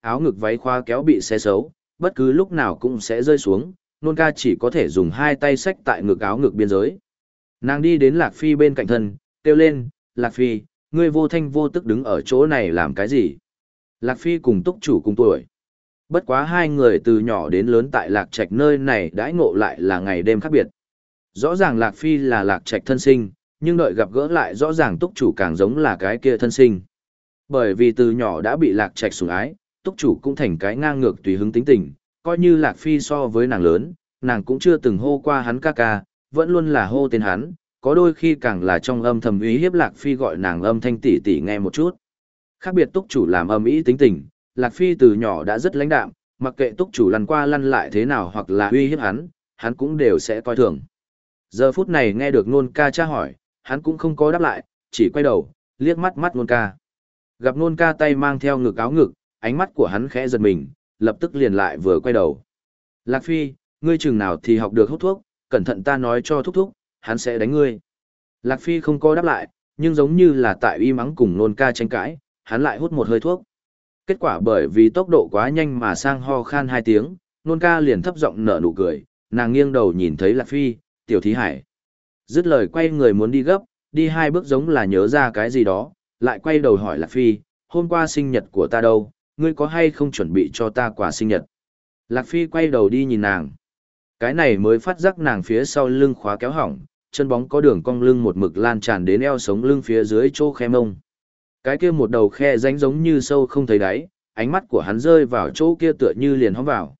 áo ngực váy khoa kéo bị xé xấu, bất cứ lúc nào cũng sẽ rơi xuống, nôn ca chỉ có thể dùng hai tay xách tại ngực áo ngực biên giới. Nàng đi đến Lạc Phi bên cạnh thân, kêu lên, Lạc Phi, ngươi vô thanh vô tức đứng ở chỗ này làm cái gì? Lạc Phi cùng túc chủ cùng tuổi. Bất quá hai người từ nhỏ đến lớn tại Lạc Trạch nơi này đãi ngộ lại là ngày đêm khác biệt. Rõ ràng Lạc Phi là Lạc Trạch thân sinh, nhưng đợi gặp gỡ lại rõ ràng túc chủ càng giống là cái kia thân sinh. Bởi vì từ nhỏ đã bị Lạc Trạch sủng ái, túc chủ cũng thành cái ngang ngược tùy hứng tính tình, coi như Lạc Phi so với nàng lớn, nàng cũng chưa từng hô qua hắn ca ca, vẫn luôn là hô tên hắn, có đôi khi càng là trong âm thầm ý hiếp Lạc Phi gọi nàng âm thanh tỷ tỷ nghe một chút. Khác biệt túc chủ làm âm ý tính tình, Lạc Phi từ nhỏ đã rất lãnh đạm, mặc kệ túc chủ lăn qua lăn lại thế nào hoặc là uy hiếp hắn, hắn cũng đều sẽ coi thường. Giờ phút này nghe được nôn ca tra hỏi, hắn cũng không có đáp lại, chỉ quay đầu, liếc mắt mắt nôn ca. Gặp nôn ca tay mang theo ngực áo ngực, ánh mắt của hắn khẽ giật mình, lập tức liền lại vừa quay đầu. Lạc Phi, ngươi chừng nào thì học được hút thuốc, cẩn thận ta nói cho thúc thúc, hắn sẽ đánh ngươi. Lạc Phi không có đáp lại, nhưng giống như là tại y mắng cùng nôn ca tranh cãi, hắn lại hút một hơi thuốc. Kết quả bởi vì tốc độ quá nhanh mà sang ho khan hai tiếng, nôn ca liền thấp giọng nở nụ cười, nàng nghiêng đầu nhìn thấy Lạc Phi, tiểu thí hải. Dứt lời quay người muốn đi gấp, đi hai bước giống là nhớ ra cái gì đó, lại quay đầu hỏi Lạc Phi, hôm qua sinh nhật của ta đâu, ngươi có hay không chuẩn bị cho ta quà sinh nhật? Lạc Phi quay đầu đi nhìn nàng. Cái này mới phát giác nàng phía sau lưng khóa kéo hỏng, chân bóng có đường cong lưng một mực lan tràn đến eo sống lưng phía dưới chỗ khe mông. Cái kia một đầu khe rãnh giống như sâu không thấy đáy, ánh mắt của hắn rơi vào chỗ kia tựa như liền hóng vào.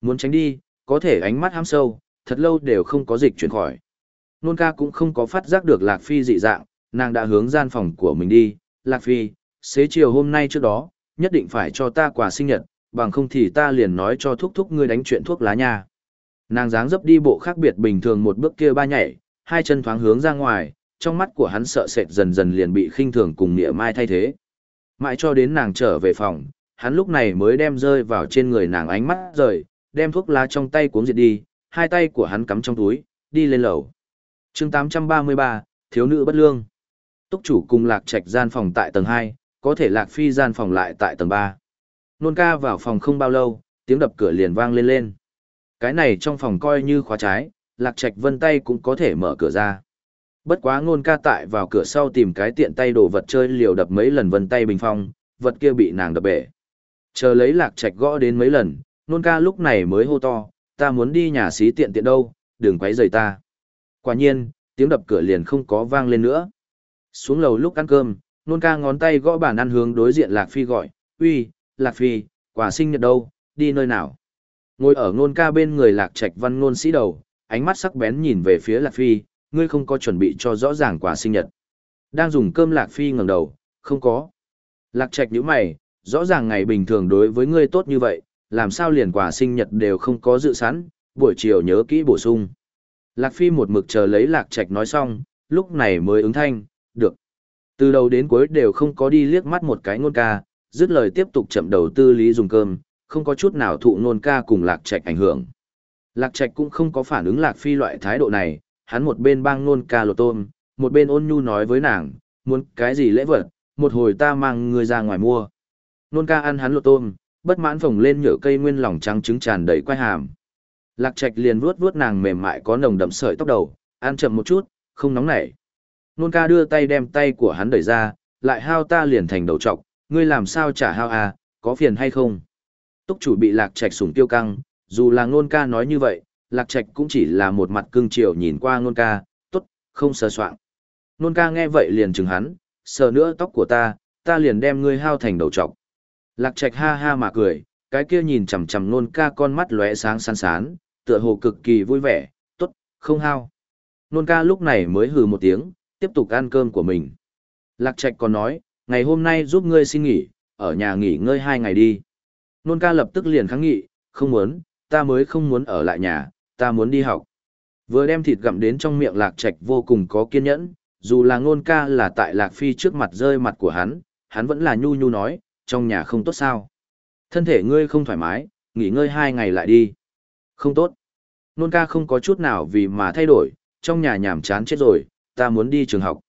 Muốn tránh đi, có thể ánh mắt ham sâu, thật lâu đều không có dịch chuyển khỏi. Nôn ca cũng không có phát giác được Lạc Phi dị dạng, nàng đã hướng gian phòng của mình đi. Lạc Phi, xế chiều hôm nay trước đó, nhất định phải cho ta quà sinh nhật, bằng không thì ta liền nói cho thúc thúc ngươi đánh chuyện thuốc lá nha. Nàng dáng dấp đi bộ khác biệt bình thường một bước kia ba nhảy, hai chân thoáng hướng ra ngoài, trong mắt của hắn sợ sệt dần dần liền bị khinh thường cùng nghĩa mai thay thế. Mãi cho đến nàng trở về phòng, hắn lúc này mới đem rơi vào trên người nàng ánh mắt rời, đem thuốc lá trong tay cuốn diệt đi, hai tay của hắn cắm trong túi, đi lên lầu. chương 833, Thiếu nữ bất lương. Túc chủ cùng lạc trạch gian phòng tại tầng 2, có thể lạc phi gian phòng lại tại tầng 3. Nôn ca vào phòng không bao lâu, tiếng đập cửa liền vang lên lên. Cái này trong phòng coi như khóa trái, lạc trạch vân tay cũng có thể mở cửa ra. Bất quá nôn ca tại vào cửa sau tìm cái tiện tay đồ vật chơi liều đập mấy lần vân tay bình phong, vật kia bị nàng đập bể. Chờ lấy lạc trạch gõ đến mấy lần, nôn ca lúc này mới hô to, ta muốn đi nhà xí tiện tiện đâu, đừng quấy rầy ta. Quả nhiên, tiếng đập cửa liền không có vang lên nữa. Xuống lầu lúc ăn cơm, nôn ca ngón tay gõ bàn ăn hướng đối diện Lạc Phi gọi, uy, Lạc Phi, quả sinh nhật đâu, đi nơi nào. Ngồi ở nôn ca bên người Lạc Trạch văn nôn sĩ đầu, ánh mắt sắc bén nhìn về phía Lạc Phi, ngươi không có chuẩn bị cho rõ ràng quả sinh nhật. Đang dùng cơm Lạc Phi ngẩng đầu, không có. Lạc Trạch nhíu mày, rõ ràng ngày bình thường đối với ngươi tốt như vậy, làm sao liền quả sinh nhật đều không có dự sẵn, buổi chiều nhớ kỹ bổ sung. Lạc Phi một mực chờ lấy Lạc Trạch nói xong, lúc này mới ứng thanh, được. Từ đầu đến cuối đều không có đi liếc mắt một cái ngôn ca, dứt lời tiếp tục chậm đầu tư lý dùng cơm, không có chút nào thụ ngôn ca cùng Lạc Trạch ảnh hưởng. Lạc Trạch cũng không có phản ứng Lạc Phi loại thái độ này, hắn một bên bang ngôn ca lột tôm, một bên ôn nhu nói với nàng, muốn cái gì lễ vật, một hồi ta mang người ra ngoài mua. Nôn ca ăn hắn lột tôm, bất mãn phồng lên nhựa cây nguyên lòng trắng trứng tràn đầy quai hàm. Lạc Trạch liền vuốt vuốt nàng mềm mại có nồng đậm sợi tóc đầu, ăn chậm một chút, không nóng nảy. Nôn ca đưa tay đem tay của hắn đẩy ra, lại hao ta liền thành đầu trọc, ngươi làm sao trả hao à, có phiền hay không? Túc chủ bị Lạc Trạch sủng tiêu căng, dù là nôn ca nói như vậy, Lạc Trạch cũng chỉ là một mặt cương triều nhìn qua nôn ca, tốt, không sờ soạn. Nôn ca nghe vậy liền chừng hắn, sờ nữa tóc của ta, ta liền đem ngươi hao thành đầu trọc. Lạc Trạch ha ha mà cười, cái kia nhìn chằm chằm nôn ca con mắt lóe sáng san sán, tựa hồ cực kỳ vui vẻ, tốt, không hao. Nôn ca lúc này mới hừ một tiếng, tiếp tục ăn cơm của mình. Lạc Trạch còn nói, ngày hôm nay giúp ngươi xin nghỉ, ở nhà nghỉ ngơi hai ngày đi. Nôn ca lập tức liền kháng nghị, không muốn, ta mới không muốn ở lại nhà, ta muốn đi học. Vừa đem thịt gặm đến trong miệng Lạc Trạch vô cùng có kiên nhẫn, dù là ngôn ca là tại Lạc Phi trước mặt rơi mặt của hắn, hắn vẫn là nhu nhu nói, trong nhà không tốt sao. Thân thể ngươi không thoải mái, nghỉ ngơi hai ngày lại đi. Không tốt. Nôn ca không có chút nào vì mà thay đổi, trong nhà nhảm chán chết rồi, ta muốn đi trường học.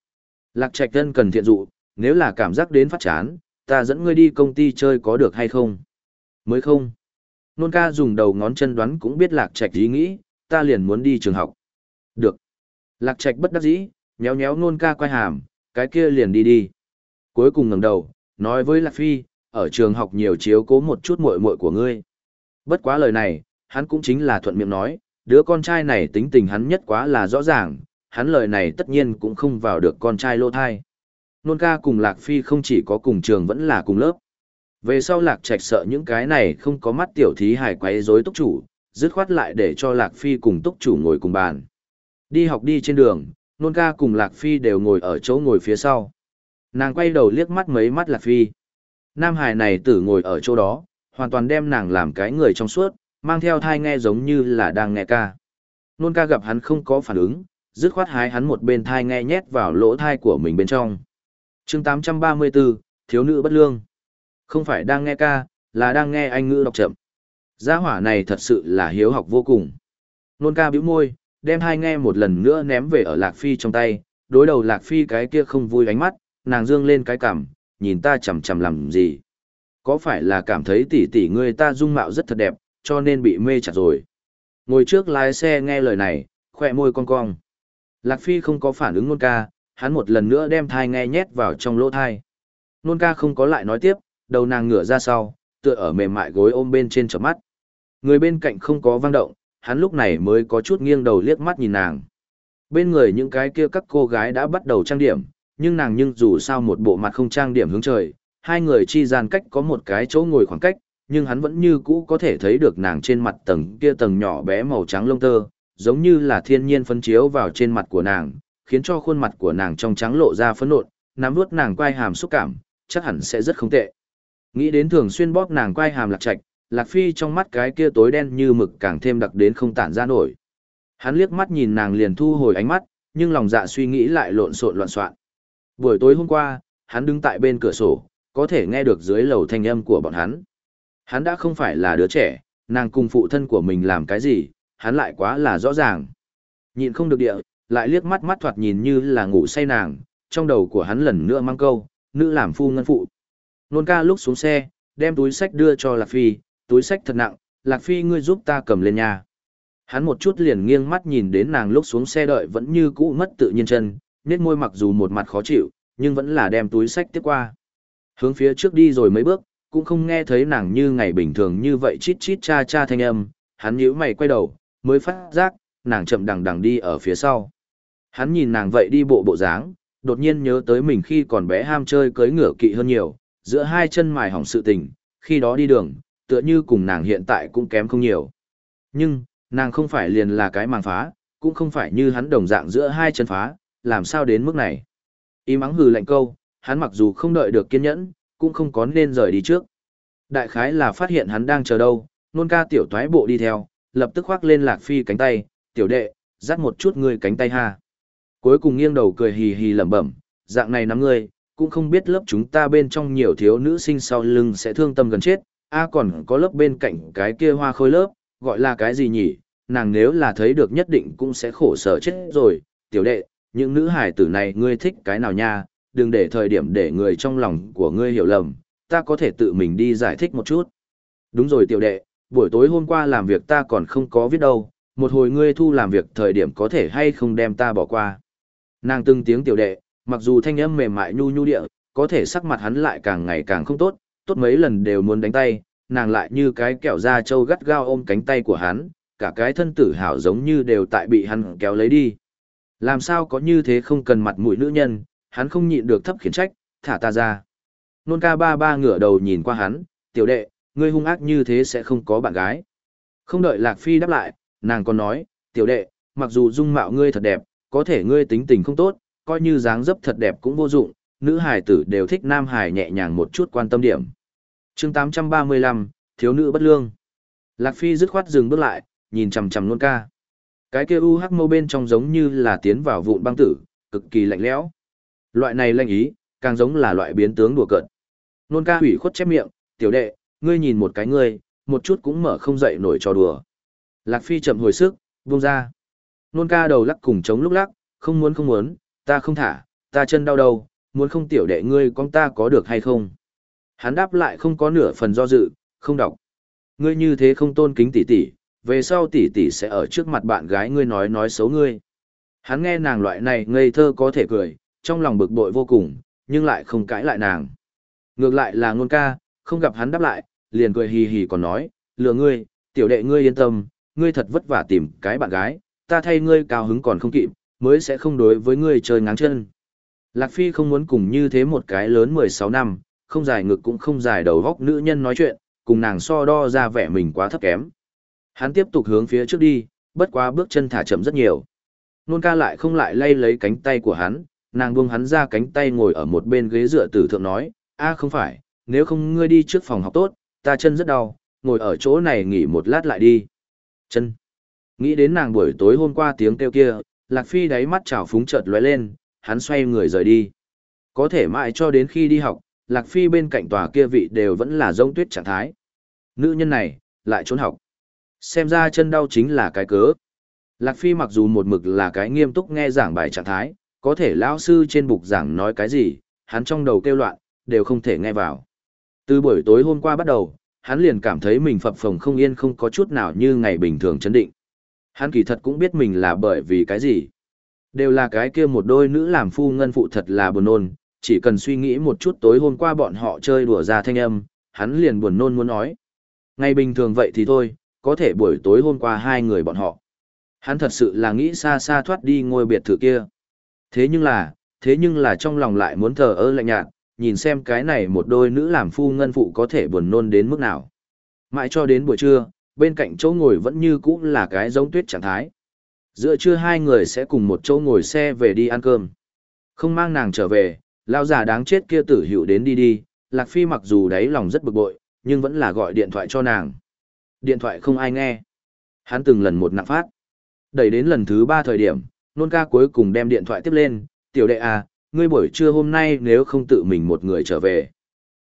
Lạc Trạch Tân cần thiện dụ, nếu là cảm giác đến phát chán, ta dẫn ngươi đi công ty chơi có được hay không? Mới không. Nôn ca dùng đầu ngón chân đoán cũng biết lạc trạch ý nghĩ, ta liền muốn đi trường học. Được. Lạc trạch bất đắc dĩ, nhéo nhéo nôn ca quay hàm, cái kia liền đi đi. Cuối cùng ngẩng đầu, nói với Lạc Phi, ở trường học nhiều chiếu cố một chút muội muội của ngươi. Bất quá lời này, hắn cũng chính là thuận miệng nói, đứa con trai này tính tình hắn nhất quá là rõ ràng, hắn lời này tất nhiên cũng không vào được con trai lô thai. Nôn ca cùng Lạc Phi không chỉ có cùng trường vẫn là cùng lớp. Về sau Lạc Trạch sợ những cái này không có mắt tiểu thí hài quấy rối túc chủ, dứt khoát lại để cho Lạc Phi cùng túc chủ ngồi cùng bàn. Đi học đi trên đường, nôn ca cùng Lạc Phi đều ngồi ở chỗ ngồi phía sau. Nàng quay đầu liếc mắt mấy mắt Lạc Phi. Nam Hải này tử ngồi ở chỗ đó, hoàn toàn đem nàng làm cái người trong suốt, mang theo thai nghe giống như là đang nghe ca. Nôn ca gặp hắn không có phản ứng, dứt khoát hái hắn một bên thai nghe nhét vào lỗ thai của mình bên trong. chương 834, Thiếu nữ bất lương. Không phải đang nghe ca, là đang nghe anh ngữ đọc chậm. Gia hỏa này thật sự là hiếu học vô cùng. Nôn ca bĩu môi, đem hai nghe một lần nữa ném về ở Lạc Phi trong tay, đối đầu Lạc Phi cái kia không vui ánh mắt, nàng dương lên cái cằm, nhìn ta chằm chằm làm gì. Có phải là cảm thấy tỷ tỷ người ta dung mạo rất thật đẹp, cho nên bị mê chặt rồi. Ngồi trước lái xe nghe lời này, khỏe môi cong cong. Lạc Phi không có phản ứng nôn ca, hắn một lần nữa đem thai nghe nhét vào trong lỗ thai. Nôn ca không có lại nói tiếp, đầu nàng ngửa ra sau, tựa ở mềm mại gối ôm bên trên chớp mắt. Người bên cạnh không có vang động, hắn lúc này mới có chút nghiêng đầu liếc mắt nhìn nàng. Bên người những cái kia các cô gái đã bắt đầu trang điểm, nhưng nàng nhưng dù sao một bộ mặt không trang điểm hướng trời, hai người chi gian cách có một cái chỗ ngồi khoảng cách, nhưng hắn vẫn như cũ có thể thấy được nàng trên mặt tầng kia tầng nhỏ bé màu trắng lông tơ, giống như là thiên nhiên phân chiếu vào trên mặt của nàng, khiến cho khuôn mặt của nàng trong trắng lộ ra phấn nộn, nắm vuốt nàng quay hàm xúc cảm, chắc hẳn sẽ rất không tệ. Nghĩ đến thường xuyên bóp nàng quay hàm lạc trạch, lạc phi trong mắt cái kia tối đen như mực càng thêm đặc đến không tản ra nổi. Hắn liếc mắt nhìn nàng liền thu hồi ánh mắt, nhưng lòng dạ suy nghĩ lại lộn xộn loạn soạn. Buổi tối hôm qua, hắn đứng tại bên cửa sổ, có thể nghe được dưới lầu thanh âm của bọn hắn. Hắn đã không phải là đứa trẻ, nàng cùng phụ thân của mình làm cái gì, hắn lại quá là rõ ràng. Nhìn không được địa, lại liếc mắt mắt thoạt nhìn như là ngủ say nàng, trong đầu của hắn lần nữa mang câu, nữ làm phu ngân phụ. Nôn ca lúc xuống xe, đem túi sách đưa cho Lạc Phi, túi sách thật nặng, Lạc Phi ngươi giúp ta cầm lên nhà. Hắn một chút liền nghiêng mắt nhìn đến nàng lúc xuống xe đợi vẫn như cũ mất tự nhiên chân, nét môi mặc dù một mặt khó chịu, nhưng vẫn là đem túi sách tiếp qua. Hướng phía trước đi rồi mấy bước, cũng không nghe thấy nàng như ngày bình thường như vậy chít chít cha cha thanh âm, hắn nhíu mày quay đầu, mới phát giác, nàng chậm đằng đằng đi ở phía sau. Hắn nhìn nàng vậy đi bộ bộ dáng, đột nhiên nhớ tới mình khi còn bé ham chơi cưới ngựa kỵ hơn nhiều, giữa hai chân mài hỏng sự tình, khi đó đi đường, tựa như cùng nàng hiện tại cũng kém không nhiều. Nhưng, nàng không phải liền là cái màng phá, cũng không phải như hắn đồng dạng giữa hai chân phá, làm sao đến mức này. ý mắng hừ lạnh câu, hắn mặc dù không đợi được kiên nhẫn, cũng không có nên rời đi trước. Đại khái là phát hiện hắn đang chờ đâu, nôn ca tiểu toái bộ đi theo, lập tức khoác lên lạc phi cánh tay, tiểu đệ, dắt một chút ngươi cánh tay ha. Cuối cùng nghiêng đầu cười hì hì lẩm bẩm, dạng này nắm ngươi, cũng không biết lớp chúng ta bên trong nhiều thiếu nữ sinh sau lưng sẽ thương tâm gần chết, a còn có lớp bên cạnh cái kia hoa khôi lớp, gọi là cái gì nhỉ, nàng nếu là thấy được nhất định cũng sẽ khổ sở chết rồi, tiểu đệ, những nữ hải tử này ngươi thích cái nào nha, đừng để thời điểm để người trong lòng của ngươi hiểu lầm, ta có thể tự mình đi giải thích một chút. Đúng rồi tiểu đệ, buổi tối hôm qua làm việc ta còn không có viết đâu, một hồi ngươi thu làm việc thời điểm có thể hay không đem ta bỏ qua. Nàng từng tiếng tiểu đệ, mặc dù thanh âm mềm mại nhu nhu địa, có thể sắc mặt hắn lại càng ngày càng không tốt, tốt mấy lần đều muốn đánh tay, nàng lại như cái kẹo da trâu gắt gao ôm cánh tay của hắn, cả cái thân tử hảo giống như đều tại bị hắn kéo lấy đi. Làm sao có như thế không cần mặt mũi nữ nhân, hắn không nhịn được thấp khiển trách, thả ta ra. Nôn ca ba ba ngửa đầu nhìn qua hắn, tiểu đệ, ngươi hung ác như thế sẽ không có bạn gái. Không đợi Lạc Phi đáp lại, nàng còn nói, tiểu đệ, mặc dù dung mạo ngươi thật đẹp, có thể ngươi tính tình không tốt, coi như dáng dấp thật đẹp cũng vô dụng, nữ hài tử đều thích nam hài nhẹ nhàng một chút quan tâm điểm. chương 835, thiếu nữ bất lương. Lạc Phi dứt khoát dừng bước lại, nhìn chằm chằm nôn ca. Cái kia u hắc mâu bên trong giống như là tiến vào vụn băng tử, cực kỳ lạnh lẽo. Loại này lạnh ý, càng giống là loại biến tướng đùa cợt. Nôn ca hủy khuất chép miệng, tiểu đệ, ngươi nhìn một cái ngươi, một chút cũng mở không dậy nổi trò đùa. Lạc Phi chậm hồi sức, buông ra. Nôn ca đầu lắc cùng chống lúc lắc, không muốn không muốn, ta không thả, ta chân đau đầu, muốn không tiểu đệ ngươi con ta có được hay không. Hắn đáp lại không có nửa phần do dự, không đọc. Ngươi như thế không tôn kính tỷ tỷ, về sau tỷ tỷ sẽ ở trước mặt bạn gái ngươi nói nói xấu ngươi. Hắn nghe nàng loại này ngây thơ có thể cười, trong lòng bực bội vô cùng, nhưng lại không cãi lại nàng. Ngược lại là ngôn ca, không gặp hắn đáp lại, liền cười hì hì còn nói, lừa ngươi, tiểu đệ ngươi yên tâm, ngươi thật vất vả tìm cái bạn gái, ta thay ngươi cao hứng còn không kịp, mới sẽ không đối với ngươi chơi ngáng chân. Lạc Phi không muốn cùng như thế một cái lớn 16 năm, không dài ngực cũng không dài đầu góc nữ nhân nói chuyện, cùng nàng so đo ra vẻ mình quá thấp kém. Hắn tiếp tục hướng phía trước đi, bất quá bước chân thả chậm rất nhiều. Nôn ca lại không lại lay lấy cánh tay của hắn, nàng buông hắn ra cánh tay ngồi ở một bên ghế dựa tử thượng nói, a không phải, nếu không ngươi đi trước phòng học tốt, ta chân rất đau, ngồi ở chỗ này nghỉ một lát lại đi. Chân. Nghĩ đến nàng buổi tối hôm qua tiếng kêu kia, Lạc Phi đáy mắt trào phúng chợt lóe lên, hắn xoay người rời đi. Có thể mãi cho đến khi đi học, Lạc Phi bên cạnh tòa kia vị đều vẫn là rông tuyết trạng thái. Nữ nhân này, lại trốn học. Xem ra chân đau chính là cái cớ. Lạc Phi mặc dù một mực là cái nghiêm túc nghe giảng bài trạng thái, có thể lão sư trên bục giảng nói cái gì, hắn trong đầu kêu loạn, đều không thể nghe vào. Từ buổi tối hôm qua bắt đầu, hắn liền cảm thấy mình phập phồng không yên không có chút nào như ngày bình thường chấn định. Hắn kỳ thật cũng biết mình là bởi vì cái gì. Đều là cái kia một đôi nữ làm phu ngân phụ thật là buồn nôn, chỉ cần suy nghĩ một chút tối hôm qua bọn họ chơi đùa ra thanh âm, hắn liền buồn nôn muốn nói. Ngày bình thường vậy thì thôi, có thể buổi tối hôm qua hai người bọn họ. Hắn thật sự là nghĩ xa xa thoát đi ngôi biệt thự kia. Thế nhưng là, thế nhưng là trong lòng lại muốn thờ ơ lạnh nhạt, nhìn xem cái này một đôi nữ làm phu ngân phụ có thể buồn nôn đến mức nào. Mãi cho đến buổi trưa, bên cạnh chỗ ngồi vẫn như cũ là cái giống tuyết trạng thái. Giữa trưa hai người sẽ cùng một chỗ ngồi xe về đi ăn cơm. Không mang nàng trở về, lao già đáng chết kia tử hữu đến đi đi, Lạc Phi mặc dù đáy lòng rất bực bội, nhưng vẫn là gọi điện thoại cho nàng. Điện thoại không ai nghe. Hắn từng lần một nặng phát. Đẩy đến lần thứ ba thời điểm, nôn ca cuối cùng đem điện thoại tiếp lên, tiểu đệ à, ngươi buổi trưa hôm nay nếu không tự mình một người trở về.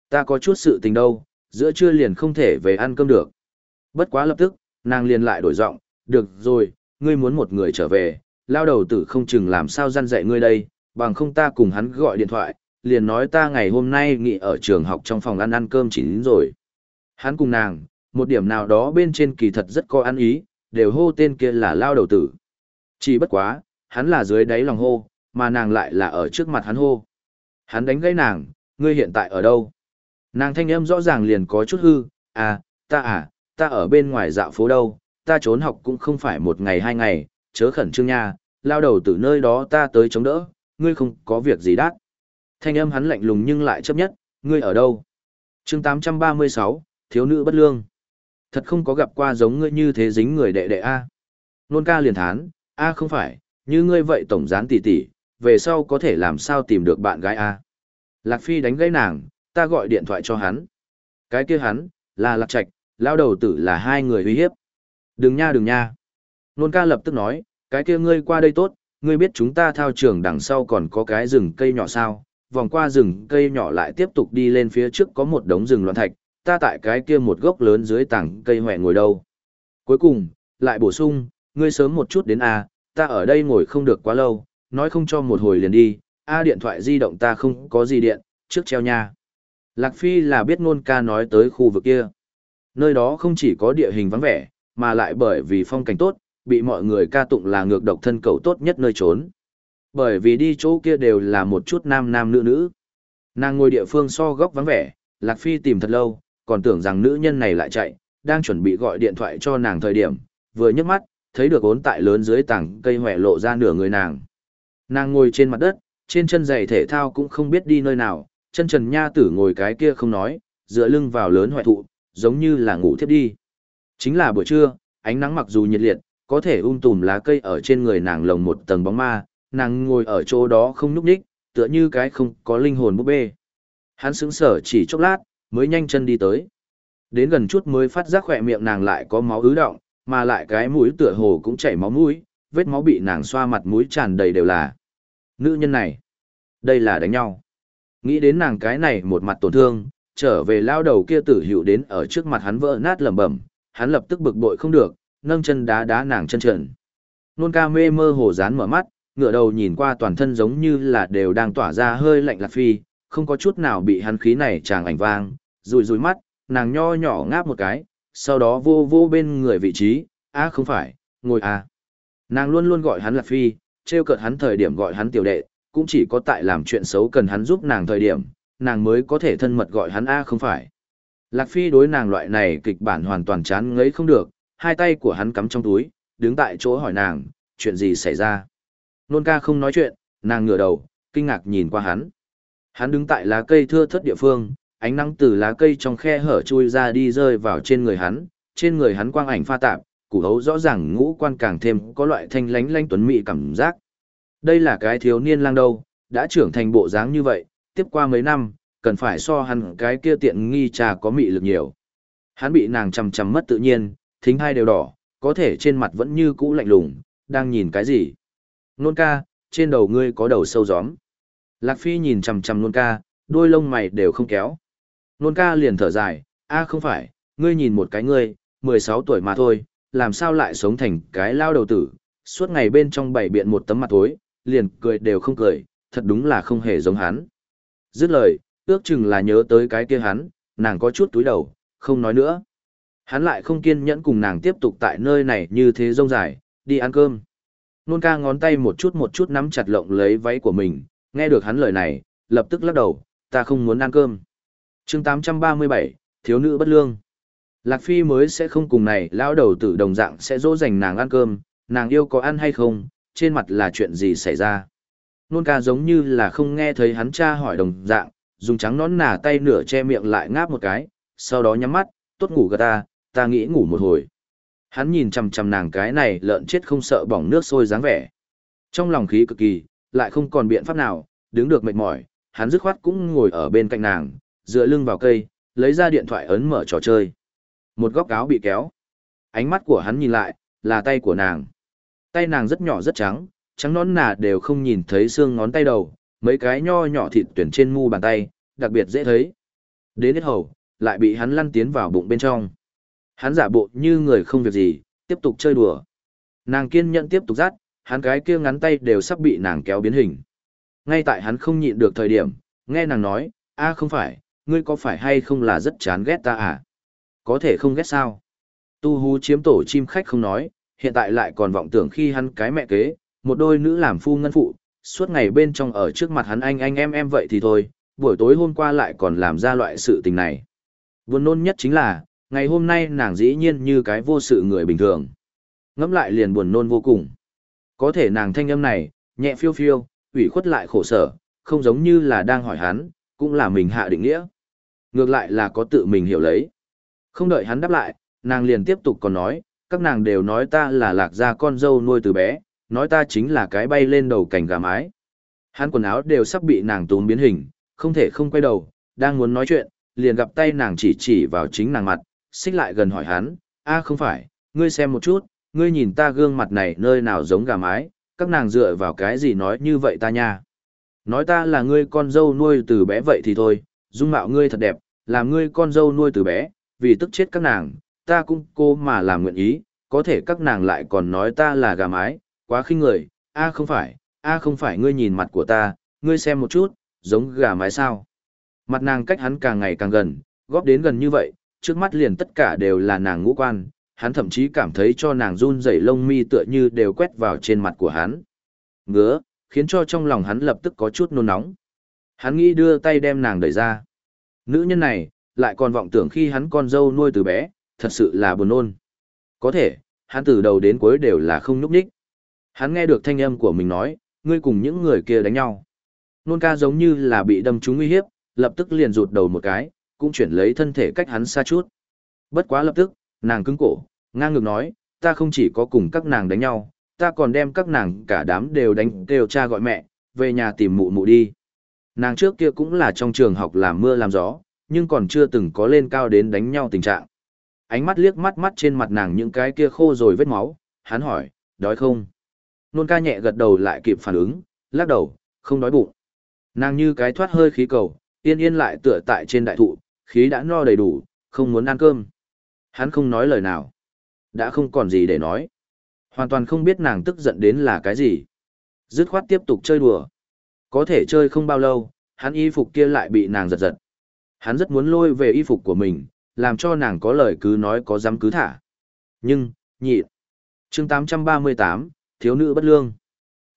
Ta có chút sự tình đâu, giữa trưa liền không thể về ăn cơm được. Bất quá lập tức, nàng liền lại đổi giọng, được rồi, ngươi muốn một người trở về, lao đầu tử không chừng làm sao gian dạy ngươi đây, bằng không ta cùng hắn gọi điện thoại, liền nói ta ngày hôm nay nghỉ ở trường học trong phòng ăn ăn cơm chỉ đến rồi. Hắn cùng nàng, một điểm nào đó bên trên kỳ thật rất có ăn ý, đều hô tên kia là lao đầu tử. Chỉ bất quá, hắn là dưới đáy lòng hô, mà nàng lại là ở trước mặt hắn hô. Hắn đánh gãy nàng, ngươi hiện tại ở đâu? Nàng thanh âm rõ ràng liền có chút hư, à, ta à, ta ở bên ngoài dạo phố đâu, ta trốn học cũng không phải một ngày hai ngày, chớ khẩn trương nha, lao đầu từ nơi đó ta tới chống đỡ, ngươi không có việc gì đắt. Thanh âm hắn lạnh lùng nhưng lại chấp nhất, ngươi ở đâu? chương 836, thiếu nữ bất lương. Thật không có gặp qua giống ngươi như thế dính người đệ đệ A. Nôn ca liền thán, A không phải, như ngươi vậy tổng gián tỷ tỷ, về sau có thể làm sao tìm được bạn gái A. Lạc Phi đánh gãy nàng, ta gọi điện thoại cho hắn. Cái kia hắn, là Lạc Trạch, lao đầu tử là hai người uy hiếp. Đừng nha đừng nha. Nôn ca lập tức nói, cái kia ngươi qua đây tốt, ngươi biết chúng ta thao trường đằng sau còn có cái rừng cây nhỏ sao, vòng qua rừng cây nhỏ lại tiếp tục đi lên phía trước có một đống rừng loạn thạch, ta tại cái kia một gốc lớn dưới tảng cây huệ ngồi đâu. Cuối cùng, lại bổ sung, ngươi sớm một chút đến A, ta ở đây ngồi không được quá lâu, nói không cho một hồi liền đi, A điện thoại di động ta không có gì điện, trước treo nha. Lạc Phi là biết ngôn ca nói tới khu vực kia. Nơi đó không chỉ có địa hình vắng vẻ, mà lại bởi vì phong cảnh tốt, bị mọi người ca tụng là ngược độc thân cầu tốt nhất nơi trốn. Bởi vì đi chỗ kia đều là một chút nam nam nữ nữ. Nàng ngồi địa phương so góc vắng vẻ, Lạc Phi tìm thật lâu, còn tưởng rằng nữ nhân này lại chạy, đang chuẩn bị gọi điện thoại cho nàng thời điểm, vừa nhấc mắt, thấy được ốn tại lớn dưới tảng cây hòe lộ ra nửa người nàng. Nàng ngồi trên mặt đất, trên chân giày thể thao cũng không biết đi nơi nào, chân trần nha tử ngồi cái kia không nói, dựa lưng vào lớn hoại thụ, giống như là ngủ thiếp đi. Chính là buổi trưa, ánh nắng mặc dù nhiệt liệt, có thể um tùm lá cây ở trên người nàng lồng một tầng bóng ma, nàng ngồi ở chỗ đó không nhúc nhích, tựa như cái không có linh hồn búp bê. Hắn sững sờ chỉ chốc lát, mới nhanh chân đi tới. Đến gần chút mới phát giác khỏe miệng nàng lại có máu ứ động, mà lại cái mũi tựa hồ cũng chảy máu mũi, vết máu bị nàng xoa mặt mũi tràn đầy đều là. Nữ nhân này, đây là đánh nhau. Nghĩ đến nàng cái này một mặt tổn thương, trở về lao đầu kia tử hữu đến ở trước mặt hắn vỡ nát lẩm bẩm, hắn lập tức bực bội không được, nâng chân đá đá nàng chân trần. Nôn ca mê mơ hồ dán mở mắt, ngửa đầu nhìn qua toàn thân giống như là đều đang tỏa ra hơi lạnh lạc phi, không có chút nào bị hắn khí này chàng ảnh vang, rùi rùi mắt, nàng nho nhỏ ngáp một cái, sau đó vô vô bên người vị trí, à không phải, ngồi à. Nàng luôn luôn gọi hắn là phi, trêu cợt hắn thời điểm gọi hắn tiểu đệ, cũng chỉ có tại làm chuyện xấu cần hắn giúp nàng thời điểm, nàng mới có thể thân mật gọi hắn a không phải. Lạc Phi đối nàng loại này kịch bản hoàn toàn chán ngấy không được, hai tay của hắn cắm trong túi, đứng tại chỗ hỏi nàng, chuyện gì xảy ra. Nôn ca không nói chuyện, nàng ngửa đầu, kinh ngạc nhìn qua hắn. Hắn đứng tại lá cây thưa thất địa phương, ánh nắng từ lá cây trong khe hở chui ra đi rơi vào trên người hắn, trên người hắn quang ảnh pha tạp, củ hấu rõ ràng ngũ quan càng thêm có loại thanh lánh lanh tuấn mỹ cảm giác. Đây là cái thiếu niên lang đâu, đã trưởng thành bộ dáng như vậy, tiếp qua mấy năm, cần phải so hắn cái kia tiện nghi trà có mị lực nhiều. Hắn bị nàng chầm chầm mất tự nhiên, thính hai đều đỏ, có thể trên mặt vẫn như cũ lạnh lùng, đang nhìn cái gì. Nôn ca, trên đầu ngươi có đầu sâu gióm. Lạc Phi nhìn chầm chầm nôn ca, đôi lông mày đều không kéo. Nôn ca liền thở dài, a không phải, ngươi nhìn một cái ngươi, 16 tuổi mà thôi, làm sao lại sống thành cái lao đầu tử, suốt ngày bên trong bảy biện một tấm mặt tối, liền cười đều không cười, thật đúng là không hề giống hắn. Dứt lời, ước chừng là nhớ tới cái kia hắn, nàng có chút túi đầu, không nói nữa. Hắn lại không kiên nhẫn cùng nàng tiếp tục tại nơi này như thế rông dài, đi ăn cơm. Nôn ca ngón tay một chút một chút nắm chặt lộng lấy váy của mình, nghe được hắn lời này, lập tức lắc đầu, ta không muốn ăn cơm. chương 837, thiếu nữ bất lương. Lạc Phi mới sẽ không cùng này lão đầu tử đồng dạng sẽ dỗ dành nàng ăn cơm, nàng yêu có ăn hay không, trên mặt là chuyện gì xảy ra. Nôn ca giống như là không nghe thấy hắn cha hỏi đồng dạng, dùng trắng nón nà tay nửa che miệng lại ngáp một cái, sau đó nhắm mắt, tốt ngủ gà ta, ta nghĩ ngủ một hồi. Hắn nhìn chằm chằm nàng cái này lợn chết không sợ bỏng nước sôi dáng vẻ. Trong lòng khí cực kỳ, lại không còn biện pháp nào, đứng được mệt mỏi, hắn dứt khoát cũng ngồi ở bên cạnh nàng, dựa lưng vào cây, lấy ra điện thoại ấn mở trò chơi. Một góc áo bị kéo. Ánh mắt của hắn nhìn lại, là tay của nàng. Tay nàng rất nhỏ rất trắng, trắng nón nà đều không nhìn thấy xương ngón tay đầu, mấy cái nho nhỏ thịt tuyển trên mu bàn tay, đặc biệt dễ thấy. Đến hết hầu, lại bị hắn lăn tiến vào bụng bên trong. Hắn giả bộ như người không việc gì, tiếp tục chơi đùa. Nàng kiên nhẫn tiếp tục dắt, hắn cái kia ngắn tay đều sắp bị nàng kéo biến hình. Ngay tại hắn không nhịn được thời điểm, nghe nàng nói, a không phải, ngươi có phải hay không là rất chán ghét ta à? Có thể không ghét sao? Tu hú chiếm tổ chim khách không nói, hiện tại lại còn vọng tưởng khi hắn cái mẹ kế, một đôi nữ làm phu ngân phụ, suốt ngày bên trong ở trước mặt hắn anh anh em em vậy thì thôi, buổi tối hôm qua lại còn làm ra loại sự tình này. Buồn nôn nhất chính là, ngày hôm nay nàng dĩ nhiên như cái vô sự người bình thường. Ngẫm lại liền buồn nôn vô cùng. Có thể nàng thanh âm này, nhẹ phiêu phiêu, ủy khuất lại khổ sở, không giống như là đang hỏi hắn, cũng là mình hạ định nghĩa. Ngược lại là có tự mình hiểu lấy. Không đợi hắn đáp lại, nàng liền tiếp tục còn nói, các nàng đều nói ta là lạc gia con dâu nuôi từ bé, nói ta chính là cái bay lên đầu cành gà mái. Hắn quần áo đều sắp bị nàng túm biến hình, không thể không quay đầu, đang muốn nói chuyện, liền gặp tay nàng chỉ chỉ vào chính nàng mặt, xích lại gần hỏi hắn, a không phải, ngươi xem một chút, ngươi nhìn ta gương mặt này nơi nào giống gà mái, các nàng dựa vào cái gì nói như vậy ta nha. Nói ta là ngươi con dâu nuôi từ bé vậy thì thôi, dung mạo ngươi thật đẹp, làm ngươi con dâu nuôi từ bé, vì tức chết các nàng, ta cũng cô mà làm nguyện ý, có thể các nàng lại còn nói ta là gà mái, quá khinh người, a không phải, a không phải ngươi nhìn mặt của ta, ngươi xem một chút, giống gà mái sao. Mặt nàng cách hắn càng ngày càng gần, góp đến gần như vậy, trước mắt liền tất cả đều là nàng ngũ quan, hắn thậm chí cảm thấy cho nàng run rẩy lông mi tựa như đều quét vào trên mặt của hắn. Ngứa, khiến cho trong lòng hắn lập tức có chút nôn nóng. Hắn nghĩ đưa tay đem nàng đẩy ra. Nữ nhân này, lại còn vọng tưởng khi hắn con dâu nuôi từ bé, thật sự là buồn nôn. Có thể, hắn từ đầu đến cuối đều là không núp nhích. Hắn nghe được thanh âm của mình nói, ngươi cùng những người kia đánh nhau. Nôn ca giống như là bị đâm trúng nguy hiếp, lập tức liền rụt đầu một cái, cũng chuyển lấy thân thể cách hắn xa chút. Bất quá lập tức, nàng cứng cổ, ngang ngược nói, ta không chỉ có cùng các nàng đánh nhau, ta còn đem các nàng cả đám đều đánh đều cha gọi mẹ, về nhà tìm mụ mụ đi. Nàng trước kia cũng là trong trường học làm mưa làm gió, nhưng còn chưa từng có lên cao đến đánh nhau tình trạng. Ánh mắt liếc mắt mắt trên mặt nàng những cái kia khô rồi vết máu, hắn hỏi, đói không? Nôn ca nhẹ gật đầu lại kịp phản ứng, lắc đầu, không đói bụng. Nàng như cái thoát hơi khí cầu, yên yên lại tựa tại trên đại thụ, khí đã no đầy đủ, không muốn ăn cơm. Hắn không nói lời nào. Đã không còn gì để nói. Hoàn toàn không biết nàng tức giận đến là cái gì. Dứt khoát tiếp tục chơi đùa. Có thể chơi không bao lâu, hắn y phục kia lại bị nàng giật giật. Hắn rất muốn lôi về y phục của mình, làm cho nàng có lời cứ nói có dám cứ thả. Nhưng, nhịn. chương 838, thiếu nữ bất lương.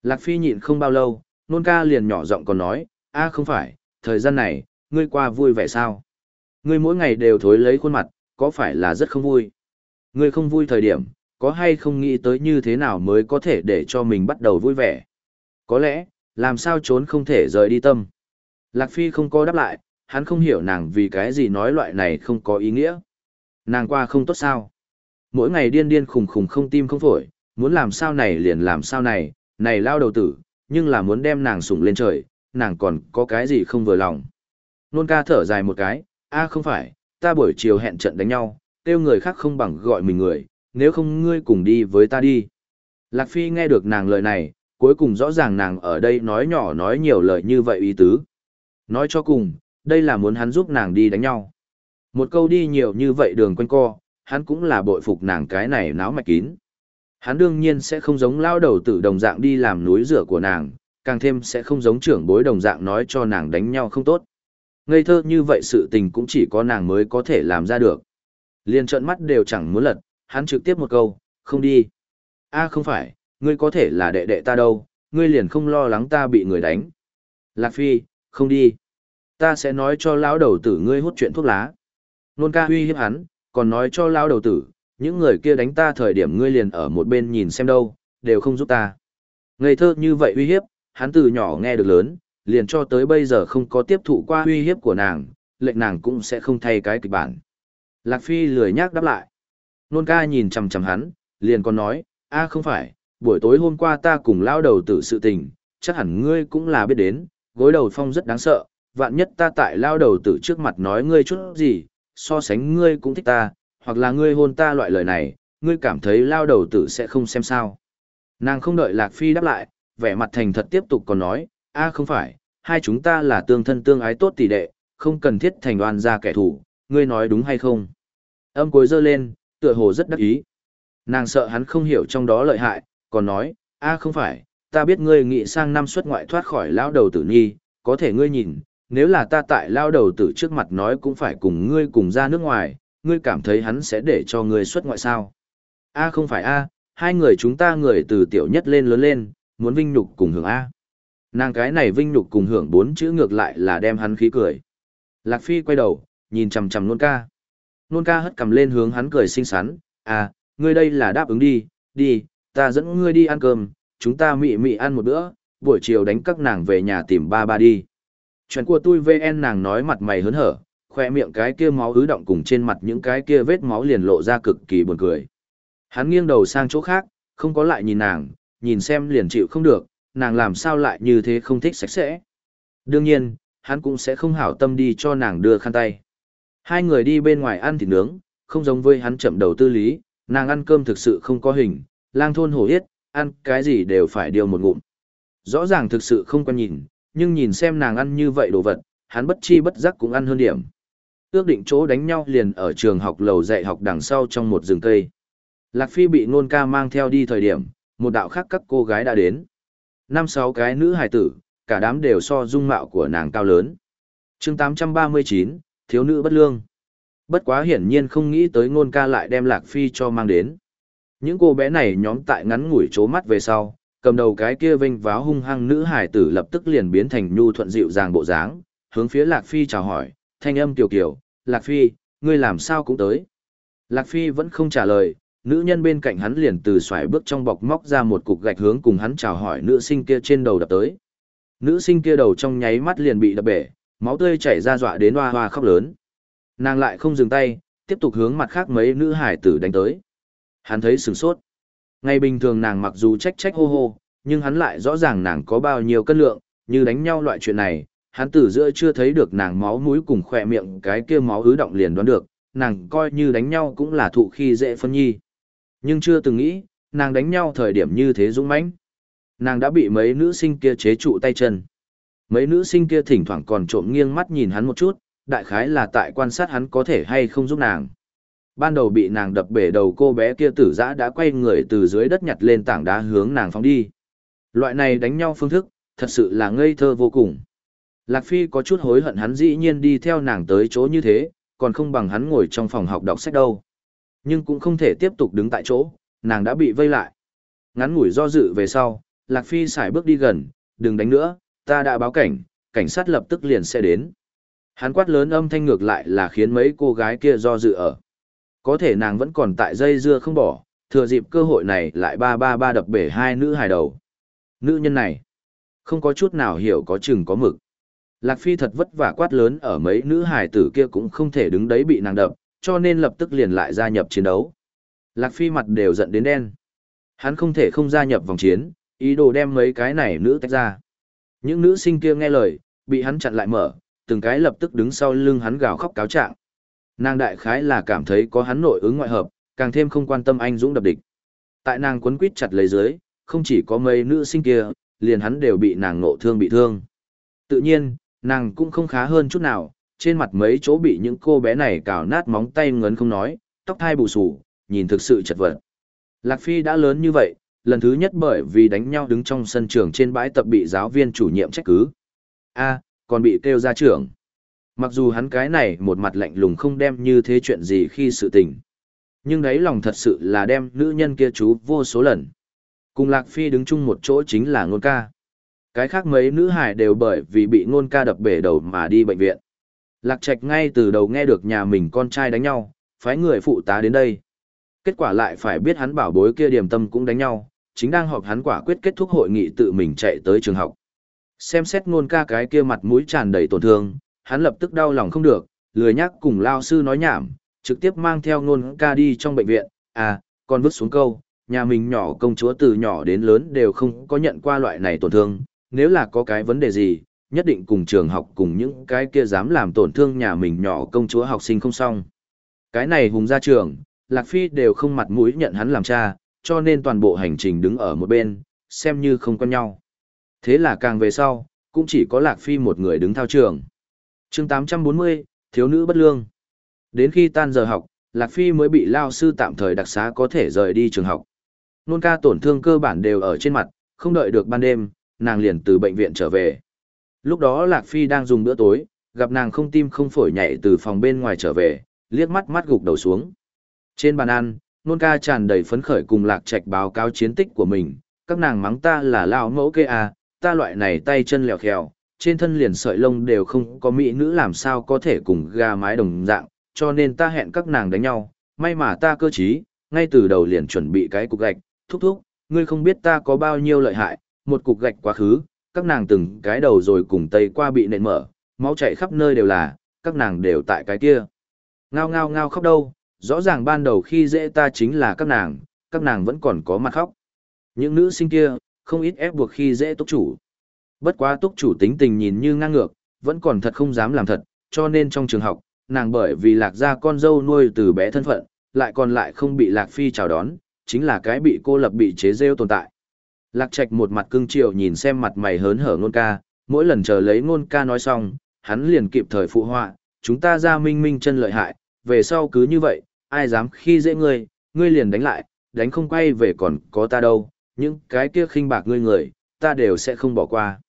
Lạc Phi nhịn không bao lâu, nôn ca liền nhỏ giọng còn nói, a không phải, thời gian này, ngươi qua vui vẻ sao? Ngươi mỗi ngày đều thối lấy khuôn mặt, có phải là rất không vui? Ngươi không vui thời điểm, có hay không nghĩ tới như thế nào mới có thể để cho mình bắt đầu vui vẻ? Có lẽ, làm sao trốn không thể rời đi tâm? Lạc Phi không có đáp lại, hắn không hiểu nàng vì cái gì nói loại này không có ý nghĩa. Nàng qua không tốt sao? Mỗi ngày điên điên khùng khùng không tim không phổi, muốn làm sao này liền làm sao này, này lao đầu tử, nhưng là muốn đem nàng sủng lên trời, nàng còn có cái gì không vừa lòng. Nôn ca thở dài một cái, a không phải, ta buổi chiều hẹn trận đánh nhau, kêu người khác không bằng gọi mình người, nếu không ngươi cùng đi với ta đi. Lạc Phi nghe được nàng lời này, cuối cùng rõ ràng nàng ở đây nói nhỏ nói nhiều lời như vậy ý tứ. Nói cho cùng, đây là muốn hắn giúp nàng đi đánh nhau. Một câu đi nhiều như vậy đường quanh co, hắn cũng là bội phục nàng cái này náo mạch kín. Hắn đương nhiên sẽ không giống lao đầu tử đồng dạng đi làm núi rửa của nàng, càng thêm sẽ không giống trưởng bối đồng dạng nói cho nàng đánh nhau không tốt. Ngây thơ như vậy sự tình cũng chỉ có nàng mới có thể làm ra được. Liên trợn mắt đều chẳng muốn lật, hắn trực tiếp một câu, không đi. a không phải, ngươi có thể là đệ đệ ta đâu, ngươi liền không lo lắng ta bị người đánh. Lạc Phi, không đi. Ta sẽ nói cho lão đầu tử ngươi hút chuyện thuốc lá. Nôn ca huy hiếp hắn, còn nói cho lão đầu tử, những người kia đánh ta thời điểm ngươi liền ở một bên nhìn xem đâu, đều không giúp ta. Ngây thơ như vậy uy hiếp, hắn từ nhỏ nghe được lớn, liền cho tới bây giờ không có tiếp thụ qua uy hiếp của nàng, lệnh nàng cũng sẽ không thay cái kịch bản. Lạc Phi lười nhác đáp lại. Nôn ca nhìn chằm chằm hắn, liền còn nói, a không phải, buổi tối hôm qua ta cùng lao đầu tử sự tình, chắc hẳn ngươi cũng là biết đến, gối đầu phong rất đáng sợ, vạn nhất ta tại lao đầu tử trước mặt nói ngươi chút gì, so sánh ngươi cũng thích ta, hoặc là ngươi hôn ta loại lời này, ngươi cảm thấy lao đầu tử sẽ không xem sao. Nàng không đợi Lạc Phi đáp lại, vẻ mặt thành thật tiếp tục còn nói, a không phải, hai chúng ta là tương thân tương ái tốt tỷ đệ, không cần thiết thành đoan ra kẻ thù, ngươi nói đúng hay không. Âm cuối dơ lên, tựa hồ rất đắc ý. Nàng sợ hắn không hiểu trong đó lợi hại, còn nói, a không phải, ta biết ngươi nghĩ sang năm xuất ngoại thoát khỏi lao đầu tử nhi, có thể ngươi nhìn, nếu là ta tại lao đầu tử trước mặt nói cũng phải cùng ngươi cùng ra nước ngoài, ngươi cảm thấy hắn sẽ để cho ngươi xuất ngoại sao? A không phải A, hai người chúng ta người từ tiểu nhất lên lớn lên, muốn vinh nhục cùng hưởng A. Nàng cái này vinh nhục cùng hưởng bốn chữ ngược lại là đem hắn khí cười. Lạc Phi quay đầu, nhìn chằm chằm nôn ca. Nôn ca hất cầm lên hướng hắn cười xinh xắn, à, ngươi đây là đáp ứng đi, đi, ta dẫn ngươi đi ăn cơm, chúng ta mị mị ăn một bữa, buổi chiều đánh các nàng về nhà tìm ba ba đi. Chuyện của tôi VN nàng nói mặt mày hớn hở, khoe miệng cái kia máu ứ động cùng trên mặt những cái kia vết máu liền lộ ra cực kỳ buồn cười. Hắn nghiêng đầu sang chỗ khác, không có lại nhìn nàng, nhìn xem liền chịu không được, nàng làm sao lại như thế không thích sạch sẽ. Đương nhiên, hắn cũng sẽ không hảo tâm đi cho nàng đưa khăn tay. Hai người đi bên ngoài ăn thịt nướng, không giống với hắn chậm đầu tư lý, nàng ăn cơm thực sự không có hình, lang thôn hổ yết, ăn cái gì đều phải điều một ngụm. Rõ ràng thực sự không quan nhìn, nhưng nhìn xem nàng ăn như vậy đồ vật, hắn bất chi bất giác cũng ăn hơn điểm ước định chỗ đánh nhau liền ở trường học lầu dạy học đằng sau trong một rừng cây. Lạc Phi bị nôn ca mang theo đi thời điểm, một đạo khác các cô gái đã đến. Năm sáu cái nữ hài tử, cả đám đều so dung mạo của nàng cao lớn. chương 839, thiếu nữ bất lương. Bất quá hiển nhiên không nghĩ tới nôn ca lại đem Lạc Phi cho mang đến. Những cô bé này nhóm tại ngắn ngủi chố mắt về sau, cầm đầu cái kia vinh váo hung hăng nữ hải tử lập tức liền biến thành nhu thuận dịu dàng bộ dáng, hướng phía Lạc Phi chào hỏi, thanh âm tiểu kiểu, Lạc Phi, ngươi làm sao cũng tới. Lạc Phi vẫn không trả lời, nữ nhân bên cạnh hắn liền từ xoài bước trong bọc móc ra một cục gạch hướng cùng hắn chào hỏi nữ sinh kia trên đầu đập tới. Nữ sinh kia đầu trong nháy mắt liền bị đập bể, máu tươi chảy ra dọa đến hoa hoa khóc lớn. Nàng lại không dừng tay, tiếp tục hướng mặt khác mấy nữ hải tử đánh tới. Hắn thấy sửng sốt. Ngày bình thường nàng mặc dù trách trách hô hô, nhưng hắn lại rõ ràng nàng có bao nhiêu cân lượng, như đánh nhau loại chuyện này, hắn từ giữa chưa thấy được nàng máu mũi cùng khỏe miệng cái kia máu ứ động liền đoán được, nàng coi như đánh nhau cũng là thụ khi dễ phân nhi. Nhưng chưa từng nghĩ, nàng đánh nhau thời điểm như thế dũng mãnh. Nàng đã bị mấy nữ sinh kia chế trụ tay chân. Mấy nữ sinh kia thỉnh thoảng còn trộm nghiêng mắt nhìn hắn một chút, đại khái là tại quan sát hắn có thể hay không giúp nàng. Ban đầu bị nàng đập bể đầu cô bé kia tử dã đã quay người từ dưới đất nhặt lên tảng đá hướng nàng phóng đi. Loại này đánh nhau phương thức, thật sự là ngây thơ vô cùng. Lạc Phi có chút hối hận hắn dĩ nhiên đi theo nàng tới chỗ như thế, còn không bằng hắn ngồi trong phòng học đọc sách đâu. Nhưng cũng không thể tiếp tục đứng tại chỗ, nàng đã bị vây lại. Ngắn ngủi do dự về sau, Lạc Phi xài bước đi gần, đừng đánh nữa, ta đã báo cảnh, cảnh sát lập tức liền sẽ đến. Hắn quát lớn âm thanh ngược lại là khiến mấy cô gái kia do dự ở. Có thể nàng vẫn còn tại dây dưa không bỏ, thừa dịp cơ hội này lại ba ba ba đập bể hai nữ hài đầu. Nữ nhân này, không có chút nào hiểu có chừng có mực. Lạc Phi thật vất vả quát lớn ở mấy nữ hài tử kia cũng không thể đứng đấy bị nàng đập, cho nên lập tức liền lại gia nhập chiến đấu. Lạc Phi mặt đều giận đến đen. Hắn không thể không gia nhập vòng chiến, ý đồ đem mấy cái này nữ tách ra. Những nữ sinh kia nghe lời, bị hắn chặn lại mở, từng cái lập tức đứng sau lưng hắn gào khóc cáo trạng. Nàng đại khái là cảm thấy có hắn nội ứng ngoại hợp, càng thêm không quan tâm anh dũng đập địch. Tại nàng quấn quýt chặt lấy dưới, không chỉ có mấy nữ sinh kia, liền hắn đều bị nàng nộ thương bị thương. Tự nhiên, nàng cũng không khá hơn chút nào, trên mặt mấy chỗ bị những cô bé này cào nát móng tay ngấn không nói, tóc thai bù sù, nhìn thực sự chật vật. Lạc Phi đã lớn như vậy, lần thứ nhất bởi vì đánh nhau đứng trong sân trường trên bãi tập bị giáo viên chủ nhiệm trách cứ. a còn bị kêu ra trưởng. Mặc dù hắn cái này một mặt lạnh lùng không đem như thế chuyện gì khi sự tình. Nhưng đấy lòng thật sự là đem nữ nhân kia chú vô số lần. Cùng Lạc Phi đứng chung một chỗ chính là ngôn ca. Cái khác mấy nữ hải đều bởi vì bị ngôn ca đập bể đầu mà đi bệnh viện. Lạc Trạch ngay từ đầu nghe được nhà mình con trai đánh nhau, phái người phụ tá đến đây. Kết quả lại phải biết hắn bảo bối kia điểm tâm cũng đánh nhau, chính đang họp hắn quả quyết kết thúc hội nghị tự mình chạy tới trường học. Xem xét ngôn ca cái kia mặt mũi tràn đầy tổn thương, hắn lập tức đau lòng không được, lười nhắc cùng lao sư nói nhảm, trực tiếp mang theo ngôn ca đi trong bệnh viện, à, còn vứt xuống câu, nhà mình nhỏ công chúa từ nhỏ đến lớn đều không có nhận qua loại này tổn thương, nếu là có cái vấn đề gì, nhất định cùng trường học cùng những cái kia dám làm tổn thương nhà mình nhỏ công chúa học sinh không xong. Cái này hùng ra trường, Lạc Phi đều không mặt mũi nhận hắn làm cha, cho nên toàn bộ hành trình đứng ở một bên, xem như không quen nhau. Thế là càng về sau, cũng chỉ có Lạc Phi một người đứng thao trường chương 840, Thiếu nữ bất lương. Đến khi tan giờ học, Lạc Phi mới bị lao sư tạm thời đặc xá có thể rời đi trường học. Nôn ca tổn thương cơ bản đều ở trên mặt, không đợi được ban đêm, nàng liền từ bệnh viện trở về. Lúc đó Lạc Phi đang dùng bữa tối, gặp nàng không tim không phổi nhảy từ phòng bên ngoài trở về, liếc mắt mắt gục đầu xuống. Trên bàn ăn, nôn ca tràn đầy phấn khởi cùng Lạc Trạch báo cáo chiến tích của mình, các nàng mắng ta là lao mẫu kê à, ta loại này tay chân lèo khèo, trên thân liền sợi lông đều không có mỹ nữ làm sao có thể cùng gà mái đồng dạng, cho nên ta hẹn các nàng đánh nhau, may mà ta cơ trí, ngay từ đầu liền chuẩn bị cái cục gạch, thúc thúc, ngươi không biết ta có bao nhiêu lợi hại, một cục gạch quá khứ, các nàng từng cái đầu rồi cùng tây qua bị nện mở, máu chảy khắp nơi đều là, các nàng đều tại cái kia. Ngao ngao ngao khóc đâu, rõ ràng ban đầu khi dễ ta chính là các nàng, các nàng vẫn còn có mặt khóc. Những nữ sinh kia, không ít ép buộc khi dễ túc chủ. Bất quá túc chủ tính tình nhìn như ngang ngược, vẫn còn thật không dám làm thật, cho nên trong trường học, nàng bởi vì lạc gia con dâu nuôi từ bé thân phận, lại còn lại không bị lạc phi chào đón, chính là cái bị cô lập bị chế rêu tồn tại. Lạc Trạch một mặt cưng chiều nhìn xem mặt mày hớn hở ngôn ca, mỗi lần chờ lấy ngôn ca nói xong, hắn liền kịp thời phụ họa, chúng ta ra minh minh chân lợi hại, về sau cứ như vậy, ai dám khi dễ ngươi, ngươi liền đánh lại, đánh không quay về còn có ta đâu, những cái kia khinh bạc ngươi người, ta đều sẽ không bỏ qua.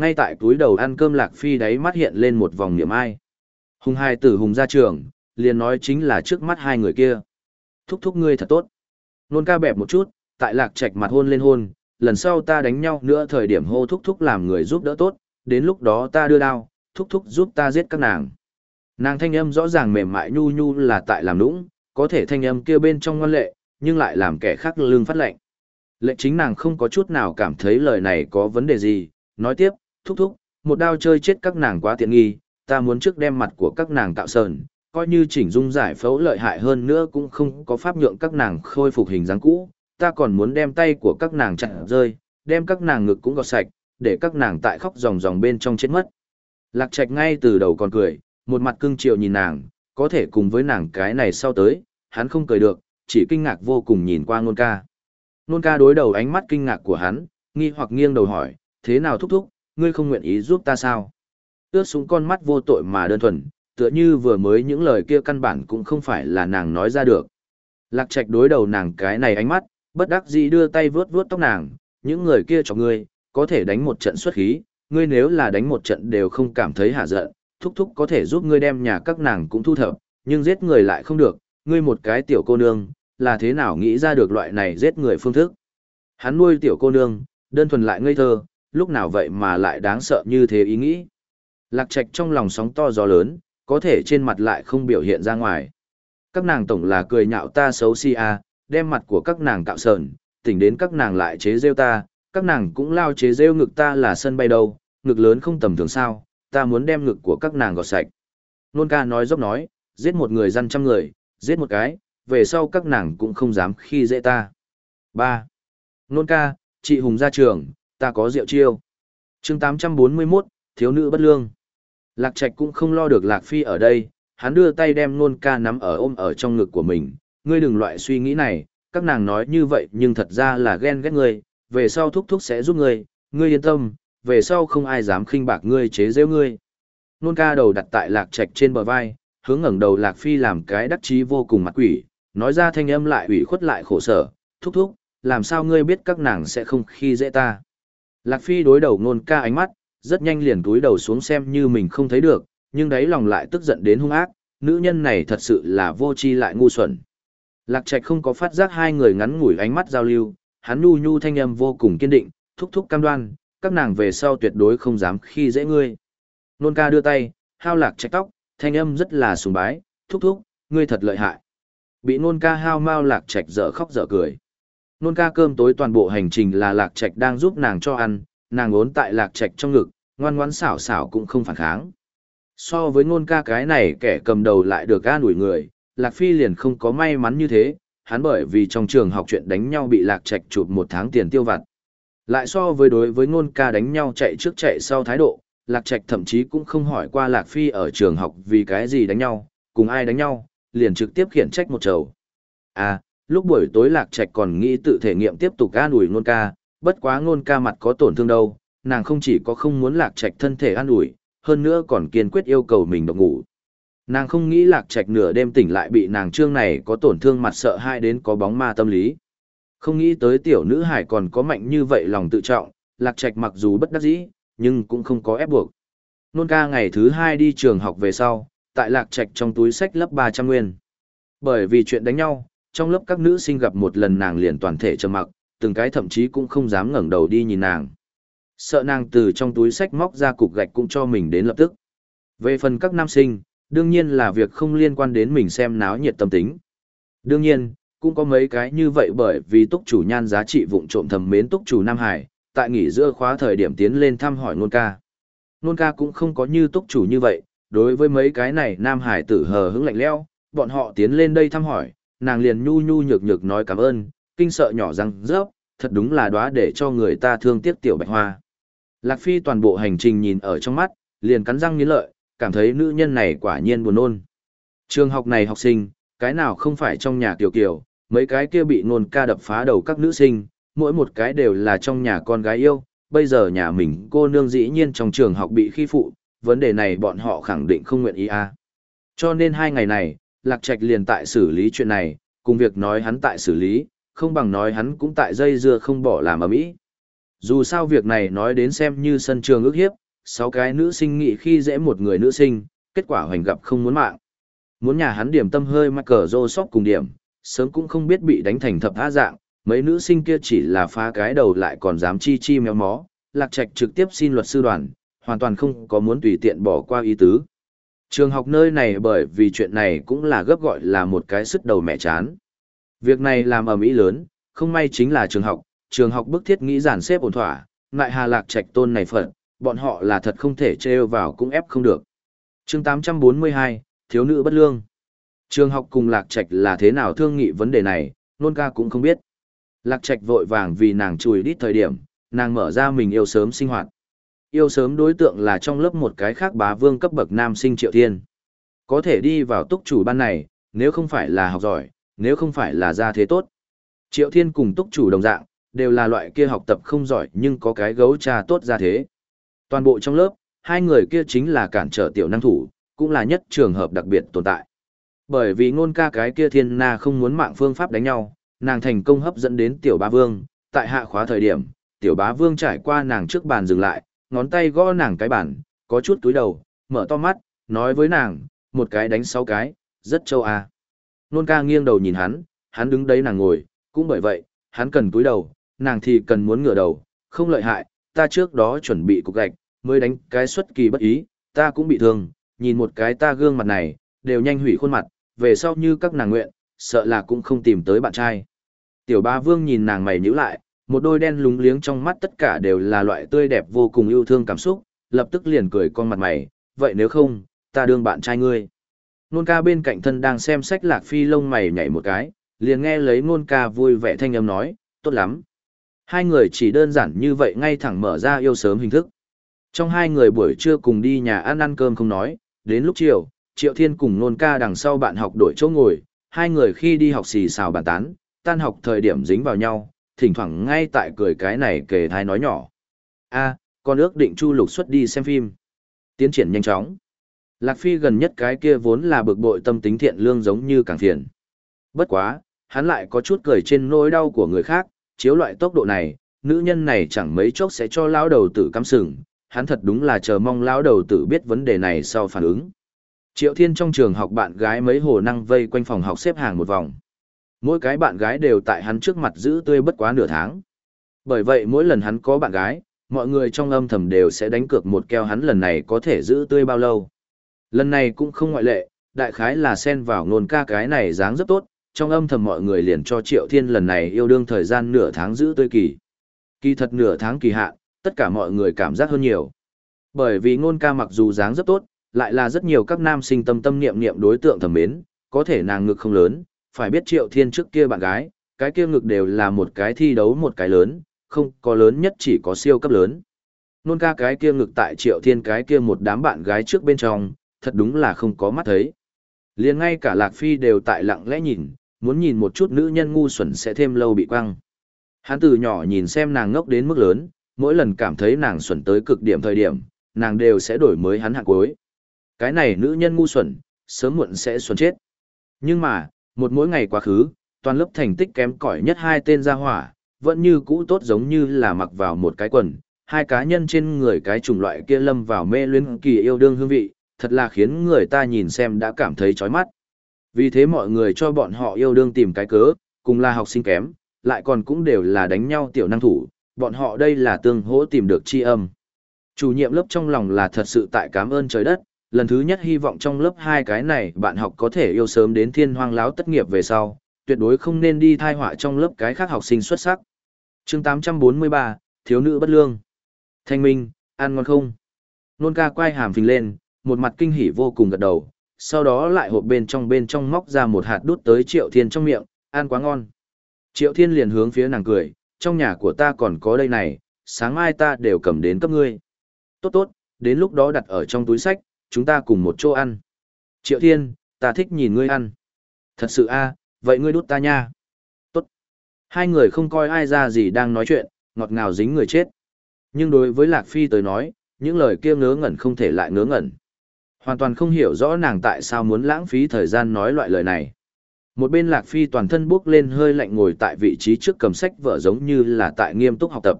Ngay tại túi đầu ăn cơm Lạc Phi đáy mắt hiện lên một vòng niệm ai. Hùng hai tử hùng ra trường, liền nói chính là trước mắt hai người kia. Thúc thúc ngươi thật tốt. Nôn ca bẹp một chút, tại Lạc Trạch mặt hôn lên hôn, lần sau ta đánh nhau nữa thời điểm hô thúc thúc làm người giúp đỡ tốt, đến lúc đó ta đưa đao, thúc thúc giúp ta giết các nàng. Nàng thanh âm rõ ràng mềm mại nhu nhu là tại làm lũng có thể thanh âm kia bên trong ngoan lệ, nhưng lại làm kẻ khác lương phát lệnh. lệnh chính nàng không có chút nào cảm thấy lời này có vấn đề gì, nói tiếp, thúc thúc, một đao chơi chết các nàng quá tiện nghi, ta muốn trước đem mặt của các nàng tạo sờn, coi như chỉnh dung giải phẫu lợi hại hơn nữa cũng không có pháp nhượng các nàng khôi phục hình dáng cũ, ta còn muốn đem tay của các nàng chặn rơi, đem các nàng ngực cũng gọt sạch, để các nàng tại khóc ròng ròng bên trong chết mất. Lạc Trạch ngay từ đầu còn cười, một mặt cưng chiều nhìn nàng, có thể cùng với nàng cái này sau tới, hắn không cười được, chỉ kinh ngạc vô cùng nhìn qua Nôn ca. Nôn ca đối đầu ánh mắt kinh ngạc của hắn, nghi hoặc nghiêng đầu hỏi, thế nào thúc thúc, ngươi không nguyện ý giúp ta sao? Ước xuống con mắt vô tội mà đơn thuần, tựa như vừa mới những lời kia căn bản cũng không phải là nàng nói ra được. Lạc Trạch đối đầu nàng cái này ánh mắt, Bất đắc dĩ đưa tay vướt vướt tóc nàng, những người kia cho ngươi, có thể đánh một trận xuất khí, ngươi nếu là đánh một trận đều không cảm thấy hạ giận, thúc thúc có thể giúp ngươi đem nhà các nàng cũng thu thập, nhưng giết người lại không được, ngươi một cái tiểu cô nương, là thế nào nghĩ ra được loại này giết người phương thức. Hắn nuôi tiểu cô nương, đơn thuần lại ngây thơ, lúc nào vậy mà lại đáng sợ như thế ý nghĩ. Lạc Trạch trong lòng sóng to gió lớn, có thể trên mặt lại không biểu hiện ra ngoài. Các nàng tổng là cười nhạo ta xấu si à, đem mặt của các nàng cạo sờn, tỉnh đến các nàng lại chế rêu ta, các nàng cũng lao chế rêu ngực ta là sân bay đâu, ngực lớn không tầm thường sao, ta muốn đem ngực của các nàng gọt sạch. Nôn ca nói dốc nói, giết một người dân trăm người, giết một cái, về sau các nàng cũng không dám khi dễ ta. 3. Nôn ca, chị Hùng ra trường, ta có rượu chiêu. chương 841, thiếu nữ bất lương. Lạc Trạch cũng không lo được Lạc Phi ở đây, hắn đưa tay đem nôn ca nắm ở ôm ở trong ngực của mình. Ngươi đừng loại suy nghĩ này, các nàng nói như vậy nhưng thật ra là ghen ghét ngươi, về sau thúc thúc sẽ giúp ngươi, ngươi yên tâm, về sau không ai dám khinh bạc ngươi chế giễu ngươi. Nôn ca đầu đặt tại Lạc Trạch trên bờ vai, hướng ngẩng đầu Lạc Phi làm cái đắc chí vô cùng mặt quỷ, nói ra thanh âm lại ủy khuất lại khổ sở, thúc thúc, làm sao ngươi biết các nàng sẽ không khi dễ ta. Lạc Phi đối đầu nôn ca ánh mắt, rất nhanh liền túi đầu xuống xem như mình không thấy được, nhưng đáy lòng lại tức giận đến hung ác, nữ nhân này thật sự là vô tri lại ngu xuẩn. Lạc Trạch không có phát giác hai người ngắn ngủi ánh mắt giao lưu, hắn nhu nhu thanh âm vô cùng kiên định, thúc thúc cam đoan, các nàng về sau tuyệt đối không dám khi dễ ngươi. Nôn ca đưa tay, hao Lạc Trạch tóc, thanh âm rất là sùng bái, thúc thúc, ngươi thật lợi hại. Bị nôn ca hao mau Lạc Trạch dở khóc dở cười. Nôn ca cơm tối toàn bộ hành trình là Lạc Trạch đang giúp nàng cho ăn, nàng ốn tại Lạc Trạch trong ngực, ngoan ngoãn xảo xảo cũng không phản kháng. So với nôn ca cái này kẻ cầm đầu lại được ga đuổi người, Lạc Phi liền không có may mắn như thế, hắn bởi vì trong trường học chuyện đánh nhau bị Lạc Trạch chụp một tháng tiền tiêu vặt. Lại so với đối với nôn ca đánh nhau chạy trước chạy sau thái độ, Lạc Trạch thậm chí cũng không hỏi qua Lạc Phi ở trường học vì cái gì đánh nhau, cùng ai đánh nhau, liền trực tiếp khiển trách một trầu. À, lúc buổi tối Lạc Trạch còn nghĩ tự thể nghiệm tiếp tục an ủi ngôn ca, bất quá ngôn ca mặt có tổn thương đâu, nàng không chỉ có không muốn Lạc Trạch thân thể an ủi, hơn nữa còn kiên quyết yêu cầu mình độc ngủ. Nàng không nghĩ lạc trạch nửa đêm tỉnh lại bị nàng trương này có tổn thương mặt sợ hai đến có bóng ma tâm lý. Không nghĩ tới tiểu nữ hải còn có mạnh như vậy lòng tự trọng, lạc trạch mặc dù bất đắc dĩ, nhưng cũng không có ép buộc. Nôn ca ngày thứ hai đi trường học về sau, tại lạc trạch trong túi sách lấp 300 nguyên. Bởi vì chuyện đánh nhau, trong lớp các nữ sinh gặp một lần nàng liền toàn thể trầm mặc, từng cái thậm chí cũng không dám ngẩng đầu đi nhìn nàng. Sợ nàng từ trong túi sách móc ra cục gạch cũng cho mình đến lập tức. Về phần các nam sinh, đương nhiên là việc không liên quan đến mình xem náo nhiệt tâm tính. Đương nhiên, cũng có mấy cái như vậy bởi vì túc chủ nhan giá trị vụng trộm thầm mến túc chủ Nam Hải, tại nghỉ giữa khóa thời điểm tiến lên thăm hỏi nôn ca. Nôn ca cũng không có như túc chủ như vậy, đối với mấy cái này Nam Hải tử hờ hững lạnh leo, bọn họ tiến lên đây thăm hỏi, nàng liền nhu nhu nhược nhược nói cảm ơn, kinh sợ nhỏ răng rớp, thật đúng là đóa để cho người ta thương tiếc tiểu bạch hoa. Lạc Phi toàn bộ hành trình nhìn ở trong mắt, liền cắn răng nghiến lợi, cảm thấy nữ nhân này quả nhiên buồn nôn. Trường học này học sinh, cái nào không phải trong nhà tiểu kiều, mấy cái kia bị nôn ca đập phá đầu các nữ sinh, mỗi một cái đều là trong nhà con gái yêu, bây giờ nhà mình cô nương dĩ nhiên trong trường học bị khi phụ, vấn đề này bọn họ khẳng định không nguyện ý a. À. Cho nên hai ngày này, Lạc Trạch liền tại xử lý chuyện này, cùng việc nói hắn tại xử lý, không bằng nói hắn cũng tại dây dưa không bỏ làm ở mỹ. Dù sao việc này nói đến xem như sân trường ước hiếp, sáu cái nữ sinh nghị khi dễ một người nữ sinh, kết quả hoành gặp không muốn mạng. Muốn nhà hắn điểm tâm hơi mắc cờ rô sóc cùng điểm, sớm cũng không biết bị đánh thành thập tha dạng, mấy nữ sinh kia chỉ là phá cái đầu lại còn dám chi chi méo mó, lạc trạch trực tiếp xin luật sư đoàn, hoàn toàn không có muốn tùy tiện bỏ qua ý tứ. Trường học nơi này bởi vì chuyện này cũng là gấp gọi là một cái sức đầu mẹ chán. Việc này làm ở Mỹ lớn, không may chính là trường học, trường học bức thiết nghĩ giản xếp ổn thỏa, ngại hà lạc trạch tôn này phận, bọn họ là thật không thể trêu vào cũng ép không được. chương 842, thiếu nữ bất lương. Trường học cùng Lạc Trạch là thế nào thương nghị vấn đề này, nôn ca cũng không biết. Lạc Trạch vội vàng vì nàng chùi đít thời điểm, nàng mở ra mình yêu sớm sinh hoạt. Yêu sớm đối tượng là trong lớp một cái khác bá vương cấp bậc nam sinh Triệu Thiên. Có thể đi vào túc chủ ban này, nếu không phải là học giỏi, nếu không phải là gia thế tốt. Triệu Thiên cùng túc chủ đồng dạng, đều là loại kia học tập không giỏi nhưng có cái gấu trà tốt gia thế. Toàn bộ trong lớp, hai người kia chính là cản trở tiểu năng thủ, cũng là nhất trường hợp đặc biệt tồn tại. Bởi vì ngôn ca cái kia thiên na không muốn mạng phương pháp đánh nhau, nàng thành công hấp dẫn đến tiểu bá vương, tại hạ khóa thời điểm, tiểu bá vương trải qua nàng trước bàn dừng lại, ngón tay gõ nàng cái bàn, có chút túi đầu, mở to mắt, nói với nàng, một cái đánh sáu cái, rất châu à. Nôn ca nghiêng đầu nhìn hắn, hắn đứng đấy nàng ngồi, cũng bởi vậy, hắn cần túi đầu, nàng thì cần muốn ngửa đầu, không lợi hại, ta trước đó chuẩn bị cục gạch, mới đánh cái xuất kỳ bất ý, ta cũng bị thương, nhìn một cái ta gương mặt này, đều nhanh hủy khuôn mặt, về sau như các nàng nguyện, sợ là cũng không tìm tới bạn trai. Tiểu ba vương nhìn nàng mày nhíu lại, một đôi đen lúng liếng trong mắt tất cả đều là loại tươi đẹp vô cùng yêu thương cảm xúc, lập tức liền cười con mặt mày, vậy nếu không, ta đương bạn trai ngươi. Nôn ca bên cạnh thân đang xem sách lạc phi lông mày nhảy một cái, liền nghe lấy nôn ca vui vẻ thanh âm nói, tốt lắm. Hai người chỉ đơn giản như vậy ngay thẳng mở ra yêu sớm hình thức. Trong hai người buổi trưa cùng đi nhà ăn ăn cơm không nói, đến lúc chiều, Triệu Thiên cùng nôn ca đằng sau bạn học đổi chỗ ngồi, hai người khi đi học xì xào bàn tán, tan học thời điểm dính vào nhau, thỉnh thoảng ngay tại cười cái này kề thai nói nhỏ. a con ước định chu lục xuất đi xem phim. Tiến triển nhanh chóng. Lạc Phi gần nhất cái kia vốn là bực bội tâm tính thiện lương giống như càng thiện. Bất quá, hắn lại có chút cười trên nỗi đau của người khác, chiếu loại tốc độ này, nữ nhân này chẳng mấy chốc sẽ cho lão đầu tử cắm sừng, hắn thật đúng là chờ mong lão đầu tử biết vấn đề này sau phản ứng. Triệu Thiên trong trường học bạn gái mấy hồ năng vây quanh phòng học xếp hàng một vòng. Mỗi cái bạn gái đều tại hắn trước mặt giữ tươi bất quá nửa tháng. Bởi vậy mỗi lần hắn có bạn gái, mọi người trong âm thầm đều sẽ đánh cược một keo hắn lần này có thể giữ tươi bao lâu. Lần này cũng không ngoại lệ, đại khái là xen vào nôn ca cái này dáng rất tốt, trong âm thầm mọi người liền cho Triệu Thiên lần này yêu đương thời gian nửa tháng giữ tươi kỳ. Kỳ thật nửa tháng kỳ hạn, tất cả mọi người cảm giác hơn nhiều. Bởi vì nôn ca mặc dù dáng rất tốt, lại là rất nhiều các nam sinh tâm tâm niệm niệm đối tượng thầm mến, có thể nàng ngực không lớn, phải biết Triệu Thiên trước kia bạn gái, cái kia ngực đều là một cái thi đấu một cái lớn, không có lớn nhất chỉ có siêu cấp lớn. Nôn ca cái kia ngực tại Triệu Thiên cái kia một đám bạn gái trước bên trong, thật đúng là không có mắt thấy. liền ngay cả Lạc Phi đều tại lặng lẽ nhìn, muốn nhìn một chút nữ nhân ngu xuẩn sẽ thêm lâu bị quăng. Hắn từ nhỏ nhìn xem nàng ngốc đến mức lớn, mỗi lần cảm thấy nàng xuẩn tới cực điểm thời điểm, nàng đều sẽ đổi mới hắn hạng cuối. Cái này nữ nhân ngu xuẩn, sớm muộn sẽ xuẩn chết. Nhưng mà, một mỗi ngày quá khứ, toàn lớp thành tích kém cỏi nhất hai tên gia hỏa, vẫn như cũ tốt giống như là mặc vào một cái quần, hai cá nhân trên người cái chủng loại kia lâm vào mê luyến kỳ yêu đương hương vị, thật là khiến người ta nhìn xem đã cảm thấy chói mắt. Vì thế mọi người cho bọn họ yêu đương tìm cái cớ, cùng là học sinh kém, lại còn cũng đều là đánh nhau tiểu năng thủ, bọn họ đây là tương hỗ tìm được chi âm. Chủ nhiệm lớp trong lòng là thật sự tại cảm ơn trời đất, lần thứ nhất hy vọng trong lớp hai cái này bạn học có thể yêu sớm đến thiên hoang láo tất nghiệp về sau, tuyệt đối không nên đi thai họa trong lớp cái khác học sinh xuất sắc. chương 843, Thiếu nữ bất lương. Thanh minh, ăn ngon không? Nôn ca quay hàm phình lên, một mặt kinh hỉ vô cùng gật đầu, sau đó lại hộp bên trong bên trong móc ra một hạt đút tới Triệu Thiên trong miệng, ăn quá ngon. Triệu Thiên liền hướng phía nàng cười, trong nhà của ta còn có đây này, sáng mai ta đều cầm đến cấp ngươi. Tốt tốt, đến lúc đó đặt ở trong túi sách, chúng ta cùng một chỗ ăn. Triệu Thiên, ta thích nhìn ngươi ăn. Thật sự a, vậy ngươi đút ta nha. Tốt. Hai người không coi ai ra gì đang nói chuyện, ngọt ngào dính người chết. Nhưng đối với Lạc Phi tới nói, những lời kia ngớ ngẩn không thể lại ngớ ngẩn. Hoàn toàn không hiểu rõ nàng tại sao muốn lãng phí thời gian nói loại lời này. Một bên Lạc Phi toàn thân bước lên hơi lạnh ngồi tại vị trí trước cầm sách vợ giống như là tại nghiêm túc học tập.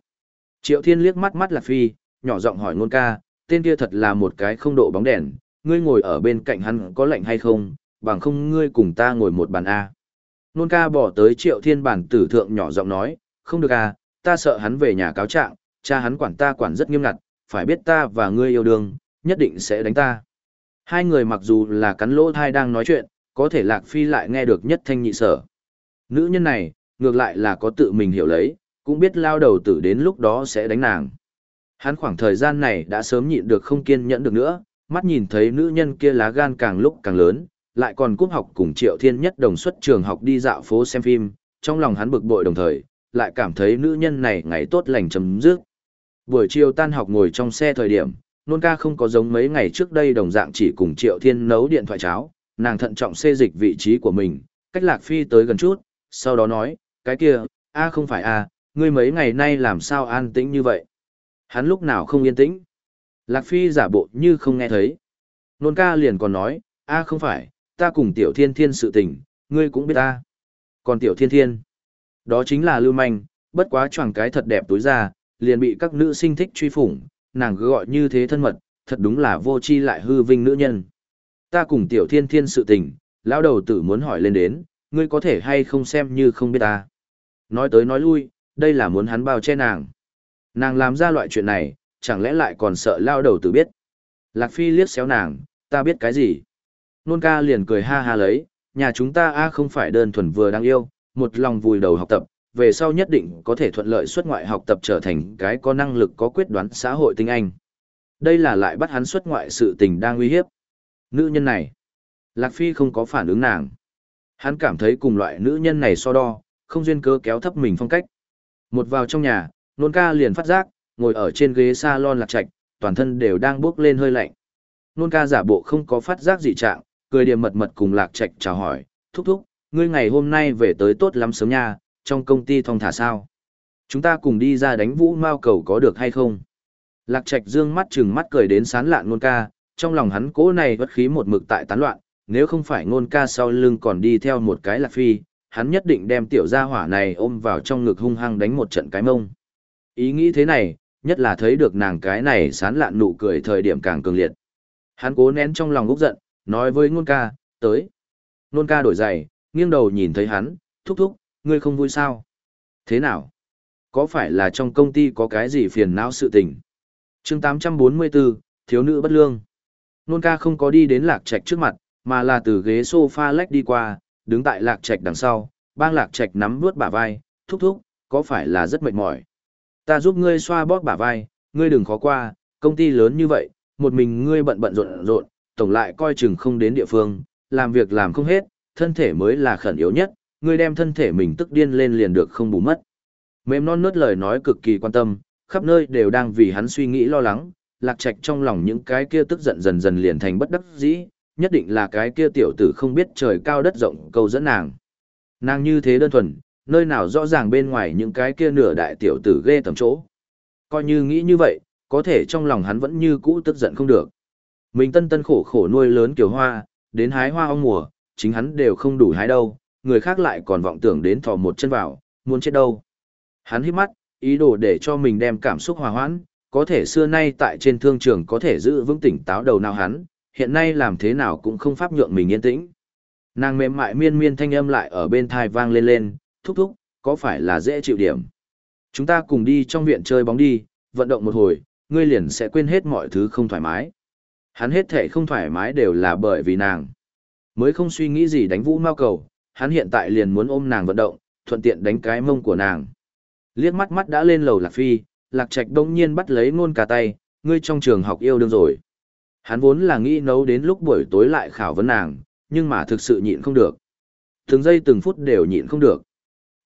Triệu Thiên liếc mắt mắt Lạc Phi, nhỏ giọng hỏi ngôn ca, tên kia thật là một cái không độ bóng đèn, ngươi ngồi ở bên cạnh hắn có lạnh hay không, bằng không ngươi cùng ta ngồi một bàn A. Nôn ca bỏ tới Triệu Thiên bản tử thượng nhỏ giọng nói, không được à, ta sợ hắn về nhà cáo trạng, cha hắn quản ta quản rất nghiêm ngặt, phải biết ta và ngươi yêu đương, nhất định sẽ đánh ta. Hai người mặc dù là cắn lỗ thai đang nói chuyện, có thể Lạc Phi lại nghe được nhất thanh nhị sở. Nữ nhân này, ngược lại là có tự mình hiểu lấy, cũng biết lao đầu tử đến lúc đó sẽ đánh nàng. Hắn khoảng thời gian này đã sớm nhịn được không kiên nhẫn được nữa, mắt nhìn thấy nữ nhân kia lá gan càng lúc càng lớn, lại còn cúp học cùng Triệu Thiên Nhất đồng xuất trường học đi dạo phố xem phim, trong lòng hắn bực bội đồng thời, lại cảm thấy nữ nhân này ngày tốt lành chấm dứt. Buổi chiều tan học ngồi trong xe thời điểm, nôn ca không có giống mấy ngày trước đây đồng dạng chỉ cùng Triệu Thiên nấu điện thoại cháo, nàng thận trọng xê dịch vị trí của mình, cách Lạc Phi tới gần chút, sau đó nói, cái kia, a không phải a, ngươi mấy ngày nay làm sao an tĩnh như vậy? Hắn lúc nào không yên tĩnh? Lạc Phi giả bộ như không nghe thấy. Nôn ca liền còn nói, a không phải, ta cùng tiểu thiên thiên sự tình, ngươi cũng biết ta. Còn tiểu thiên thiên, đó chính là lưu manh, bất quá choàng cái thật đẹp tối ra, liền bị các nữ sinh thích truy phủng, nàng cứ gọi như thế thân mật, thật đúng là vô chi lại hư vinh nữ nhân. Ta cùng tiểu thiên thiên sự tình, lão đầu tử muốn hỏi lên đến, ngươi có thể hay không xem như không biết ta. Nói tới nói lui, đây là muốn hắn bao che nàng. Nàng làm ra loại chuyện này, chẳng lẽ lại còn sợ lao đầu tử biết. Lạc Phi liếc xéo nàng, ta biết cái gì. Nôn ca liền cười ha ha lấy, nhà chúng ta a không phải đơn thuần vừa đáng yêu, một lòng vùi đầu học tập, về sau nhất định có thể thuận lợi xuất ngoại học tập trở thành cái có năng lực có quyết đoán xã hội tinh anh. Đây là lại bắt hắn xuất ngoại sự tình đang uy hiếp. Nữ nhân này, Lạc Phi không có phản ứng nàng. Hắn cảm thấy cùng loại nữ nhân này so đo, không duyên cơ kéo thấp mình phong cách. Một vào trong nhà, nôn ca liền phát giác, ngồi ở trên ghế salon lạc trạch, toàn thân đều đang bước lên hơi lạnh. Nôn ca giả bộ không có phát giác gì trạng, cười điểm mật mật cùng lạc trạch chào hỏi, thúc thúc, ngươi ngày hôm nay về tới tốt lắm sớm nha, trong công ty thong thả sao. Chúng ta cùng đi ra đánh vũ mao cầu có được hay không? Lạc trạch dương mắt chừng mắt cười đến sán lạn nôn ca, trong lòng hắn cố này bất khí một mực tại tán loạn, nếu không phải nôn ca sau lưng còn đi theo một cái lạc phi, hắn nhất định đem tiểu gia hỏa này ôm vào trong ngực hung hăng đánh một trận cái mông. Ý nghĩ thế này, nhất là thấy được nàng cái này sán lạn nụ cười thời điểm càng cường liệt. Hắn cố nén trong lòng úc giận, nói với ngôn ca, tới. Ngôn ca đổi giày, nghiêng đầu nhìn thấy hắn, thúc thúc, ngươi không vui sao? Thế nào? Có phải là trong công ty có cái gì phiền não sự tình? chương 844, thiếu nữ bất lương. Nôn ca không có đi đến lạc trạch trước mặt, mà là từ ghế sofa lách đi qua, đứng tại lạc trạch đằng sau, bang lạc trạch nắm vuốt bả vai, thúc thúc, có phải là rất mệt mỏi? Ta giúp ngươi xoa bóp bả vai, ngươi đừng khó qua, công ty lớn như vậy, một mình ngươi bận bận rộn rộn, tổng lại coi chừng không đến địa phương, làm việc làm không hết, thân thể mới là khẩn yếu nhất, ngươi đem thân thể mình tức điên lên liền được không bù mất. Mềm non nớt lời nói cực kỳ quan tâm, khắp nơi đều đang vì hắn suy nghĩ lo lắng, lạc trạch trong lòng những cái kia tức giận dần dần liền thành bất đắc dĩ, nhất định là cái kia tiểu tử không biết trời cao đất rộng câu dẫn nàng. Nàng như thế đơn thuần, nơi nào rõ ràng bên ngoài những cái kia nửa đại tiểu tử ghê tầm chỗ. Coi như nghĩ như vậy, có thể trong lòng hắn vẫn như cũ tức giận không được. Mình tân tân khổ khổ nuôi lớn kiểu hoa, đến hái hoa ong mùa, chính hắn đều không đủ hái đâu, người khác lại còn vọng tưởng đến thò một chân vào, muốn chết đâu. Hắn hít mắt, ý đồ để cho mình đem cảm xúc hòa hoãn, có thể xưa nay tại trên thương trường có thể giữ vững tỉnh táo đầu nào hắn, hiện nay làm thế nào cũng không pháp nhượng mình yên tĩnh. Nàng mềm mại miên miên thanh âm lại ở bên thai vang lên lên, thúc thúc, có phải là dễ chịu điểm. Chúng ta cùng đi trong viện chơi bóng đi, vận động một hồi, ngươi liền sẽ quên hết mọi thứ không thoải mái. Hắn hết thể không thoải mái đều là bởi vì nàng. Mới không suy nghĩ gì đánh vũ mao cầu, hắn hiện tại liền muốn ôm nàng vận động, thuận tiện đánh cái mông của nàng. Liếc mắt mắt đã lên lầu Lạc Phi, Lạc Trạch đông nhiên bắt lấy ngôn cả tay, ngươi trong trường học yêu đương rồi. Hắn vốn là nghĩ nấu đến lúc buổi tối lại khảo vấn nàng, nhưng mà thực sự nhịn không được. Từng giây từng phút đều nhịn không được.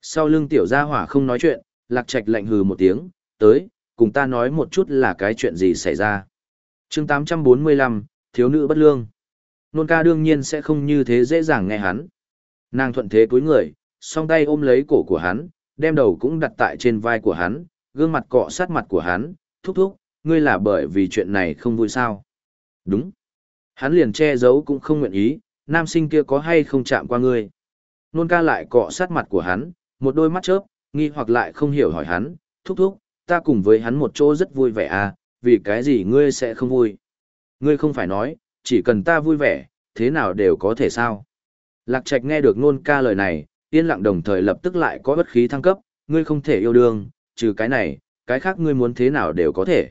Sau lưng tiểu gia hỏa không nói chuyện, Lạc Trạch lạnh hừ một tiếng, tới, cùng ta nói một chút là cái chuyện gì xảy ra. chương 845, thiếu nữ bất lương. Nôn ca đương nhiên sẽ không như thế dễ dàng nghe hắn. Nàng thuận thế cúi người, song tay ôm lấy cổ của hắn, đem đầu cũng đặt tại trên vai của hắn, gương mặt cọ sát mặt của hắn, thúc thúc, ngươi là bởi vì chuyện này không vui sao. Đúng. Hắn liền che giấu cũng không nguyện ý, nam sinh kia có hay không chạm qua ngươi. Nôn ca lại cọ sát mặt của hắn, một đôi mắt chớp, nghi hoặc lại không hiểu hỏi hắn, thúc thúc, ta cùng với hắn một chỗ rất vui vẻ à, vì cái gì ngươi sẽ không vui. Ngươi không phải nói, chỉ cần ta vui vẻ, thế nào đều có thể sao. Lạc Trạch nghe được nôn ca lời này, yên lặng đồng thời lập tức lại có bất khí thăng cấp, ngươi không thể yêu đương, trừ cái này, cái khác ngươi muốn thế nào đều có thể.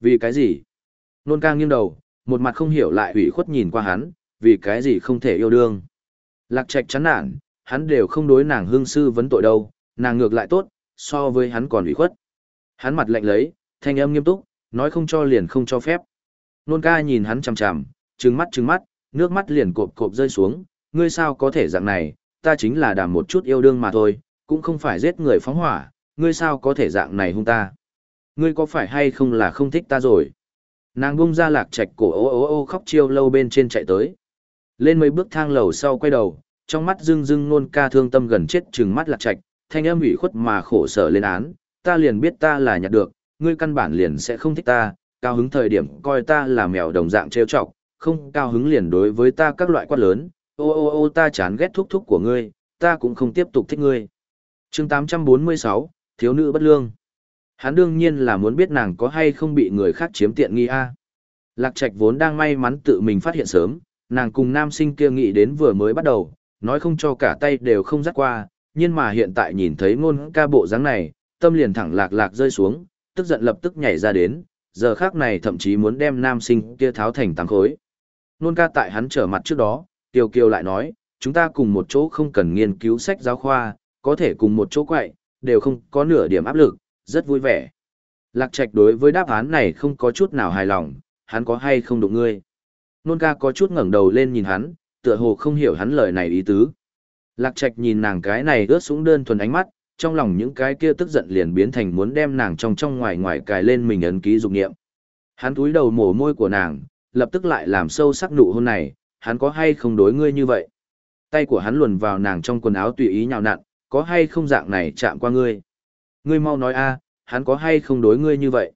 Vì cái gì? Nôn ca nghiêng đầu, một mặt không hiểu lại ủy khuất nhìn qua hắn, vì cái gì không thể yêu đương. Lạc Trạch chán nản, hắn đều không đối nàng hương sư vấn tội đâu, nàng ngược lại tốt, so với hắn còn ủy khuất. Hắn mặt lạnh lấy, thanh âm nghiêm túc, nói không cho liền không cho phép. Nôn ca nhìn hắn chằm chằm, trừng mắt trừng mắt, nước mắt liền cộp cộp rơi xuống, ngươi sao có thể dạng này, ta chính là đàm một chút yêu đương mà thôi, cũng không phải giết người phóng hỏa, ngươi sao có thể dạng này hung ta. Ngươi có phải hay không là không thích ta rồi. Nàng bung ra lạc trạch cổ ô ô ô khóc chiêu lâu bên trên chạy tới. Lên mấy bước thang lầu sau quay đầu, trong mắt dưng dưng nôn ca thương tâm gần chết chừng mắt lạc trạch, thanh âm ủy khuất mà khổ sở lên án, ta liền biết ta là nhặt được, ngươi căn bản liền sẽ không thích ta, cao hứng thời điểm coi ta là mèo đồng dạng trêu chọc, không cao hứng liền đối với ta các loại quát lớn, ô ô ô ta chán ghét thúc thúc của ngươi, ta cũng không tiếp tục thích ngươi. chương 846, thiếu nữ bất lương. Hắn đương nhiên là muốn biết nàng có hay không bị người khác chiếm tiện nghi a. Lạc Trạch vốn đang may mắn tự mình phát hiện sớm, nàng cùng nam sinh kia nghĩ đến vừa mới bắt đầu, nói không cho cả tay đều không dắt qua, nhưng mà hiện tại nhìn thấy ngôn ca bộ dáng này, tâm liền thẳng lạc lạc rơi xuống, tức giận lập tức nhảy ra đến, giờ khác này thậm chí muốn đem nam sinh kia tháo thành tám khối. Ngôn ca tại hắn trở mặt trước đó, Tiêu Kiều lại nói, chúng ta cùng một chỗ không cần nghiên cứu sách giáo khoa, có thể cùng một chỗ quậy, đều không có nửa điểm áp lực, rất vui vẻ. Lạc Trạch đối với đáp án này không có chút nào hài lòng, hắn có hay không đụng ngươi. Nôn ca có chút ngẩng đầu lên nhìn hắn, tựa hồ không hiểu hắn lời này ý tứ. Lạc Trạch nhìn nàng cái này ướt sũng đơn thuần ánh mắt, trong lòng những cái kia tức giận liền biến thành muốn đem nàng trong trong ngoài ngoài cài lên mình ấn ký dục nghiệm. Hắn túi đầu mổ môi của nàng, lập tức lại làm sâu sắc nụ hôn này, hắn có hay không đối ngươi như vậy? Tay của hắn luồn vào nàng trong quần áo tùy ý nhào nặn, có hay không dạng này chạm qua ngươi? Ngươi mau nói a, hắn có hay không đối ngươi như vậy?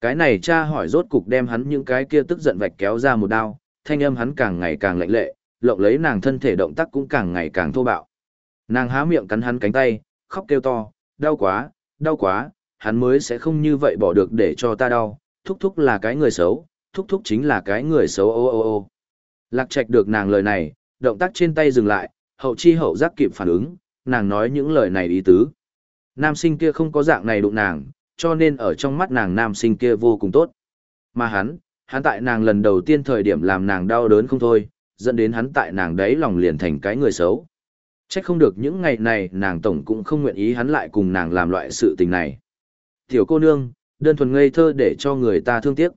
Cái này cha hỏi rốt cục đem hắn những cái kia tức giận vạch kéo ra một đao, thanh âm hắn càng ngày càng lạnh lệ, lộng lấy nàng thân thể động tác cũng càng ngày càng thô bạo. Nàng há miệng cắn hắn cánh tay, khóc kêu to, đau quá, đau quá, hắn mới sẽ không như vậy bỏ được để cho ta đau, thúc thúc là cái người xấu, thúc thúc chính là cái người xấu ô ô ô. Lạc trạch được nàng lời này, động tác trên tay dừng lại, hậu chi hậu giác kịp phản ứng, nàng nói những lời này ý tứ. Nam sinh kia không có dạng này đụng nàng, cho nên ở trong mắt nàng nam sinh kia vô cùng tốt. Mà hắn, hắn tại nàng lần đầu tiên thời điểm làm nàng đau đớn không thôi, dẫn đến hắn tại nàng đấy lòng liền thành cái người xấu. Chắc không được những ngày này nàng tổng cũng không nguyện ý hắn lại cùng nàng làm loại sự tình này. Tiểu cô nương, đơn thuần ngây thơ để cho người ta thương tiếc.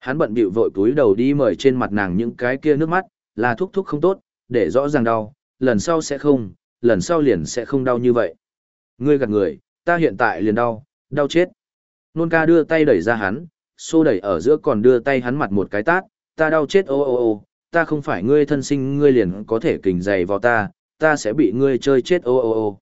Hắn bận bịu vội cúi đầu đi mời trên mặt nàng những cái kia nước mắt, là thúc thúc không tốt, để rõ ràng đau, lần sau sẽ không, lần sau liền sẽ không đau như vậy. Ngươi gạt người, ta hiện tại liền đau, đau chết. Nôn ca đưa tay đẩy ra hắn, xô đẩy ở giữa còn đưa tay hắn mặt một cái tát, ta đau chết ô ô ô, ta không phải ngươi thân sinh ngươi liền có thể kình dày vào ta, ta sẽ bị ngươi chơi chết ô ô ô.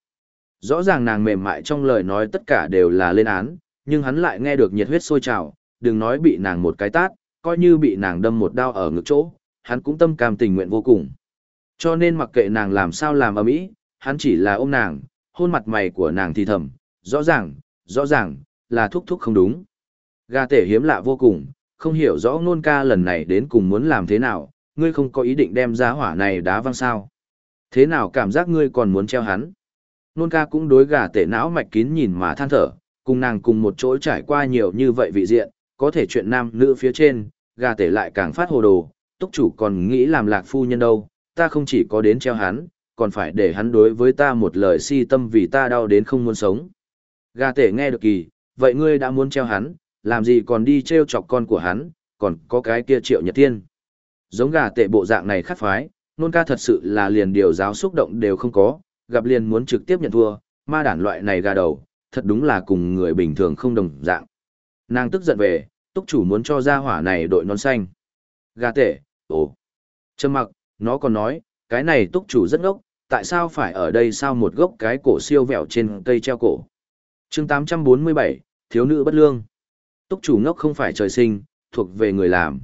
Rõ ràng nàng mềm mại trong lời nói tất cả đều là lên án, nhưng hắn lại nghe được nhiệt huyết sôi trào, đừng nói bị nàng một cái tát, coi như bị nàng đâm một đao ở ngực chỗ, hắn cũng tâm cam tình nguyện vô cùng. Cho nên mặc kệ nàng làm sao làm ở mỹ, hắn chỉ là ôm nàng, hôn mặt mày của nàng thì thầm, rõ ràng, rõ ràng, là thúc thúc không đúng. Gà tể hiếm lạ vô cùng, không hiểu rõ nôn ca lần này đến cùng muốn làm thế nào, ngươi không có ý định đem giá hỏa này đá văng sao. Thế nào cảm giác ngươi còn muốn treo hắn? Nôn ca cũng đối gà tể não mạch kín nhìn mà than thở, cùng nàng cùng một chỗ trải qua nhiều như vậy vị diện, có thể chuyện nam nữ phía trên, gà tể lại càng phát hồ đồ, túc chủ còn nghĩ làm lạc phu nhân đâu, ta không chỉ có đến treo hắn, còn phải để hắn đối với ta một lời si tâm vì ta đau đến không muốn sống. Gà tể nghe được kỳ, vậy ngươi đã muốn treo hắn, làm gì còn đi treo chọc con của hắn, còn có cái kia triệu nhật tiên. Giống gà tệ bộ dạng này khắc phái, nôn ca thật sự là liền điều giáo xúc động đều không có, gặp liền muốn trực tiếp nhận thua, ma đản loại này gà đầu, thật đúng là cùng người bình thường không đồng dạng. Nàng tức giận về, túc chủ muốn cho ra hỏa này đội nón xanh. Gà tệ, ồ. Trầm mặc, nó còn nói, cái này túc chủ rất ngốc, tại sao phải ở đây sao một gốc cái cổ siêu vẹo trên cây treo cổ. chương 847, thiếu nữ bất lương. Túc chủ ngốc không phải trời sinh, thuộc về người làm.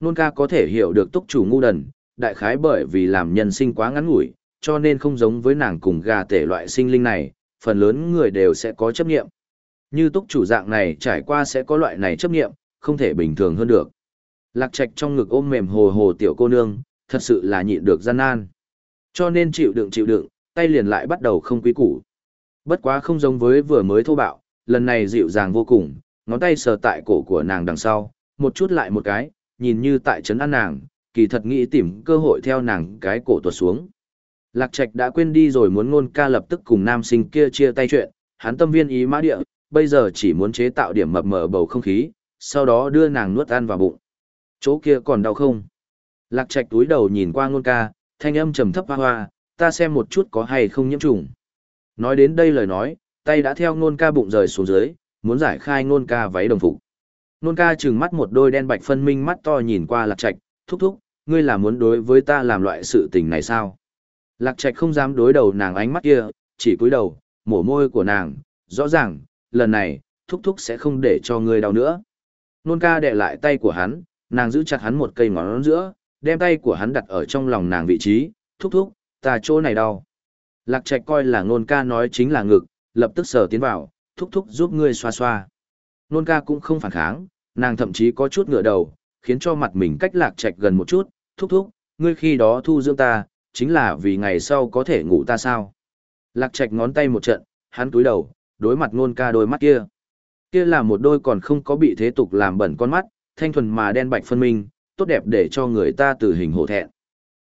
Nôn ca có thể hiểu được túc chủ ngu đần, đại khái bởi vì làm nhân sinh quá ngắn ngủi, cho nên không giống với nàng cùng gà tể loại sinh linh này, phần lớn người đều sẽ có chấp nghiệm. Như túc chủ dạng này trải qua sẽ có loại này chấp nghiệm, không thể bình thường hơn được. Lạc trạch trong ngực ôm mềm hồ hồ tiểu cô nương, thật sự là nhịn được gian nan. Cho nên chịu đựng chịu đựng, tay liền lại bắt đầu không quý củ. Bất quá không giống với vừa mới thô bạo, lần này dịu dàng vô cùng, ngón tay sờ tại cổ của nàng đằng sau, một chút lại một cái, nhìn như tại trấn an nàng, kỳ thật nghĩ tìm cơ hội theo nàng cái cổ tuột xuống. Lạc Trạch đã quên đi rồi muốn ngôn ca lập tức cùng nam sinh kia chia tay chuyện, hắn tâm viên ý mã địa, bây giờ chỉ muốn chế tạo điểm mập mờ bầu không khí, sau đó đưa nàng nuốt ăn vào bụng. Chỗ kia còn đau không? Lạc Trạch túi đầu nhìn qua ngôn ca, thanh âm trầm thấp hoa hoa, ta xem một chút có hay không nhiễm trùng. Nói đến đây lời nói, tay đã theo ngôn ca bụng rời xuống dưới, muốn giải khai ngôn ca váy đồng phục. Nôn ca trừng mắt một đôi đen bạch phân minh mắt to nhìn qua lạc trạch, thúc thúc, ngươi là muốn đối với ta làm loại sự tình này sao? Lạc trạch không dám đối đầu nàng ánh mắt kia, chỉ cúi đầu, mổ môi của nàng, rõ ràng, lần này, thúc thúc sẽ không để cho ngươi đau nữa. Nôn ca đè lại tay của hắn, nàng giữ chặt hắn một cây ngón giữa, đem tay của hắn đặt ở trong lòng nàng vị trí, thúc thúc, ta chỗ này đau. Lạc trạch coi là nôn ca nói chính là ngực, lập tức sờ tiến vào, thúc thúc giúp ngươi xoa xoa. Nôn ca cũng không phản kháng, nàng thậm chí có chút ngựa đầu, khiến cho mặt mình cách lạc trạch gần một chút, thúc thúc, ngươi khi đó thu dưỡng ta, chính là vì ngày sau có thể ngủ ta sao. Lạc Trạch ngón tay một trận, hắn túi đầu, đối mặt nôn ca đôi mắt kia. Kia là một đôi còn không có bị thế tục làm bẩn con mắt, thanh thuần mà đen bạch phân minh, tốt đẹp để cho người ta từ hình hổ thẹn.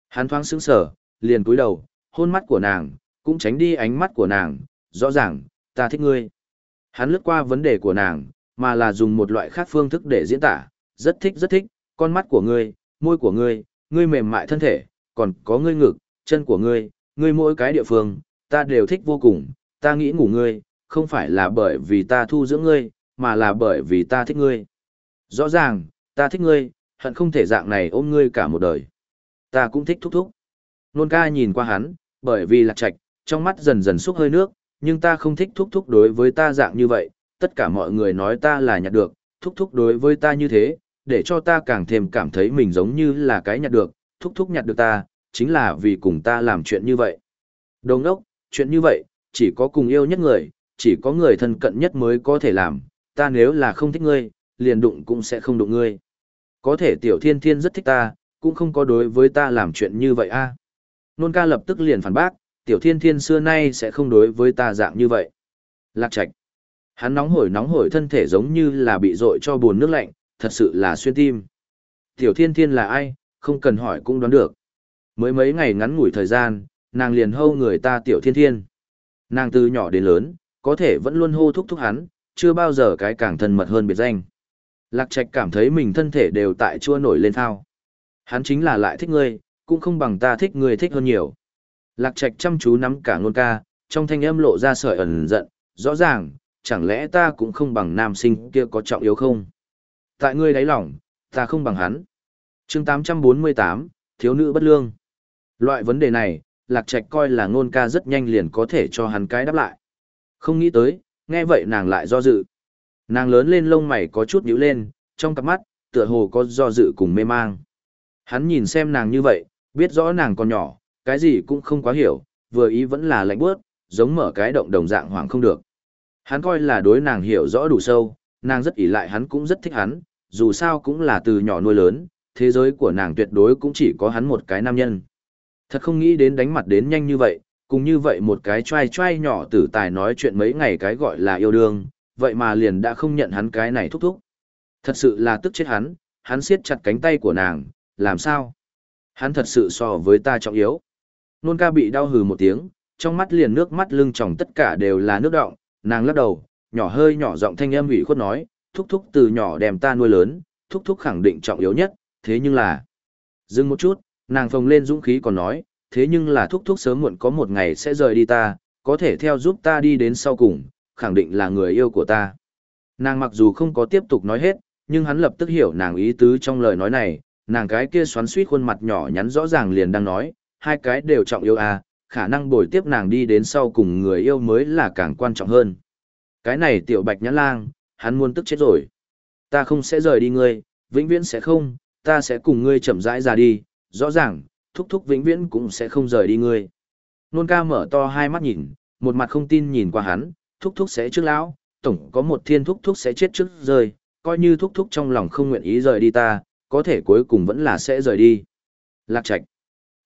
Hắn thoáng sững sờ, liền cúi đầu, hôn mắt của nàng, cũng tránh đi ánh mắt của nàng, rõ ràng, ta thích ngươi. Hắn lướt qua vấn đề của nàng, mà là dùng một loại khác phương thức để diễn tả, rất thích rất thích, con mắt của ngươi, môi của ngươi, ngươi mềm mại thân thể, còn có ngươi ngực, chân của ngươi, ngươi mỗi cái địa phương, ta đều thích vô cùng, ta nghĩ ngủ ngươi, không phải là bởi vì ta thu dưỡng ngươi, mà là bởi vì ta thích ngươi. Rõ ràng, ta thích ngươi, hận không thể dạng này ôm ngươi cả một đời. Ta cũng thích thúc thúc. Nôn ca nhìn qua hắn, bởi vì lạc trạch, trong mắt dần dần xúc hơi nước, nhưng ta không thích thúc thúc đối với ta dạng như vậy, tất cả mọi người nói ta là nhặt được, thúc thúc đối với ta như thế, để cho ta càng thêm cảm thấy mình giống như là cái nhặt được, thúc thúc nhặt được ta, chính là vì cùng ta làm chuyện như vậy. Đồng ốc, chuyện như vậy, chỉ có cùng yêu nhất người, chỉ có người thân cận nhất mới có thể làm, ta nếu là không thích ngươi, liền đụng cũng sẽ không đụng ngươi. Có thể tiểu thiên thiên rất thích ta, cũng không có đối với ta làm chuyện như vậy a. À. Nôn ca lập tức liền phản bác, tiểu thiên thiên xưa nay sẽ không đối với ta dạng như vậy. Lạc Trạch. Hắn nóng hổi nóng hổi thân thể giống như là bị dội cho buồn nước lạnh, thật sự là xuyên tim. Tiểu thiên thiên là ai, không cần hỏi cũng đoán được. Mới mấy ngày ngắn ngủi thời gian, nàng liền hâu người ta tiểu thiên thiên. Nàng từ nhỏ đến lớn, có thể vẫn luôn hô thúc thúc hắn, chưa bao giờ cái càng thân mật hơn biệt danh. Lạc Trạch cảm thấy mình thân thể đều tại chua nổi lên thao. Hắn chính là lại thích ngươi, cũng không bằng ta thích ngươi thích hơn nhiều. Lạc Trạch chăm chú nắm cả ngôn ca, trong thanh âm lộ ra sợi ẩn giận, rõ ràng, chẳng lẽ ta cũng không bằng nam sinh kia có trọng yếu không? Tại ngươi đáy lòng, ta không bằng hắn. chương 848, thiếu nữ bất lương. Loại vấn đề này, Lạc Trạch coi là ngôn ca rất nhanh liền có thể cho hắn cái đáp lại. Không nghĩ tới, nghe vậy nàng lại do dự. Nàng lớn lên lông mày có chút nhíu lên, trong cặp mắt, tựa hồ có do dự cùng mê mang. Hắn nhìn xem nàng như vậy, biết rõ nàng còn nhỏ, cái gì cũng không quá hiểu, vừa ý vẫn là lạnh bước, giống mở cái động đồng dạng hoảng không được. Hắn coi là đối nàng hiểu rõ đủ sâu, nàng rất ỷ lại hắn cũng rất thích hắn, dù sao cũng là từ nhỏ nuôi lớn, thế giới của nàng tuyệt đối cũng chỉ có hắn một cái nam nhân. Thật không nghĩ đến đánh mặt đến nhanh như vậy, cùng như vậy một cái trai trai nhỏ tử tài nói chuyện mấy ngày cái gọi là yêu đương, vậy mà liền đã không nhận hắn cái này thúc thúc. Thật sự là tức chết hắn, hắn siết chặt cánh tay của nàng, làm sao? Hắn thật sự so với ta trọng yếu. Nôn ca bị đau hừ một tiếng, trong mắt liền nước mắt lưng tròng tất cả đều là nước đọng nàng lắc đầu, nhỏ hơi nhỏ giọng thanh âm ủy khuất nói, thúc thúc từ nhỏ đem ta nuôi lớn, thúc thúc khẳng định trọng yếu nhất, thế nhưng là... Dừng một chút, nàng phồng lên dũng khí còn nói, thế nhưng là thúc thúc sớm muộn có một ngày sẽ rời đi ta, có thể theo giúp ta đi đến sau cùng, khẳng định là người yêu của ta. Nàng mặc dù không có tiếp tục nói hết, nhưng hắn lập tức hiểu nàng ý tứ trong lời nói này, nàng cái kia xoắn suýt khuôn mặt nhỏ nhắn rõ ràng liền đang nói, hai cái đều trọng yêu à, khả năng bồi tiếp nàng đi đến sau cùng người yêu mới là càng quan trọng hơn. Cái này tiểu bạch nhãn lang, hắn muốn tức chết rồi. Ta không sẽ rời đi ngươi, vĩnh viễn sẽ không, ta sẽ cùng ngươi chậm rãi ra đi, rõ ràng, thúc thúc vĩnh viễn cũng sẽ không rời đi ngươi. Nôn ca mở to hai mắt nhìn, một mặt không tin nhìn qua hắn, thúc thúc sẽ trước lão, tổng có một thiên thúc thúc sẽ chết trước rời, coi như thúc thúc trong lòng không nguyện ý rời đi ta, có thể cuối cùng vẫn là sẽ rời đi. Lạc Trạch.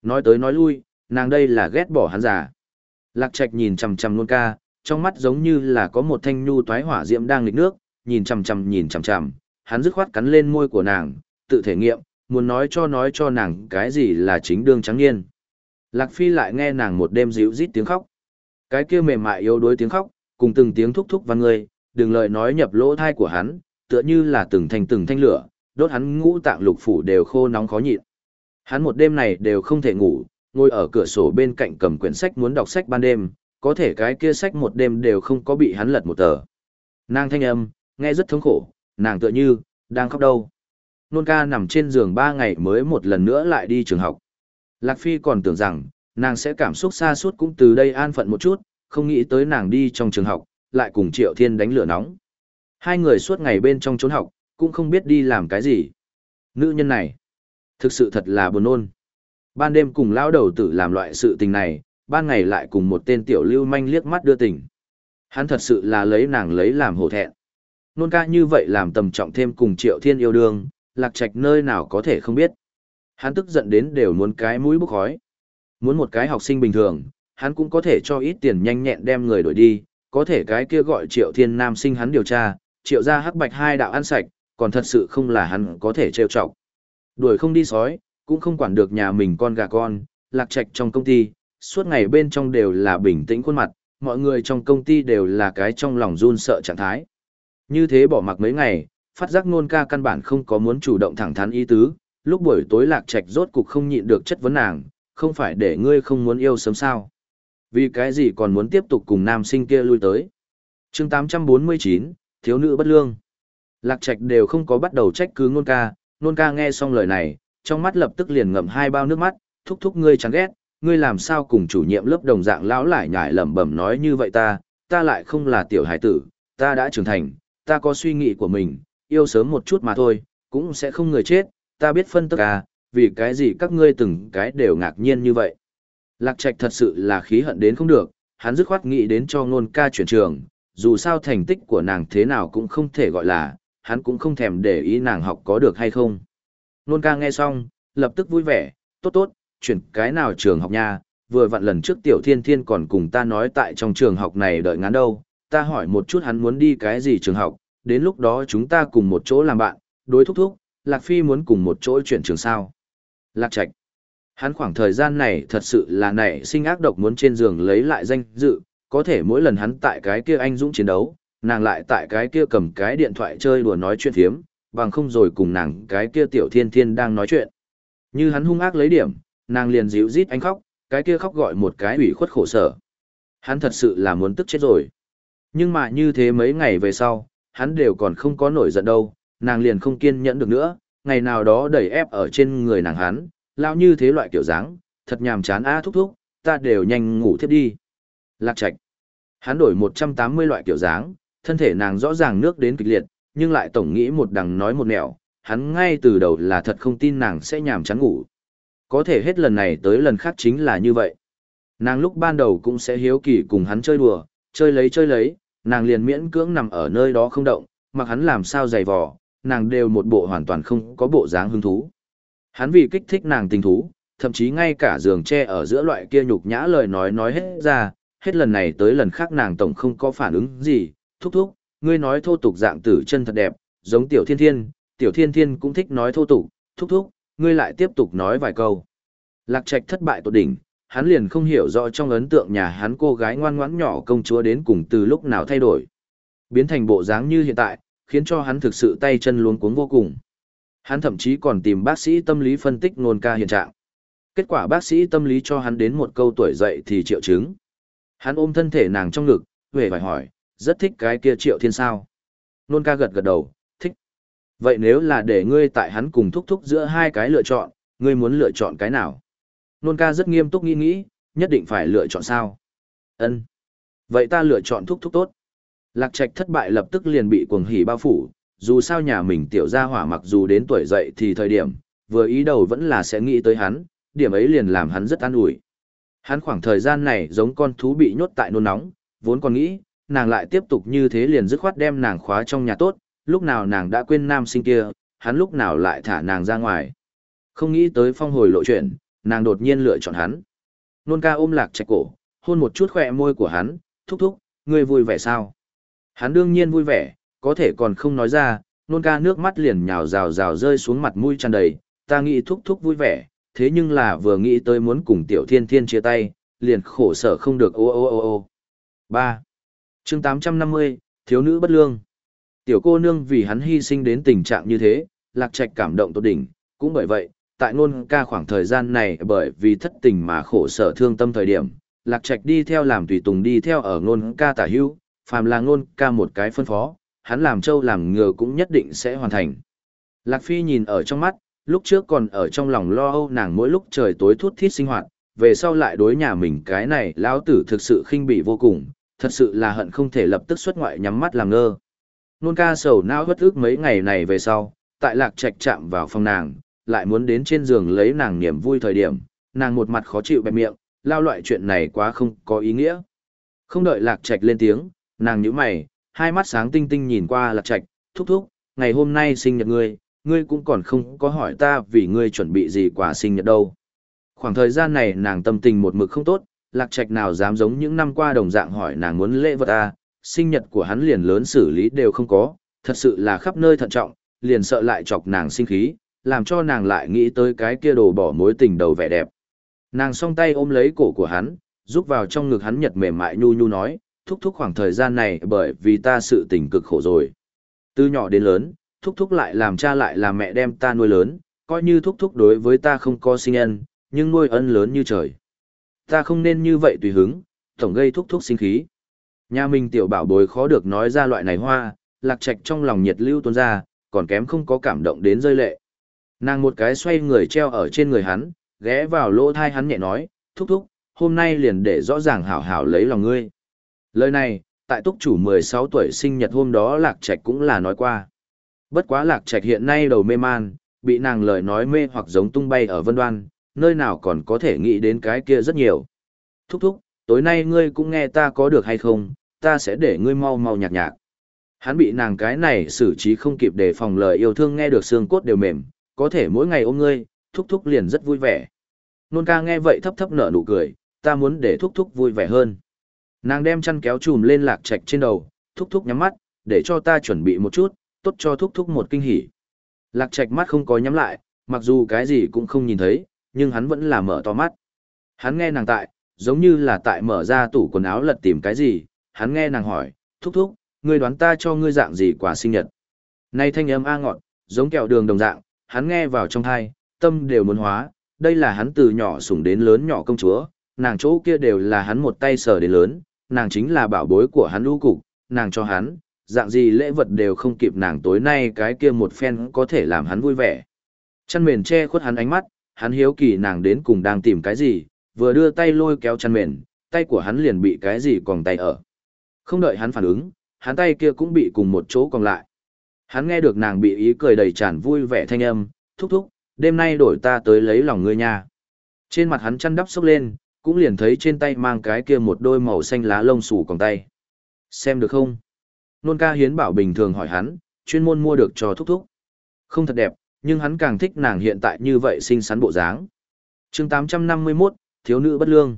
Nói tới nói lui, nàng đây là ghét bỏ hắn già. Lạc Trạch nhìn chằm chằm nôn ca, trong mắt giống như là có một thanh nhu toái hỏa diễm đang nghịch nước, nhìn chằm chằm nhìn chằm chằm, hắn dứt khoát cắn lên môi của nàng, tự thể nghiệm, muốn nói cho nói cho nàng cái gì là chính đương trắng niên. Lạc Phi lại nghe nàng một đêm dịu rít tiếng khóc. Cái kia mềm mại yếu đuối tiếng khóc, cùng từng tiếng thúc thúc văn người, đừng lời nói nhập lỗ thai của hắn, tựa như là từng thanh từng thanh lửa, đốt hắn ngũ tạng lục phủ đều khô nóng khó nhịn. Hắn một đêm này đều không thể ngủ, ngồi ở cửa sổ bên cạnh cầm quyển sách muốn đọc sách ban đêm, có thể cái kia sách một đêm đều không có bị hắn lật một tờ. Nàng thanh âm, nghe rất thống khổ, nàng tựa như, đang khóc đâu. Nôn ca nằm trên giường ba ngày mới một lần nữa lại đi trường học. Lạc Phi còn tưởng rằng, nàng sẽ cảm xúc xa suốt cũng từ đây an phận một chút, không nghĩ tới nàng đi trong trường học, lại cùng Triệu Thiên đánh lửa nóng. Hai người suốt ngày bên trong trốn học, cũng không biết đi làm cái gì. Nữ nhân này, thực sự thật là buồn nôn. Ban đêm cùng lão đầu tử làm loại sự tình này, ban ngày lại cùng một tên tiểu lưu manh liếc mắt đưa tình. Hắn thật sự là lấy nàng lấy làm hổ thẹn. Nôn ca như vậy làm tầm trọng thêm cùng triệu thiên yêu đương, lạc trạch nơi nào có thể không biết. Hắn tức giận đến đều muốn cái mũi bốc khói. Muốn một cái học sinh bình thường, hắn cũng có thể cho ít tiền nhanh nhẹn đem người đổi đi, có thể cái kia gọi triệu thiên nam sinh hắn điều tra, triệu ra hắc bạch hai đạo ăn sạch, còn thật sự không là hắn có thể trêu chọc. Đuổi không đi sói, cũng không quản được nhà mình con gà con, lạc trạch trong công ty, suốt ngày bên trong đều là bình tĩnh khuôn mặt, mọi người trong công ty đều là cái trong lòng run sợ trạng thái. Như thế bỏ mặc mấy ngày, phát giác nôn ca căn bản không có muốn chủ động thẳng thắn ý tứ, lúc buổi tối lạc trạch rốt cục không nhịn được chất vấn nàng, không phải để ngươi không muốn yêu sớm sao. Vì cái gì còn muốn tiếp tục cùng nam sinh kia lui tới. chương 849, thiếu nữ bất lương. Lạc trạch đều không có bắt đầu trách cứ nôn ca, nôn ca nghe xong lời này, trong mắt lập tức liền ngậm hai bao nước mắt, thúc thúc ngươi chán ghét, ngươi làm sao cùng chủ nhiệm lớp đồng dạng lão lại nhải lẩm bẩm nói như vậy ta, ta lại không là tiểu hải tử, ta đã trưởng thành, ta có suy nghĩ của mình, yêu sớm một chút mà thôi, cũng sẽ không người chết, ta biết phân tất cả, à, vì cái gì các ngươi từng cái đều ngạc nhiên như vậy. Lạc Trạch thật sự là khí hận đến không được, hắn dứt khoát nghĩ đến cho ngôn ca chuyển trường, dù sao thành tích của nàng thế nào cũng không thể gọi là, hắn cũng không thèm để ý nàng học có được hay không. Nôn ca nghe xong, lập tức vui vẻ, tốt tốt, chuyển cái nào trường học nha, vừa vặn lần trước tiểu thiên thiên còn cùng ta nói tại trong trường học này đợi ngắn đâu, ta hỏi một chút hắn muốn đi cái gì trường học, đến lúc đó chúng ta cùng một chỗ làm bạn, đối thúc thúc, Lạc Phi muốn cùng một chỗ chuyển trường sao. Lạc Trạch. Hắn khoảng thời gian này thật sự là nảy sinh ác độc muốn trên giường lấy lại danh dự, có thể mỗi lần hắn tại cái kia anh dũng chiến đấu, nàng lại tại cái kia cầm cái điện thoại chơi đùa nói chuyện thiếm, bằng không rồi cùng nàng cái kia tiểu thiên thiên đang nói chuyện. Như hắn hung ác lấy điểm, nàng liền dịu rít anh khóc, cái kia khóc gọi một cái ủy khuất khổ sở. Hắn thật sự là muốn tức chết rồi. Nhưng mà như thế mấy ngày về sau, hắn đều còn không có nổi giận đâu, nàng liền không kiên nhẫn được nữa, ngày nào đó đẩy ép ở trên người nàng hắn, lao như thế loại kiểu dáng, thật nhàm chán a thúc thúc, ta đều nhanh ngủ thiếp đi. Lạc Trạch. Hắn đổi 180 loại kiểu dáng, thân thể nàng rõ ràng nước đến kịch liệt, nhưng lại tổng nghĩ một đằng nói một nẻo, hắn ngay từ đầu là thật không tin nàng sẽ nhàm chán ngủ. Có thể hết lần này tới lần khác chính là như vậy. Nàng lúc ban đầu cũng sẽ hiếu kỳ cùng hắn chơi đùa, chơi lấy chơi lấy, nàng liền miễn cưỡng nằm ở nơi đó không động, mặc hắn làm sao dày vò, nàng đều một bộ hoàn toàn không có bộ dáng hứng thú. Hắn vì kích thích nàng tình thú, thậm chí ngay cả giường tre ở giữa loại kia nhục nhã lời nói nói hết ra, hết lần này tới lần khác nàng tổng không có phản ứng gì, thúc thúc, ngươi nói thô tục dạng tử chân thật đẹp, giống tiểu thiên thiên, tiểu thiên thiên cũng thích nói thô tục, thúc thúc, ngươi lại tiếp tục nói vài câu. Lạc trạch thất bại tột đỉnh, hắn liền không hiểu rõ trong ấn tượng nhà hắn cô gái ngoan ngoãn nhỏ công chúa đến cùng từ lúc nào thay đổi. Biến thành bộ dáng như hiện tại, khiến cho hắn thực sự tay chân luống cuống vô cùng. Hắn thậm chí còn tìm bác sĩ tâm lý phân tích nôn ca hiện trạng. Kết quả bác sĩ tâm lý cho hắn đến một câu tuổi dậy thì triệu chứng. Hắn ôm thân thể nàng trong ngực, về phải hỏi, rất thích cái kia triệu thiên sao. Nôn ca gật gật đầu, thích. Vậy nếu là để ngươi tại hắn cùng thúc thúc giữa hai cái lựa chọn, ngươi muốn lựa chọn cái nào? Nôn ca rất nghiêm túc nghĩ nghĩ, nhất định phải lựa chọn sao? Ân. Vậy ta lựa chọn thúc thúc tốt. Lạc Trạch thất bại lập tức liền bị cuồng hỉ bao phủ, dù sao nhà mình tiểu gia hỏa mặc dù đến tuổi dậy thì thời điểm, vừa ý đầu vẫn là sẽ nghĩ tới hắn, điểm ấy liền làm hắn rất an ủi. Hắn khoảng thời gian này giống con thú bị nhốt tại nôn nóng, vốn còn nghĩ, nàng lại tiếp tục như thế liền dứt khoát đem nàng khóa trong nhà tốt, lúc nào nàng đã quên nam sinh kia, hắn lúc nào lại thả nàng ra ngoài. Không nghĩ tới phong hồi lộ chuyện, nàng đột nhiên lựa chọn hắn. Nôn ca ôm lạc trạch cổ, hôn một chút khỏe môi của hắn, thúc thúc, ngươi vui vẻ sao? Hắn đương nhiên vui vẻ, có thể còn không nói ra, nôn ca nước mắt liền nhào rào rào rơi xuống mặt mũi tràn đầy, ta nghĩ thúc thúc vui vẻ, thế nhưng là vừa nghĩ tới muốn cùng tiểu thiên thiên chia tay, liền khổ sở không được ô ô ô ô. 3 chương 850, thiếu nữ bất lương. Tiểu cô nương vì hắn hy sinh đến tình trạng như thế, lạc trạch cảm động tốt đỉnh, cũng bởi vậy, tại ngôn ca khoảng thời gian này bởi vì thất tình mà khổ sở thương tâm thời điểm, lạc trạch đi theo làm tùy tùng đi theo ở ngôn ca tả hưu, phàm là ngôn ca một cái phân phó, hắn làm trâu làm ngựa cũng nhất định sẽ hoàn thành. Lạc Phi nhìn ở trong mắt, lúc trước còn ở trong lòng lo âu nàng mỗi lúc trời tối thút thít sinh hoạt, về sau lại đối nhà mình cái này lão tử thực sự khinh bỉ vô cùng, thật sự là hận không thể lập tức xuất ngoại nhắm mắt làm ngơ. Nôn ca sầu não bất ức mấy ngày này về sau, tại lạc trạch chạm vào phòng nàng, lại muốn đến trên giường lấy nàng niềm vui thời điểm, nàng một mặt khó chịu bẹp miệng, lao loại chuyện này quá không có ý nghĩa. Không đợi lạc trạch lên tiếng, nàng nhíu mày, hai mắt sáng tinh tinh nhìn qua lạc trạch, thúc thúc, ngày hôm nay sinh nhật ngươi, ngươi cũng còn không có hỏi ta vì ngươi chuẩn bị gì quả sinh nhật đâu. Khoảng thời gian này nàng tâm tình một mực không tốt, lạc trạch nào dám giống những năm qua đồng dạng hỏi nàng muốn lễ vật à, sinh nhật của hắn liền lớn xử lý đều không có, thật sự là khắp nơi thận trọng, liền sợ lại chọc nàng sinh khí, làm cho nàng lại nghĩ tới cái kia đồ bỏ mối tình đầu vẻ đẹp. Nàng song tay ôm lấy cổ của hắn, giúp vào trong ngực hắn nhật mềm mại nhu nhu nói, thúc thúc khoảng thời gian này bởi vì ta sự tình cực khổ rồi. Từ nhỏ đến lớn, thúc thúc lại làm cha lại làm mẹ đem ta nuôi lớn, coi như thúc thúc đối với ta không có sinh ân, nhưng nuôi ân lớn như trời. Ta không nên như vậy tùy hứng, tổng gây thúc thúc sinh khí. Nhà mình tiểu bảo bối khó được nói ra loại này hoa, lạc trạch trong lòng nhiệt lưu tuôn ra, còn kém không có cảm động đến rơi lệ. Nàng một cái xoay người treo ở trên người hắn, ghé vào lỗ thai hắn nhẹ nói, thúc thúc, hôm nay liền để rõ ràng hảo hảo lấy lòng ngươi. Lời này, tại túc chủ 16 tuổi sinh nhật hôm đó lạc trạch cũng là nói qua. Bất quá lạc trạch hiện nay đầu mê man, bị nàng lời nói mê hoặc giống tung bay ở vân đoan, nơi nào còn có thể nghĩ đến cái kia rất nhiều. Thúc thúc, tối nay ngươi cũng nghe ta có được hay không, ta sẽ để ngươi mau mau nhạc nhạc. Hắn bị nàng cái này xử trí không kịp để phòng lời yêu thương nghe được xương cốt đều mềm, có thể mỗi ngày ôm ngươi, thúc thúc liền rất vui vẻ. Nôn ca nghe vậy thấp thấp nở nụ cười, ta muốn để thúc thúc vui vẻ hơn. Nàng đem chăn kéo chùm lên lạc trạch trên đầu, thúc thúc nhắm mắt, để cho ta chuẩn bị một chút, tốt cho thúc thúc một kinh hỉ. Lạc trạch mắt không có nhắm lại, mặc dù cái gì cũng không nhìn thấy, nhưng hắn vẫn là mở to mắt. Hắn nghe nàng tại, giống như là tại mở ra tủ quần áo lật tìm cái gì, hắn nghe nàng hỏi, thúc thúc, ngươi đoán ta cho ngươi dạng gì quả sinh nhật. Nay thanh âm a ngọt, giống kẹo đường đồng dạng, hắn nghe vào trong thai, tâm đều muốn hóa, đây là hắn từ nhỏ sủng đến lớn nhỏ công chúa, nàng chỗ kia đều là hắn một tay sờ đến lớn, nàng chính là bảo bối của hắn lũ cục, nàng cho hắn, dạng gì lễ vật đều không kịp nàng tối nay cái kia một phen có thể làm hắn vui vẻ. Chăn mền che khuất hắn ánh mắt, hắn hiếu kỳ nàng đến cùng đang tìm cái gì, vừa đưa tay lôi kéo chăn mền, tay của hắn liền bị cái gì còn tay ở. Không đợi hắn phản ứng, hắn tay kia cũng bị cùng một chỗ còn lại. Hắn nghe được nàng bị ý cười đầy tràn vui vẻ thanh âm, thúc thúc, đêm nay đổi ta tới lấy lòng ngươi nha. Trên mặt hắn chăn đắp sốc lên, cũng liền thấy trên tay mang cái kia một đôi màu xanh lá lông xù còn tay. Xem được không? Nôn ca hiến bảo bình thường hỏi hắn, chuyên môn mua được cho thúc thúc. Không thật đẹp, nhưng hắn càng thích nàng hiện tại như vậy xinh xắn bộ dáng. chương 851, thiếu nữ bất lương.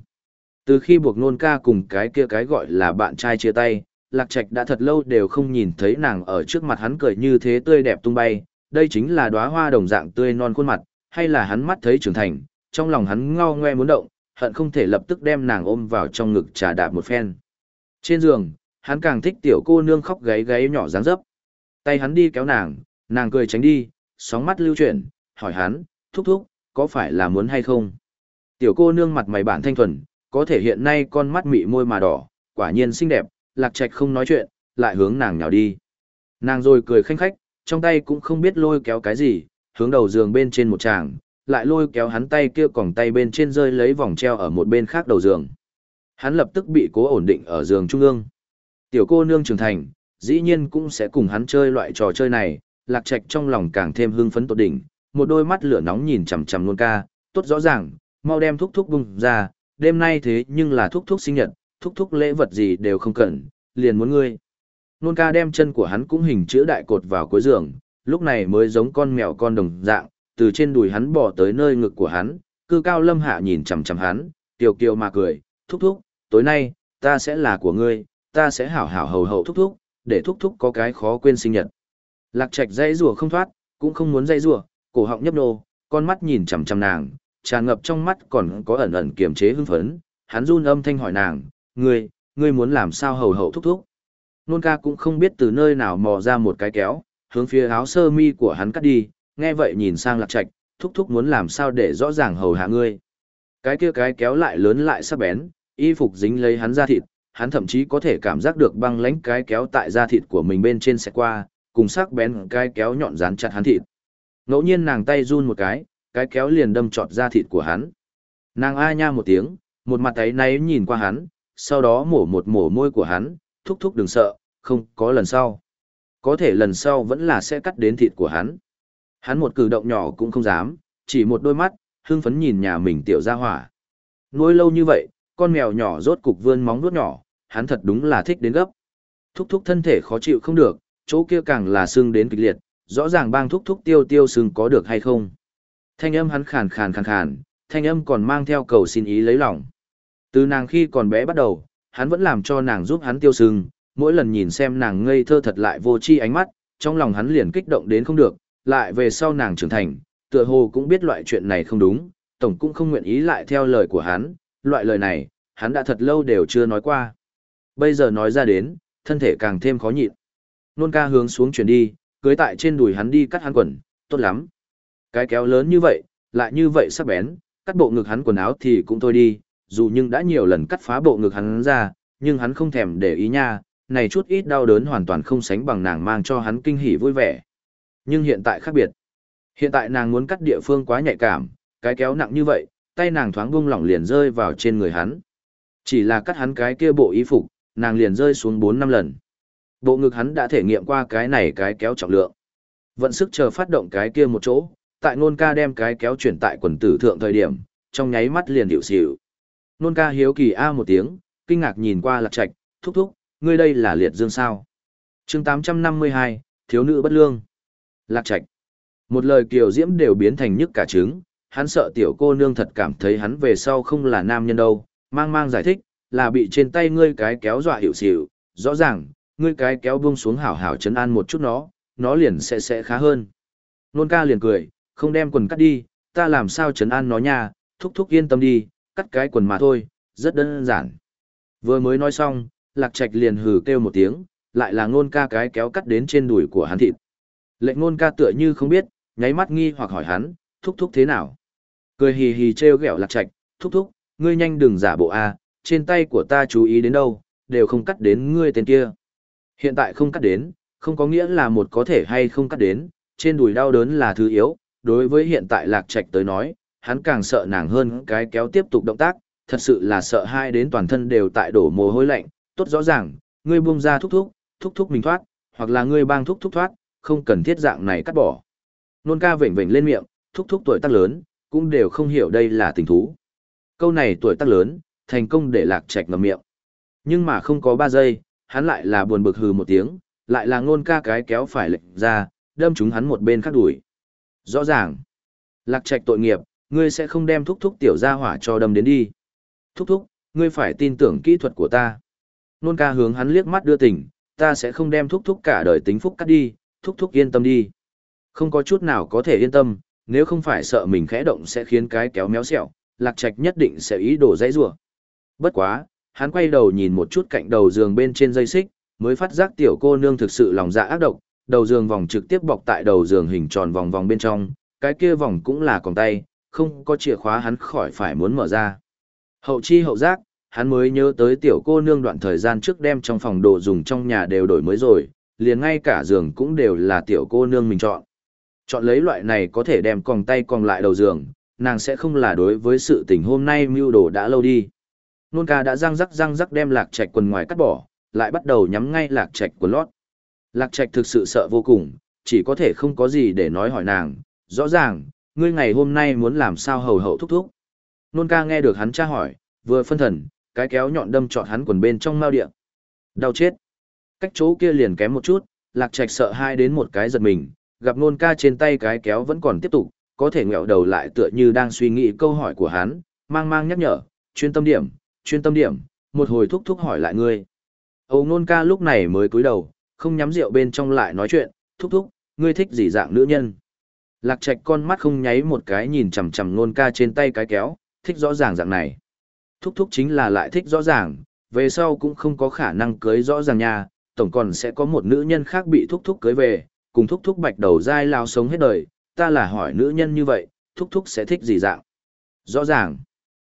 Từ khi buộc nôn ca cùng cái kia cái gọi là bạn trai chia tay, Lạc Trạch đã thật lâu đều không nhìn thấy nàng ở trước mặt hắn cười như thế tươi đẹp tung bay, đây chính là đóa hoa đồng dạng tươi non khuôn mặt, hay là hắn mắt thấy trưởng thành, trong lòng hắn ngao ngoe muốn động, hận không thể lập tức đem nàng ôm vào trong ngực trà đạp một phen. Trên giường, hắn càng thích tiểu cô nương khóc gáy gáy nhỏ dáng dấp. Tay hắn đi kéo nàng, nàng cười tránh đi, sóng mắt lưu chuyển, hỏi hắn, thúc thúc, có phải là muốn hay không? Tiểu cô nương mặt mày bản thanh thuần, có thể hiện nay con mắt mị môi mà đỏ, quả nhiên xinh đẹp, lạc trạch không nói chuyện, lại hướng nàng nhào đi. Nàng rồi cười khanh khách, trong tay cũng không biết lôi kéo cái gì, hướng đầu giường bên trên một tràng, lại lôi kéo hắn tay kia còng tay bên trên rơi lấy vòng treo ở một bên khác đầu giường. Hắn lập tức bị cố ổn định ở giường trung ương. Tiểu cô nương trưởng thành, dĩ nhiên cũng sẽ cùng hắn chơi loại trò chơi này, lạc trạch trong lòng càng thêm hưng phấn tột đỉnh, một đôi mắt lửa nóng nhìn chằm chằm luôn ca, tốt rõ ràng, mau đem thúc thúc bung ra, đêm nay thế nhưng là thúc thúc sinh nhật, thúc thúc lễ vật gì đều không cần, liền muốn ngươi. Nôn ca đem chân của hắn cũng hình chữ đại cột vào cuối giường, lúc này mới giống con mèo con đồng dạng, từ trên đùi hắn bỏ tới nơi ngực của hắn, cư cao lâm hạ nhìn chằm chằm hắn, kiều kiều mà cười, thúc thúc, tối nay, ta sẽ là của ngươi, ta sẽ hảo hảo hầu hậu thúc thúc, để thúc thúc có cái khó quên sinh nhật. Lạc trạch dây rùa không thoát, cũng không muốn dây rùa, cổ họng nhấp nô, con mắt nhìn chằm chằm nàng, tràn ngập trong mắt còn có ẩn ẩn kiềm chế hưng phấn, hắn run âm thanh hỏi nàng, ngươi, ngươi muốn làm sao hầu hậu thúc thúc. Nôn ca cũng không biết từ nơi nào mò ra một cái kéo, hướng phía áo sơ mi của hắn cắt đi, nghe vậy nhìn sang lạc trạch, thúc thúc muốn làm sao để rõ ràng hầu hạ ngươi. Cái kia cái kéo lại lớn lại sắc bén, y phục dính lấy hắn ra thịt, hắn thậm chí có thể cảm giác được băng lãnh cái kéo tại da thịt của mình bên trên sẽ qua, cùng sắc bén cái kéo nhọn dán chặt hắn thịt. Ngẫu nhiên nàng tay run một cái, cái kéo liền đâm trọt ra thịt của hắn. Nàng a nha một tiếng, một mặt ấy náy nhìn qua hắn, sau đó mổ một mổ môi của hắn, thúc thúc đừng sợ, không có lần sau. Có thể lần sau vẫn là sẽ cắt đến thịt của hắn. Hắn một cử động nhỏ cũng không dám, chỉ một đôi mắt, hưng phấn nhìn nhà mình tiểu ra hỏa. Nuôi lâu như vậy, con mèo nhỏ rốt cục vươn móng vuốt nhỏ, hắn thật đúng là thích đến gấp. Thúc thúc thân thể khó chịu không được, chỗ kia càng là xương đến kịch liệt, rõ ràng bang thúc thúc tiêu tiêu sưng có được hay không. Thanh âm hắn khàn khàn khàn khàn, thanh âm còn mang theo cầu xin ý lấy lòng. Từ nàng khi còn bé bắt đầu, hắn vẫn làm cho nàng giúp hắn tiêu sưng, mỗi lần nhìn xem nàng ngây thơ thật lại vô chi ánh mắt, trong lòng hắn liền kích động đến không được, lại về sau nàng trưởng thành, tựa hồ cũng biết loại chuyện này không đúng, tổng cũng không nguyện ý lại theo lời của hắn, loại lời này, hắn đã thật lâu đều chưa nói qua. Bây giờ nói ra đến, thân thể càng thêm khó nhịn. Nôn ca hướng xuống chuyển đi, cưới tại trên đùi hắn đi cắt hắn quần, tốt lắm. Cái kéo lớn như vậy, lại như vậy sắc bén, cắt bộ ngực hắn quần áo thì cũng thôi đi, dù nhưng đã nhiều lần cắt phá bộ ngực hắn ra, nhưng hắn không thèm để ý nha, này chút ít đau đớn hoàn toàn không sánh bằng nàng mang cho hắn kinh hỉ vui vẻ. Nhưng hiện tại khác biệt. Hiện tại nàng muốn cắt địa phương quá nhạy cảm, cái kéo nặng như vậy, tay nàng thoáng buông lỏng liền rơi vào trên người hắn. Chỉ là cắt hắn cái kia bộ y phục, nàng liền rơi xuống 4 năm lần. Bộ ngực hắn đã thể nghiệm qua cái này cái kéo trọng lượng. Vận sức chờ phát động cái kia một chỗ, tại nôn ca đem cái kéo chuyển tại quần tử thượng thời điểm, trong nháy mắt liền điệu xỉu. Nôn ca hiếu kỳ a một tiếng, kinh ngạc nhìn qua lạc trạch, thúc thúc, ngươi đây là liệt dương sao. chương 852, thiếu nữ bất lương. Lạc trạch. Một lời kiều diễm đều biến thành nhức cả trứng, hắn sợ tiểu cô nương thật cảm thấy hắn về sau không là nam nhân đâu, mang mang giải thích, là bị trên tay ngươi cái kéo dọa hiệu xỉu, rõ ràng, ngươi cái kéo buông xuống hảo hảo chấn an một chút nó, nó liền sẽ sẽ khá hơn. Nôn ca liền cười, không đem quần cắt đi, ta làm sao chấn an nó nha, thúc thúc yên tâm đi, cắt cái quần mà thôi, rất đơn giản. Vừa mới nói xong, lạc trạch liền hừ kêu một tiếng, lại là nôn ca cái kéo cắt đến trên đùi của hắn thịt. Lệnh nôn ca tựa như không biết, nháy mắt nghi hoặc hỏi hắn, thúc thúc thế nào? Cười hì hì trêu ghẹo lạc trạch, thúc thúc, ngươi nhanh đừng giả bộ a, trên tay của ta chú ý đến đâu, đều không cắt đến ngươi tên kia. Hiện tại không cắt đến, không có nghĩa là một có thể hay không cắt đến, trên đùi đau đớn là thứ yếu, đối với hiện tại lạc trạch tới nói, hắn càng sợ nàng hơn cái kéo tiếp tục động tác, thật sự là sợ hai đến toàn thân đều tại đổ mồ hôi lạnh, tốt rõ ràng, ngươi buông ra thúc thúc, thúc thúc mình thoát, hoặc là ngươi bang thúc thúc thoát, không cần thiết dạng này cắt bỏ. Nôn ca vểnh vểnh lên miệng, thúc thúc tuổi tác lớn, cũng đều không hiểu đây là tình thú. Câu này tuổi tác lớn, thành công để lạc trạch ngầm miệng. Nhưng mà không có ba giây, hắn lại là buồn bực hừ một tiếng, lại là ngôn ca cái kéo phải lệnh ra, đâm chúng hắn một bên khác đuổi. Rõ ràng, lạc trạch tội nghiệp, ngươi sẽ không đem thúc thúc tiểu gia hỏa cho đâm đến đi. Thúc thúc, ngươi phải tin tưởng kỹ thuật của ta. Nôn ca hướng hắn liếc mắt đưa tình, ta sẽ không đem thúc thúc cả đời tính phúc cắt đi, thúc thúc yên tâm đi. Không có chút nào có thể yên tâm, nếu không phải sợ mình khẽ động sẽ khiến cái kéo méo xẹo, lạc trạch nhất định sẽ ý đồ dãy rủa. Bất quá, hắn quay đầu nhìn một chút cạnh đầu giường bên trên dây xích, mới phát giác tiểu cô nương thực sự lòng dạ ác độc, đầu giường vòng trực tiếp bọc tại đầu giường hình tròn vòng vòng bên trong, cái kia vòng cũng là còng tay, không có chìa khóa hắn khỏi phải muốn mở ra. Hậu chi hậu giác, hắn mới nhớ tới tiểu cô nương đoạn thời gian trước đem trong phòng đồ dùng trong nhà đều đổi mới rồi, liền ngay cả giường cũng đều là tiểu cô nương mình chọn. Chọn lấy loại này có thể đem còng tay còng lại đầu giường, nàng sẽ không là đối với sự tình hôm nay mưu đồ đã lâu đi. Nôn ca đã răng rắc răng rắc đem lạc trạch quần ngoài cắt bỏ, lại bắt đầu nhắm ngay lạc trạch quần lót. Lạc trạch thực sự sợ vô cùng, chỉ có thể không có gì để nói hỏi nàng, rõ ràng, ngươi ngày hôm nay muốn làm sao hầu hậu thúc thúc. Nôn ca nghe được hắn tra hỏi, vừa phân thần, cái kéo nhọn đâm trọt hắn quần bên trong mao địa. Đau chết. Cách chỗ kia liền kém một chút, lạc trạch sợ hai đến một cái giật mình, gặp nôn ca trên tay cái kéo vẫn còn tiếp tục, có thể ngẹo đầu lại tựa như đang suy nghĩ câu hỏi của hắn, mang mang nhắc nhở, chuyên tâm điểm, chuyên tâm điểm, một hồi thúc thúc hỏi lại ngươi. Âu nôn ca lúc này mới cúi đầu, không nhắm rượu bên trong lại nói chuyện, thúc thúc, ngươi thích gì dạng nữ nhân. Lạc trạch con mắt không nháy một cái nhìn chằm chằm nôn ca trên tay cái kéo, thích rõ ràng dạng này. Thúc thúc chính là lại thích rõ ràng, về sau cũng không có khả năng cưới rõ ràng nha, tổng còn sẽ có một nữ nhân khác bị thúc thúc cưới về, cùng thúc thúc bạch đầu dai lao sống hết đời, ta là hỏi nữ nhân như vậy, thúc thúc sẽ thích gì dạng. Rõ ràng.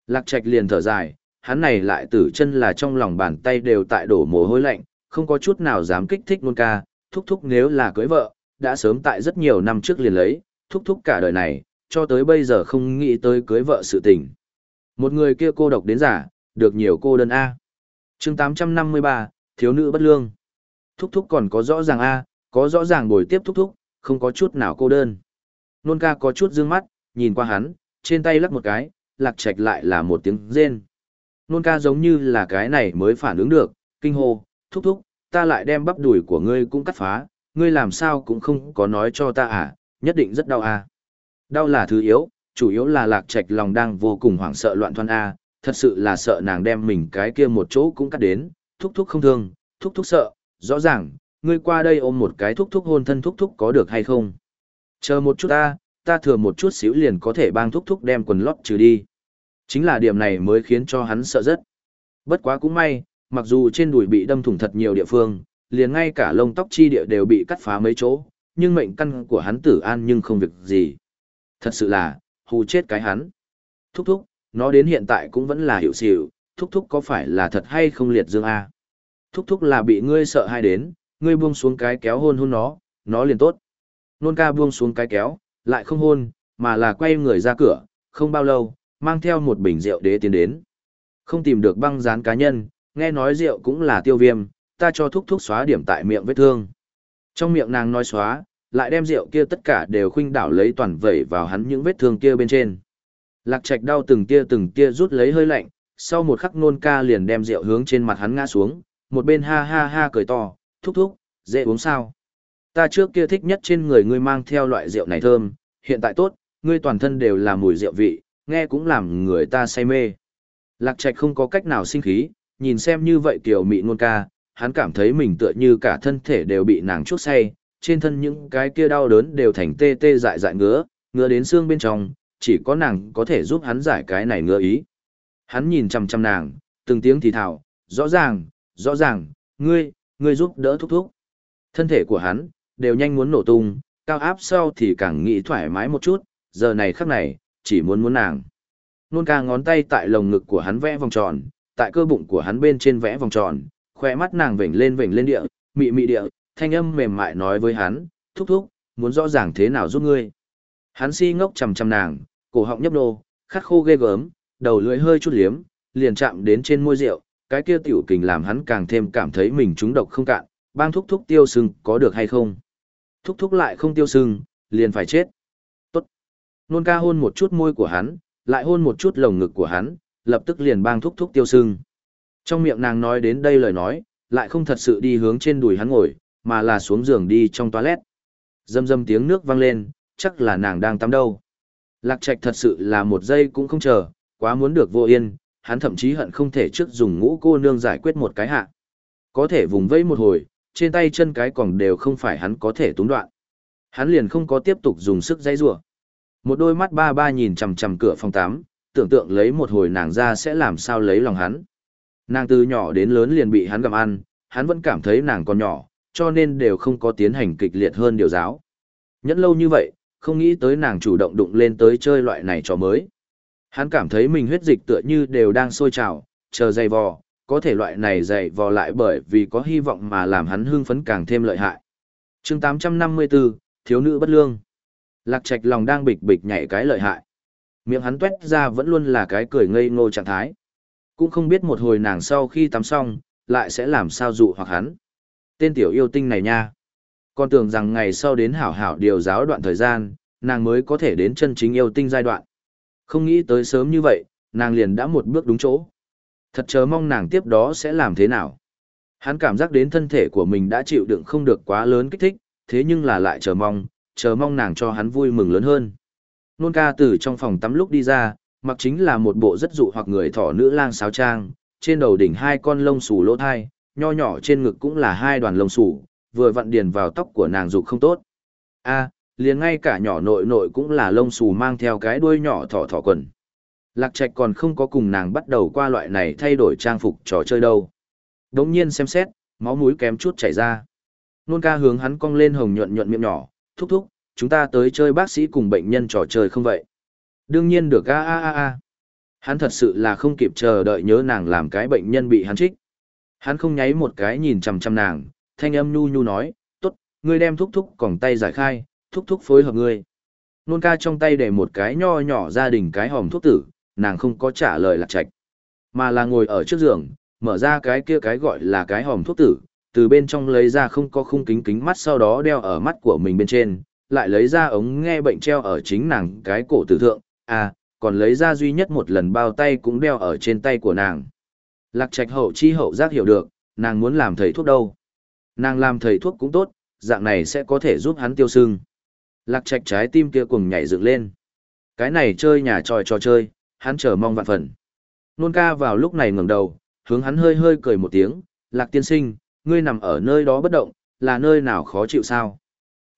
Lạc trạch liền thở dài, hắn này lại tử chân là trong lòng bàn tay đều tại đổ mồ hôi lạnh, không có chút nào dám kích thích nôn ca, thúc thúc nếu là cưới vợ, đã sớm tại rất nhiều năm trước liền lấy, thúc thúc cả đời này, cho tới bây giờ không nghĩ tới cưới vợ sự tình. Một người kia cô độc đến giả, được nhiều cô đơn A. chương 853, thiếu nữ bất lương. Thúc thúc còn có rõ ràng A, có rõ ràng bồi tiếp thúc thúc, không có chút nào cô đơn. Nôn ca có chút dương mắt, nhìn qua hắn, trên tay lắc một cái, lạc trạch lại là một tiếng rên. Nôn ca giống như là cái này mới phản ứng được, kinh hô, thúc thúc, ta lại đem bắp đùi của ngươi cũng cắt phá, ngươi làm sao cũng không có nói cho ta à, nhất định rất đau à. Đau là thứ yếu, chủ yếu là lạc trạch lòng đang vô cùng hoảng sợ loạn thoan a, thật sự là sợ nàng đem mình cái kia một chỗ cũng cắt đến, thúc thúc không thương, thúc thúc sợ, rõ ràng, ngươi qua đây ôm một cái thúc thúc hôn thân thúc thúc có được hay không? Chờ một chút ta, ta thừa một chút xíu liền có thể bang thúc thúc đem quần lót trừ đi. Chính là điểm này mới khiến cho hắn sợ rất. Bất quá cũng may, mặc dù trên đùi bị đâm thủng thật nhiều địa phương, liền ngay cả lông tóc chi địa đều bị cắt phá mấy chỗ, nhưng mệnh căn của hắn tử an nhưng không việc gì. Thật sự là, hù chết cái hắn. Thúc thúc, nó đến hiện tại cũng vẫn là hiểu xỉu, thúc thúc có phải là thật hay không liệt dương A. Thúc thúc là bị ngươi sợ hay đến, ngươi buông xuống cái kéo hôn hôn nó, nó liền tốt. Nôn ca buông xuống cái kéo, lại không hôn, mà là quay người ra cửa, không bao lâu, mang theo một bình rượu đế tiến đến. Không tìm được băng dán cá nhân, nghe nói rượu cũng là tiêu viêm, ta cho thúc thúc xóa điểm tại miệng vết thương. Trong miệng nàng nói xóa, lại đem rượu kia tất cả đều khuynh đảo lấy toàn vẩy vào hắn những vết thương kia bên trên. Lạc Trạch đau từng tia từng tia rút lấy hơi lạnh, sau một khắc nôn ca liền đem rượu hướng trên mặt hắn ngã xuống, một bên ha ha ha cười to, thúc thúc, dễ uống sao? Ta trước kia thích nhất trên người ngươi mang theo loại rượu này thơm, hiện tại tốt, ngươi toàn thân đều là mùi rượu vị, nghe cũng làm người ta say mê. Lạc Trạch không có cách nào sinh khí, nhìn xem như vậy tiểu mị nôn ca, hắn cảm thấy mình tựa như cả thân thể đều bị nàng chuốc say, trên thân những cái kia đau đớn đều thành tê tê dại dại ngứa, ngứa đến xương bên trong, chỉ có nàng có thể giúp hắn giải cái này ngứa ý. Hắn nhìn chằm chằm nàng, từng tiếng thì thào, rõ ràng, rõ ràng, ngươi, ngươi giúp đỡ thúc thúc. Thân thể của hắn, đều nhanh muốn nổ tung, cao áp sau thì càng nghĩ thoải mái một chút, giờ này khắc này, chỉ muốn muốn nàng. Nôn ca ngón tay tại lồng ngực của hắn vẽ vòng tròn, tại cơ bụng của hắn bên trên vẽ vòng tròn, khỏe mắt nàng vểnh lên vểnh lên địa, mị mị địa, thanh âm mềm mại nói với hắn, thúc thúc, muốn rõ ràng thế nào giúp ngươi. Hắn si ngốc chầm chầm nàng, cổ họng nhấp nô, khát khô ghê gớm, đầu lưỡi hơi chút liếm, liền chạm đến trên môi rượu, cái kia tiểu kình làm hắn càng thêm cảm thấy mình trúng độc không cạn, bang thúc thúc tiêu sưng có được hay không. Thúc thúc lại không tiêu sưng, liền phải chết. Nôn ca hôn một chút môi của hắn, lại hôn một chút lồng ngực của hắn, lập tức liền bang thúc thúc tiêu sưng. Trong miệng nàng nói đến đây lời nói, lại không thật sự đi hướng trên đùi hắn ngồi, mà là xuống giường đi trong toilet. Dâm dâm tiếng nước vang lên, chắc là nàng đang tắm đâu. Lạc Trạch thật sự là một giây cũng không chờ, quá muốn được vô yên, hắn thậm chí hận không thể trước dùng ngũ cô nương giải quyết một cái hạ. Có thể vùng vẫy một hồi, trên tay chân cái còn đều không phải hắn có thể túng đoạn. Hắn liền không có tiếp tục dùng sức dây rủa. Một đôi mắt ba ba nhìn chằm chằm cửa phòng tắm, tưởng tượng lấy một hồi nàng ra sẽ làm sao lấy lòng hắn. Nàng từ nhỏ đến lớn liền bị hắn gặm ăn, hắn vẫn cảm thấy nàng còn nhỏ, cho nên đều không có tiến hành kịch liệt hơn điều giáo. Nhẫn lâu như vậy, không nghĩ tới nàng chủ động đụng lên tới chơi loại này trò mới. Hắn cảm thấy mình huyết dịch tựa như đều đang sôi trào, chờ dày vò, có thể loại này dày vò lại bởi vì có hy vọng mà làm hắn hưng phấn càng thêm lợi hại. chương 854, Thiếu nữ bất lương. Lạc trạch lòng đang bịch bịch nhảy cái lợi hại. Miệng hắn tuét ra vẫn luôn là cái cười ngây ngô trạng thái. Cũng không biết một hồi nàng sau khi tắm xong, lại sẽ làm sao dụ hoặc hắn. Tên tiểu yêu tinh này nha. Con tưởng rằng ngày sau đến hảo hảo điều giáo đoạn thời gian, nàng mới có thể đến chân chính yêu tinh giai đoạn. Không nghĩ tới sớm như vậy, nàng liền đã một bước đúng chỗ. Thật chờ mong nàng tiếp đó sẽ làm thế nào. Hắn cảm giác đến thân thể của mình đã chịu đựng không được quá lớn kích thích, thế nhưng là lại chờ mong, chờ mong nàng cho hắn vui mừng lớn hơn. Nôn ca từ trong phòng tắm lúc đi ra, mặc chính là một bộ rất dụ hoặc người thỏ nữ lang sáo trang, trên đầu đỉnh hai con lông xù lỗ thai, nho nhỏ trên ngực cũng là hai đoàn lông xù, vừa vặn điền vào tóc của nàng dục không tốt. A, liền ngay cả nhỏ nội nội cũng là lông xù mang theo cái đuôi nhỏ thỏ thỏ quần. Lạc Trạch còn không có cùng nàng bắt đầu qua loại này thay đổi trang phục trò chơi đâu. Đống nhiên xem xét, máu mũi kém chút chảy ra. Nôn ca hướng hắn cong lên hồng nhuận nhuận miệng nhỏ, thúc thúc, chúng ta tới chơi bác sĩ cùng bệnh nhân trò chơi không vậy? Đương nhiên được a a a a. Hắn thật sự là không kịp chờ đợi nhớ nàng làm cái bệnh nhân bị hắn trích. Hắn không nháy một cái nhìn chằm chằm nàng, thanh âm nhu nhu nói, tốt, ngươi đem thúc thúc còng tay giải khai, thúc thúc phối hợp ngươi. Nôn ca trong tay để một cái nho nhỏ gia đình cái hòm thuốc tử, nàng không có trả lời lạc trạch, mà là ngồi ở trước giường, mở ra cái kia cái gọi là cái hòm thuốc tử, từ bên trong lấy ra không có khung kính kính mắt sau đó đeo ở mắt của mình bên trên, lại lấy ra ống nghe bệnh treo ở chính nàng cái cổ tử thượng, à, còn lấy ra duy nhất một lần bao tay cũng đeo ở trên tay của nàng. Lạc trạch hậu chi hậu giác hiểu được, nàng muốn làm thầy thuốc đâu. Nàng làm thầy thuốc cũng tốt, dạng này sẽ có thể giúp hắn tiêu sưng. Lạc trạch trái tim kia cùng nhảy dựng lên. Cái này chơi nhà tròi trò chơi, hắn chờ mong vạn phần. Nôn ca vào lúc này ngẩng đầu, hướng hắn hơi hơi cười một tiếng, lạc tiên sinh, ngươi nằm ở nơi đó bất động, là nơi nào khó chịu sao?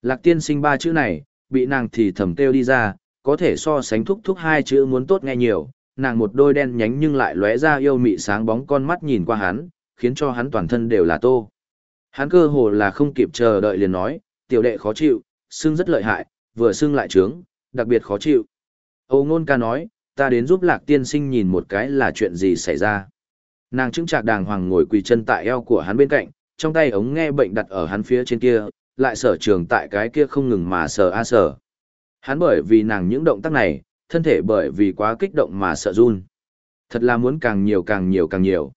Lạc tiên sinh ba chữ này, bị nàng thì thầm kêu đi ra, có thể so sánh thúc thúc hai chữ muốn tốt nghe nhiều, nàng một đôi đen nhánh nhưng lại lóe ra yêu mị sáng bóng con mắt nhìn qua hắn, khiến cho hắn toàn thân đều là tô. Hắn cơ hồ là không kịp chờ đợi liền nói, tiểu đệ khó chịu, xương rất lợi hại, vừa xương lại trướng, đặc biệt khó chịu. Âu ngôn ca nói, ta đến giúp lạc tiên sinh nhìn một cái là chuyện gì xảy ra. Nàng chứng trạc đàng hoàng ngồi quỳ chân tại eo của hắn bên cạnh, trong tay ống nghe bệnh đặt ở hắn phía trên kia, lại sở trường tại cái kia không ngừng mà sờ a sờ. Hắn bởi vì nàng những động tác này, thân thể bởi vì quá kích động mà sợ run. Thật là muốn càng nhiều càng nhiều càng nhiều.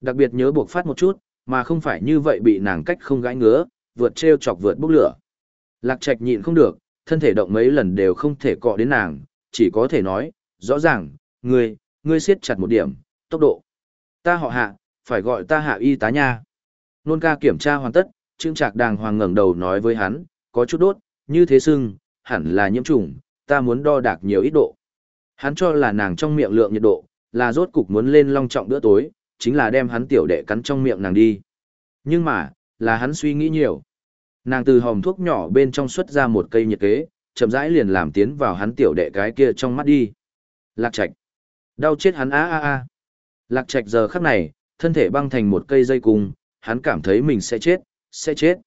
Đặc biệt nhớ buộc phát một chút, mà không phải như vậy bị nàng cách không gãi ngứa, vượt treo chọc vượt bốc lửa. Lạc Trạch nhịn không được, thân thể động mấy lần đều không thể cọ đến nàng, chỉ có thể nói, rõ ràng, ngươi, ngươi siết chặt một điểm, tốc độ. Ta họ hạ, phải gọi ta hạ y tá nha. Nôn ca kiểm tra hoàn tất, trương trạc đàng hoàng ngẩng đầu nói với hắn, có chút đốt, như thế sưng, hẳn là nhiễm trùng, ta muốn đo đạc nhiều ít độ. Hắn cho là nàng trong miệng lượng nhiệt độ, là rốt cục muốn lên long trọng bữa tối, chính là đem hắn tiểu đệ cắn trong miệng nàng đi. Nhưng mà, là hắn suy nghĩ nhiều. Nàng từ hòm thuốc nhỏ bên trong xuất ra một cây nhiệt kế, chậm rãi liền làm tiến vào hắn tiểu đệ cái kia trong mắt đi. Lạc Trạch. Đau chết hắn a a a. Lạc Trạch giờ khắc này, thân thể băng thành một cây dây cung, hắn cảm thấy mình sẽ chết, sẽ chết.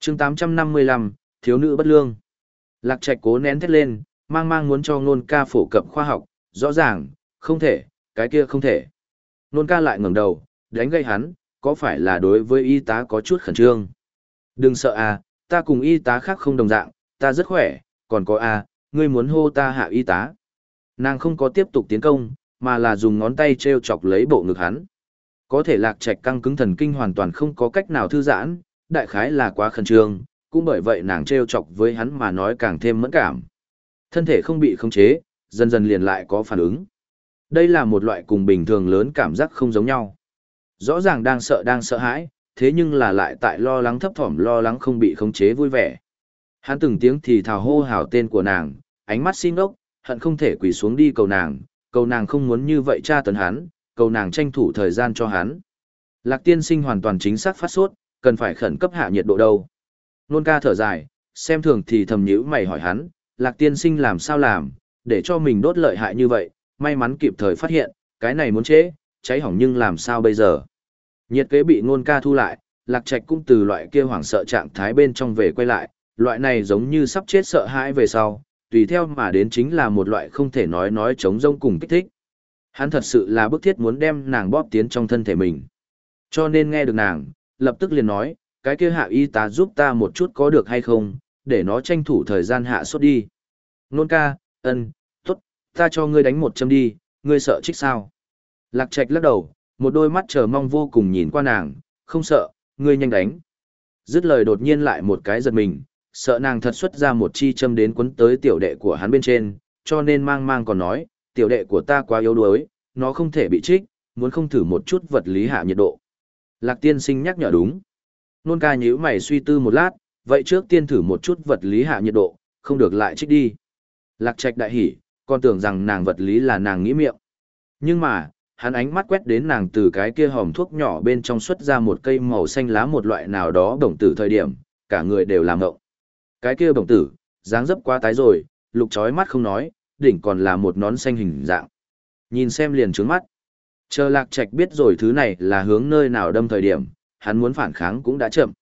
chương 855, thiếu nữ bất lương. Lạc Trạch cố nén thét lên, mang mang muốn cho nôn ca phổ cập khoa học, rõ ràng, không thể, cái kia không thể. Nôn ca lại ngẩng đầu, đánh gây hắn, có phải là đối với y tá có chút khẩn trương? Đừng sợ à, ta cùng y tá khác không đồng dạng, ta rất khỏe, còn có à, ngươi muốn hô ta hạ y tá. Nàng không có tiếp tục tiến công, mà là dùng ngón tay treo chọc lấy bộ ngực hắn. Có thể lạc trạch căng cứng thần kinh hoàn toàn không có cách nào thư giãn, đại khái là quá khẩn trương, cũng bởi vậy nàng treo chọc với hắn mà nói càng thêm mẫn cảm. Thân thể không bị khống chế, dần dần liền lại có phản ứng. Đây là một loại cùng bình thường lớn cảm giác không giống nhau. Rõ ràng đang sợ đang sợ hãi, thế nhưng là lại tại lo lắng thấp thỏm lo lắng không bị khống chế vui vẻ. Hắn từng tiếng thì thào hô hào tên của nàng, ánh mắt xin ốc, hận không thể quỳ xuống đi cầu nàng, cầu nàng không muốn như vậy tra tấn hắn, cầu nàng tranh thủ thời gian cho hắn. Lạc tiên sinh hoàn toàn chính xác phát sốt, cần phải khẩn cấp hạ nhiệt độ đâu. Nôn ca thở dài, xem thường thì thầm nhữ mày hỏi hắn, lạc tiên sinh làm sao làm, để cho mình đốt lợi hại như vậy, may mắn kịp thời phát hiện, cái này muốn chế, cháy hỏng nhưng làm sao bây giờ. Nhiệt kế bị nôn ca thu lại, lạc trạch cũng từ loại kia hoảng sợ trạng thái bên trong về quay lại, loại này giống như sắp chết sợ hãi về sau, tùy theo mà đến chính là một loại không thể nói nói chống rông cùng kích thích. Hắn thật sự là bức thiết muốn đem nàng bóp tiến trong thân thể mình. Cho nên nghe được nàng, lập tức liền nói, cái kia hạ y tá giúp ta một chút có được hay không, để nó tranh thủ thời gian hạ sốt đi. Nôn ca, ân, tốt, ta cho ngươi đánh một châm đi, ngươi sợ trích sao. Lạc trạch lắc đầu, một đôi mắt chờ mong vô cùng nhìn qua nàng, không sợ, ngươi nhanh đánh. Dứt lời đột nhiên lại một cái giật mình, sợ nàng thật xuất ra một chi châm đến quấn tới tiểu đệ của hắn bên trên, cho nên mang mang còn nói, tiểu đệ của ta quá yếu đuối, nó không thể bị trích, muốn không thử một chút vật lý hạ nhiệt độ. Lạc tiên sinh nhắc nhở đúng. Nôn ca nhíu mày suy tư một lát, vậy trước tiên thử một chút vật lý hạ nhiệt độ, không được lại trích đi. Lạc trạch đại hỉ, còn tưởng rằng nàng vật lý là nàng nghĩ miệng. Nhưng mà, hắn ánh mắt quét đến nàng từ cái kia hòm thuốc nhỏ bên trong xuất ra một cây màu xanh lá một loại nào đó đồng tử thời điểm, cả người đều làm ngộng. Cái kia bổng tử, dáng dấp quá tái rồi, lục chói mắt không nói, đỉnh còn là một nón xanh hình dạng. Nhìn xem liền trướng mắt. Chờ lạc trạch biết rồi thứ này là hướng nơi nào đâm thời điểm, hắn muốn phản kháng cũng đã chậm.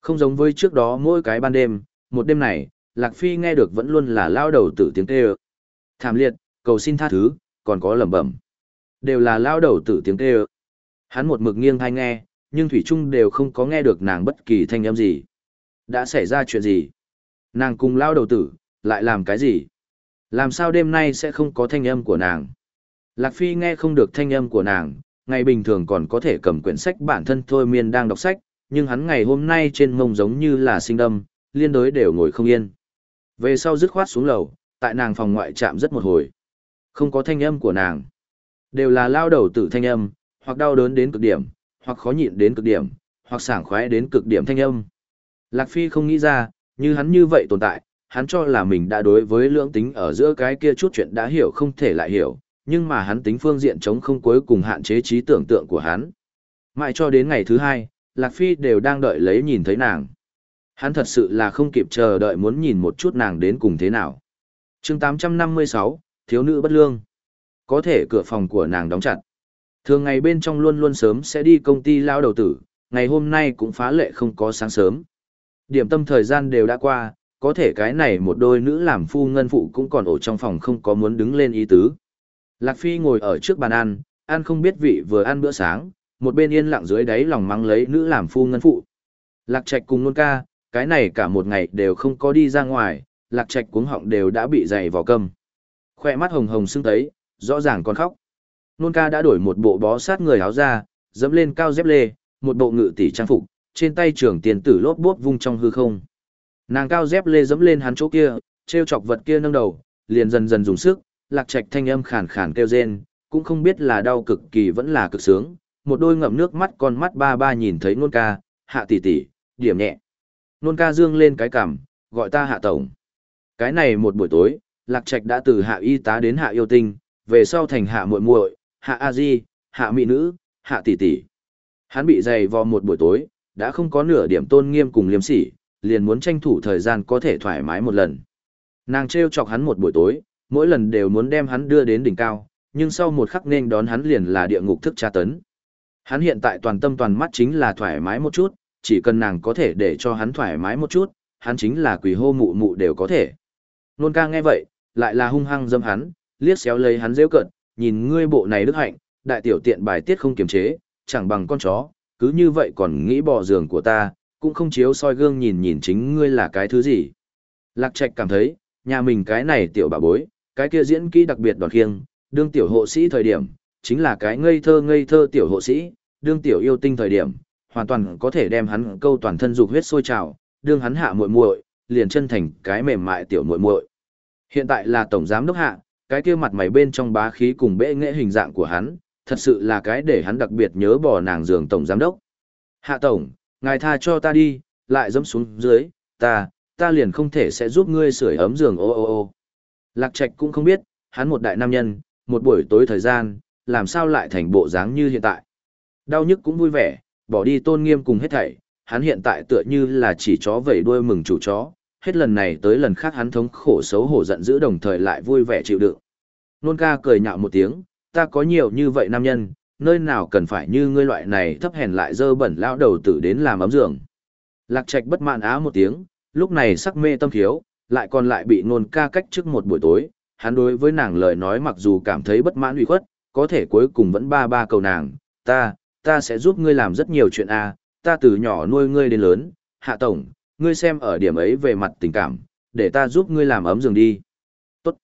Không giống với trước đó mỗi cái ban đêm, một đêm này, Lạc Phi nghe được vẫn luôn là lao đầu tử tiếng kêu. Thảm liệt, cầu xin tha thứ, còn có lẩm bẩm. Đều là lao đầu tử tiếng kêu. Hắn một mực nghiêng thai nghe, nhưng Thủy Trung đều không có nghe được nàng bất kỳ thanh âm gì. Đã xảy ra chuyện gì? Nàng cùng lao đầu tử, lại làm cái gì? Làm sao đêm nay sẽ không có thanh âm của nàng? Lạc Phi nghe không được thanh âm của nàng, ngày bình thường còn có thể cầm quyển sách bản thân thôi miên đang đọc sách, nhưng hắn ngày hôm nay trên mông giống như là sinh đâm, liên đối đều ngồi không yên. Về sau dứt khoát xuống lầu, tại nàng phòng ngoại chạm rất một hồi. Không có thanh âm của nàng. Đều là lao đầu tử thanh âm, hoặc đau đớn đến cực điểm, hoặc khó nhịn đến cực điểm, hoặc sảng khoái đến cực điểm thanh âm. Lạc Phi không nghĩ ra, như hắn như vậy tồn tại, hắn cho là mình đã đối với lưỡng tính ở giữa cái kia chút chuyện đã hiểu không thể lại hiểu, nhưng mà hắn tính phương diện chống không cuối cùng hạn chế trí tưởng tượng của hắn. Mãi cho đến ngày thứ hai, Lạc Phi đều đang đợi lấy nhìn thấy nàng. Hắn thật sự là không kịp chờ đợi muốn nhìn một chút nàng đến cùng thế nào. chương 856, Thiếu nữ bất lương. Có thể cửa phòng của nàng đóng chặt. Thường ngày bên trong luôn luôn sớm sẽ đi công ty lao đầu tử, ngày hôm nay cũng phá lệ không có sáng sớm. Điểm tâm thời gian đều đã qua, có thể cái này một đôi nữ làm phu ngân phụ cũng còn ở trong phòng không có muốn đứng lên ý tứ. Lạc Phi ngồi ở trước bàn ăn, ăn không biết vị vừa ăn bữa sáng, một bên yên lặng dưới đáy lòng mắng lấy nữ làm phu ngân phụ. Lạc Trạch cùng nôn ca, cái này cả một ngày đều không có đi ra ngoài, Lạc Trạch cuống họng đều đã bị dày vào câm. Khoe mắt hồng hồng sưng tấy, rõ ràng còn khóc. Nôn ca đã đổi một bộ bó sát người áo ra, dẫm lên cao dép lê, một bộ ngự tỷ trang phục, trên tay trưởng tiền tử lốp bốp vung trong hư không. Nàng cao dép lê dẫm lên hắn chỗ kia, treo chọc vật kia nâng đầu, liền dần dần dùng sức, lạc trạch thanh âm khàn khàn kêu rên, cũng không biết là đau cực kỳ vẫn là cực sướng, một đôi ngậm nước mắt con mắt ba ba nhìn thấy nôn ca, hạ tỷ tỷ, điểm nhẹ. Nôn ca dương lên cái cằm, gọi ta hạ tổng. Cái này một buổi tối, lạc trạch đã từ hạ y tá đến hạ yêu tinh, về sau thành hạ muội muội, hạ a di, hạ mỹ nữ, hạ tỷ tỷ. Hắn bị dày vò một buổi tối, đã không có nửa điểm tôn nghiêm cùng liêm sỉ, liền muốn tranh thủ thời gian có thể thoải mái một lần. Nàng treo chọc hắn một buổi tối, mỗi lần đều muốn đem hắn đưa đến đỉnh cao, nhưng sau một khắc nên đón hắn liền là địa ngục thức tra tấn. Hắn hiện tại toàn tâm toàn mắt chính là thoải mái một chút, chỉ cần nàng có thể để cho hắn thoải mái một chút, hắn chính là quỷ hô mụ mụ đều có thể. Nôn ca nghe vậy, lại là hung hăng dâm hắn, liếc xéo lấy hắn rêu cận, nhìn ngươi bộ này đức hạnh, đại tiểu tiện bài tiết không kiềm chế, chẳng bằng con chó, cứ như vậy còn nghĩ bỏ giường của ta, cũng không chiếu soi gương nhìn nhìn chính ngươi là cái thứ gì. Lạc Trạch cảm thấy, nhà mình cái này tiểu bà bối, cái kia diễn kỹ đặc biệt đòn khiêng, đương tiểu hộ sĩ thời điểm, chính là cái ngây thơ ngây thơ tiểu hộ sĩ, đương tiểu yêu tinh thời điểm, hoàn toàn có thể đem hắn câu toàn thân dục huyết sôi trào, đương hắn hạ muội muội, liền chân thành cái mềm mại tiểu muội muội. Hiện tại là tổng giám đốc hạ, cái kia mặt mày bên trong bá khí cùng bệ nghệ hình dạng của hắn, thật sự là cái để hắn đặc biệt nhớ bỏ nàng giường tổng giám đốc. Hạ tổng, ngài tha cho ta đi, lại dẫm xuống dưới, ta, ta liền không thể sẽ giúp ngươi sưởi ấm giường ô ô ô. Lạc Trạch cũng không biết, hắn một đại nam nhân, một buổi tối thời gian, làm sao lại thành bộ dáng như hiện tại. Đau nhức cũng vui vẻ, bỏ đi tôn nghiêm cùng hết thảy, hắn hiện tại tựa như là chỉ chó vẩy đuôi mừng chủ chó, hết lần này tới lần khác hắn thống khổ xấu hổ giận dữ đồng thời lại vui vẻ chịu đựng. Nôn ca cười nhạo một tiếng, ta có nhiều như vậy nam nhân, nơi nào cần phải như ngươi loại này thấp hèn lại dơ bẩn lao đầu tử đến làm ấm giường. Lạc Trạch bất mãn á một tiếng, lúc này sắc mê tâm thiếu, lại còn lại bị nôn ca cách trước một buổi tối, hắn đối với nàng lời nói mặc dù cảm thấy bất mãn uy khuất, có thể cuối cùng vẫn ba ba cầu nàng, ta, ta sẽ giúp ngươi làm rất nhiều chuyện a, ta từ nhỏ nuôi ngươi đến lớn, hạ tổng, ngươi xem ở điểm ấy về mặt tình cảm, để ta giúp ngươi làm ấm giường đi. Tốt.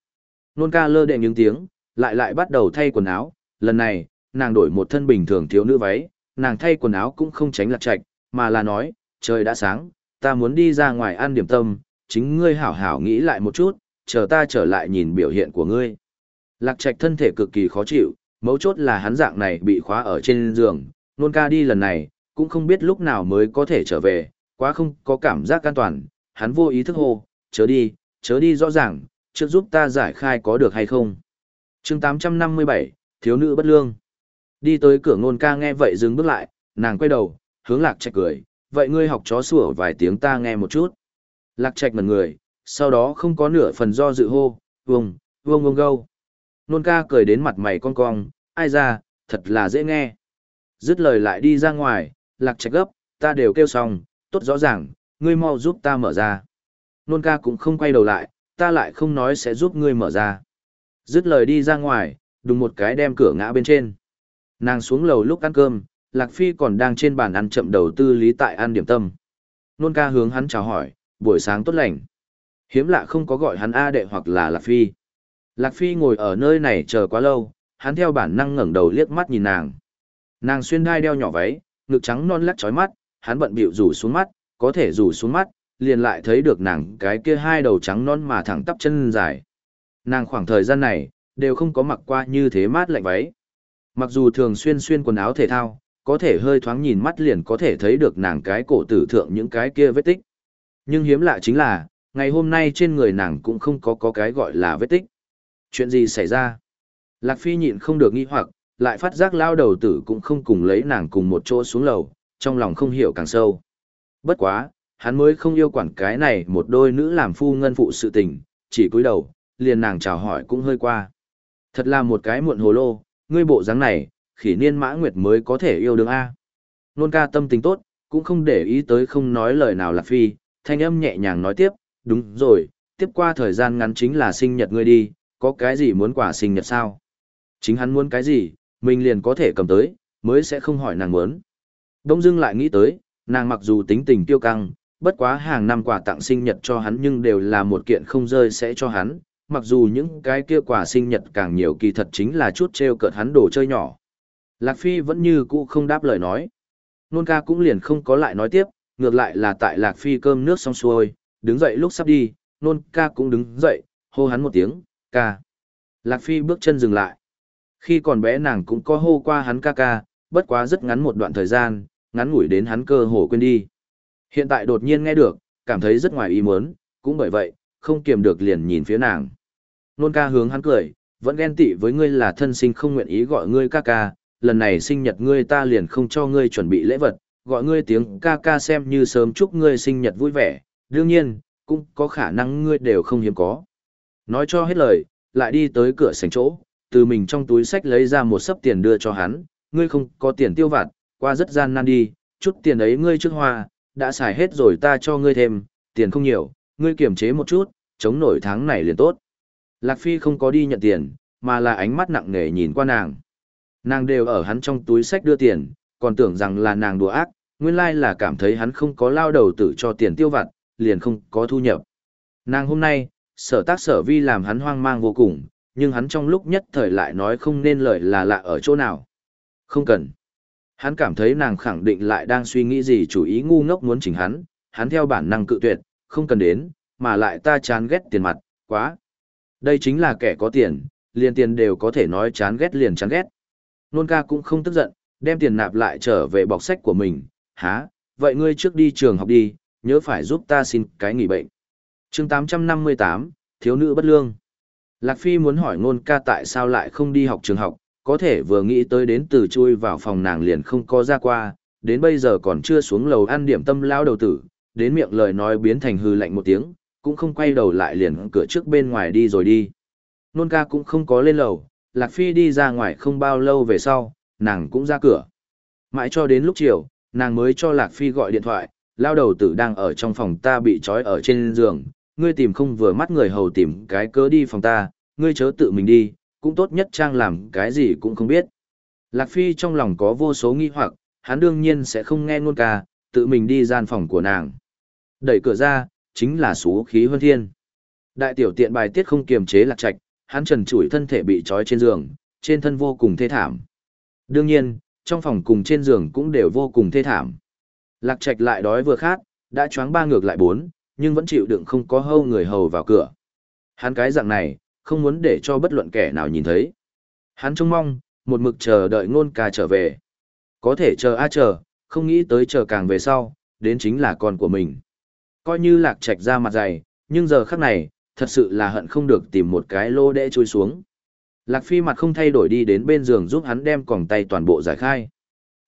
Nôn ca lơ đệ những tiếng, lại lại bắt đầu thay quần áo, lần này, nàng đổi một thân bình thường thiếu nữ váy, nàng thay quần áo cũng không tránh lạc trạch, mà là nói, trời đã sáng, ta muốn đi ra ngoài ăn điểm tâm, chính ngươi hảo hảo nghĩ lại một chút, chờ ta trở lại nhìn biểu hiện của ngươi. Lạc trạch thân thể cực kỳ khó chịu, mấu chốt là hắn dạng này bị khóa ở trên giường, nôn ca đi lần này, cũng không biết lúc nào mới có thể trở về, quá không có cảm giác an toàn, hắn vô ý thức hô, chớ đi, chớ đi rõ ràng, trước giúp ta giải khai có được hay không chương 857, Thiếu nữ bất lương. Đi tới cửa ngôn ca nghe vậy dừng bước lại, nàng quay đầu, hướng lạc trạch cười, vậy ngươi học chó sủa vài tiếng ta nghe một chút. Lạc trạch mật người, sau đó không có nửa phần do dự hô, vùng, vùng vùng gâu. Nôn ca cười đến mặt mày con cong, ai ra, thật là dễ nghe. Dứt lời lại đi ra ngoài, lạc trạch gấp, ta đều kêu xong, tốt rõ ràng, ngươi mau giúp ta mở ra. Nôn ca cũng không quay đầu lại, ta lại không nói sẽ giúp ngươi mở ra. Dứt lời đi ra ngoài, đùng một cái đem cửa ngã bên trên. Nàng xuống lầu lúc ăn cơm, Lạc Phi còn đang trên bàn ăn chậm đầu tư lý tại ăn điểm tâm. Nôn ca hướng hắn chào hỏi, buổi sáng tốt lành. Hiếm lạ không có gọi hắn A đệ hoặc là Lạc Phi. Lạc Phi ngồi ở nơi này chờ quá lâu, hắn theo bản năng ngẩng đầu liếc mắt nhìn nàng. Nàng xuyên đai đeo nhỏ váy, ngực trắng non lắc chói mắt, hắn bận bịu rủ xuống mắt, có thể rủ xuống mắt, liền lại thấy được nàng cái kia hai đầu trắng non mà thẳng tắp chân dài. Nàng khoảng thời gian này, đều không có mặc qua như thế mát lạnh váy. Mặc dù thường xuyên xuyên quần áo thể thao, có thể hơi thoáng nhìn mắt liền có thể thấy được nàng cái cổ tử thượng những cái kia vết tích. Nhưng hiếm lạ chính là, ngày hôm nay trên người nàng cũng không có có cái gọi là vết tích. Chuyện gì xảy ra? Lạc Phi nhịn không được nghi hoặc, lại phát giác lao đầu tử cũng không cùng lấy nàng cùng một chỗ xuống lầu, trong lòng không hiểu càng sâu. Bất quá, hắn mới không yêu quản cái này một đôi nữ làm phu ngân phụ sự tình, chỉ cúi đầu, liền nàng chào hỏi cũng hơi qua. Thật là một cái muộn hồ lô, ngươi bộ dáng này, khỉ niên mã nguyệt mới có thể yêu đương A. Nôn ca tâm tình tốt, cũng không để ý tới không nói lời nào là Phi, thanh âm nhẹ nhàng nói tiếp, đúng rồi, tiếp qua thời gian ngắn chính là sinh nhật ngươi đi, có cái gì muốn quả sinh nhật sao? Chính hắn muốn cái gì, mình liền có thể cầm tới, mới sẽ không hỏi nàng muốn. Đông Dương lại nghĩ tới, nàng mặc dù tính tình tiêu căng, bất quá hàng năm quà tặng sinh nhật cho hắn nhưng đều là một kiện không rơi sẽ cho hắn, mặc dù những cái kia quà sinh nhật càng nhiều kỳ thật chính là chút treo cợt hắn đồ chơi nhỏ. Lạc Phi vẫn như cũ không đáp lời nói. Nôn ca cũng liền không có lại nói tiếp, ngược lại là tại Lạc Phi cơm nước xong xuôi, đứng dậy lúc sắp đi, nôn ca cũng đứng dậy, hô hắn một tiếng, ca. Lạc Phi bước chân dừng lại. Khi còn bé nàng cũng có hô qua hắn ca ca, bất quá rất ngắn một đoạn thời gian, ngắn ngủi đến hắn cơ hồ quên đi. Hiện tại đột nhiên nghe được, cảm thấy rất ngoài ý muốn, cũng bởi vậy, không kiềm được liền nhìn phía nàng. Nôn ca hướng hắn cười, vẫn ghen tị với ngươi là thân sinh không nguyện ý gọi ngươi ca ca, lần này sinh nhật ngươi ta liền không cho ngươi chuẩn bị lễ vật, gọi ngươi tiếng ca ca xem như sớm chúc ngươi sinh nhật vui vẻ, đương nhiên, cũng có khả năng ngươi đều không hiếm có. Nói cho hết lời, lại đi tới cửa sảnh chỗ, từ mình trong túi sách lấy ra một sấp tiền đưa cho hắn, ngươi không có tiền tiêu vặt, qua rất gian nan đi, chút tiền ấy ngươi trước hoa, đã xài hết rồi ta cho ngươi thêm, tiền không nhiều, ngươi kiềm chế một chút, chống nổi tháng này liền tốt. Lạc Phi không có đi nhận tiền, mà là ánh mắt nặng nề nhìn qua nàng. Nàng đều ở hắn trong túi sách đưa tiền, còn tưởng rằng là nàng đùa ác, nguyên lai là cảm thấy hắn không có lao đầu tử cho tiền tiêu vặt, liền không có thu nhập. Nàng hôm nay, sở tác sở vi làm hắn hoang mang vô cùng, nhưng hắn trong lúc nhất thời lại nói không nên lời là lạ ở chỗ nào. Không cần. Hắn cảm thấy nàng khẳng định lại đang suy nghĩ gì chủ ý ngu ngốc muốn chỉnh hắn, hắn theo bản năng cự tuyệt, không cần đến, mà lại ta chán ghét tiền mặt, quá. Đây chính là kẻ có tiền, liền tiền đều có thể nói chán ghét liền chán ghét. Nôn ca cũng không tức giận, đem tiền nạp lại trở về bọc sách của mình, há, vậy ngươi trước đi trường học đi, nhớ phải giúp ta xin cái nghỉ bệnh. chương 858, Thiếu nữ bất lương. Lạc Phi muốn hỏi nôn ca tại sao lại không đi học trường học, có thể vừa nghĩ tới đến từ chui vào phòng nàng liền không có ra qua, đến bây giờ còn chưa xuống lầu ăn điểm tâm lao đầu tử, đến miệng lời nói biến thành hư lạnh một tiếng, cũng không quay đầu lại liền cửa trước bên ngoài đi rồi đi. Nôn ca cũng không có lên lầu, Lạc Phi đi ra ngoài không bao lâu về sau, nàng cũng ra cửa. Mãi cho đến lúc chiều, nàng mới cho Lạc Phi gọi điện thoại, lao đầu tử đang ở trong phòng ta bị trói ở trên giường, ngươi tìm không vừa mắt người hầu tìm cái cớ đi phòng ta, ngươi chớ tự mình đi, cũng tốt nhất trang làm cái gì cũng không biết. Lạc Phi trong lòng có vô số nghi hoặc, hắn đương nhiên sẽ không nghe ngôn ca, tự mình đi gian phòng của nàng. Đẩy cửa ra, chính là số khí huân thiên. Đại tiểu tiện bài tiết không kiềm chế lạc trạch, hắn trần trụi thân thể bị trói trên giường, trên thân vô cùng thê thảm. Đương nhiên, trong phòng cùng trên giường cũng đều vô cùng thê thảm. Lạc trạch lại đói vừa khát, đã choáng ba ngược lại bốn, nhưng vẫn chịu đựng không có hâu người hầu vào cửa. Hắn cái dạng này, không muốn để cho bất luận kẻ nào nhìn thấy. Hắn trông mong, một mực chờ đợi ngôn ca trở về. Có thể chờ a chờ, không nghĩ tới chờ càng về sau, đến chính là con của mình. Coi như lạc trạch ra mặt dày, nhưng giờ khắc này, thật sự là hận không được tìm một cái lô để trôi xuống. Lạc Phi mặt không thay đổi đi đến bên giường giúp hắn đem còng tay toàn bộ giải khai.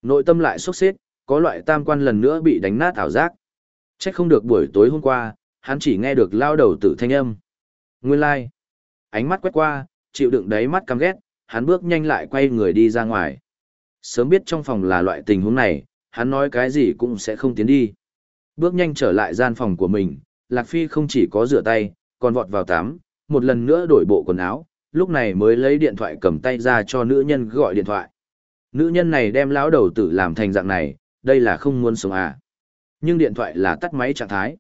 Nội tâm lại sốc xếp, có loại tam quan lần nữa bị đánh nát ảo giác. Chắc không được buổi tối hôm qua, hắn chỉ nghe được lao đầu tử thanh âm. Nguyên lai, like. ánh mắt quét qua, chịu đựng đáy mắt căm ghét, hắn bước nhanh lại quay người đi ra ngoài. Sớm biết trong phòng là loại tình huống này, hắn nói cái gì cũng sẽ không tiến đi. Bước nhanh trở lại gian phòng của mình, Lạc Phi không chỉ có rửa tay, còn vọt vào tắm, một lần nữa đổi bộ quần áo, lúc này mới lấy điện thoại cầm tay ra cho nữ nhân gọi điện thoại. Nữ nhân này đem lão đầu tử làm thành dạng này, đây là không muốn sống à. Nhưng điện thoại là tắt máy trạng thái.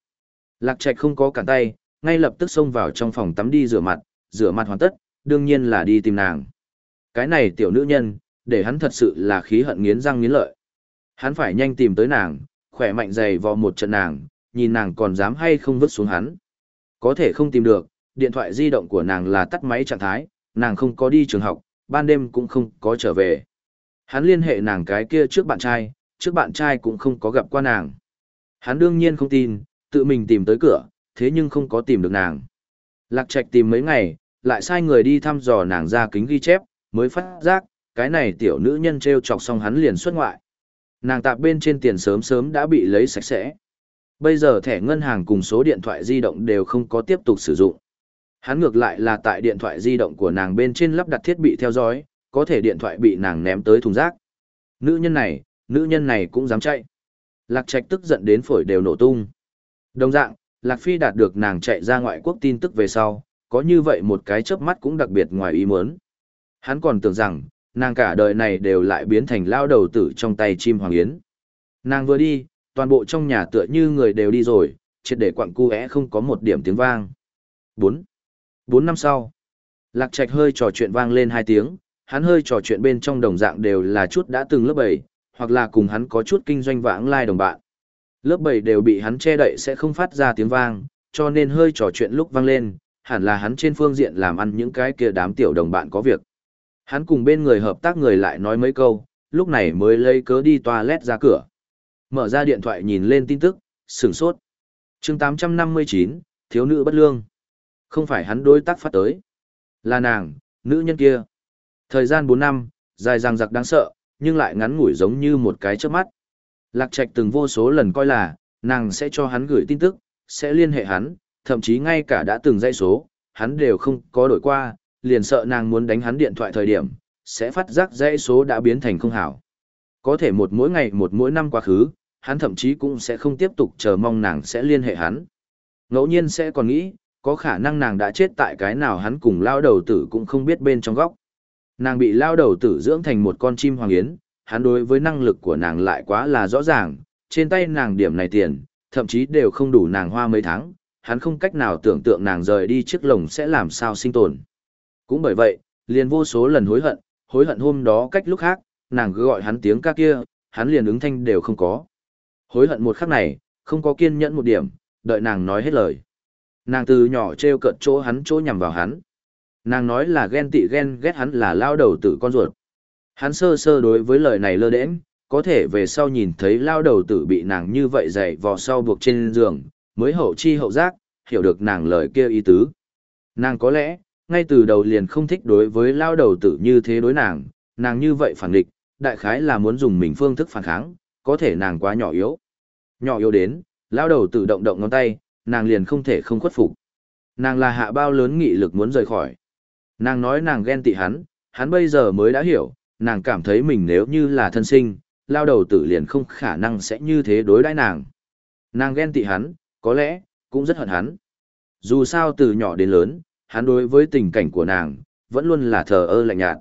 Lạc Trạch không có cản tay, ngay lập tức xông vào trong phòng tắm đi rửa mặt, rửa mặt hoàn tất, đương nhiên là đi tìm nàng. Cái này tiểu nữ nhân, để hắn thật sự là khí hận nghiến răng nghiến lợi. Hắn phải nhanh tìm tới nàng, khỏe mạnh dày vò một trận nàng, nhìn nàng còn dám hay không vứt xuống hắn. Có thể không tìm được, điện thoại di động của nàng là tắt máy trạng thái, nàng không có đi trường học, ban đêm cũng không có trở về. Hắn liên hệ nàng cái kia trước bạn trai, trước bạn trai cũng không có gặp qua nàng. Hắn đương nhiên không tin, tự mình tìm tới cửa, thế nhưng không có tìm được nàng. Lạc Trạch tìm mấy ngày, lại sai người đi thăm dò nàng ra kính ghi chép, mới phát giác, cái này tiểu nữ nhân treo chọc xong hắn liền xuất ngoại. Nàng tạp bên trên tiền sớm sớm đã bị lấy sạch sẽ. Bây giờ thẻ ngân hàng cùng số điện thoại di động đều không có tiếp tục sử dụng. Hắn ngược lại là tại điện thoại di động của nàng bên trên lắp đặt thiết bị theo dõi, có thể điện thoại bị nàng ném tới thùng rác. Nữ nhân này, nữ nhân này cũng dám chạy. Lạc Trạch tức giận đến phổi đều nổ tung. Đồng dạng, Lạc Phi đạt được nàng chạy ra ngoại quốc tin tức về sau, có như vậy một cái chớp mắt cũng đặc biệt ngoài ý muốn. Hắn còn tưởng rằng, nàng cả đời này đều lại biến thành lao đầu tử trong tay chim hoàng yến. Nàng vừa đi, toàn bộ trong nhà tựa như người đều đi rồi, triệt để quặng cu không có một điểm tiếng vang. 4. 4 năm sau, Lạc Trạch hơi trò chuyện vang lên hai tiếng, hắn hơi trò chuyện bên trong đồng dạng đều là chút đã từng lớp 7, hoặc là cùng hắn có chút kinh doanh vãng lai đồng bạn. Lớp 7 đều bị hắn che đậy sẽ không phát ra tiếng vang, cho nên hơi trò chuyện lúc vang lên, hẳn là hắn trên phương diện làm ăn những cái kia đám tiểu đồng bạn có việc. Hắn cùng bên người hợp tác người lại nói mấy câu, lúc này mới lấy cớ đi toilet ra cửa. Mở ra điện thoại nhìn lên tin tức, sửng sốt. chương 859, thiếu nữ bất lương. Không phải hắn đối tác phát tới. Là nàng, nữ nhân kia. Thời gian 4 năm, dài dằng dặc đáng sợ, nhưng lại ngắn ngủi giống như một cái chớp mắt. Lạc Trạch từng vô số lần coi là, nàng sẽ cho hắn gửi tin tức, sẽ liên hệ hắn, thậm chí ngay cả đã từng dây số, hắn đều không có đổi qua, liền sợ nàng muốn đánh hắn điện thoại thời điểm, sẽ phát giác dãy số đã biến thành không hảo. Có thể một mỗi ngày một mỗi năm quá khứ, hắn thậm chí cũng sẽ không tiếp tục chờ mong nàng sẽ liên hệ hắn. Ngẫu nhiên sẽ còn nghĩ, có khả năng nàng đã chết tại cái nào hắn cùng lao đầu tử cũng không biết bên trong góc. Nàng bị lao đầu tử dưỡng thành một con chim hoàng yến, hắn đối với năng lực của nàng lại quá là rõ ràng, trên tay nàng điểm này tiền, thậm chí đều không đủ nàng hoa mấy tháng, hắn không cách nào tưởng tượng nàng rời đi trước lồng sẽ làm sao sinh tồn. Cũng bởi vậy, liền vô số lần hối hận, hối hận hôm đó cách lúc khác, nàng cứ gọi hắn tiếng ca kia, hắn liền ứng thanh đều không có. Hối hận một khắc này, không có kiên nhẫn một điểm, đợi nàng nói hết lời. Nàng từ nhỏ treo cợt chỗ hắn chỗ nhằm vào hắn. Nàng nói là ghen tị ghen ghét hắn là lao đầu tử con ruột. Hắn sơ sơ đối với lời này lơ đễnh, có thể về sau nhìn thấy lao đầu tử bị nàng như vậy dày vò sau buộc trên giường, mới hậu chi hậu giác, hiểu được nàng lời kia ý tứ. Nàng có lẽ, ngay từ đầu liền không thích đối với lao đầu tử như thế đối nàng, nàng như vậy phản địch, đại khái là muốn dùng mình phương thức phản kháng, có thể nàng quá nhỏ yếu. Nhỏ yếu đến, lao đầu tử động động ngón tay, nàng liền không thể không khuất phục. Nàng là hạ bao lớn nghị lực muốn rời khỏi. Nàng nói nàng ghen tị hắn, hắn bây giờ mới đã hiểu, nàng cảm thấy mình nếu như là thân sinh, lao đầu tử liền không khả năng sẽ như thế đối đãi nàng. Nàng ghen tị hắn, có lẽ, cũng rất hận hắn. Dù sao từ nhỏ đến lớn, hắn đối với tình cảnh của nàng, vẫn luôn là thờ ơ lạnh nhạt.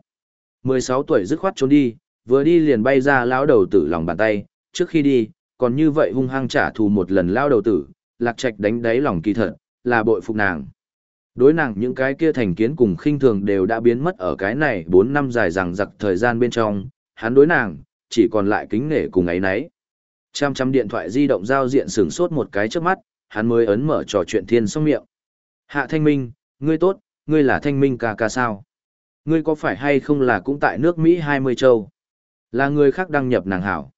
16 tuổi dứt khoát trốn đi, vừa đi liền bay ra lao đầu tử lòng bàn tay, trước khi đi, còn như vậy hung hăng trả thù một lần lao đầu tử, lạc trạch đánh đáy lòng kỳ thật, là bội phục nàng. Đối nàng những cái kia thành kiến cùng khinh thường đều đã biến mất ở cái này 4 năm dài rằng giặc thời gian bên trong, hắn đối nàng, chỉ còn lại kính nể cùng ấy nấy. Trăm trăm điện thoại di động giao diện sửng sốt một cái trước mắt, hắn mới ấn mở trò chuyện thiên xong miệng. Hạ Thanh Minh, ngươi tốt, ngươi là Thanh Minh ca ca sao? Ngươi có phải hay không là cũng tại nước Mỹ 20 châu? Là người khác đăng nhập nàng hảo.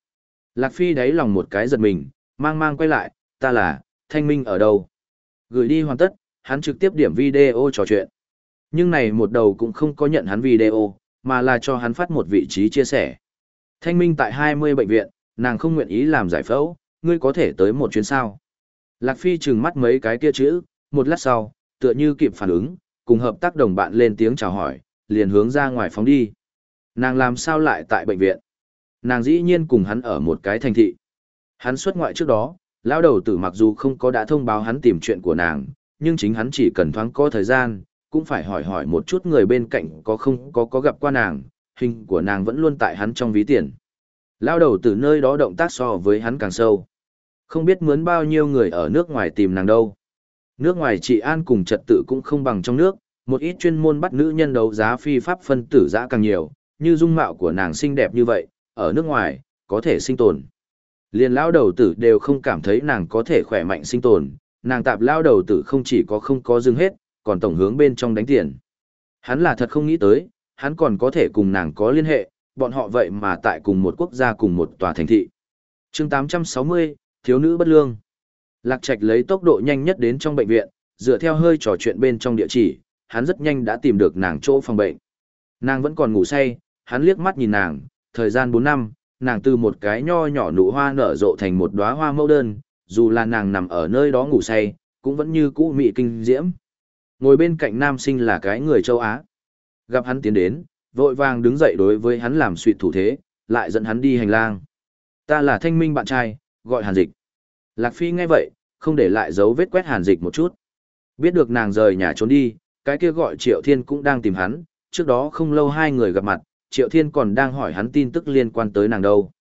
Lạc Phi đáy lòng một cái giật mình, mang mang quay lại, ta là, Thanh Minh ở đâu? Gửi đi hoàn tất, hắn trực tiếp điểm video trò chuyện. Nhưng này một đầu cũng không có nhận hắn video, mà là cho hắn phát một vị trí chia sẻ. Thanh Minh tại 20 bệnh viện, nàng không nguyện ý làm giải phẫu, ngươi có thể tới một chuyến sao. Lạc Phi trừng mắt mấy cái kia chữ, một lát sau, tựa như kịp phản ứng, cùng hợp tác đồng bạn lên tiếng chào hỏi, liền hướng ra ngoài phóng đi. Nàng làm sao lại tại bệnh viện? Nàng dĩ nhiên cùng hắn ở một cái thành thị. Hắn xuất ngoại trước đó, lão đầu tử mặc dù không có đã thông báo hắn tìm chuyện của nàng, nhưng chính hắn chỉ cần thoáng có thời gian, cũng phải hỏi hỏi một chút người bên cạnh có không có có gặp qua nàng, hình của nàng vẫn luôn tại hắn trong ví tiền. Lao đầu từ nơi đó động tác so với hắn càng sâu. Không biết mướn bao nhiêu người ở nước ngoài tìm nàng đâu. Nước ngoài trị an cùng trật tự cũng không bằng trong nước, một ít chuyên môn bắt nữ nhân đấu giá phi pháp phân tử giá càng nhiều, như dung mạo của nàng xinh đẹp như vậy, ở nước ngoài, có thể sinh tồn. Liên lao đầu tử đều không cảm thấy nàng có thể khỏe mạnh sinh tồn, nàng tạp lao đầu tử không chỉ có không có dừng hết, còn tổng hướng bên trong đánh tiền. Hắn là thật không nghĩ tới, hắn còn có thể cùng nàng có liên hệ, bọn họ vậy mà tại cùng một quốc gia cùng một tòa thành thị. chương 860, thiếu nữ bất lương. Lạc Trạch lấy tốc độ nhanh nhất đến trong bệnh viện, dựa theo hơi trò chuyện bên trong địa chỉ, hắn rất nhanh đã tìm được nàng chỗ phòng bệnh. Nàng vẫn còn ngủ say, hắn liếc mắt nhìn nàng, thời gian 4 năm, nàng từ một cái nho nhỏ nụ hoa nở rộ thành một đóa hoa mẫu đơn, dù là nàng nằm ở nơi đó ngủ say, cũng vẫn như cũ mị kinh diễm. Ngồi bên cạnh nam sinh là cái người châu Á. Gặp hắn tiến đến, vội vàng đứng dậy đối với hắn làm suy thủ thế, lại dẫn hắn đi hành lang. Ta là thanh minh bạn trai, gọi hàn dịch. Lạc Phi nghe vậy, không để lại dấu vết quét hàn dịch một chút. Biết được nàng rời nhà trốn đi, cái kia gọi Triệu Thiên cũng đang tìm hắn, trước đó không lâu hai người gặp mặt, Triệu Thiên còn đang hỏi hắn tin tức liên quan tới nàng đâu.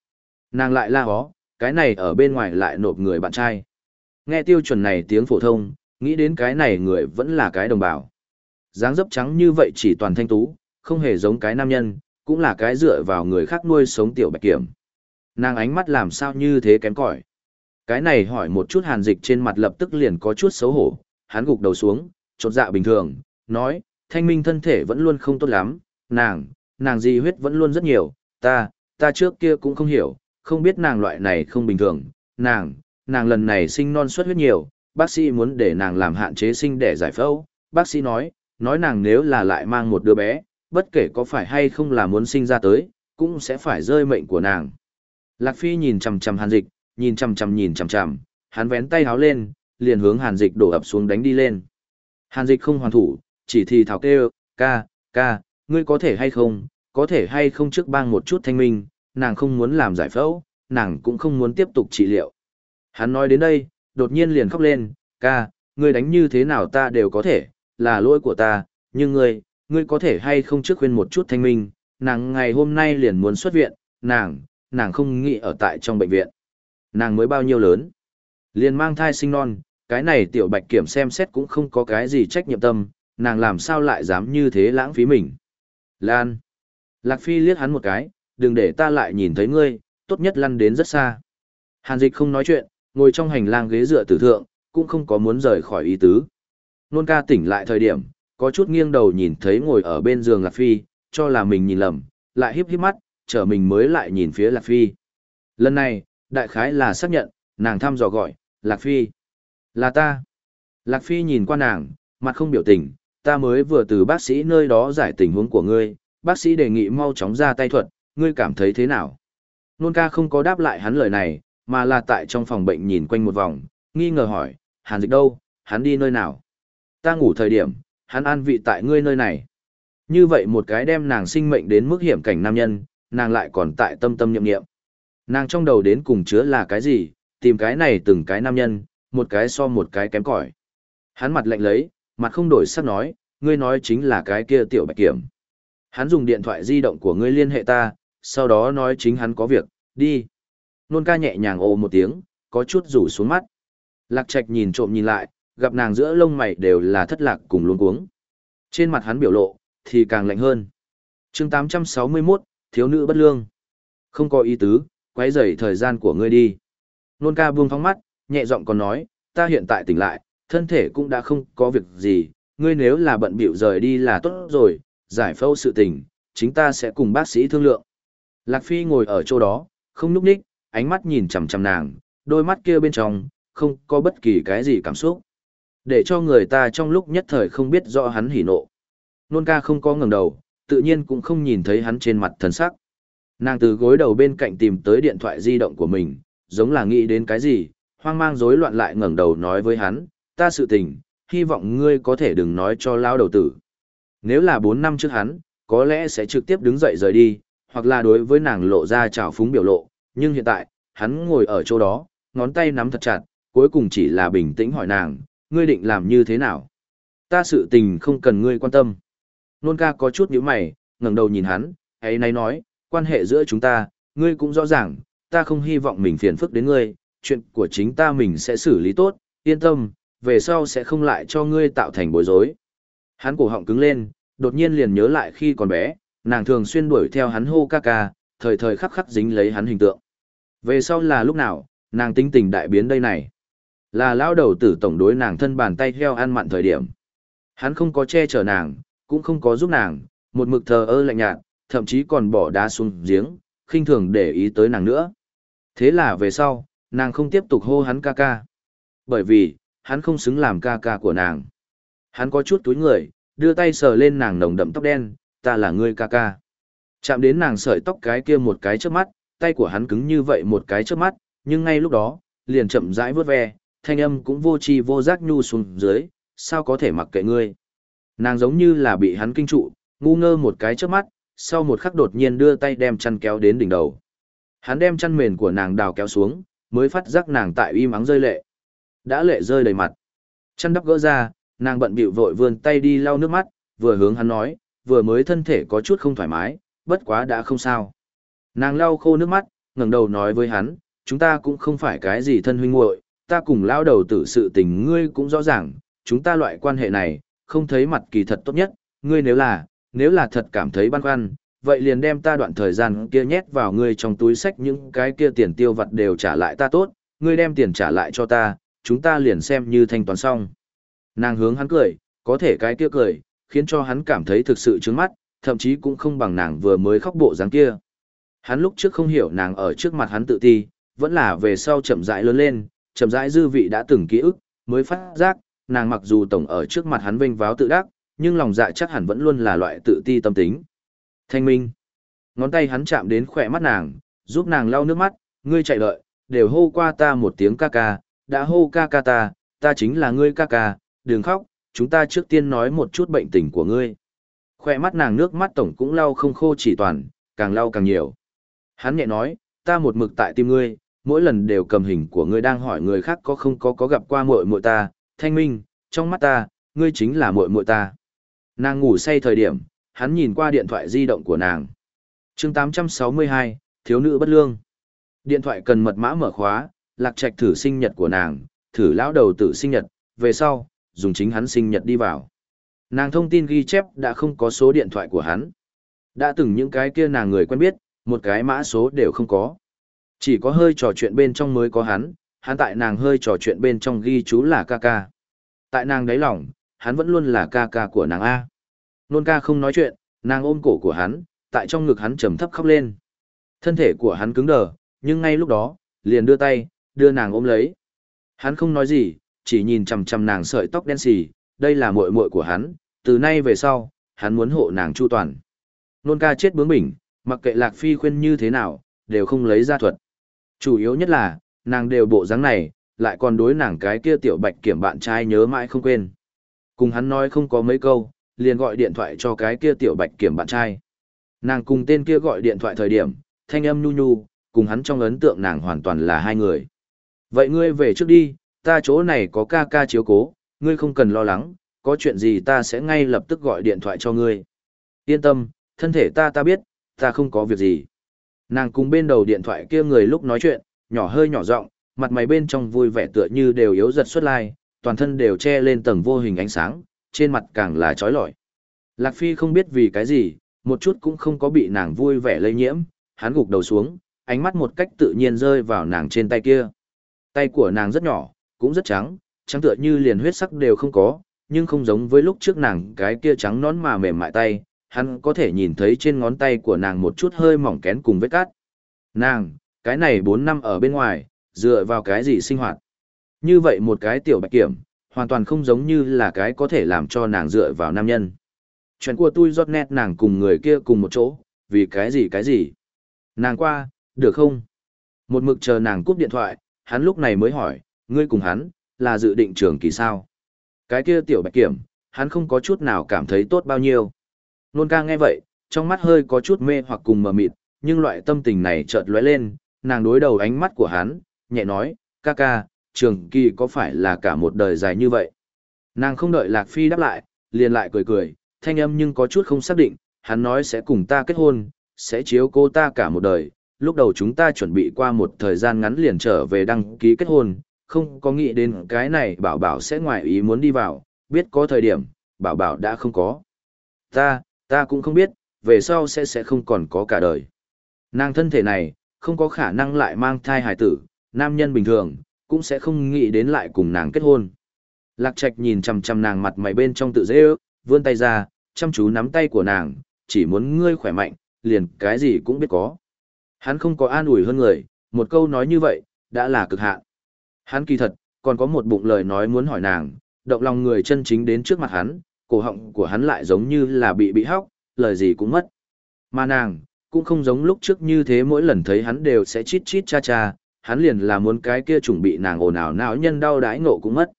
Nàng lại la hó, cái này ở bên ngoài lại nộp người bạn trai. Nghe tiêu chuẩn này tiếng phổ thông, nghĩ đến cái này người vẫn là cái đồng bào. dáng dấp trắng như vậy chỉ toàn thanh tú, không hề giống cái nam nhân, cũng là cái dựa vào người khác nuôi sống tiểu bạch kiểm. Nàng ánh mắt làm sao như thế kém cỏi. Cái này hỏi một chút hàn dịch trên mặt lập tức liền có chút xấu hổ, hắn gục đầu xuống, chột dạ bình thường, nói, thanh minh thân thể vẫn luôn không tốt lắm, nàng, nàng di huyết vẫn luôn rất nhiều, ta, ta trước kia cũng không hiểu, không biết nàng loại này không bình thường, nàng, nàng lần này sinh non suất huyết nhiều, bác sĩ muốn để nàng làm hạn chế sinh để giải phẫu, bác sĩ nói, nói nàng nếu là lại mang một đứa bé, bất kể có phải hay không là muốn sinh ra tới, cũng sẽ phải rơi mệnh của nàng. Lạc Phi nhìn chằm chằm Hàn Dịch, nhìn chằm chằm nhìn chằm chằm, hắn vén tay háo lên, liền hướng Hàn Dịch đổ ập xuống đánh đi lên. Hàn Dịch không hoàn thủ, chỉ thì thảo kêu, ca, ca, ngươi có thể hay không, có thể hay không trước bang một chút thanh minh, nàng không muốn làm giải phẫu, nàng cũng không muốn tiếp tục trị liệu. Hắn nói đến đây, đột nhiên liền khóc lên, ca, ngươi đánh như thế nào ta đều có thể, là lỗi của ta, nhưng ngươi, ngươi có thể hay không trước khuyên một chút thanh minh, nàng ngày hôm nay liền muốn xuất viện, nàng, nàng không nghĩ ở tại trong bệnh viện. Nàng mới bao nhiêu lớn. Liền mang thai sinh non, cái này tiểu bạch kiểm xem xét cũng không có cái gì trách nhiệm tâm, nàng làm sao lại dám như thế lãng phí mình. Lan. Lạc Phi liếc hắn một cái, đừng để ta lại nhìn thấy ngươi, tốt nhất lăn đến rất xa. Hàn dịch không nói chuyện, ngồi trong hành lang ghế dựa tử thượng, cũng không có muốn rời khỏi ý tứ. Nôn ca tỉnh lại thời điểm, có chút nghiêng đầu nhìn thấy ngồi ở bên giường Lạc Phi, cho là mình nhìn lầm, lại híp híp mắt, trở mình mới lại nhìn phía Lạc Phi. Lần này, đại khái là xác nhận, nàng thăm dò gọi, Lạc Phi. Là ta. Lạc Phi nhìn qua nàng, mặt không biểu tình, ta mới vừa từ bác sĩ nơi đó giải tình huống của ngươi, bác sĩ đề nghị mau chóng ra tay thuật, ngươi cảm thấy thế nào? Nôn ca không có đáp lại hắn lời này, mà là tại trong phòng bệnh nhìn quanh một vòng, nghi ngờ hỏi, hàn dịch đâu, hắn đi nơi nào? Ta ngủ thời điểm, hắn an vị tại ngươi nơi này. Như vậy một cái đem nàng sinh mệnh đến mức hiểm cảnh nam nhân, nàng lại còn tại tâm tâm nhậm nghiệm. Nàng trong đầu đến cùng chứa là cái gì, tìm cái này từng cái nam nhân, một cái so một cái kém cỏi. Hắn mặt lạnh lấy, mặt không đổi sắc nói, ngươi nói chính là cái kia tiểu bạch kiểm. Hắn dùng điện thoại di động của ngươi liên hệ ta, sau đó nói chính hắn có việc, đi. Nôn ca nhẹ nhàng ồ một tiếng, có chút rủ xuống mắt. Lạc trạch nhìn trộm nhìn lại, gặp nàng giữa lông mày đều là thất lạc cùng luống cuống. Trên mặt hắn biểu lộ, thì càng lạnh hơn. chương 861, thiếu nữ bất lương. Không có ý tứ, quấy rầy thời gian của ngươi đi. Nôn ca buông phóng mắt, nhẹ giọng còn nói, ta hiện tại tỉnh lại, thân thể cũng đã không có việc gì, ngươi nếu là bận bịu rời đi là tốt rồi, giải phẫu sự tình, chính ta sẽ cùng bác sĩ thương lượng. Lạc Phi ngồi ở chỗ đó, không núp ních, ánh mắt nhìn chằm chằm nàng, đôi mắt kia bên trong, không có bất kỳ cái gì cảm xúc. Để cho người ta trong lúc nhất thời không biết rõ hắn hỉ nộ. Nôn ca không có ngẩng đầu, tự nhiên cũng không nhìn thấy hắn trên mặt thần sắc. Nàng từ gối đầu bên cạnh tìm tới điện thoại di động của mình, giống là nghĩ đến cái gì, hoang mang rối loạn lại ngẩng đầu nói với hắn, ta sự tình, hy vọng ngươi có thể đừng nói cho lao đầu tử. Nếu là 4 năm trước hắn, có lẽ sẽ trực tiếp đứng dậy rời đi, hoặc là đối với nàng lộ ra trào phúng biểu lộ, nhưng hiện tại, hắn ngồi ở chỗ đó, ngón tay nắm thật chặt, cuối cùng chỉ là bình tĩnh hỏi nàng, ngươi định làm như thế nào? Ta sự tình không cần ngươi quan tâm. Nôn ca có chút nhíu mày, ngẩng đầu nhìn hắn, ấy nay nói, quan hệ giữa chúng ta, ngươi cũng rõ ràng, ta không hy vọng mình phiền phức đến ngươi, chuyện của chính ta mình sẽ xử lý tốt, yên tâm, về sau sẽ không lại cho ngươi tạo thành bối rối. Hắn cổ họng cứng lên, đột nhiên liền nhớ lại khi còn bé, nàng thường xuyên đuổi theo hắn hô ca ca, thời thời khắc khắc dính lấy hắn hình tượng. Về sau là lúc nào, nàng tính tình đại biến đây này. Là lão đầu tử tổng đối nàng thân bàn tay heo ăn mặn thời điểm. Hắn không có che chở nàng, cũng không có giúp nàng, một mực thờ ơ lạnh nhạt, thậm chí còn bỏ đá xuống giếng, khinh thường để ý tới nàng nữa. Thế là về sau, nàng không tiếp tục hô hắn ca ca. Bởi vì, hắn không xứng làm ca ca của nàng. Hắn có chút túi người, đưa tay sờ lên nàng nồng đậm tóc đen, ta là ngươi ca ca. Chạm đến nàng sợi tóc cái kia một cái trước mắt, tay của hắn cứng như vậy một cái trước mắt, nhưng ngay lúc đó, liền chậm rãi vớt ve, thanh âm cũng vô tri vô giác nhu xuống dưới, sao có thể mặc kệ ngươi. Nàng giống như là bị hắn kinh trụ, ngu ngơ một cái trước mắt, sau một khắc đột nhiên đưa tay đem chăn kéo đến đỉnh đầu. Hắn đem chăn mền của nàng đào kéo xuống, mới phát giác nàng tại uy mắng rơi lệ. Đã lệ rơi đầy mặt. Chăn đắp gỡ ra, nàng bận bịu vội vươn tay đi lau nước mắt, vừa hướng hắn nói, vừa mới thân thể có chút không thoải mái, bất quá đã không sao. Nàng lau khô nước mắt, ngẩng đầu nói với hắn, chúng ta cũng không phải cái gì thân huynh muội, ta cùng lao đầu tử sự tình ngươi cũng rõ ràng, chúng ta loại quan hệ này, không thấy mặt kỳ thật tốt nhất, ngươi nếu là, nếu là thật cảm thấy băn khoăn, vậy liền đem ta đoạn thời gian kia nhét vào ngươi trong túi sách những cái kia tiền tiêu vặt đều trả lại ta tốt, ngươi đem tiền trả lại cho ta, chúng ta liền xem như thanh toán xong. Nàng hướng hắn cười, có thể cái kia cười, khiến cho hắn cảm thấy thực sự trướng mắt, thậm chí cũng không bằng nàng vừa mới khóc bộ dáng kia. Hắn lúc trước không hiểu nàng ở trước mặt hắn tự ti, vẫn là về sau chậm rãi lớn lên, chậm rãi dư vị đã từng ký ức, mới phát giác, nàng mặc dù tổng ở trước mặt hắn vinh váo tự đắc, nhưng lòng dạ chắc hẳn vẫn luôn là loại tự ti tâm tính. Thanh minh. Ngón tay hắn chạm đến khỏe mắt nàng, giúp nàng lau nước mắt, ngươi chạy đợi, đều hô qua ta một tiếng ca ca, đã hô ca ca ta, ta chính là ngươi ca ca, đừng khóc, chúng ta trước tiên nói một chút bệnh tình của ngươi. Khỏe mắt nàng nước mắt tổng cũng lau không khô chỉ toàn, càng lau càng nhiều. Hắn nhẹ nói, ta một mực tại tim ngươi, mỗi lần đều cầm hình của ngươi đang hỏi người khác có không có có gặp qua muội muội ta, thanh minh, trong mắt ta, ngươi chính là muội muội ta. Nàng ngủ say thời điểm, hắn nhìn qua điện thoại di động của nàng. chương 862, thiếu nữ bất lương. Điện thoại cần mật mã mở khóa, lạc trạch thử sinh nhật của nàng, thử lão đầu tử sinh nhật, về sau, dùng chính hắn sinh nhật đi vào. Nàng thông tin ghi chép đã không có số điện thoại của hắn. Đã từng những cái kia nàng người quen biết, một cái mã số đều không có. Chỉ có hơi trò chuyện bên trong mới có hắn, hắn tại nàng hơi trò chuyện bên trong ghi chú là ca ca. Tại nàng đáy lòng, hắn vẫn luôn là ca ca của nàng A. Nôn ca không nói chuyện, nàng ôm cổ của hắn, tại trong ngực hắn trầm thấp khóc lên. Thân thể của hắn cứng đờ, nhưng ngay lúc đó, liền đưa tay, đưa nàng ôm lấy. Hắn không nói gì, chỉ nhìn chằm chằm nàng sợi tóc đen xì, đây là muội muội của hắn, từ nay về sau, hắn muốn hộ nàng chu toàn. Nôn ca chết bướng bỉnh, mặc kệ Lạc Phi khuyên như thế nào, đều không lấy ra thuật. Chủ yếu nhất là, nàng đều bộ dáng này, lại còn đối nàng cái kia tiểu bạch kiểm bạn trai nhớ mãi không quên. Cùng hắn nói không có mấy câu, liền gọi điện thoại cho cái kia tiểu bạch kiểm bạn trai. Nàng cùng tên kia gọi điện thoại thời điểm, thanh âm nhu nhu, cùng hắn trong ấn tượng nàng hoàn toàn là hai người. Vậy ngươi về trước đi, ta chỗ này có ca ca chiếu cố, ngươi không cần lo lắng, có chuyện gì ta sẽ ngay lập tức gọi điện thoại cho ngươi. Yên tâm, thân thể ta ta biết, ta không có việc gì. Nàng cùng bên đầu điện thoại kia người lúc nói chuyện, nhỏ hơi nhỏ giọng, mặt mày bên trong vui vẻ tựa như đều yếu giật xuất lai, toàn thân đều che lên tầng vô hình ánh sáng, trên mặt càng là trói lọi. Lạc Phi không biết vì cái gì, một chút cũng không có bị nàng vui vẻ lây nhiễm, hắn gục đầu xuống, ánh mắt một cách tự nhiên rơi vào nàng trên tay kia. Tay của nàng rất nhỏ, cũng rất trắng, trắng tựa như liền huyết sắc đều không có, nhưng không giống với lúc trước nàng cái kia trắng nón mà mềm mại tay, hắn có thể nhìn thấy trên ngón tay của nàng một chút hơi mỏng kén cùng vết cát. Nàng, cái này 4 năm ở bên ngoài, dựa vào cái gì sinh hoạt? Như vậy một cái tiểu bạch kiểm, hoàn toàn không giống như là cái có thể làm cho nàng dựa vào nam nhân. Chuyện của tôi rót nét nàng cùng người kia cùng một chỗ, vì cái gì cái gì? Nàng qua, được không? Một mực chờ nàng cúp điện thoại, hắn lúc này mới hỏi, ngươi cùng hắn, là dự định trường kỳ sao? Cái kia tiểu bạch kiểm, hắn không có chút nào cảm thấy tốt bao nhiêu. Nôn ca nghe vậy, trong mắt hơi có chút mê hoặc cùng mờ mịt, nhưng loại tâm tình này chợt lóe lên, nàng đối đầu ánh mắt của hắn, nhẹ nói, ca ca, trường kỳ có phải là cả một đời dài như vậy? Nàng không đợi Lạc Phi đáp lại, liền lại cười cười, thanh âm nhưng có chút không xác định, hắn nói sẽ cùng ta kết hôn, sẽ chiếu cô ta cả một đời. Lúc đầu chúng ta chuẩn bị qua một thời gian ngắn liền trở về đăng ký kết hôn, không có nghĩ đến cái này bảo bảo sẽ ngoài ý muốn đi vào, biết có thời điểm, bảo bảo đã không có. Ta, ta cũng không biết, về sau sẽ sẽ không còn có cả đời. Nàng thân thể này, không có khả năng lại mang thai hài tử, nam nhân bình thường, cũng sẽ không nghĩ đến lại cùng nàng kết hôn. Lạc Trạch nhìn chằm chằm nàng mặt mày bên trong tự dễ ước, vươn tay ra, chăm chú nắm tay của nàng, chỉ muốn ngươi khỏe mạnh, liền cái gì cũng biết có. Hắn không có an ủi hơn người, một câu nói như vậy, đã là cực hạn. Hắn kỳ thật, còn có một bụng lời nói muốn hỏi nàng, động lòng người chân chính đến trước mặt hắn, cổ họng của hắn lại giống như là bị bị hóc, lời gì cũng mất. Mà nàng, cũng không giống lúc trước như thế mỗi lần thấy hắn đều sẽ chít chít cha cha, hắn liền là muốn cái kia chuẩn bị nàng ồn ào não nhân đau đái ngộ cũng mất.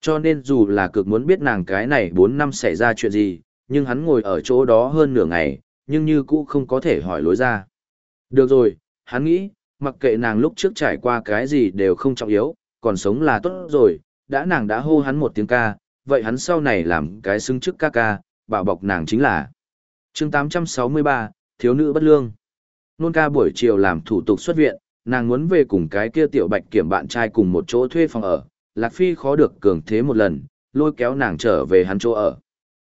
Cho nên dù là cực muốn biết nàng cái này 4 năm xảy ra chuyện gì, nhưng hắn ngồi ở chỗ đó hơn nửa ngày, nhưng như cũ không có thể hỏi lối ra. Được rồi, hắn nghĩ, mặc kệ nàng lúc trước trải qua cái gì đều không trọng yếu, còn sống là tốt rồi, đã nàng đã hô hắn một tiếng ca, vậy hắn sau này làm cái xứng chức ca ca, bảo bọc nàng chính là. chương 863, Thiếu nữ bất lương. Nôn ca buổi chiều làm thủ tục xuất viện, nàng muốn về cùng cái kia tiểu bạch kiểm bạn trai cùng một chỗ thuê phòng ở, Lạc Phi khó được cường thế một lần, lôi kéo nàng trở về hắn chỗ ở.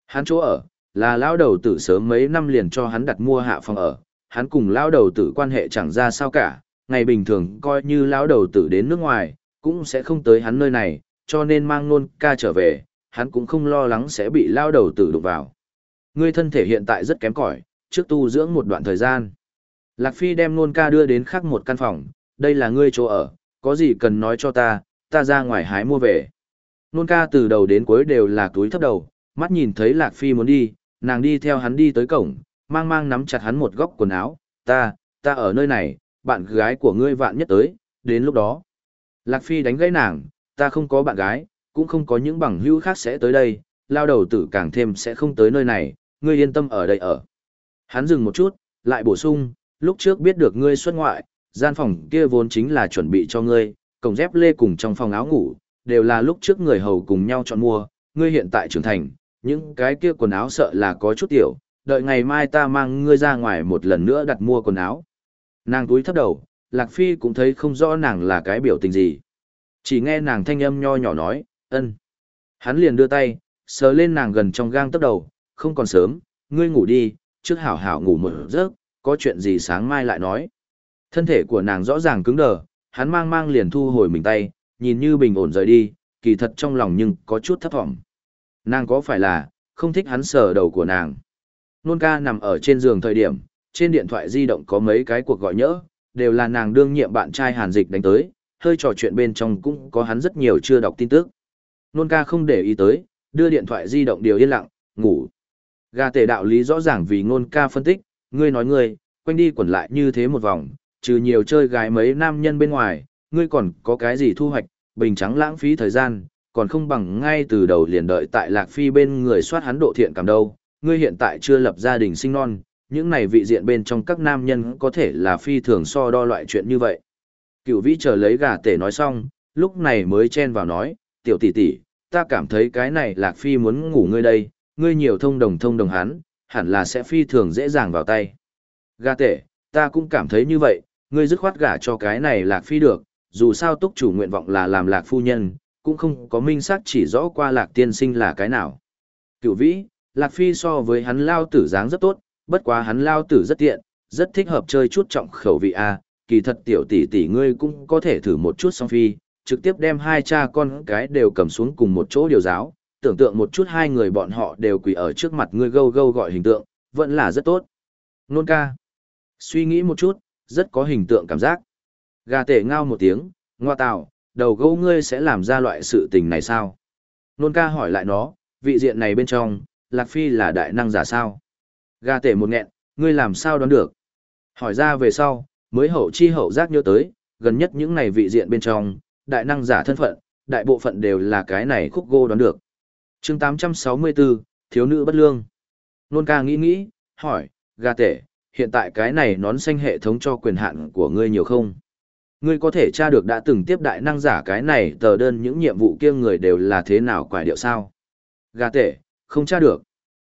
Hắn chỗ ở, là lão đầu tử sớm mấy năm liền cho hắn đặt mua hạ phòng ở, hắn cùng lão đầu tử quan hệ chẳng ra sao cả, ngày bình thường coi như lão đầu tử đến nước ngoài, cũng sẽ không tới hắn nơi này, cho nên mang nôn ca trở về, hắn cũng không lo lắng sẽ bị lão đầu tử đụng vào. Ngươi thân thể hiện tại rất kém cỏi, trước tu dưỡng một đoạn thời gian. Lạc Phi đem nôn ca đưa đến khác một căn phòng, đây là ngươi chỗ ở, có gì cần nói cho ta, ta ra ngoài hái mua về. Nôn ca từ đầu đến cuối đều là túi thấp đầu, mắt nhìn thấy Lạc Phi muốn đi, nàng đi theo hắn đi tới cổng, mang mang nắm chặt hắn một góc quần áo, ta, ta ở nơi này, bạn gái của ngươi vạn nhất tới, đến lúc đó. Lạc Phi đánh gãy nàng, ta không có bạn gái, cũng không có những bằng hữu khác sẽ tới đây, lao đầu tử càng thêm sẽ không tới nơi này, ngươi yên tâm ở đây ở. Hắn dừng một chút, lại bổ sung, lúc trước biết được ngươi xuất ngoại, gian phòng kia vốn chính là chuẩn bị cho ngươi, cổng dép lê cùng trong phòng áo ngủ, đều là lúc trước người hầu cùng nhau chọn mua, ngươi hiện tại trưởng thành, những cái kia quần áo sợ là có chút tiểu, đợi ngày mai ta mang ngươi ra ngoài một lần nữa đặt mua quần áo. Nàng túi thấp đầu, Lạc Phi cũng thấy không rõ nàng là cái biểu tình gì. Chỉ nghe nàng thanh âm nho nhỏ nói, ân. Hắn liền đưa tay, sờ lên nàng gần trong gang tấp đầu, không còn sớm, ngươi ngủ đi, trước hảo hảo ngủ một giấc, có chuyện gì sáng mai lại nói. Thân thể của nàng rõ ràng cứng đờ, hắn mang mang liền thu hồi mình tay, nhìn như bình ổn rời đi, kỳ thật trong lòng nhưng có chút thấp thỏm. Nàng có phải là, không thích hắn sờ đầu của nàng. Nôn ca nằm ở trên giường thời điểm, trên điện thoại di động có mấy cái cuộc gọi nhỡ, đều là nàng đương nhiệm bạn trai hàn dịch đánh tới, hơi trò chuyện bên trong cũng có hắn rất nhiều chưa đọc tin tức. Nôn ca không để ý tới, đưa điện thoại di động điều yên lặng, ngủ. Gà tề đạo lý rõ ràng vì nôn ca phân tích, ngươi nói ngươi, quanh đi quẩn lại như thế một vòng, trừ nhiều chơi gái mấy nam nhân bên ngoài, ngươi còn có cái gì thu hoạch, bình trắng lãng phí thời gian, còn không bằng ngay từ đầu liền đợi tại Lạc Phi bên người soát hắn độ thiện cảm đâu, ngươi hiện tại chưa lập gia đình sinh non, những này vị diện bên trong các nam nhân có thể là phi thường so đo loại chuyện như vậy. Cựu vĩ chờ lấy gà tể nói xong, lúc này mới chen vào nói, tiểu tỷ tỷ, ta cảm thấy cái này Lạc Phi muốn ngủ ngươi đây, ngươi nhiều thông đồng thông đồng hắn, hẳn là sẽ phi thường dễ dàng vào tay. Gà tệ, ta cũng cảm thấy như vậy, ngươi dứt khoát gả cho cái này Lạc Phi được, dù sao túc chủ nguyện vọng là làm Lạc Phu Nhân, cũng không có minh xác chỉ rõ qua Lạc Tiên Sinh là cái nào. Cựu vĩ, Lạc Phi so với hắn lao tử dáng rất tốt, bất quá hắn lao tử rất tiện, rất thích hợp chơi chút trọng khẩu vị a. kỳ thật tiểu tỷ tỷ ngươi cũng có thể thử một chút song phi, trực tiếp đem hai cha con cái đều cầm xuống cùng một chỗ điều giáo, tưởng tượng một chút hai người bọn họ đều quỳ ở trước mặt ngươi gâu gâu gọi hình tượng, vẫn là rất tốt. Nôn ca. Suy nghĩ một chút, rất có hình tượng cảm giác. Gà tể ngao một tiếng, ngoa tạo, đầu gâu ngươi sẽ làm ra loại sự tình này sao? Nôn ca hỏi lại nó, vị diện này bên trong, Lạc Phi là đại năng giả sao? Gà tể một nghẹn, ngươi làm sao đoán được? Hỏi ra về sau, mới hậu chi hậu giác nhớ tới, gần nhất những này vị diện bên trong, đại năng giả thân phận, đại bộ phận đều là cái này khúc gô đoán được chương 864, thiếu nữ bất lương. Nôn ca nghĩ nghĩ, hỏi, gà tể, hiện tại cái này nón xanh hệ thống cho quyền hạn của ngươi nhiều không? Ngươi có thể tra được đã từng tiếp đại năng giả cái này tờ đơn những nhiệm vụ kia người đều là thế nào quải điệu sao? Gà tể, không tra được.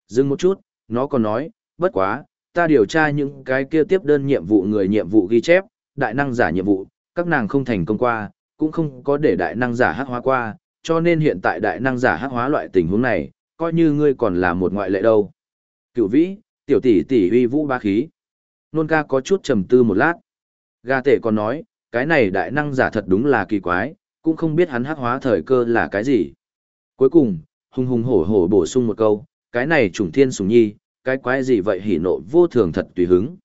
Dừng một chút, nó còn nói, bất quá, ta điều tra những cái kia tiếp đơn nhiệm vụ người nhiệm vụ ghi chép, đại năng giả nhiệm vụ, các nàng không thành công qua, cũng không có để đại năng giả hắc hóa qua, cho nên hiện tại đại năng giả hắc hóa loại tình huống này, coi như ngươi còn là một ngoại lệ đâu. Cựu vĩ, tiểu tỷ tỷ uy vũ ba khí. Nôn ca có chút trầm tư một lát. Gà tể còn nói, cái này đại năng giả thật đúng là kỳ quái, cũng không biết hắn hắc hóa thời cơ là cái gì. Cuối cùng, hùng hùng hổ hổ bổ sung một câu, cái này trùng thiên sùng nhi, cái quái gì vậy hỉ nộ vô thường thật tùy hứng.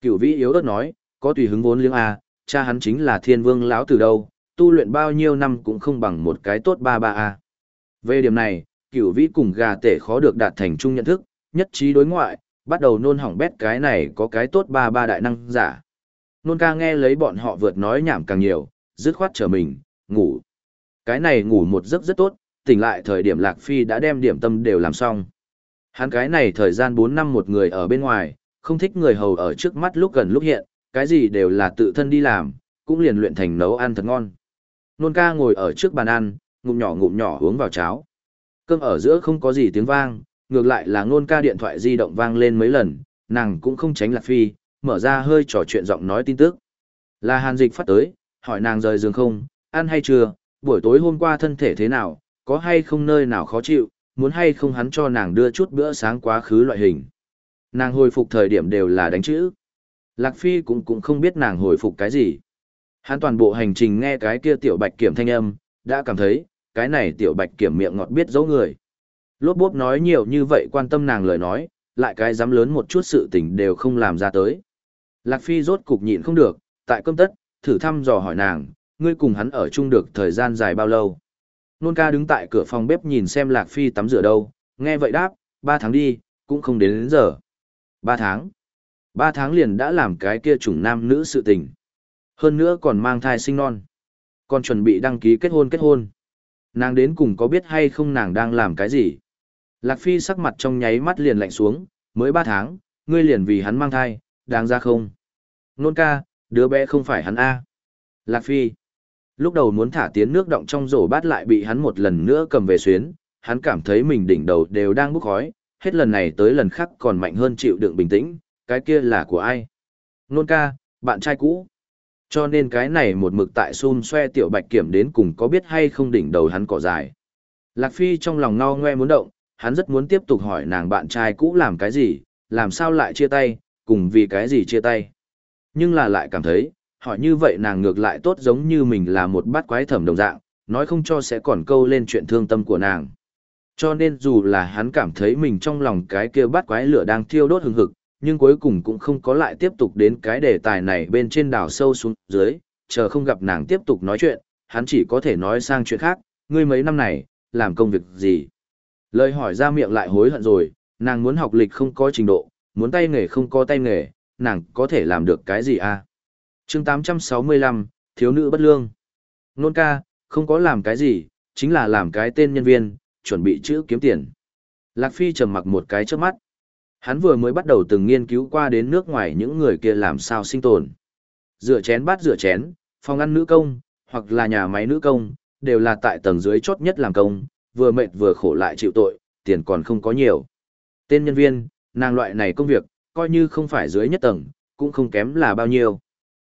Cựu vĩ yếu đất nói, có tùy hứng vốn liếng à, cha hắn chính là thiên vương lão từ đâu, tu luyện bao nhiêu năm cũng không bằng một cái tốt ba ba a. Về điểm này, cửu vĩ cùng gà tể khó được đạt thành chung nhận thức, nhất trí đối ngoại, bắt đầu nôn hỏng bét cái này có cái tốt ba ba đại năng giả. Nôn ca nghe lấy bọn họ vượt nói nhảm càng nhiều, dứt khoát trở mình, ngủ. Cái này ngủ một giấc rất tốt, tỉnh lại thời điểm lạc phi đã đem điểm tâm đều làm xong. Hắn cái này thời gian bốn năm một người ở bên ngoài, không thích người hầu ở trước mắt lúc gần lúc hiện, cái gì đều là tự thân đi làm, cũng liền luyện thành nấu ăn thật ngon nôn ca ngồi ở trước bàn ăn, ngụm nhỏ ngụm nhỏ uống vào cháo. Cơm ở giữa không có gì tiếng vang, ngược lại là nôn ca điện thoại di động vang lên mấy lần, nàng cũng không tránh lạc phi, mở ra hơi trò chuyện giọng nói tin tức. Là hàn dịch phát tới, hỏi nàng rời giường không, ăn hay chưa, buổi tối hôm qua thân thể thế nào, có hay không nơi nào khó chịu, muốn hay không hắn cho nàng đưa chút bữa sáng quá khứ loại hình. Nàng hồi phục thời điểm đều là đánh chữ. Lạc phi cũng cũng không biết nàng hồi phục cái gì hắn toàn bộ hành trình nghe cái kia tiểu bạch kiểm thanh âm, đã cảm thấy, cái này tiểu bạch kiểm miệng ngọt biết dấu người. Lốp bốp nói nhiều như vậy quan tâm nàng lời nói, lại cái dám lớn một chút sự tình đều không làm ra tới. Lạc phi rốt cục nhịn không được, tại cơm tất, thử thăm dò hỏi nàng, ngươi cùng hắn ở chung được thời gian dài bao lâu? Nôn ca đứng tại cửa phòng bếp nhìn xem lạc phi tắm rửa đâu, nghe vậy đáp, ba tháng đi, cũng không đến đến giờ. Ba tháng? Ba tháng liền đã làm cái kia chủng nam nữ sự tình hơn nữa còn mang thai sinh non. Còn chuẩn bị đăng ký kết hôn kết hôn. Nàng đến cùng có biết hay không nàng đang làm cái gì? Lạc phi sắc mặt trong nháy mắt liền lạnh xuống, mới ba tháng, ngươi liền vì hắn mang thai, đáng ra không? Nôn ca, đứa bé không phải hắn a. Lạc phi, lúc đầu muốn thả tiến nước động trong rổ bát lại bị hắn một lần nữa cầm về xuyến, hắn cảm thấy mình đỉnh đầu đều đang bốc khói, hết lần này tới lần khác còn mạnh hơn chịu đựng bình tĩnh, cái kia là của ai? Nôn ca, bạn trai cũ cho nên cái này một mực tại xun xoe tiểu bạch kiểm đến cùng có biết hay không đỉnh đầu hắn cỏ dài. Lạc Phi trong lòng no ngoe muốn động, hắn rất muốn tiếp tục hỏi nàng bạn trai cũ làm cái gì, làm sao lại chia tay, cùng vì cái gì chia tay. Nhưng là lại cảm thấy, hỏi như vậy nàng ngược lại tốt giống như mình là một bát quái thẩm đồng dạng, nói không cho sẽ còn câu lên chuyện thương tâm của nàng. Cho nên dù là hắn cảm thấy mình trong lòng cái kia bát quái lửa đang thiêu đốt hừng hực, nhưng cuối cùng cũng không có lại tiếp tục đến cái đề tài này bên trên đảo sâu xuống dưới, chờ không gặp nàng tiếp tục nói chuyện, hắn chỉ có thể nói sang chuyện khác, ngươi mấy năm này, làm công việc gì? Lời hỏi ra miệng lại hối hận rồi, nàng muốn học lịch không có trình độ, muốn tay nghề không có tay nghề, nàng có thể làm được cái gì à? chương 865, thiếu nữ bất lương. Nôn ca, không có làm cái gì, chính là làm cái tên nhân viên, chuẩn bị chữ kiếm tiền. Lạc Phi trầm mặc một cái trước mắt. Hắn vừa mới bắt đầu từng nghiên cứu qua đến nước ngoài những người kia làm sao sinh tồn. Rửa chén bát rửa chén, phòng ăn nữ công, hoặc là nhà máy nữ công, đều là tại tầng dưới chốt nhất làm công, vừa mệt vừa khổ lại chịu tội, tiền còn không có nhiều. Tên nhân viên, nàng loại này công việc, coi như không phải dưới nhất tầng, cũng không kém là bao nhiêu.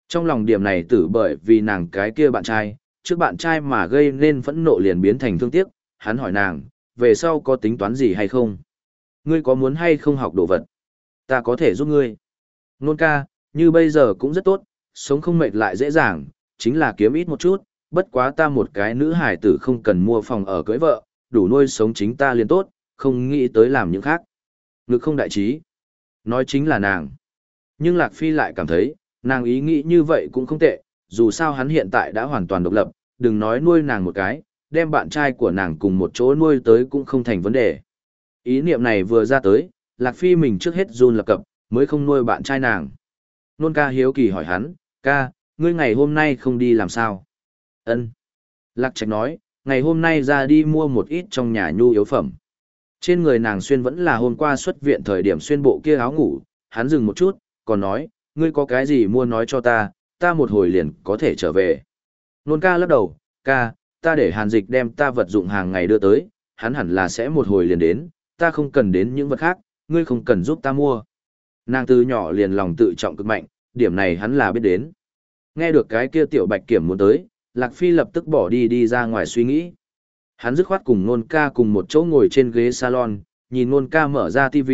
Trong lòng điểm này tử bởi vì nàng cái kia bạn trai, trước bạn trai mà gây nên phẫn nộ liền biến thành thương tiếc, hắn hỏi nàng, về sau có tính toán gì hay không? Ngươi có muốn hay không học đồ vật? Ta có thể giúp ngươi. Nôn ca, như bây giờ cũng rất tốt, sống không mệt lại dễ dàng, chính là kiếm ít một chút, bất quá ta một cái nữ hải tử không cần mua phòng ở cưới vợ, đủ nuôi sống chính ta liền tốt, không nghĩ tới làm những khác. Ngực không đại trí. Nói chính là nàng. Nhưng Lạc Phi lại cảm thấy, nàng ý nghĩ như vậy cũng không tệ, dù sao hắn hiện tại đã hoàn toàn độc lập, đừng nói nuôi nàng một cái, đem bạn trai của nàng cùng một chỗ nuôi tới cũng không thành vấn đề. Ý niệm này vừa ra tới, Lạc Phi mình trước hết run lập cập, mới không nuôi bạn trai nàng. Nôn ca hiếu kỳ hỏi hắn, ca, ngươi ngày hôm nay không đi làm sao? ân Lạc Trạch nói, ngày hôm nay ra đi mua một ít trong nhà nhu yếu phẩm. Trên người nàng xuyên vẫn là hôm qua xuất viện thời điểm xuyên bộ kia áo ngủ, hắn dừng một chút, còn nói, ngươi có cái gì mua nói cho ta, ta một hồi liền có thể trở về. Nôn ca lắc đầu, ca, ta để hàn dịch đem ta vật dụng hàng ngày đưa tới, hắn hẳn là sẽ một hồi liền đến, ta không cần đến những vật khác, ngươi không cần giúp ta mua. Nàng từ nhỏ liền lòng tự trọng cực mạnh, điểm này hắn là biết đến. Nghe được cái kia tiểu bạch kiểm muốn tới, Lạc Phi lập tức bỏ đi đi ra ngoài suy nghĩ. Hắn dứt khoát cùng nôn ca cùng một chỗ ngồi trên ghế salon, nhìn nôn ca mở ra TV,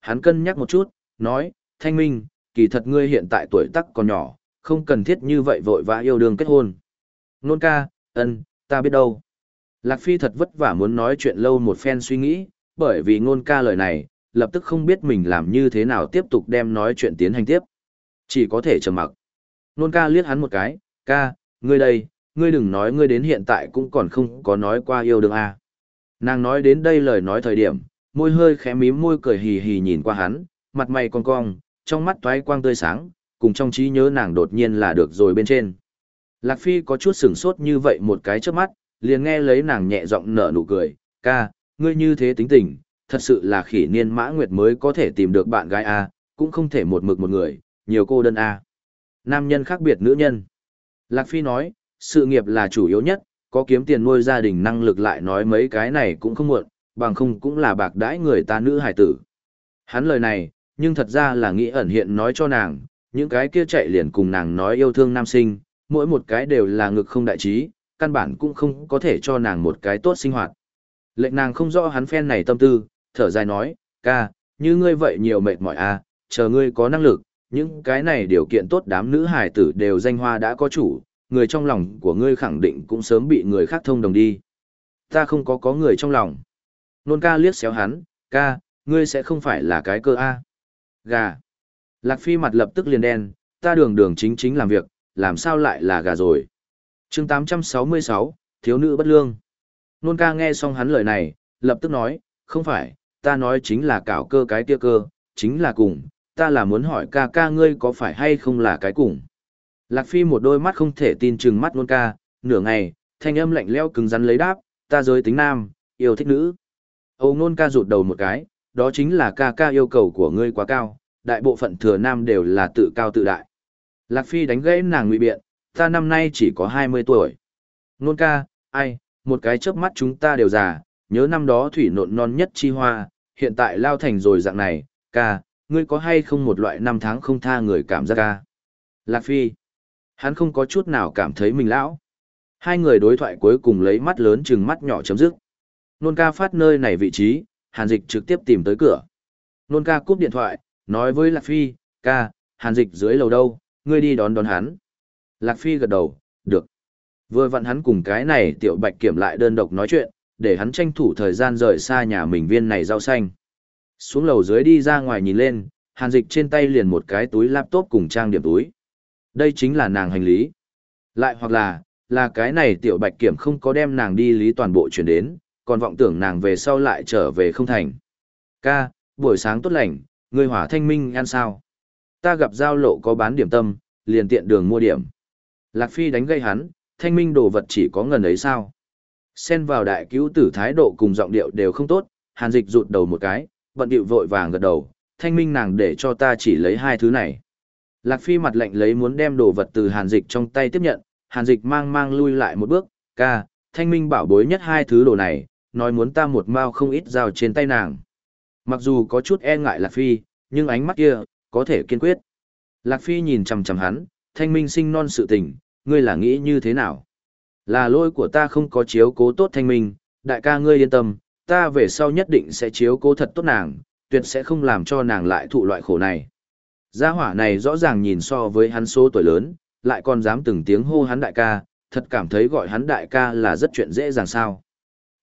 hắn cân nhắc một chút, nói, Thanh Minh, kỳ thật ngươi hiện tại tuổi tác còn nhỏ, không cần thiết như vậy vội vã yêu đương kết hôn. Nôn ca, ân, ta biết đâu. Lạc Phi thật vất vả muốn nói chuyện lâu một phen suy nghĩ, bởi vì ngôn ca lời này, lập tức không biết mình làm như thế nào tiếp tục đem nói chuyện tiến hành tiếp. Chỉ có thể trầm mặc. Ngôn ca liếc hắn một cái, ca, ngươi đây, ngươi đừng nói ngươi đến hiện tại cũng còn không có nói qua yêu đương à. Nàng nói đến đây lời nói thời điểm, môi hơi khẽ mím môi cười hì hì nhìn qua hắn, mặt mày cong cong, trong mắt toái quang tươi sáng, cùng trong trí nhớ nàng đột nhiên là được rồi bên trên. Lạc Phi có chút sửng sốt như vậy một cái trước mắt, liền nghe lấy nàng nhẹ giọng nở nụ cười, ca, ngươi như thế tính tình, thật sự là khỉ niên mã nguyệt mới có thể tìm được bạn gái A, cũng không thể một mực một người, nhiều cô đơn A. Nam nhân khác biệt nữ nhân. Lạc Phi nói, sự nghiệp là chủ yếu nhất, có kiếm tiền nuôi gia đình năng lực lại nói mấy cái này cũng không muộn, bằng không cũng là bạc đãi người ta nữ hải tử. Hắn lời này, nhưng thật ra là nghĩ ẩn hiện nói cho nàng, những cái kia chạy liền cùng nàng nói yêu thương nam sinh, mỗi một cái đều là ngực không đại trí, căn bản cũng không có thể cho nàng một cái tốt sinh hoạt. Lệnh nàng không rõ hắn phen này tâm tư, thở dài nói, ca, như ngươi vậy nhiều mệt mỏi à, chờ ngươi có năng lực, những cái này điều kiện tốt đám nữ hài tử đều danh hoa đã có chủ, người trong lòng của ngươi khẳng định cũng sớm bị người khác thông đồng đi. Ta không có có người trong lòng. Nôn ca liếc xéo hắn, ca, ngươi sẽ không phải là cái cơ A. Gà. Lạc Phi mặt lập tức liền đen, ta đường đường chính chính làm việc, làm sao lại là gà rồi. chương 866, thiếu nữ bất lương. Nôn ca nghe xong hắn lời này, lập tức nói, không phải, ta nói chính là cảo cơ cái kia cơ, chính là cùng, ta là muốn hỏi ca ca ngươi có phải hay không là cái cùng. Lạc Phi một đôi mắt không thể tin chừng mắt nôn ca, nửa ngày, thanh âm lạnh leo cứng rắn lấy đáp, ta giới tính nam, yêu thích nữ. Âu nôn ca rụt đầu một cái, đó chính là ca ca yêu cầu của ngươi quá cao, đại bộ phận thừa nam đều là tự cao tự đại. Lạc Phi đánh gãy nàng ngụy biện, ta năm nay chỉ có 20 tuổi. Nôn ca, ai, một cái chớp mắt chúng ta đều già, nhớ năm đó thủy nộn non nhất chi hoa, hiện tại lao thành rồi dạng này, ca, ngươi có hay không một loại năm tháng không tha người cảm giác ca. Lạc Phi, hắn không có chút nào cảm thấy mình lão. Hai người đối thoại cuối cùng lấy mắt lớn chừng mắt nhỏ chấm dứt. Nôn ca phát nơi này vị trí, hàn dịch trực tiếp tìm tới cửa. Nôn ca cúp điện thoại, nói với Lạc Phi, ca, hàn dịch dưới lầu đâu, ngươi đi đón đón hắn. Lạc Phi gật đầu. Vừa vặn hắn cùng cái này tiểu bạch kiểm lại đơn độc nói chuyện, để hắn tranh thủ thời gian rời xa nhà mình viên này rau xanh. Xuống lầu dưới đi ra ngoài nhìn lên, hàn dịch trên tay liền một cái túi laptop cùng trang điểm túi. Đây chính là nàng hành lý. Lại hoặc là, là cái này tiểu bạch kiểm không có đem nàng đi lý toàn bộ chuyển đến, còn vọng tưởng nàng về sau lại trở về không thành. Ca, buổi sáng tốt lành, người hỏa thanh minh ăn sao? Ta gặp giao lộ có bán điểm tâm, liền tiện đường mua điểm. Lạc Phi đánh gây hắn, thanh minh đồ vật chỉ có ngần ấy sao? Xen vào đại cứu tử thái độ cùng giọng điệu đều không tốt, hàn dịch rụt đầu một cái, bận điệu vội vàng gật đầu, thanh minh nàng để cho ta chỉ lấy hai thứ này. Lạc Phi mặt lạnh lấy muốn đem đồ vật từ hàn dịch trong tay tiếp nhận, hàn dịch mang mang lui lại một bước, ca, thanh minh bảo bối nhất hai thứ đồ này, nói muốn ta một mao không ít dao trên tay nàng. Mặc dù có chút e ngại Lạc Phi, nhưng ánh mắt kia, có thể kiên quyết. Lạc Phi nhìn chằm chằm hắn, thanh minh sinh non sự tình, ngươi là nghĩ như thế nào? Là lỗi của ta không có chiếu cố tốt thanh minh, đại ca ngươi yên tâm, ta về sau nhất định sẽ chiếu cố thật tốt nàng, tuyệt sẽ không làm cho nàng lại thụ loại khổ này. Gia hỏa này rõ ràng nhìn so với hắn số tuổi lớn, lại còn dám từng tiếng hô hắn đại ca, thật cảm thấy gọi hắn đại ca là rất chuyện dễ dàng sao.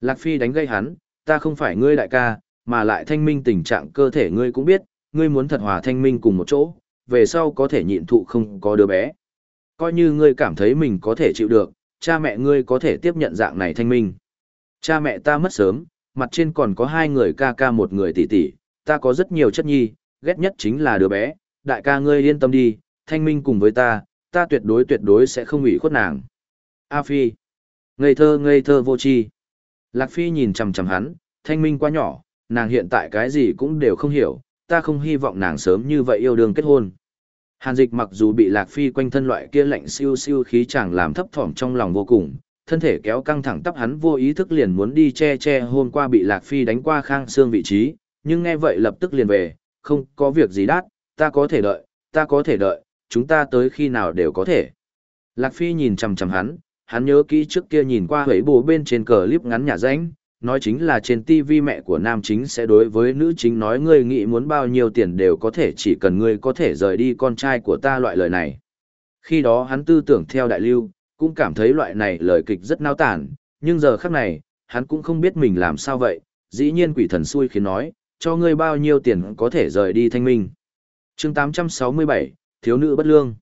Lạc Phi đánh gây hắn, ta không phải ngươi đại ca, mà lại thanh minh tình trạng cơ thể ngươi cũng biết, ngươi muốn thật hòa thanh minh cùng một chỗ, về sau có thể nhịn thụ không có đứa bé. Coi như ngươi cảm thấy mình có thể chịu được, cha mẹ ngươi có thể tiếp nhận dạng này thanh minh. Cha mẹ ta mất sớm, mặt trên còn có hai người ca ca một người tỷ tỷ, ta có rất nhiều chất nhi, ghét nhất chính là đứa bé, đại ca ngươi yên tâm đi, thanh minh cùng với ta, ta tuyệt đối tuyệt đối sẽ không ủy khuất nàng. A Phi, ngây thơ ngây thơ vô tri. Lạc Phi nhìn chằm chằm hắn, thanh minh quá nhỏ, nàng hiện tại cái gì cũng đều không hiểu, ta không hy vọng nàng sớm như vậy yêu đương kết hôn. Hàn dịch mặc dù bị Lạc Phi quanh thân loại kia lạnh siêu siêu khí chẳng làm thấp thỏm trong lòng vô cùng, thân thể kéo căng thẳng tắp hắn vô ý thức liền muốn đi che che hôm qua bị Lạc Phi đánh qua khang xương vị trí, nhưng nghe vậy lập tức liền về, không có việc gì đắt, ta có thể đợi, ta có thể đợi, chúng ta tới khi nào đều có thể. Lạc Phi nhìn chằm chằm hắn, hắn nhớ kỹ trước kia nhìn qua hấy bồ bên trên cờ clip ngắn nhà danh, nói chính là trên TV mẹ của nam chính sẽ đối với nữ chính nói ngươi nghĩ muốn bao nhiêu tiền đều có thể chỉ cần ngươi có thể rời đi con trai của ta loại lời này. Khi đó hắn tư tưởng theo đại lưu, cũng cảm thấy loại này lời kịch rất nao tản, nhưng giờ khắc này, hắn cũng không biết mình làm sao vậy, dĩ nhiên quỷ thần xui khiến nói, cho ngươi bao nhiêu tiền có thể rời đi thanh minh. chương 867, thiếu nữ bất lương.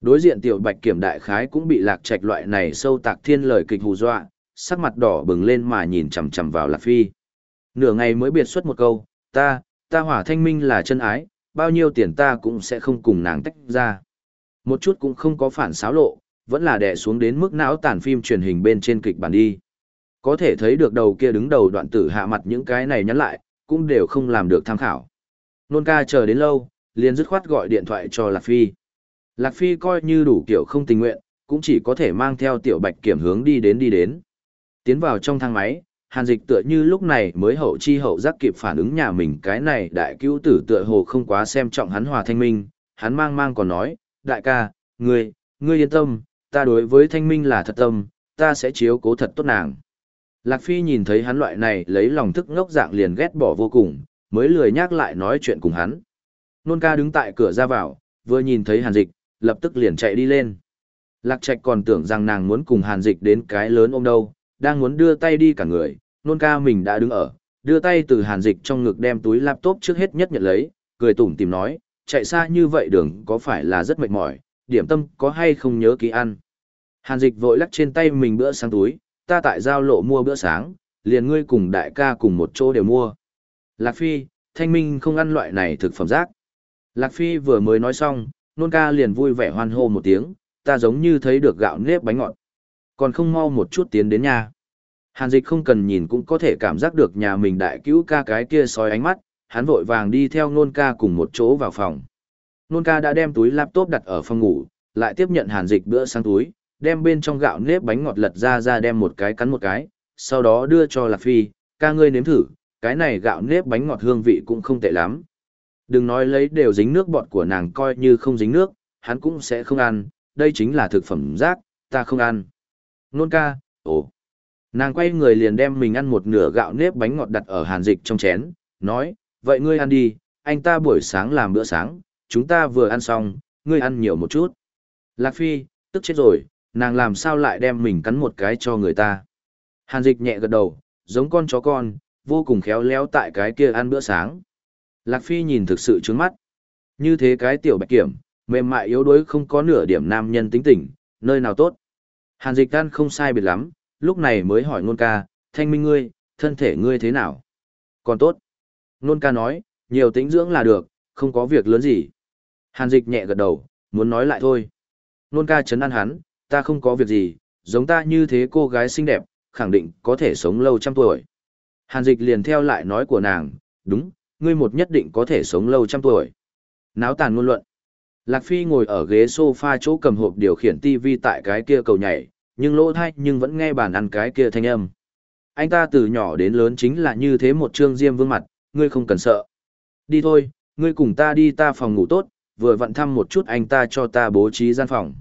Đối diện tiểu bạch kiểm đại khái cũng bị lạc trạch loại này sâu tạc thiên lời kịch hù dọa, sắc mặt đỏ bừng lên mà nhìn chằm chằm vào lạc phi. Nửa ngày mới biệt xuất một câu, ta, ta hỏa thanh minh là chân ái, bao nhiêu tiền ta cũng sẽ không cùng nàng tách ra. Một chút cũng không có phản xáo lộ, vẫn là đè xuống đến mức não tàn phim truyền hình bên trên kịch bản đi. Có thể thấy được đầu kia đứng đầu đoạn tử hạ mặt những cái này nhắn lại, cũng đều không làm được tham khảo. Nôn ca chờ đến lâu, liền dứt khoát gọi điện thoại cho Lạc Phi. Lạc Phi coi như đủ kiểu không tình nguyện, cũng chỉ có thể mang theo tiểu bạch kiểm hướng đi đến đi đến. Tiến vào trong thang máy, hàn dịch tựa như lúc này mới hậu chi hậu giác kịp phản ứng nhà mình cái này đại cứu tử tựa hồ không quá xem trọng hắn hòa thanh minh, hắn mang mang còn nói, đại ca, ngươi, ngươi yên tâm, ta đối với thanh minh là thật tâm, ta sẽ chiếu cố thật tốt nàng. Lạc Phi nhìn thấy hắn loại này lấy lòng thức ngốc dạng liền ghét bỏ vô cùng, mới lười nhắc lại nói chuyện cùng hắn. Nôn ca đứng tại cửa ra vào, vừa nhìn thấy hàn dịch, lập tức liền chạy đi lên. Lạc Trạch còn tưởng rằng nàng muốn cùng hàn dịch đến cái lớn ôm đâu, đang muốn đưa tay đi cả người, nôn ca mình đã đứng ở, đưa tay từ hàn dịch trong ngực đem túi laptop trước hết nhất nhận lấy, cười tủm tìm nói, chạy xa như vậy đường có phải là rất mệt mỏi, điểm tâm có hay không nhớ ký ăn. Hàn dịch vội lắc trên tay mình bữa sáng túi, ta tại giao lộ mua bữa sáng, liền ngươi cùng đại ca cùng một chỗ đều mua. Lạc Phi, thanh minh không ăn loại này thực phẩm rác. Lạc Phi vừa mới nói xong, nôn ca liền vui vẻ hoan hô một tiếng, ta giống như thấy được gạo nếp bánh ngọt. Còn không mau một chút tiến đến nhà. Hàn dịch không cần nhìn cũng có thể cảm giác được nhà mình đại cứu ca cái kia soi ánh mắt, hắn vội vàng đi theo nôn ca cùng một chỗ vào phòng. Nôn ca đã đem túi laptop đặt ở phòng ngủ, lại tiếp nhận hàn dịch bữa sáng túi, đem bên trong gạo nếp bánh ngọt lật ra ra đem một cái cắn một cái, sau đó đưa cho Lạc Phi, ca ngươi nếm thử, cái này gạo nếp bánh ngọt hương vị cũng không tệ lắm. Đừng nói lấy đều dính nước bọt của nàng coi như không dính nước, hắn cũng sẽ không ăn, đây chính là thực phẩm rác, ta không ăn. Nôn ca, ồ. Nàng quay người liền đem mình ăn một nửa gạo nếp bánh ngọt đặt ở hàn dịch trong chén, nói, vậy ngươi ăn đi, anh ta buổi sáng làm bữa sáng, chúng ta vừa ăn xong, ngươi ăn nhiều một chút. Lạc Phi, tức chết rồi, nàng làm sao lại đem mình cắn một cái cho người ta. Hàn dịch nhẹ gật đầu, giống con chó con, vô cùng khéo léo tại cái kia ăn bữa sáng. Lạc Phi nhìn thực sự trướng mắt. Như thế cái tiểu bạch kiểm, mềm mại yếu đuối không có nửa điểm nam nhân tính tình, nơi nào tốt. Hàn dịch ăn không sai biệt lắm, lúc này mới hỏi nôn ca, thanh minh ngươi, thân thể ngươi thế nào? Còn tốt. Nôn ca nói, nhiều tính dưỡng là được, không có việc lớn gì. Hàn dịch nhẹ gật đầu, muốn nói lại thôi. Nôn ca chấn an hắn, ta không có việc gì, giống ta như thế cô gái xinh đẹp, khẳng định có thể sống lâu trăm tuổi. Hàn dịch liền theo lại nói của nàng, đúng, ngươi một nhất định có thể sống lâu trăm tuổi. Náo tàn ngôn luận. Lạc Phi ngồi ở ghế sofa chỗ cầm hộp điều khiển TV tại cái kia cầu nhảy, nhưng lỗ thay nhưng vẫn nghe bàn ăn cái kia thanh âm. Anh ta từ nhỏ đến lớn chính là như thế một trương diêm vương mặt, ngươi không cần sợ. Đi thôi, ngươi cùng ta đi ta phòng ngủ tốt, vừa vặn thăm một chút anh ta cho ta bố trí gian phòng.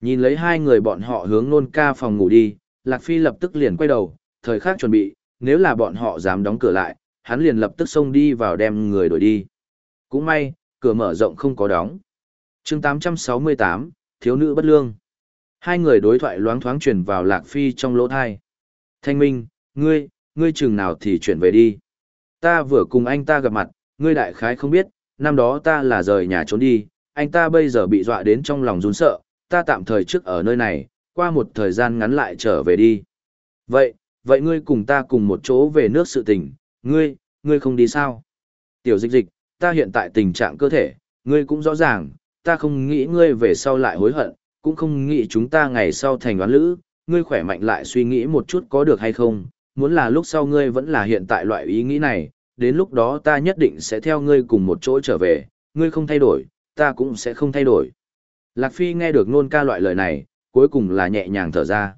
Nhìn lấy hai người bọn họ hướng nôn ca phòng ngủ đi, Lạc Phi lập tức liền quay đầu, thời khắc chuẩn bị, nếu là bọn họ dám đóng cửa lại, hắn liền lập tức xông đi vào đem người đuổi đi. Cũng may, cửa mở rộng không có đóng chương 868, Thiếu nữ bất lương. Hai người đối thoại loáng thoáng truyền vào Lạc Phi trong lỗ thai. Thanh Minh, ngươi, ngươi chừng nào thì chuyển về đi. Ta vừa cùng anh ta gặp mặt, ngươi đại khái không biết, năm đó ta là rời nhà trốn đi, anh ta bây giờ bị dọa đến trong lòng run sợ, ta tạm thời trước ở nơi này, qua một thời gian ngắn lại trở về đi. Vậy, vậy ngươi cùng ta cùng một chỗ về nước sự tình, ngươi, ngươi không đi sao? Tiểu dịch dịch, ta hiện tại tình trạng cơ thể, ngươi cũng rõ ràng, ta không nghĩ ngươi về sau lại hối hận, cũng không nghĩ chúng ta ngày sau thành đoán lữ, ngươi khỏe mạnh lại suy nghĩ một chút có được hay không, muốn là lúc sau ngươi vẫn là hiện tại loại ý nghĩ này, đến lúc đó ta nhất định sẽ theo ngươi cùng một chỗ trở về, ngươi không thay đổi, ta cũng sẽ không thay đổi. Lạc Phi nghe được nôn ca loại lời này, cuối cùng là nhẹ nhàng thở ra.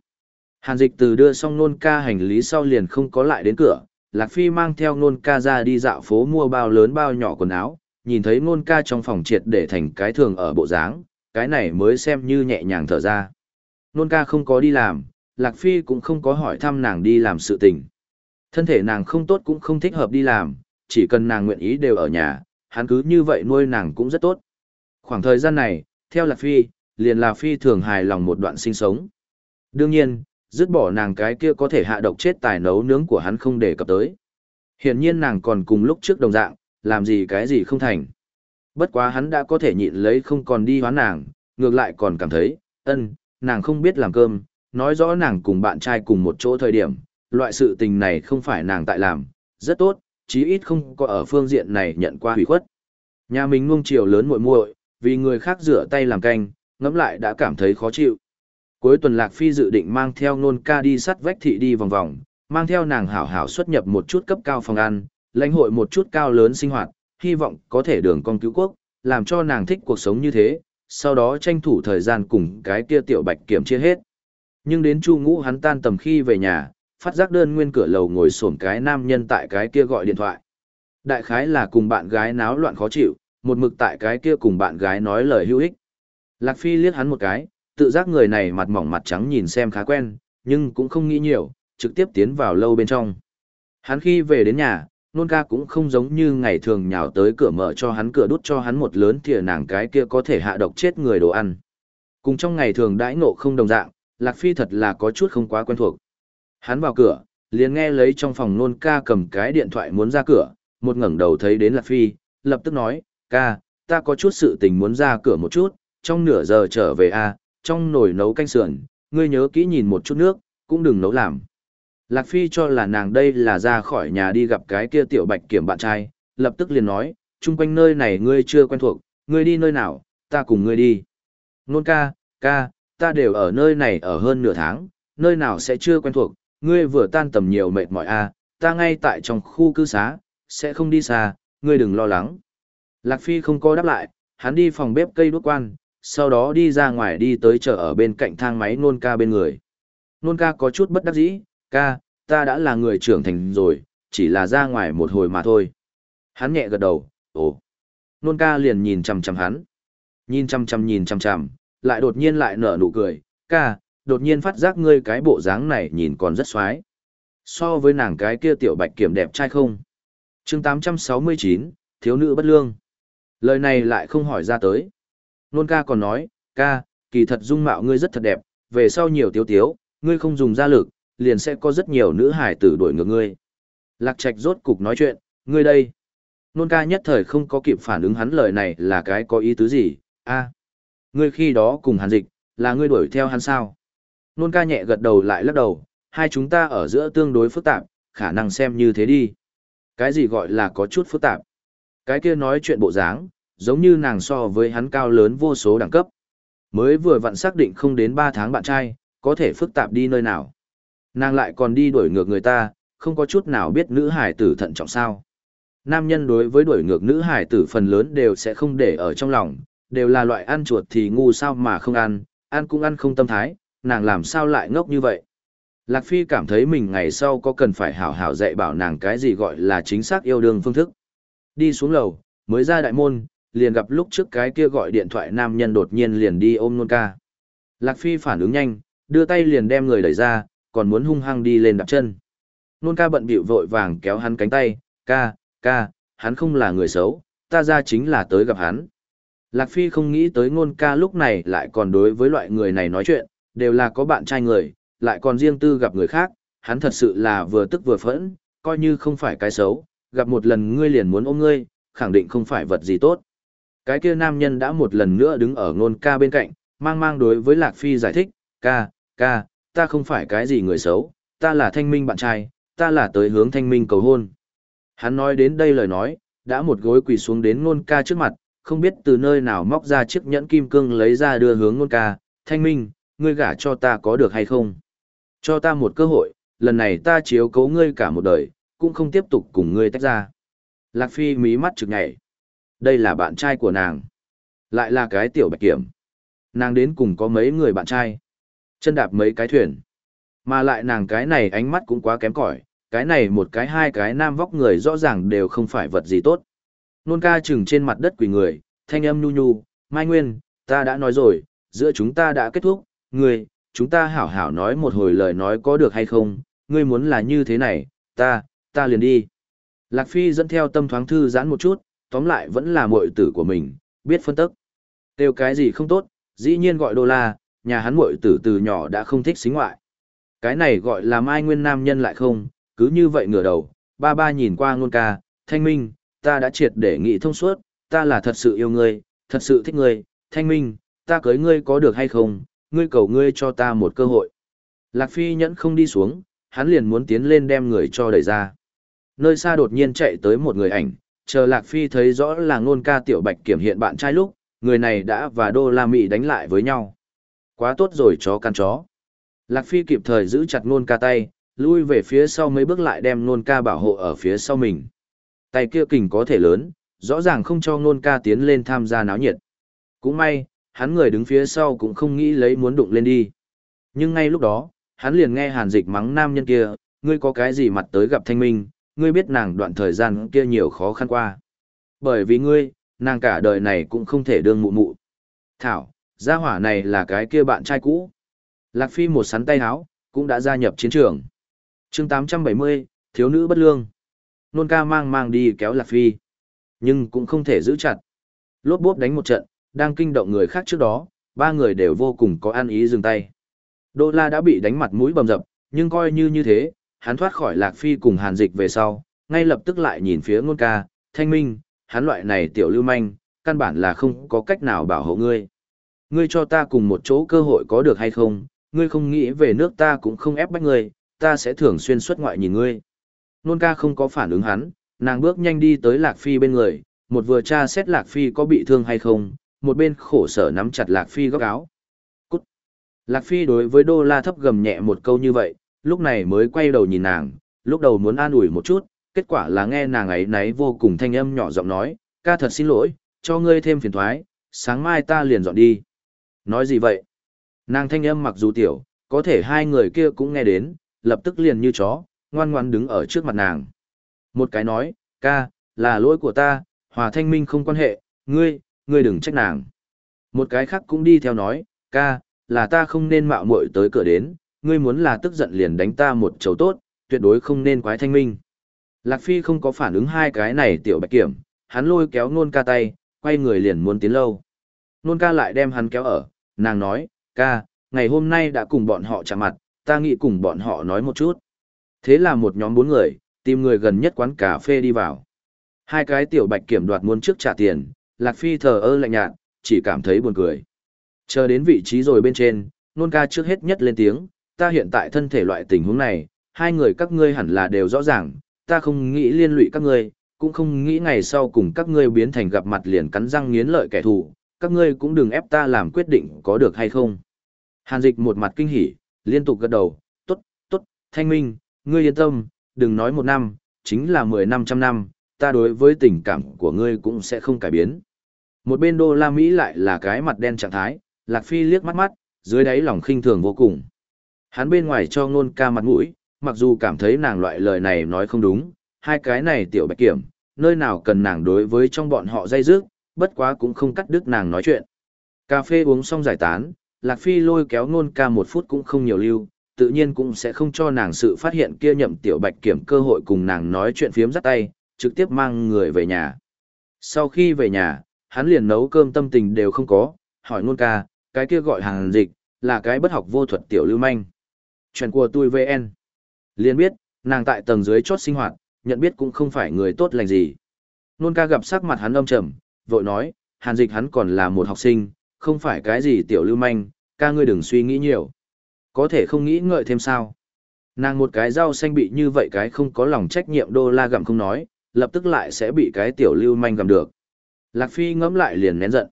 Hàn dịch từ đưa xong nôn ca hành lý sau liền không có lại đến cửa, Lạc Phi mang theo nôn ca ra đi dạo phố mua bao lớn bao nhỏ quần áo, nhìn thấy nôn ca trong phòng triệt để thành cái thường ở bộ dáng, cái này mới xem như nhẹ nhàng thở ra. Nôn ca không có đi làm, Lạc Phi cũng không có hỏi thăm nàng đi làm sự tình. Thân thể nàng không tốt cũng không thích hợp đi làm, chỉ cần nàng nguyện ý đều ở nhà, hắn cứ như vậy nuôi nàng cũng rất tốt. Khoảng thời gian này, theo Lạc Phi, liền là Phi thường hài lòng một đoạn sinh sống. Đương nhiên, dứt bỏ nàng cái kia có thể hạ độc chết tài nấu nướng của hắn không để cập tới. Hiển nhiên nàng còn cùng lúc trước đồng dạng, làm gì cái gì không thành. Bất quá hắn đã có thể nhịn lấy không còn đi hoán nàng, ngược lại còn cảm thấy, ân, nàng không biết làm cơm, nói rõ nàng cùng bạn trai cùng một chỗ thời điểm, loại sự tình này không phải nàng tại làm, rất tốt, chí ít không có ở phương diện này nhận qua hủy khuất. Nhà mình nuông chiều lớn muội muội, vì người khác rửa tay làm canh, ngẫm lại đã cảm thấy khó chịu. Cuối tuần Lạc Phi dự định mang theo nôn ca đi sắt vách thị đi vòng vòng, mang theo nàng hảo hảo xuất nhập một chút cấp cao phòng ăn, lãnh hội một chút cao lớn sinh hoạt, hy vọng có thể đường con cứu quốc, làm cho nàng thích cuộc sống như thế, sau đó tranh thủ thời gian cùng cái kia tiểu bạch kiểm chia hết. Nhưng đến chu ngũ hắn tan tầm khi về nhà, phát giác đơn nguyên cửa lầu ngồi xổm cái nam nhân tại cái kia gọi điện thoại. Đại khái là cùng bạn gái náo loạn khó chịu, một mực tại cái kia cùng bạn gái nói lời hữu ích. Lạc Phi liếc hắn một cái, tự giác người này mặt mỏng mặt trắng nhìn xem khá quen, nhưng cũng không nghĩ nhiều, trực tiếp tiến vào lâu bên trong. Hắn khi về đến nhà, nôn ca cũng không giống như ngày thường nhào tới cửa mở cho hắn cửa đút cho hắn một lớn thìa nàng cái kia có thể hạ độc chết người đồ ăn. Cùng trong ngày thường đãi ngộ không đồng dạng, Lạc Phi thật là có chút không quá quen thuộc. Hắn vào cửa, liền nghe lấy trong phòng nôn ca cầm cái điện thoại muốn ra cửa, một ngẩng đầu thấy đến Lạc Phi, lập tức nói, ca, ta có chút sự tình muốn ra cửa một chút, trong nửa giờ trở về a trong nồi nấu canh sườn, ngươi nhớ kỹ nhìn một chút nước, cũng đừng nấu làm. Lạc Phi cho là nàng đây là ra khỏi nhà đi gặp cái kia tiểu bạch kiểm bạn trai, lập tức liền nói, chung quanh nơi này ngươi chưa quen thuộc, ngươi đi nơi nào, ta cùng ngươi đi. Nôn ca, ca, ta đều ở nơi này ở hơn nửa tháng, nơi nào sẽ chưa quen thuộc, ngươi vừa tan tầm nhiều mệt mỏi a, ta ngay tại trong khu cư xá, sẽ không đi xa, ngươi đừng lo lắng. Lạc Phi không có đáp lại, hắn đi phòng bếp cây đuốc quan, sau đó đi ra ngoài đi tới chợ ở bên cạnh thang máy nôn ca bên người. Nôn ca có chút bất đắc dĩ, ca, ta đã là người trưởng thành rồi, chỉ là ra ngoài một hồi mà thôi. Hắn nhẹ gật đầu, ồ. Nôn ca liền nhìn chằm chằm hắn. Nhìn chằm chằm nhìn chằm chằm, lại đột nhiên lại nở nụ cười, ca, đột nhiên phát giác ngươi cái bộ dáng này nhìn còn rất xoái. So với nàng cái kia tiểu bạch kiểm đẹp trai không? chương 869, thiếu nữ bất lương. Lời này lại không hỏi ra tới. Nôn ca còn nói, ca, kỳ thật dung mạo ngươi rất thật đẹp, về sau nhiều tiếu tiếu, ngươi không dùng ra lực, liền sẽ có rất nhiều nữ hải tử đuổi ngược ngươi. Lạc Trạch rốt cục nói chuyện, ngươi đây. Nôn ca nhất thời không có kịp phản ứng hắn lời này là cái có ý tứ gì, a Ngươi khi đó cùng hàn dịch, là ngươi đuổi theo hắn sao? Nôn ca nhẹ gật đầu lại lắc đầu, hai chúng ta ở giữa tương đối phức tạp, khả năng xem như thế đi. Cái gì gọi là có chút phức tạp? Cái kia nói chuyện bộ dáng, giống như nàng so với hắn cao lớn vô số đẳng cấp. Mới vừa vặn xác định không đến 3 tháng bạn trai, có thể phức tạp đi nơi nào. Nàng lại còn đi đuổi ngược người ta, không có chút nào biết nữ hải tử thận trọng sao. Nam nhân đối với đuổi ngược nữ hải tử phần lớn đều sẽ không để ở trong lòng, đều là loại ăn chuột thì ngu sao mà không ăn, ăn cũng ăn không tâm thái, nàng làm sao lại ngốc như vậy. Lạc Phi cảm thấy mình ngày sau có cần phải hảo hảo dạy bảo nàng cái gì gọi là chính xác yêu đương phương thức. Đi xuống lầu, mới ra đại môn, liền gặp lúc trước cái kia gọi điện thoại nam nhân đột nhiên liền đi ôm nôn ca. Lạc Phi phản ứng nhanh, đưa tay liền đem người đẩy ra, còn muốn hung hăng đi lên đạp chân. Nôn ca bận bịu vội vàng kéo hắn cánh tay, ca, ca, hắn không là người xấu, ta ra chính là tới gặp hắn. Lạc Phi không nghĩ tới ngôn ca lúc này lại còn đối với loại người này nói chuyện, đều là có bạn trai người, lại còn riêng tư gặp người khác, hắn thật sự là vừa tức vừa phẫn, coi như không phải cái xấu, gặp một lần ngươi liền muốn ôm ngươi, khẳng định không phải vật gì tốt. Cái kia nam nhân đã một lần nữa đứng ở ngôn ca bên cạnh, mang mang đối với Lạc Phi giải thích, ca, ca, ta không phải cái gì người xấu, ta là thanh minh bạn trai, ta là tới hướng thanh minh cầu hôn. Hắn nói đến đây lời nói, đã một gối quỳ xuống đến ngôn ca trước mặt, không biết từ nơi nào móc ra chiếc nhẫn kim cương lấy ra đưa hướng ngôn ca, thanh minh, ngươi gả cho ta có được hay không? Cho ta một cơ hội, lần này ta chiếu cấu ngươi cả một đời, cũng không tiếp tục cùng ngươi tách ra. Lạc Phi mí mắt trực nhảy. Đây là bạn trai của nàng. Lại là cái tiểu bạch kiểm. Nàng đến cùng có mấy người bạn trai. Chân đạp mấy cái thuyền. Mà lại nàng cái này ánh mắt cũng quá kém cỏi cái này một cái hai cái nam vóc người rõ ràng đều không phải vật gì tốt. Nôn ca chừng trên mặt đất quỳ người, thanh âm nhu nhu, Mai Nguyên, ta đã nói rồi, giữa chúng ta đã kết thúc, ngươi, chúng ta hảo hảo nói một hồi lời nói có được hay không, ngươi muốn là như thế này, ta, ta liền đi. Lạc Phi dẫn theo tâm thoáng thư giãn một chút, tóm lại vẫn là muội tử của mình, biết phân tức. Tiêu cái gì không tốt, dĩ nhiên gọi đô la, nhà hắn muội tử từ nhỏ đã không thích xính ngoại. Cái này gọi là mai nguyên nam nhân lại không, cứ như vậy ngửa đầu, ba ba nhìn qua ngôn ca, thanh minh, ta đã triệt để nghị thông suốt, ta là thật sự yêu ngươi, thật sự thích ngươi, thanh minh, ta cưới ngươi có được hay không, ngươi cầu ngươi cho ta một cơ hội. Lạc Phi nhẫn không đi xuống, hắn liền muốn tiến lên đem người cho đẩy ra. Nơi xa đột nhiên chạy tới một người ảnh, chờ Lạc Phi thấy rõ là ngôn ca tiểu bạch kiểm hiện bạn trai lúc, người này đã và đô la Mỹ đánh lại với nhau. Quá tốt rồi chó căn chó. Lạc Phi kịp thời giữ chặt Nôn ca tay, lui về phía sau mấy bước lại đem Nôn ca bảo hộ ở phía sau mình. Tay kia kình có thể lớn, rõ ràng không cho Nôn ca tiến lên tham gia náo nhiệt. Cũng may, hắn người đứng phía sau cũng không nghĩ lấy muốn đụng lên đi. Nhưng ngay lúc đó, hắn liền nghe hàn dịch mắng nam nhân kia, ngươi có cái gì mặt tới gặp thanh minh, ngươi biết nàng đoạn thời gian kia nhiều khó khăn qua. Bởi vì ngươi, nàng cả đời này cũng không thể đương mụ mụ. Thảo, gia hỏa này là cái kia bạn trai cũ. Lạc Phi một sắn tay háo, cũng đã gia nhập chiến trường. chương 870, thiếu nữ bất lương. Nôn ca mang mang đi kéo Lạc Phi. Nhưng cũng không thể giữ chặt. Lốt bốp đánh một trận, đang kinh động người khác trước đó, ba người đều vô cùng có ăn ý dừng tay. Đô La đã bị đánh mặt mũi bầm dập, nhưng coi như như thế, hắn thoát khỏi Lạc Phi cùng Hàn Dịch về sau, ngay lập tức lại nhìn phía ngôn ca, thanh minh, hắn loại này tiểu lưu manh, căn bản là không có cách nào bảo hộ ngươi. Ngươi cho ta cùng một chỗ cơ hội có được hay không, ngươi không nghĩ về nước ta cũng không ép bách ngươi, ta sẽ thường xuyên xuất ngoại nhìn ngươi. Nôn ca không có phản ứng hắn, nàng bước nhanh đi tới Lạc Phi bên người, một vừa tra xét Lạc Phi có bị thương hay không, một bên khổ sở nắm chặt Lạc Phi góc áo. Cút! Lạc Phi đối với Đô La thấp gầm nhẹ một câu như vậy, lúc này mới quay đầu nhìn nàng, lúc đầu muốn an ủi một chút, kết quả là nghe nàng ấy náy vô cùng thanh âm nhỏ giọng nói, ca thật xin lỗi, cho ngươi thêm phiền thoái, sáng mai ta liền dọn đi. Nói gì vậy? Nàng thanh âm mặc dù tiểu, có thể hai người kia cũng nghe đến, lập tức liền như chó, ngoan ngoan đứng ở trước mặt nàng. Một cái nói, ca, là lỗi của ta, hòa thanh minh không quan hệ, ngươi, ngươi đừng trách nàng. Một cái khác cũng đi theo nói, ca, là ta không nên mạo muội tới cửa đến, ngươi muốn là tức giận liền đánh ta một chầu tốt, tuyệt đối không nên quái thanh minh. Lạc Phi không có phản ứng hai cái này tiểu bạch kiểm, hắn lôi kéo nôn ca tay, quay người liền muốn tiến lâu. Nôn ca lại đem hắn kéo ở, nàng nói, ca, ngày hôm nay đã cùng bọn họ chạm mặt, ta nghĩ cùng bọn họ nói một chút. Thế là một nhóm bốn người, tìm người gần nhất quán cà phê đi vào. Hai cái tiểu bạch kiểm đoạt muốn trước trả tiền, Lạc Phi thờ ơ lạnh nhạt, chỉ cảm thấy buồn cười. Chờ đến vị trí rồi bên trên, nôn ca trước hết nhất lên tiếng, ta hiện tại thân thể loại tình huống này, hai người các ngươi hẳn là đều rõ ràng, ta không nghĩ liên lụy các ngươi, cũng không nghĩ ngày sau cùng các ngươi biến thành gặp mặt liền cắn răng nghiến lợi kẻ thù, các ngươi cũng đừng ép ta làm quyết định có được hay không. Hàn dịch một mặt kinh hỉ, liên tục gật đầu, tốt, tốt, thanh minh, ngươi yên tâm, đừng nói một năm, chính là mười năm trăm năm, ta đối với tình cảm của ngươi cũng sẽ không cải biến. Một bên đô la Mỹ lại là cái mặt đen trạng thái, Lạc Phi liếc mắt mắt, dưới đáy lòng khinh thường vô cùng. Hắn bên ngoài cho ngôn ca mặt mũi, mặc dù cảm thấy nàng loại lời này nói không đúng, hai cái này tiểu bạch kiểm, nơi nào cần nàng đối với trong bọn họ dây dứt, bất quá cũng không cắt đứt nàng nói chuyện. Cà phê uống xong giải tán, Lạc Phi lôi kéo ngôn ca một phút cũng không nhiều lưu, tự nhiên cũng sẽ không cho nàng sự phát hiện kia nhậm tiểu bạch kiểm cơ hội cùng nàng nói chuyện phiếm dắt tay, trực tiếp mang người về nhà. Sau khi về nhà, hắn liền nấu cơm tâm tình đều không có, hỏi ngôn ca, cái kia gọi hàng dịch, là cái bất học vô thuật tiểu lưu manh. Chuyện của tôi VN. Liền biết, nàng tại tầng dưới chốt sinh hoạt, nhận biết cũng không phải người tốt lành gì. Nôn ca gặp sắc mặt hắn âm trầm, vội nói, hàn dịch hắn còn là một học sinh, không phải cái gì tiểu lưu manh, ca ngươi đừng suy nghĩ nhiều. Có thể không nghĩ ngợi thêm sao. Nàng một cái rau xanh bị như vậy cái không có lòng trách nhiệm đô la gặm không nói, lập tức lại sẽ bị cái tiểu lưu manh gặm được. Lạc Phi ngẫm lại liền nén giận.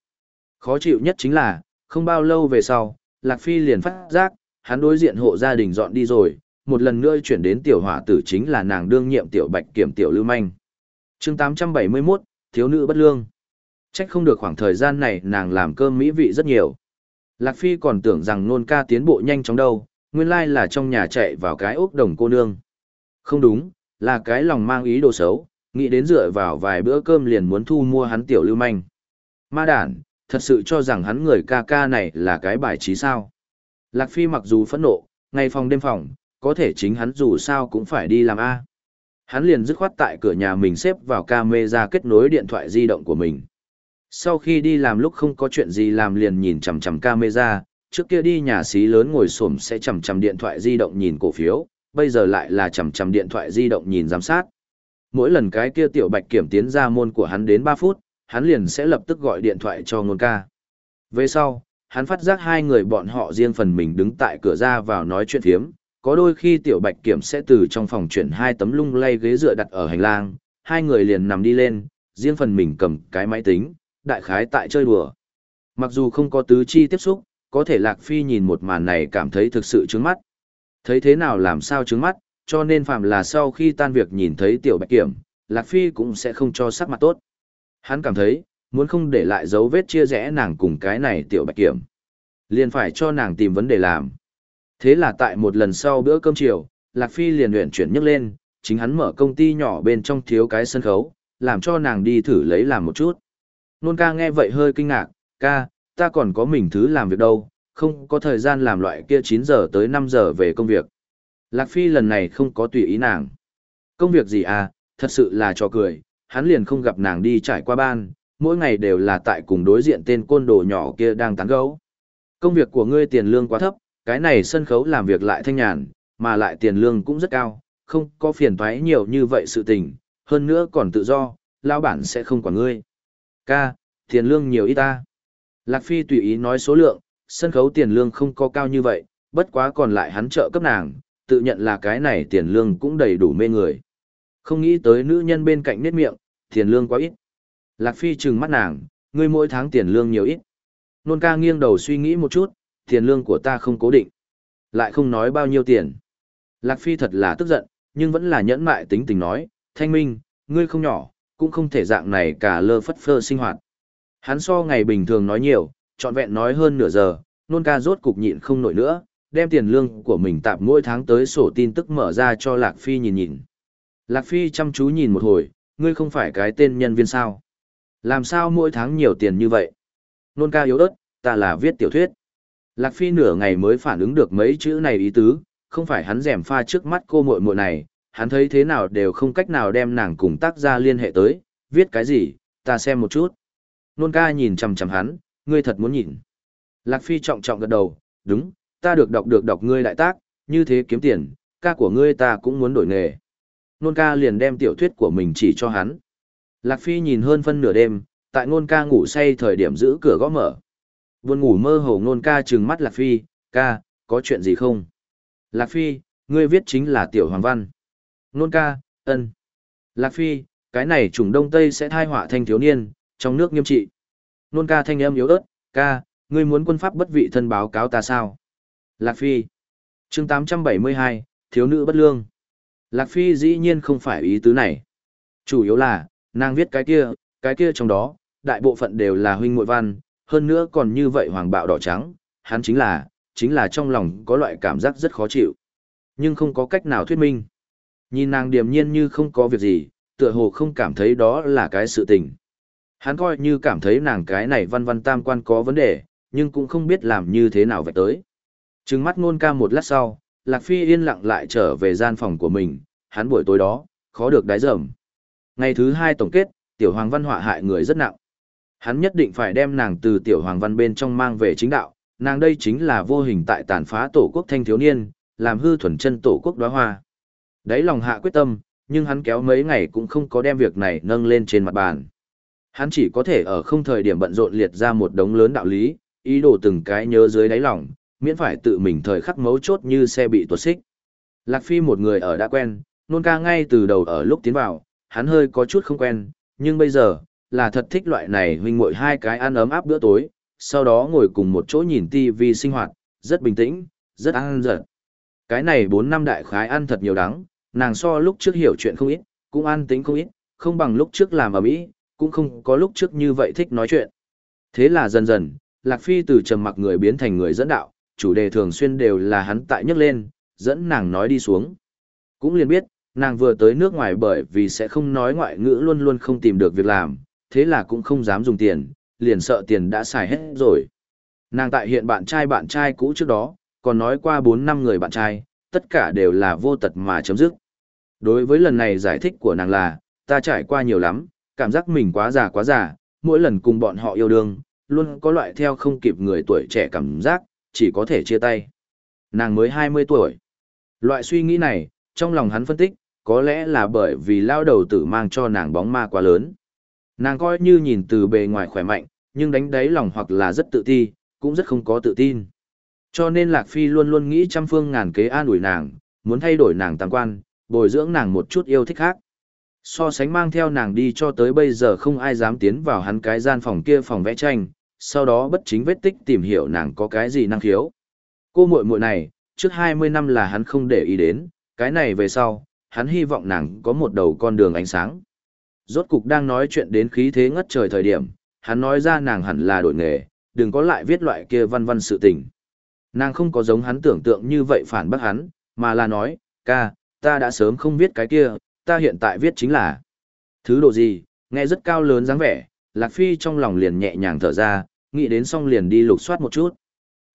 Khó chịu nhất chính là, không bao lâu về sau, Lạc Phi liền phát giác, hắn đối diện hộ gia đình dọn đi rồi, một lần nữa chuyển đến tiểu hỏa tử chính là nàng đương nhiệm tiểu bạch kiểm tiểu lưu manh. chương 871, thiếu nữ bất lương. Trách không được khoảng thời gian này nàng làm cơm mỹ vị rất nhiều. Lạc Phi còn tưởng rằng nôn ca tiến bộ nhanh chóng đâu, nguyên lai là trong nhà chạy vào cái ốc đồng cô nương. Không đúng, là cái lòng mang ý đồ xấu, nghĩ đến dựa vào vài bữa cơm liền muốn thu mua hắn tiểu lưu manh. Ma đản, thật sự cho rằng hắn người ca ca này là cái bài trí sao. Lạc Phi mặc dù phẫn nộ, ngày phòng đêm phòng, có thể chính hắn dù sao cũng phải đi làm A. Hắn liền dứt khoát tại cửa nhà mình xếp vào camera kết nối điện thoại di động của mình. Sau khi đi làm lúc không có chuyện gì làm liền nhìn chằm chằm camera, trước kia đi nhà xí lớn ngồi xổm sẽ chằm chằm điện thoại di động nhìn cổ phiếu, bây giờ lại là chằm chằm điện thoại di động nhìn giám sát. Mỗi lần cái kia tiểu bạch kiểm tiến ra môn của hắn đến 3 phút, hắn liền sẽ lập tức gọi điện thoại cho ngôn ca. Về sau, hắn phát giác hai người bọn họ riêng phần mình đứng tại cửa ra vào nói chuyện phiếm, có đôi khi tiểu bạch kiểm sẽ từ trong phòng chuyển hai tấm lung lay ghế dựa đặt ở hành lang, hai người liền nằm đi lên, riêng phần mình cầm cái máy tính, đại khái tại chơi đùa. Mặc dù không có tứ chi tiếp xúc, có thể Lạc Phi nhìn một màn này cảm thấy thực sự trướng mắt. Thấy thế nào làm sao trướng mắt, cho nên phạm là sau khi tan việc nhìn thấy tiểu bạch kiểm, Lạc Phi cũng sẽ không cho sắc mặt tốt. Hắn cảm thấy, muốn không để lại dấu vết chia rẽ nàng cùng cái này tiểu bạch kiểm. Liền phải cho nàng tìm vấn đề làm. Thế là tại một lần sau bữa cơm chiều, Lạc Phi liền luyện chuyển nhấc lên, chính hắn mở công ty nhỏ bên trong thiếu cái sân khấu, làm cho nàng đi thử lấy làm một chút. Nôn ca nghe vậy hơi kinh ngạc, ca, ta còn có mình thứ làm việc đâu, không có thời gian làm loại kia 9 giờ tới 5 giờ về công việc. Lạc Phi lần này không có tùy ý nàng. Công việc gì à, thật sự là cho cười, hắn liền không gặp nàng đi trải qua ban, mỗi ngày đều là tại cùng đối diện tên côn đồ nhỏ kia đang tán gấu. Công việc của ngươi tiền lương quá thấp, cái này sân khấu làm việc lại thanh nhàn, mà lại tiền lương cũng rất cao, không có phiền thoái nhiều như vậy sự tình, hơn nữa còn tự do, lao bản sẽ không quản ngươi. Ca, tiền lương nhiều ít ta. Lạc Phi tùy ý nói số lượng, sân khấu tiền lương không có cao như vậy, bất quá còn lại hắn trợ cấp nàng, tự nhận là cái này tiền lương cũng đầy đủ mê người. Không nghĩ tới nữ nhân bên cạnh nết miệng, tiền lương quá ít. Lạc Phi trừng mắt nàng, ngươi mỗi tháng tiền lương nhiều ít. Nôn ca nghiêng đầu suy nghĩ một chút, tiền lương của ta không cố định. Lại không nói bao nhiêu tiền. Lạc Phi thật là tức giận, nhưng vẫn là nhẫn mại tính tình nói, thanh minh, ngươi không nhỏ, cũng không thể dạng này cả lơ phất phơ sinh hoạt. Hắn so ngày bình thường nói nhiều, trọn vẹn nói hơn nửa giờ, nôn ca rốt cục nhịn không nổi nữa, đem tiền lương của mình tạm mỗi tháng tới sổ tin tức mở ra cho Lạc Phi nhìn nhìn. Lạc Phi chăm chú nhìn một hồi, ngươi không phải cái tên nhân viên sao? Làm sao mỗi tháng nhiều tiền như vậy? Nôn ca yếu ớt, ta là viết tiểu thuyết. Lạc Phi nửa ngày mới phản ứng được mấy chữ này ý tứ, không phải hắn rèm pha trước mắt cô muội muội này, hắn thấy thế nào đều không cách nào đem nàng cùng tác gia liên hệ tới, viết cái gì, ta xem một chút. Nôn ca nhìn chằm chằm hắn, ngươi thật muốn nhìn. Lạc Phi trọng trọng gật đầu, đúng, ta được đọc được đọc ngươi đại tác, như thế kiếm tiền, ca của ngươi ta cũng muốn đổi nghề. Nôn ca liền đem tiểu thuyết của mình chỉ cho hắn. Lạc Phi nhìn hơn phân nửa đêm, tại nôn ca ngủ say thời điểm giữ cửa gõ mở. Buồn ngủ mơ hồ nôn ca trừng mắt Lạc Phi, ca, có chuyện gì không? Lạc Phi, ngươi viết chính là tiểu hoàng văn. Nôn ca, ân. Lạc Phi, cái này chủng đông tây sẽ thai họa thanh thiếu niên, trong nước nghiêm trị. Nôn ca thanh âm yếu ớt, ca, ngươi muốn quân pháp bất vị thân báo cáo ta sao? Lạc Phi. chương 872, thiếu nữ bất lương. Lạc Phi dĩ nhiên không phải ý tứ này. Chủ yếu là, nàng viết cái kia, cái kia trong đó, đại bộ phận đều là huynh muội văn, hơn nữa còn như vậy hoàng bạo đỏ trắng, hắn chính là, chính là trong lòng có loại cảm giác rất khó chịu. Nhưng không có cách nào thuyết minh. Nhìn nàng điềm nhiên như không có việc gì, tựa hồ không cảm thấy đó là cái sự tình. Hắn coi như cảm thấy nàng cái này văn văn tam quan có vấn đề, nhưng cũng không biết làm như thế nào vậy tới. Trừng mắt ngôn ca một lát sau, Lạc Phi yên lặng lại trở về gian phòng của mình, hắn buổi tối đó, khó được đái dầm. Ngày thứ hai tổng kết, tiểu hoàng văn họa hại người rất nặng. Hắn nhất định phải đem nàng từ tiểu hoàng văn bên trong mang về chính đạo, nàng đây chính là vô hình tại tàn phá tổ quốc thanh thiếu niên, làm hư thuần chân tổ quốc đóa hoa. Đấy lòng hạ quyết tâm, nhưng hắn kéo mấy ngày cũng không có đem việc này nâng lên trên mặt bàn. Hắn chỉ có thể ở không thời điểm bận rộn liệt ra một đống lớn đạo lý, ý đồ từng cái nhớ dưới đáy lòng, miễn phải tự mình thời khắc mấu chốt như xe bị tuột xích. Lạc Phi một người ở đã quen, nôn ca ngay từ đầu ở lúc tiến vào, hắn hơi có chút không quen, nhưng bây giờ, là thật thích loại này huynh muội hai cái ăn ấm áp bữa tối, sau đó ngồi cùng một chỗ nhìn tivi sinh hoạt, rất bình tĩnh, rất ăn giật. Cái này 4 năm đại khái ăn thật nhiều đắng, nàng so lúc trước hiểu chuyện không ít, cũng an tính không ít, không bằng lúc trước làm ở mỹ, cũng không có lúc trước như vậy thích nói chuyện. Thế là dần dần, Lạc Phi từ trầm mặc người biến thành người dẫn đạo, chủ đề thường xuyên đều là hắn tại nhấc lên, dẫn nàng nói đi xuống. Cũng liền biết, nàng vừa tới nước ngoài bởi vì sẽ không nói ngoại ngữ luôn luôn không tìm được việc làm, thế là cũng không dám dùng tiền, liền sợ tiền đã xài hết rồi. Nàng tại hiện bạn trai bạn trai cũ trước đó, còn nói qua 4 năm người bạn trai, tất cả đều là vô tật mà chấm dứt. Đối với lần này giải thích của nàng là, ta trải qua nhiều lắm, cảm giác mình quá già quá già, mỗi lần cùng bọn họ yêu đương, luôn có loại theo không kịp người tuổi trẻ cảm giác, chỉ có thể chia tay. Nàng mới 20 tuổi. Loại suy nghĩ này, trong lòng hắn phân tích, có lẽ là bởi vì lao đầu tử mang cho nàng bóng ma quá lớn. Nàng coi như nhìn từ bề ngoài khỏe mạnh, nhưng đánh đáy lòng hoặc là rất tự ti, cũng rất không có tự tin. Cho nên Lạc Phi luôn luôn nghĩ trăm phương ngàn kế an ủi nàng, muốn thay đổi nàng tam quan, bồi dưỡng nàng một chút yêu thích khác. So sánh mang theo nàng đi cho tới bây giờ không ai dám tiến vào hắn cái gian phòng kia phòng vẽ tranh, sau đó bất chính vết tích tìm hiểu nàng có cái gì năng khiếu. Cô muội muội này, trước 20 năm là hắn không để ý đến, cái này về sau, hắn hy vọng nàng có một đầu con đường ánh sáng. Rốt cục đang nói chuyện đến khí thế ngất trời thời điểm, hắn nói ra nàng hẳn là đổi nghề, đừng có lại viết loại kia văn văn sự tình. Nàng không có giống hắn tưởng tượng như vậy phản bác hắn, mà là nói, ca, ta đã sớm không viết cái kia, ta hiện tại viết chính là thứ độ gì, nghe rất cao lớn dáng vẻ, Lạc Phi trong lòng liền nhẹ nhàng thở ra, nghĩ đến xong liền đi lục soát một chút.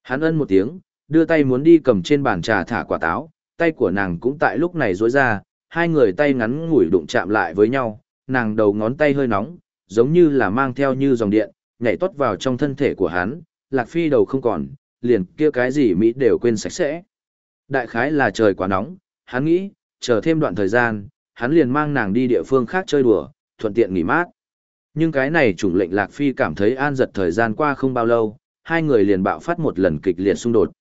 Hắn ân một tiếng, đưa tay muốn đi cầm trên bàn trà thả quả táo, tay của nàng cũng tại lúc này rối ra, hai người tay ngắn ngủi đụng chạm lại với nhau, nàng đầu ngón tay hơi nóng, giống như là mang theo như dòng điện, nhảy tót vào trong thân thể của hắn, Lạc Phi đầu không còn, liền kia cái gì Mỹ đều quên sạch sẽ. Đại khái là trời quá nóng, hắn nghĩ, chờ thêm đoạn thời gian, hắn liền mang nàng đi địa phương khác chơi đùa, thuận tiện nghỉ mát. Nhưng cái này chủng lệnh Lạc Phi cảm thấy an giật thời gian qua không bao lâu, hai người liền bạo phát một lần kịch liệt xung đột.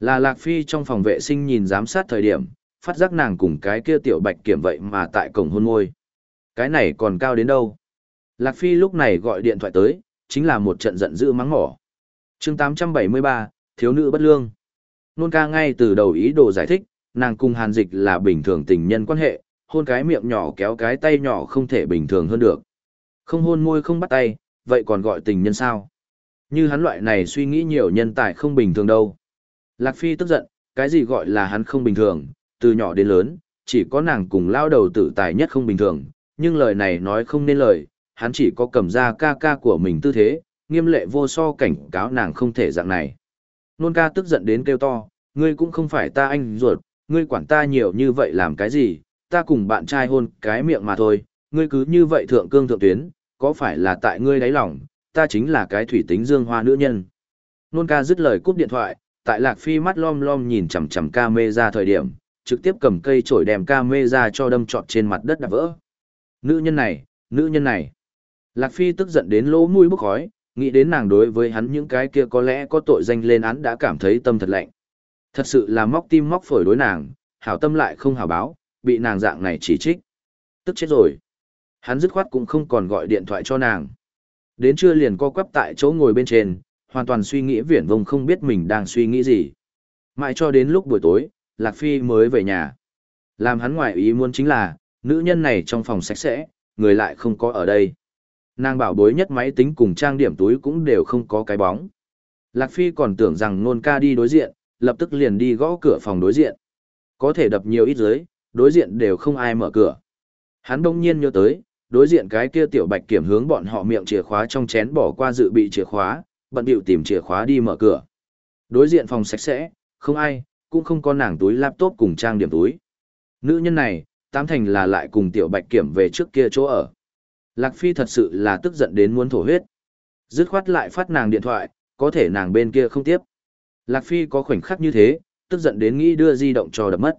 Là Lạc Phi trong phòng vệ sinh nhìn giám sát thời điểm, phát giác nàng cùng cái kia tiểu bạch kiểm vậy mà tại cổng hôn ngôi, Cái này còn cao đến đâu? Lạc Phi lúc này gọi điện thoại tới, chính là một trận giận dữ mắng mỏ. chương 873, Thiếu nữ bất lương. Nôn ca ngay từ đầu ý đồ giải thích, nàng cùng hàn dịch là bình thường tình nhân quan hệ, hôn cái miệng nhỏ kéo cái tay nhỏ không thể bình thường hơn được. Không hôn môi không bắt tay, vậy còn gọi tình nhân sao? Như hắn loại này suy nghĩ nhiều nhân tài không bình thường đâu. Lạc Phi tức giận, cái gì gọi là hắn không bình thường, từ nhỏ đến lớn, chỉ có nàng cùng lao đầu tử tài nhất không bình thường, nhưng lời này nói không nên lời, hắn chỉ có cầm ra ca ca của mình tư thế, nghiêm lệ vô so cảnh cáo nàng không thể dạng này. Nôn ca tức giận đến kêu to, ngươi cũng không phải ta anh ruột, ngươi quản ta nhiều như vậy làm cái gì, ta cùng bạn trai hôn cái miệng mà thôi, ngươi cứ như vậy thượng cương thượng tuyến, có phải là tại ngươi đáy lòng, ta chính là cái thủy tính dương hoa nữ nhân. Nôn ca dứt lời cúp điện thoại, tại lạc phi mắt lom lom nhìn chằm chằm ca mê ra thời điểm, trực tiếp cầm cây chổi đèm ca mê ra cho đâm trọt trên mặt đất đạp vỡ. Nữ nhân này, nữ nhân này. Lạc phi tức giận đến lỗ mũi bốc khói, nghĩ đến nàng đối với hắn những cái kia có lẽ có tội danh lên án đã cảm thấy tâm thật lạnh. Thật sự là móc tim móc phổi đối nàng, hảo tâm lại không hảo báo, bị nàng dạng này chỉ trích. Tức chết rồi. Hắn dứt khoát cũng không còn gọi điện thoại cho nàng. Đến trưa liền co quắp tại chỗ ngồi bên trên, hoàn toàn suy nghĩ viển vông không biết mình đang suy nghĩ gì. Mãi cho đến lúc buổi tối, Lạc Phi mới về nhà. Làm hắn ngoại ý muốn chính là, nữ nhân này trong phòng sạch sẽ, người lại không có ở đây. Nàng bảo bối nhất máy tính cùng trang điểm túi cũng đều không có cái bóng. Lạc Phi còn tưởng rằng nôn ca đi đối diện, lập tức liền đi gõ cửa phòng đối diện. Có thể đập nhiều ít dưới, đối diện đều không ai mở cửa. Hắn đông nhiên nhớ tới, đối diện cái kia tiểu bạch kiểm hướng bọn họ miệng chìa khóa trong chén bỏ qua dự bị chìa khóa, bận biểu tìm chìa khóa đi mở cửa. Đối diện phòng sạch sẽ, không ai, cũng không có nàng túi laptop cùng trang điểm túi. Nữ nhân này, tám thành là lại cùng tiểu bạch kiểm về trước kia chỗ ở. Lạc Phi thật sự là tức giận đến muốn thổ huyết. Dứt khoát lại phát nàng điện thoại, có thể nàng bên kia không tiếp. Lạc Phi có khoảnh khắc như thế, tức giận đến nghĩ đưa di động cho đập mất.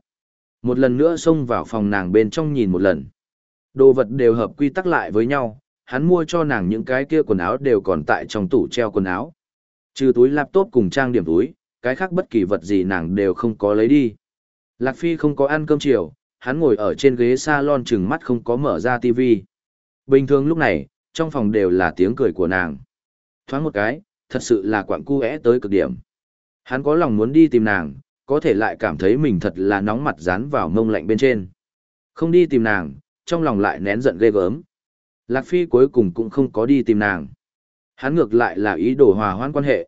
Một lần nữa xông vào phòng nàng bên trong nhìn một lần. Đồ vật đều hợp quy tắc lại với nhau, hắn mua cho nàng những cái kia quần áo đều còn tại trong tủ treo quần áo. Trừ túi laptop cùng trang điểm túi, cái khác bất kỳ vật gì nàng đều không có lấy đi. Lạc Phi không có ăn cơm chiều, hắn ngồi ở trên ghế salon chừng mắt không có mở ra tivi. Bình thường lúc này, trong phòng đều là tiếng cười của nàng. Thoáng một cái, thật sự là quặng cu tới cực điểm. Hắn có lòng muốn đi tìm nàng, có thể lại cảm thấy mình thật là nóng mặt dán vào mông lạnh bên trên. Không đi tìm nàng, trong lòng lại nén giận ghê gớm. Lạc Phi cuối cùng cũng không có đi tìm nàng. Hắn ngược lại là ý đồ hòa hoãn quan hệ.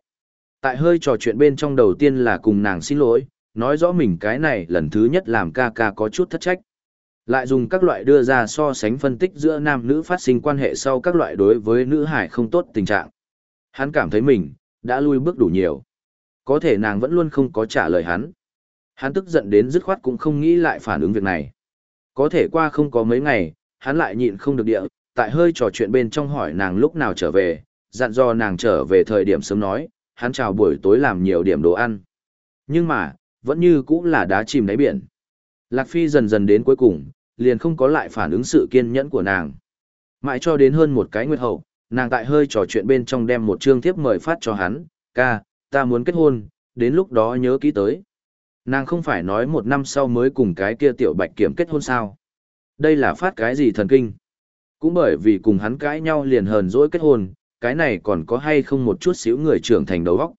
Tại hơi trò chuyện bên trong đầu tiên là cùng nàng xin lỗi, nói rõ mình cái này lần thứ nhất làm ca ca có chút thất trách. Lại dùng các loại đưa ra so sánh phân tích giữa nam nữ phát sinh quan hệ sau các loại đối với nữ hải không tốt tình trạng. Hắn cảm thấy mình, đã lui bước đủ nhiều. Có thể nàng vẫn luôn không có trả lời hắn. Hắn tức giận đến dứt khoát cũng không nghĩ lại phản ứng việc này. Có thể qua không có mấy ngày, hắn lại nhịn không được địa, tại hơi trò chuyện bên trong hỏi nàng lúc nào trở về, dặn dò nàng trở về thời điểm sớm nói, hắn chào buổi tối làm nhiều điểm đồ ăn. Nhưng mà, vẫn như cũng là đá chìm đáy biển. Lạc Phi dần dần đến cuối cùng, liền không có lại phản ứng sự kiên nhẫn của nàng. Mãi cho đến hơn một cái nguyệt hậu, nàng tại hơi trò chuyện bên trong đem một chương thiếp mời phát cho hắn, ca, ta muốn kết hôn, đến lúc đó nhớ kỹ tới. Nàng không phải nói một năm sau mới cùng cái kia tiểu bạch kiểm kết hôn sao. Đây là phát cái gì thần kinh. Cũng bởi vì cùng hắn cãi nhau liền hờn dỗi kết hôn, cái này còn có hay không một chút xíu người trưởng thành đầu óc.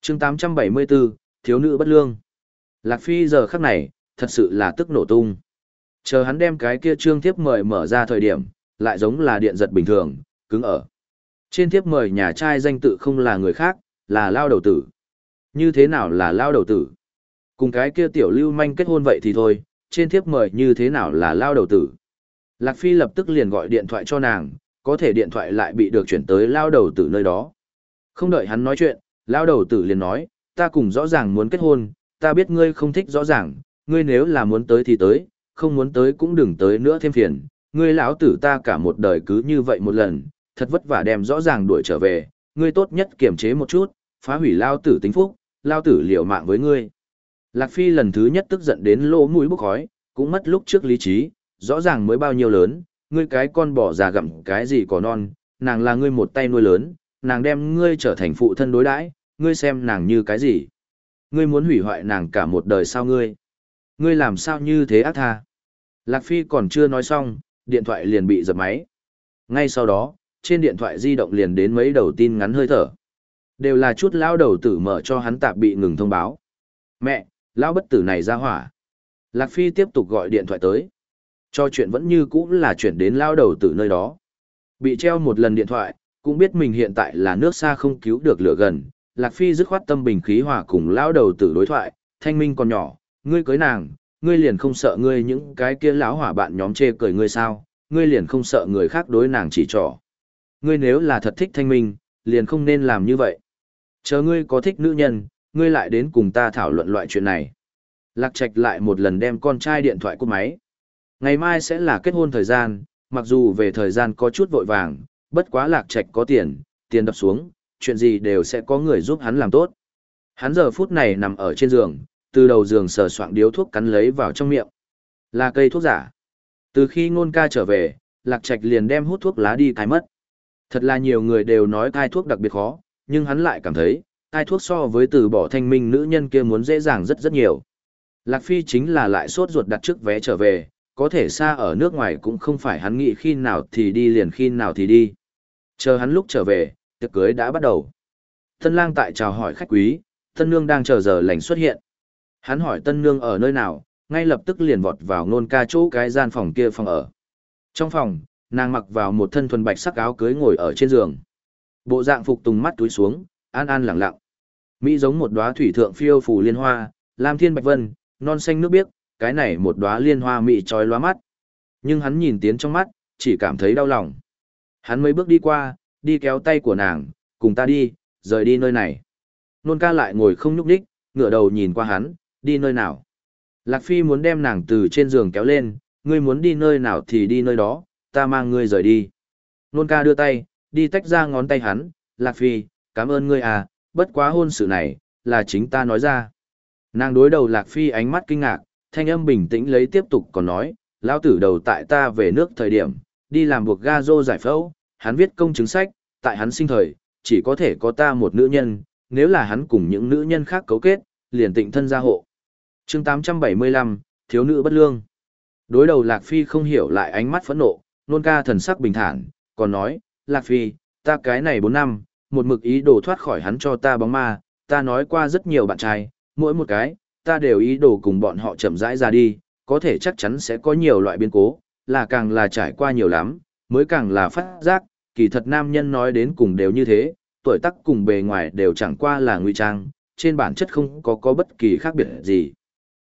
chương 874, thiếu nữ bất lương. Lạc Phi giờ khắc này, thật sự là tức nổ tung. Chờ hắn đem cái kia trương thiếp mời mở ra thời điểm, lại giống là điện giật bình thường, cứng ở. Trên thiếp mời nhà trai danh tự không là người khác, là lao đầu tử. Như thế nào là lao đầu tử? Cùng cái kia tiểu lưu manh kết hôn vậy thì thôi, trên thiếp mời như thế nào là lao đầu tử? Lạc Phi lập tức liền gọi điện thoại cho nàng, có thể điện thoại lại bị được chuyển tới lao đầu tử nơi đó. Không đợi hắn nói chuyện, lao đầu tử liền nói, ta cùng rõ ràng muốn kết hôn, ta biết ngươi không thích rõ ràng, ngươi nếu là muốn tới thì tới, không muốn tới cũng đừng tới nữa thêm phiền, ngươi lão tử ta cả một đời cứ như vậy một lần, thật vất vả đem rõ ràng đuổi trở về, ngươi tốt nhất kiềm chế một chút, phá hủy lao tử tính phúc, lao tử liều mạng với ngươi. Lạc Phi lần thứ nhất tức giận đến lỗ mũi bốc khói, cũng mất lúc trước lý trí, rõ ràng mới bao nhiêu lớn, ngươi cái con bỏ già gặm cái gì có non, nàng là ngươi một tay nuôi lớn, nàng đem ngươi trở thành phụ thân đối đãi, ngươi xem nàng như cái gì. Ngươi muốn hủy hoại nàng cả một đời sao ngươi? Ngươi làm sao như thế ác tha? Lạc Phi còn chưa nói xong, điện thoại liền bị dập máy. Ngay sau đó, trên điện thoại di động liền đến mấy đầu tin ngắn hơi thở. Đều là chút lão đầu tử mở cho hắn tạp bị ngừng thông báo. Mẹ, lão bất tử này ra hỏa. Lạc Phi tiếp tục gọi điện thoại tới. Cho chuyện vẫn như cũ là chuyển đến lao đầu tử nơi đó. Bị treo một lần điện thoại, cũng biết mình hiện tại là nước xa không cứu được lửa gần. Lạc Phi dứt khoát tâm bình khí hòa cùng lao đầu tử đối thoại, thanh minh còn nhỏ, ngươi cưới nàng, ngươi liền không sợ ngươi những cái kia lão hỏa bạn nhóm chê cười ngươi sao, ngươi liền không sợ người khác đối nàng chỉ trỏ. Ngươi nếu là thật thích thanh minh, liền không nên làm như vậy. Chờ ngươi có thích nữ nhân, ngươi lại đến cùng ta thảo luận loại chuyện này. Lạc Trạch lại một lần đem con trai điện thoại của máy. Ngày mai sẽ là kết hôn thời gian, mặc dù về thời gian có chút vội vàng, bất quá Lạc Trạch có tiền, tiền đập xuống, chuyện gì đều sẽ có người giúp hắn làm tốt. Hắn giờ phút này nằm ở trên giường, từ đầu giường sờ soạng điếu thuốc cắn lấy vào trong miệng. Là cây thuốc giả. Từ khi ngôn ca trở về, Lạc Trạch liền đem hút thuốc lá đi cai mất. Thật là nhiều người đều nói thai thuốc đặc biệt khó, nhưng hắn lại cảm thấy, thai thuốc so với từ bỏ thanh minh nữ nhân kia muốn dễ dàng rất rất nhiều. Lạc Phi chính là lại sốt ruột đặt trước vé trở về, có thể xa ở nước ngoài cũng không phải hắn nghĩ khi nào thì đi liền khi nào thì đi. Chờ hắn lúc trở về, tiệc cưới đã bắt đầu. Tân lang tại chào hỏi khách quý, tân nương đang chờ giờ lành xuất hiện. Hắn hỏi tân nương ở nơi nào, ngay lập tức liền vọt vào nôn ca chỗ cái gian phòng kia phòng ở. Trong phòng, nàng mặc vào một thân thuần bạch sắc áo cưới ngồi ở trên giường. Bộ dạng phục tùng mắt túi xuống, an an lặng lặng. Mỹ giống một đóa thủy thượng phiêu phù liên hoa, lam thiên bạch vân, non xanh nước biếc, cái này một đóa liên hoa mỹ trói lóa mắt. Nhưng hắn nhìn tiến trong mắt, chỉ cảm thấy đau lòng. Hắn mấy bước đi qua, đi kéo tay của nàng, cùng ta đi, rời đi nơi này. Nôn ca lại ngồi không nhúc đích, ngửa đầu nhìn qua hắn, đi nơi nào. Lạc Phi muốn đem nàng từ trên giường kéo lên, ngươi muốn đi nơi nào thì đi nơi đó, ta mang ngươi rời đi. Nôn ca đưa tay, đi tách ra ngón tay hắn, Lạc Phi, cảm ơn ngươi à, bất quá hôn sự này, là chính ta nói ra. Nàng đối đầu Lạc Phi ánh mắt kinh ngạc, thanh âm bình tĩnh lấy tiếp tục còn nói, lão tử đầu tại ta về nước thời điểm, đi làm buộc ga dô giải phẫu, hắn viết công chứng sách, tại hắn sinh thời, chỉ có thể có ta một nữ nhân, nếu là hắn cùng những nữ nhân khác cấu kết, liền tịnh thân gia hộ. chương 875, thiếu nữ bất lương. Đối đầu Lạc Phi không hiểu lại ánh mắt phẫn nộ, nôn ca thần sắc bình thản, còn nói, Lạc Phi, ta cái này 4 năm, một mực ý đồ thoát khỏi hắn cho ta bóng ma, ta nói qua rất nhiều bạn trai, mỗi một cái, ta đều ý đồ cùng bọn họ chậm rãi ra đi, có thể chắc chắn sẽ có nhiều loại biến cố, là càng là trải qua nhiều lắm, mới càng là phát giác, kỳ thật nam nhân nói đến cùng đều như thế, tuổi tác cùng bề ngoài đều chẳng qua là ngụy trang, trên bản chất không có có bất kỳ khác biệt gì.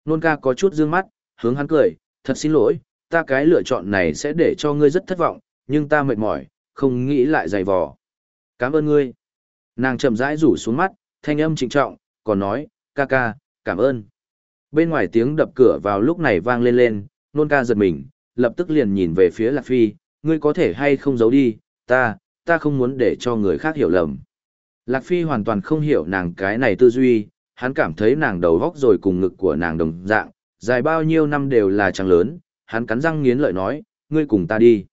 Nôn ca có chút dương mắt, hướng hắn cười, thật xin lỗi, ta cái lựa chọn này sẽ để cho ngươi rất thất vọng, nhưng ta mệt mỏi, không nghĩ lại dày vò. Cảm ơn ngươi. Nàng chậm rãi rủ xuống mắt, thanh âm trịnh trọng, còn nói, ca ca, cảm ơn. Bên ngoài tiếng đập cửa vào lúc này vang lên lên, nôn ca giật mình, lập tức liền nhìn về phía Lạc Phi, ngươi có thể hay không giấu đi, ta, ta không muốn để cho người khác hiểu lầm. Lạc Phi hoàn toàn không hiểu nàng cái này tư duy, hắn cảm thấy nàng đầu góc rồi cùng ngực của nàng đồng dạng, dài bao nhiêu năm đều là trăng lớn, hắn cắn răng nghiến lợi nói, ngươi cùng ta đi.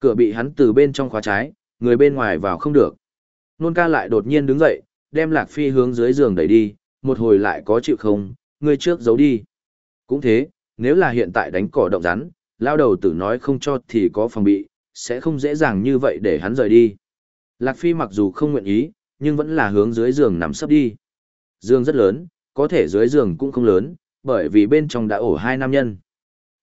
Cửa bị hắn từ bên trong khóa trái, người bên ngoài vào không được. Nôn ca lại đột nhiên đứng dậy, đem Lạc Phi hướng dưới giường đẩy đi, một hồi lại có chịu không, ngươi trước giấu đi. Cũng thế, nếu là hiện tại đánh cỏ động rắn, lao đầu tử nói không cho thì có phòng bị, sẽ không dễ dàng như vậy để hắn rời đi. Lạc Phi mặc dù không nguyện ý, nhưng vẫn là hướng dưới giường nằm sấp đi. Giường rất lớn, có thể dưới giường cũng không lớn, bởi vì bên trong đã ổ hai nam nhân.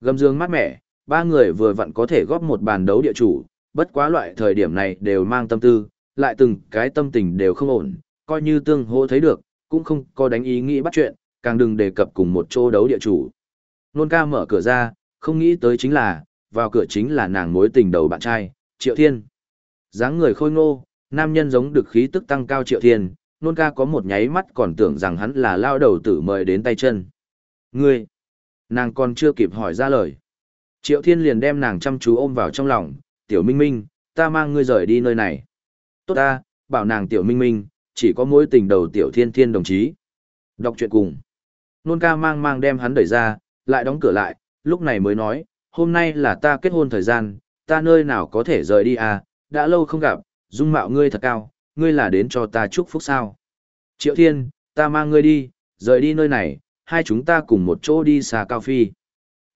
Gầm giường mát mẻ, ba người vừa vặn có thể góp một bàn đấu địa chủ, bất quá loại thời điểm này đều mang tâm tư, lại từng cái tâm tình đều không ổn, coi như tương hô thấy được, cũng không có đánh ý nghĩ bắt chuyện, càng đừng đề cập cùng một chỗ đấu địa chủ. Nôn ca mở cửa ra, không nghĩ tới chính là, vào cửa chính là nàng mối tình đầu bạn trai, Triệu Thiên. dáng người khôi ngô, nam nhân giống được khí tức tăng cao Triệu Thiên, nôn ca có một nháy mắt còn tưởng rằng hắn là lao đầu tử mời đến tay chân. Ngươi! Nàng còn chưa kịp hỏi ra lời. Triệu Thiên liền đem nàng chăm chú ôm vào trong lòng, tiểu minh minh, ta mang ngươi rời đi nơi này. Tốt ta, bảo nàng tiểu minh minh, chỉ có mối tình đầu tiểu thiên thiên đồng chí. Đọc chuyện cùng. Nôn ca mang mang đem hắn đẩy ra, lại đóng cửa lại, lúc này mới nói, hôm nay là ta kết hôn thời gian, ta nơi nào có thể rời đi à, đã lâu không gặp, dung mạo ngươi thật cao, ngươi là đến cho ta chúc phúc sao. Triệu Thiên, ta mang ngươi đi, rời đi nơi này, hai chúng ta cùng một chỗ đi xa cao phi.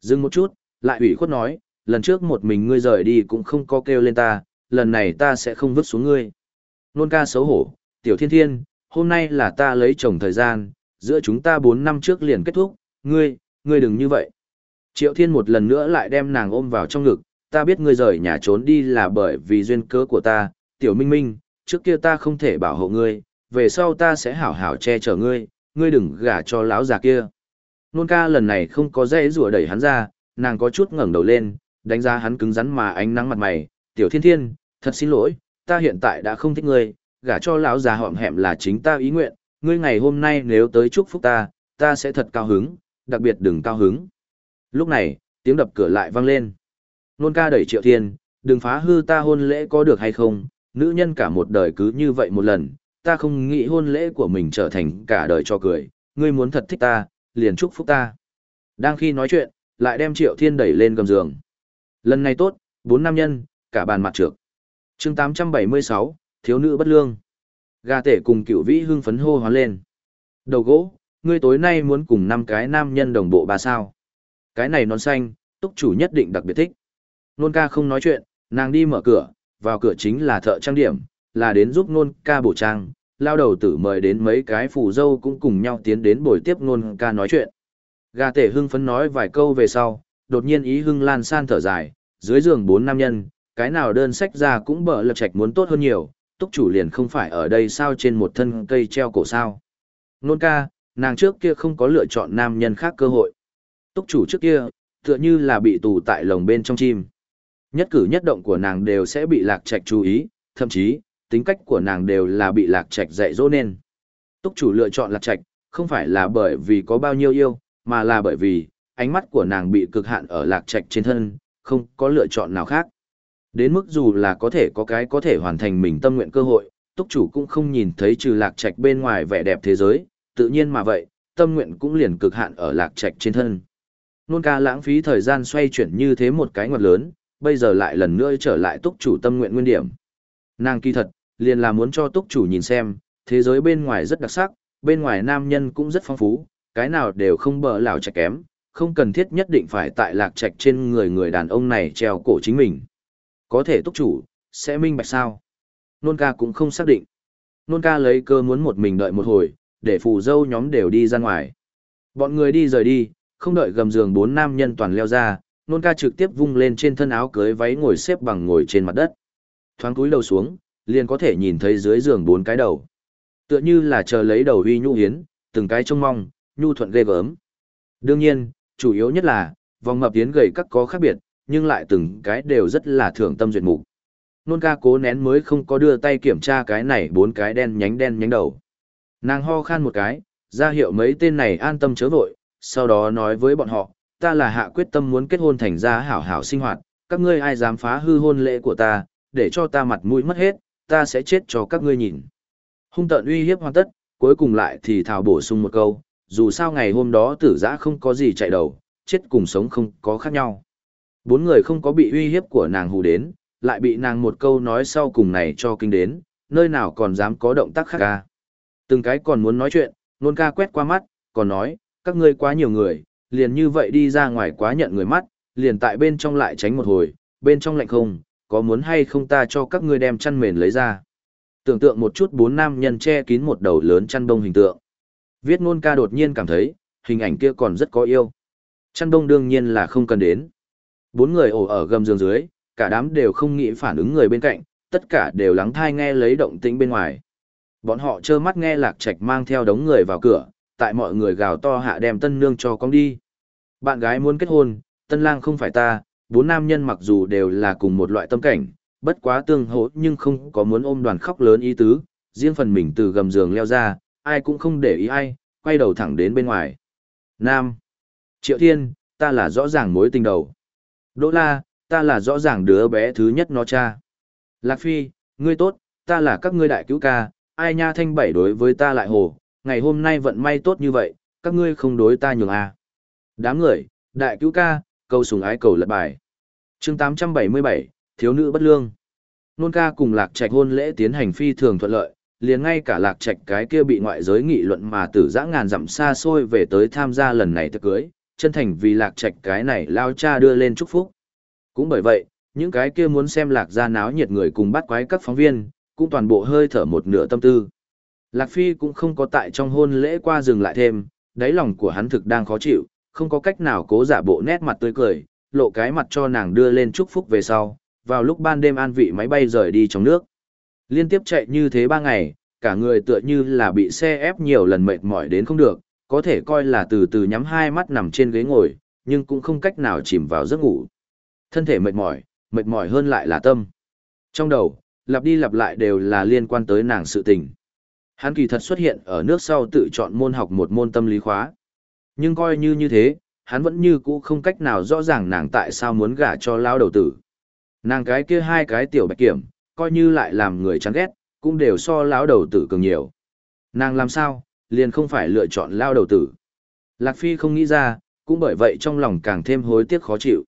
Dừng một chút, lại ủy khuất nói, lần trước một mình ngươi rời đi cũng không có kêu lên ta, lần này ta sẽ không vứt xuống ngươi. Nôn ca xấu hổ, tiểu thiên thiên, hôm nay là ta lấy chồng thời gian, giữa chúng ta bốn năm trước liền kết thúc, ngươi, ngươi đừng như vậy. Triệu thiên một lần nữa lại đem nàng ôm vào trong ngực, ta biết ngươi rời nhà trốn đi là bởi vì duyên cớ của ta, tiểu minh minh, trước kia ta không thể bảo hộ ngươi, về sau ta sẽ hảo hảo che chở ngươi, ngươi đừng gả cho lão già kia. Nôn ca lần này không có dễ rùa đẩy hắn ra, nàng có chút ngẩng đầu lên, đánh giá hắn cứng rắn mà ánh nắng mặt mày, tiểu thiên thiên, thật xin lỗi, ta hiện tại đã không thích ngươi, gả cho lão già họm hẹm là chính ta ý nguyện, ngươi ngày hôm nay nếu tới chúc phúc ta, ta sẽ thật cao hứng, đặc biệt đừng cao hứng. Lúc này, tiếng đập cửa lại vang lên. Nôn ca đẩy triệu thiên, đừng phá hư ta hôn lễ có được hay không, nữ nhân cả một đời cứ như vậy một lần, ta không nghĩ hôn lễ của mình trở thành cả đời cho cười, ngươi muốn thật thích ta, liền chúc phúc ta. Đang khi nói chuyện, lại đem triệu thiên đẩy lên gầm giường. Lần này tốt, bốn nam nhân, cả bàn mặt trược. chương 876, thiếu nữ bất lương. Gà tể cùng cựu vĩ hưng phấn hô hoán lên. Đầu gỗ, ngươi tối nay muốn cùng năm cái nam nhân đồng bộ bà sao. Cái này non xanh, túc chủ nhất định đặc biệt thích. Nôn ca không nói chuyện, nàng đi mở cửa, vào cửa chính là thợ trang điểm, là đến giúp nôn ca bổ trang. Lao đầu tử mời đến mấy cái phù dâu cũng cùng nhau tiến đến buổi tiếp nôn ca nói chuyện. Gà tể hưng phấn nói vài câu về sau, đột nhiên ý hưng lan san thở dài, dưới giường bốn nam nhân, cái nào đơn sách ra cũng bở lập trạch muốn tốt hơn nhiều, túc chủ liền không phải ở đây sao trên một thân cây treo cổ sao. Nôn ca, nàng trước kia không có lựa chọn nam nhân khác cơ hội. Túc chủ trước kia, tựa như là bị tù tại lồng bên trong chim. Nhất cử nhất động của nàng đều sẽ bị lạc trạch chú ý, thậm chí, tính cách của nàng đều là bị lạc trạch dạy dỗ nên. Túc chủ lựa chọn lạc trạch, không phải là bởi vì có bao nhiêu yêu, mà là bởi vì, ánh mắt của nàng bị cực hạn ở lạc trạch trên thân, không có lựa chọn nào khác. Đến mức dù là có thể có cái có thể hoàn thành mình tâm nguyện cơ hội, túc chủ cũng không nhìn thấy trừ lạc trạch bên ngoài vẻ đẹp thế giới, tự nhiên mà vậy, tâm nguyện cũng liền cực hạn ở lạc trạch trên thân. Nôn ca lãng phí thời gian xoay chuyển như thế một cái ngoặt lớn, bây giờ lại lần nữa trở lại túc chủ tâm nguyện nguyên điểm. Nàng kỳ thật, liền là muốn cho túc chủ nhìn xem, thế giới bên ngoài rất đặc sắc, bên ngoài nam nhân cũng rất phong phú, cái nào đều không bỡ lào chạy kém, không cần thiết nhất định phải tại lạc trạch trên người người đàn ông này treo cổ chính mình. Có thể túc chủ, sẽ minh bạch sao? Nôn ca cũng không xác định. Nôn ca lấy cơ muốn một mình đợi một hồi, để phù dâu nhóm đều đi ra ngoài. Bọn người đi rời đi, không đợi gầm giường bốn nam nhân toàn leo ra, nôn ca trực tiếp vung lên trên thân áo cưới váy ngồi xếp bằng ngồi trên mặt đất. Thoáng cúi đầu xuống, liền có thể nhìn thấy dưới giường bốn cái đầu. Tựa như là chờ lấy đầu huy nhu hiến, từng cái trông mong, nhu thuận ghê gớm. Đương nhiên, chủ yếu nhất là, vòng mập hiến gầy các có khác biệt, nhưng lại từng cái đều rất là thưởng tâm duyệt mục. Nôn ca cố nén mới không có đưa tay kiểm tra cái này bốn cái đen nhánh đen nhánh đầu. Nàng ho khan một cái, ra hiệu mấy tên này an tâm chớ vội, sau đó nói với bọn họ, ta là hạ quyết tâm muốn kết hôn thành ra hảo hảo sinh hoạt, các ngươi ai dám phá hư hôn lễ của ta, để cho ta mặt mũi mất hết, ta sẽ chết cho các ngươi nhìn. Hung tận uy hiếp hoàn tất, cuối cùng lại thì thảo bổ sung một câu, dù sao ngày hôm đó tử giã không có gì chạy đầu, chết cùng sống không có khác nhau. Bốn người không có bị uy hiếp của nàng hù đến, lại bị nàng một câu nói sau cùng này cho kinh đến, nơi nào còn dám có động tác khác ca. Từng cái còn muốn nói chuyện, nôn ca quét qua mắt, còn nói, các ngươi quá nhiều người, liền như vậy đi ra ngoài quá nhận người mắt, liền tại bên trong lại tránh một hồi, bên trong lạnh không, có muốn hay không ta cho các ngươi đem chăn mền lấy ra. Tưởng tượng một chút bốn nam nhân che kín một đầu lớn chăn đông hình tượng. Viết ngôn ca đột nhiên cảm thấy, hình ảnh kia còn rất có yêu. Chăn đông đương nhiên là không cần đến. Bốn người ổ ở gầm giường dưới, cả đám đều không nghĩ phản ứng người bên cạnh, tất cả đều lắng thai nghe lấy động tĩnh bên ngoài. Bọn họ trơ mắt nghe lạc trạch mang theo đống người vào cửa, tại mọi người gào to hạ đem tân nương cho con đi. Bạn gái muốn kết hôn, tân lang không phải ta, bốn nam nhân mặc dù đều là cùng một loại tâm cảnh, bất quá tương hỗ nhưng không có muốn ôm đoàn khóc lớn ý tứ, riêng phần mình từ gầm giường leo ra, ai cũng không để ý ai, quay đầu thẳng đến bên ngoài. Nam. Triệu Thiên, ta là rõ ràng mối tình đầu. Đỗ La, ta là rõ ràng đứa bé thứ nhất nó cha. Lạc Phi, ngươi tốt, ta là các ngươi đại cứu ca, ai nha thanh bảy đối với ta lại hồ, ngày hôm nay vận may tốt như vậy, các ngươi không đối ta nhường à. Đám người, đại cứu ca, câu sùng ái cầu lật bài. chương 877, thiếu nữ bất lương. Nôn ca cùng lạc trạch hôn lễ tiến hành phi thường thuận lợi, liền ngay cả lạc trạch cái kia bị ngoại giới nghị luận mà tử dã ngàn dặm xa xôi về tới tham gia lần này tiệc cưới, chân thành vì lạc trạch cái này lao cha đưa lên chúc phúc. Cũng bởi vậy, những cái kia muốn xem lạc gia náo nhiệt người cùng bắt quái các phóng viên, cũng toàn bộ hơi thở một nửa tâm tư. Lạc Phi cũng không có tại trong hôn lễ qua dừng lại thêm, đáy lòng của hắn thực đang khó chịu, không có cách nào cố giả bộ nét mặt tươi cười, lộ cái mặt cho nàng đưa lên chúc phúc về sau, vào lúc ban đêm an vị máy bay rời đi trong nước. Liên tiếp chạy như thế ba ngày, cả người tựa như là bị xe ép nhiều lần mệt mỏi đến không được, có thể coi là từ từ nhắm hai mắt nằm trên ghế ngồi, nhưng cũng không cách nào chìm vào giấc ngủ. Thân thể mệt mỏi, mệt mỏi hơn lại là tâm. Trong đầu, lặp đi lặp lại đều là liên quan tới nàng sự tình. Hắn kỳ thật xuất hiện ở nước sau tự chọn môn học một môn tâm lý khóa. Nhưng coi như như thế, hắn vẫn như cũ không cách nào rõ ràng nàng tại sao muốn gả cho lao đầu tử. Nàng cái kia hai cái tiểu bạch kiểm, coi như lại làm người chán ghét, cũng đều so lão đầu tử cường nhiều. Nàng làm sao, liền không phải lựa chọn lao đầu tử. Lạc Phi không nghĩ ra, cũng bởi vậy trong lòng càng thêm hối tiếc khó chịu.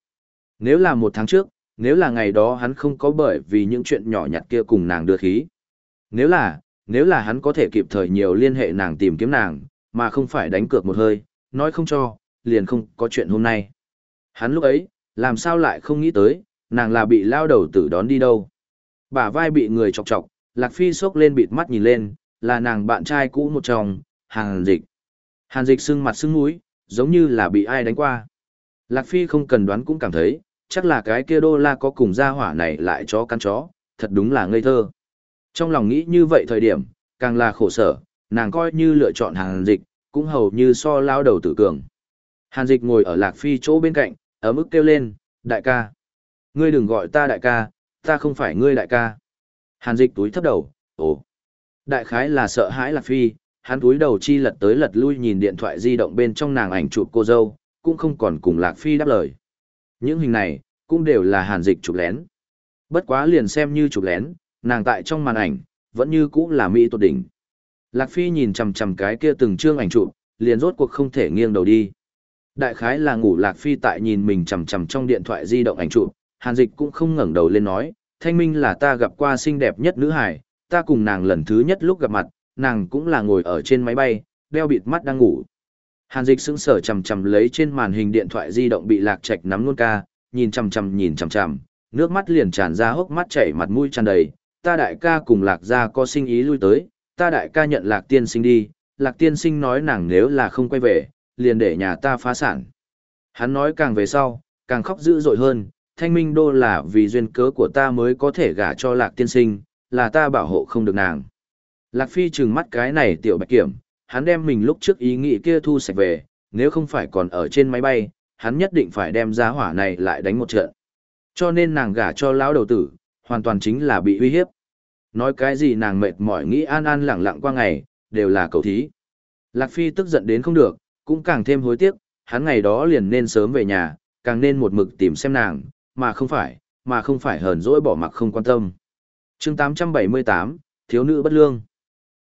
Nếu là một tháng trước, nếu là ngày đó hắn không có bởi vì những chuyện nhỏ nhặt kia cùng nàng đưa khí. Nếu là, nếu là hắn có thể kịp thời nhiều liên hệ nàng tìm kiếm nàng, mà không phải đánh cược một hơi, nói không cho, liền không có chuyện hôm nay. Hắn lúc ấy, làm sao lại không nghĩ tới, nàng là bị lao đầu tử đón đi đâu. Bả vai bị người chọc chọc, Lạc Phi sốc lên bịt mắt nhìn lên, là nàng bạn trai cũ một chồng, Hàn Dịch. Hàn Dịch sưng mặt sưng mũi, giống như là bị ai đánh qua. Lạc Phi không cần đoán cũng cảm thấy, chắc là cái kia đô la có cùng gia hỏa này lại chó cắn chó, thật đúng là ngây thơ. Trong lòng nghĩ như vậy thời điểm, càng là khổ sở, nàng coi như lựa chọn Hàn Dịch, cũng hầu như so lao đầu tử cường. Hàn Dịch ngồi ở Lạc Phi chỗ bên cạnh, ở mức kêu lên, đại ca. Ngươi đừng gọi ta đại ca, ta không phải ngươi đại ca. Hàn Dịch túi thấp đầu, ồ. Đại khái là sợ hãi Lạc Phi, hắn túi đầu chi lật tới lật lui nhìn điện thoại di động bên trong nàng ảnh chụp cô dâu, cũng không còn cùng Lạc Phi đáp lời. Những hình này, cũng đều là Hàn Dịch chụp lén. Bất quá liền xem như chụp lén, nàng tại trong màn ảnh, vẫn như cũ là mỹ tột đỉnh. Lạc Phi nhìn chằm chằm cái kia từng chương ảnh chụp, liền rốt cuộc không thể nghiêng đầu đi. Đại khái là ngủ Lạc Phi tại nhìn mình chằm chằm trong điện thoại di động ảnh chụp, Hàn Dịch cũng không ngẩng đầu lên nói, Thanh Minh là ta gặp qua xinh đẹp nhất nữ hải, ta cùng nàng lần thứ nhất lúc gặp mặt, nàng cũng là ngồi ở trên máy bay, đeo bịt mắt đang ngủ. Hàn Dịch sững sờ chằm chằm lấy trên màn hình điện thoại di động bị Lạc Trạch nắm luôn ca, nhìn chằm chằm nhìn chằm chằm, nước mắt liền tràn ra hốc mắt chảy mặt mũi tràn đầy, ta đại ca cùng Lạc gia có sinh ý lui tới, ta đại ca nhận Lạc tiên sinh đi, Lạc tiên sinh nói nàng nếu là không quay về, liền để nhà ta phá sản. Hắn nói càng về sau, càng khóc dữ dội hơn, thanh minh đô là vì duyên cớ của ta mới có thể gả cho lạc tiên sinh, là ta bảo hộ không được nàng. Lạc phi trừng mắt cái này tiểu bạch kiểm, hắn đem mình lúc trước ý nghĩ kia thu sạch về, nếu không phải còn ở trên máy bay, hắn nhất định phải đem giá hỏa này lại đánh một trận. Cho nên nàng gả cho lão đầu tử, hoàn toàn chính là bị uy hiếp. Nói cái gì nàng mệt mỏi nghĩ an an lẳng lặng qua ngày, đều là cầu thí. Lạc Phi tức giận đến không được, cũng càng thêm hối tiếc, hắn ngày đó liền nên sớm về nhà, càng nên một mực tìm xem nàng, mà không phải, mà không phải hờn dỗi bỏ mặc không quan tâm. chương 878, thiếu nữ bất lương.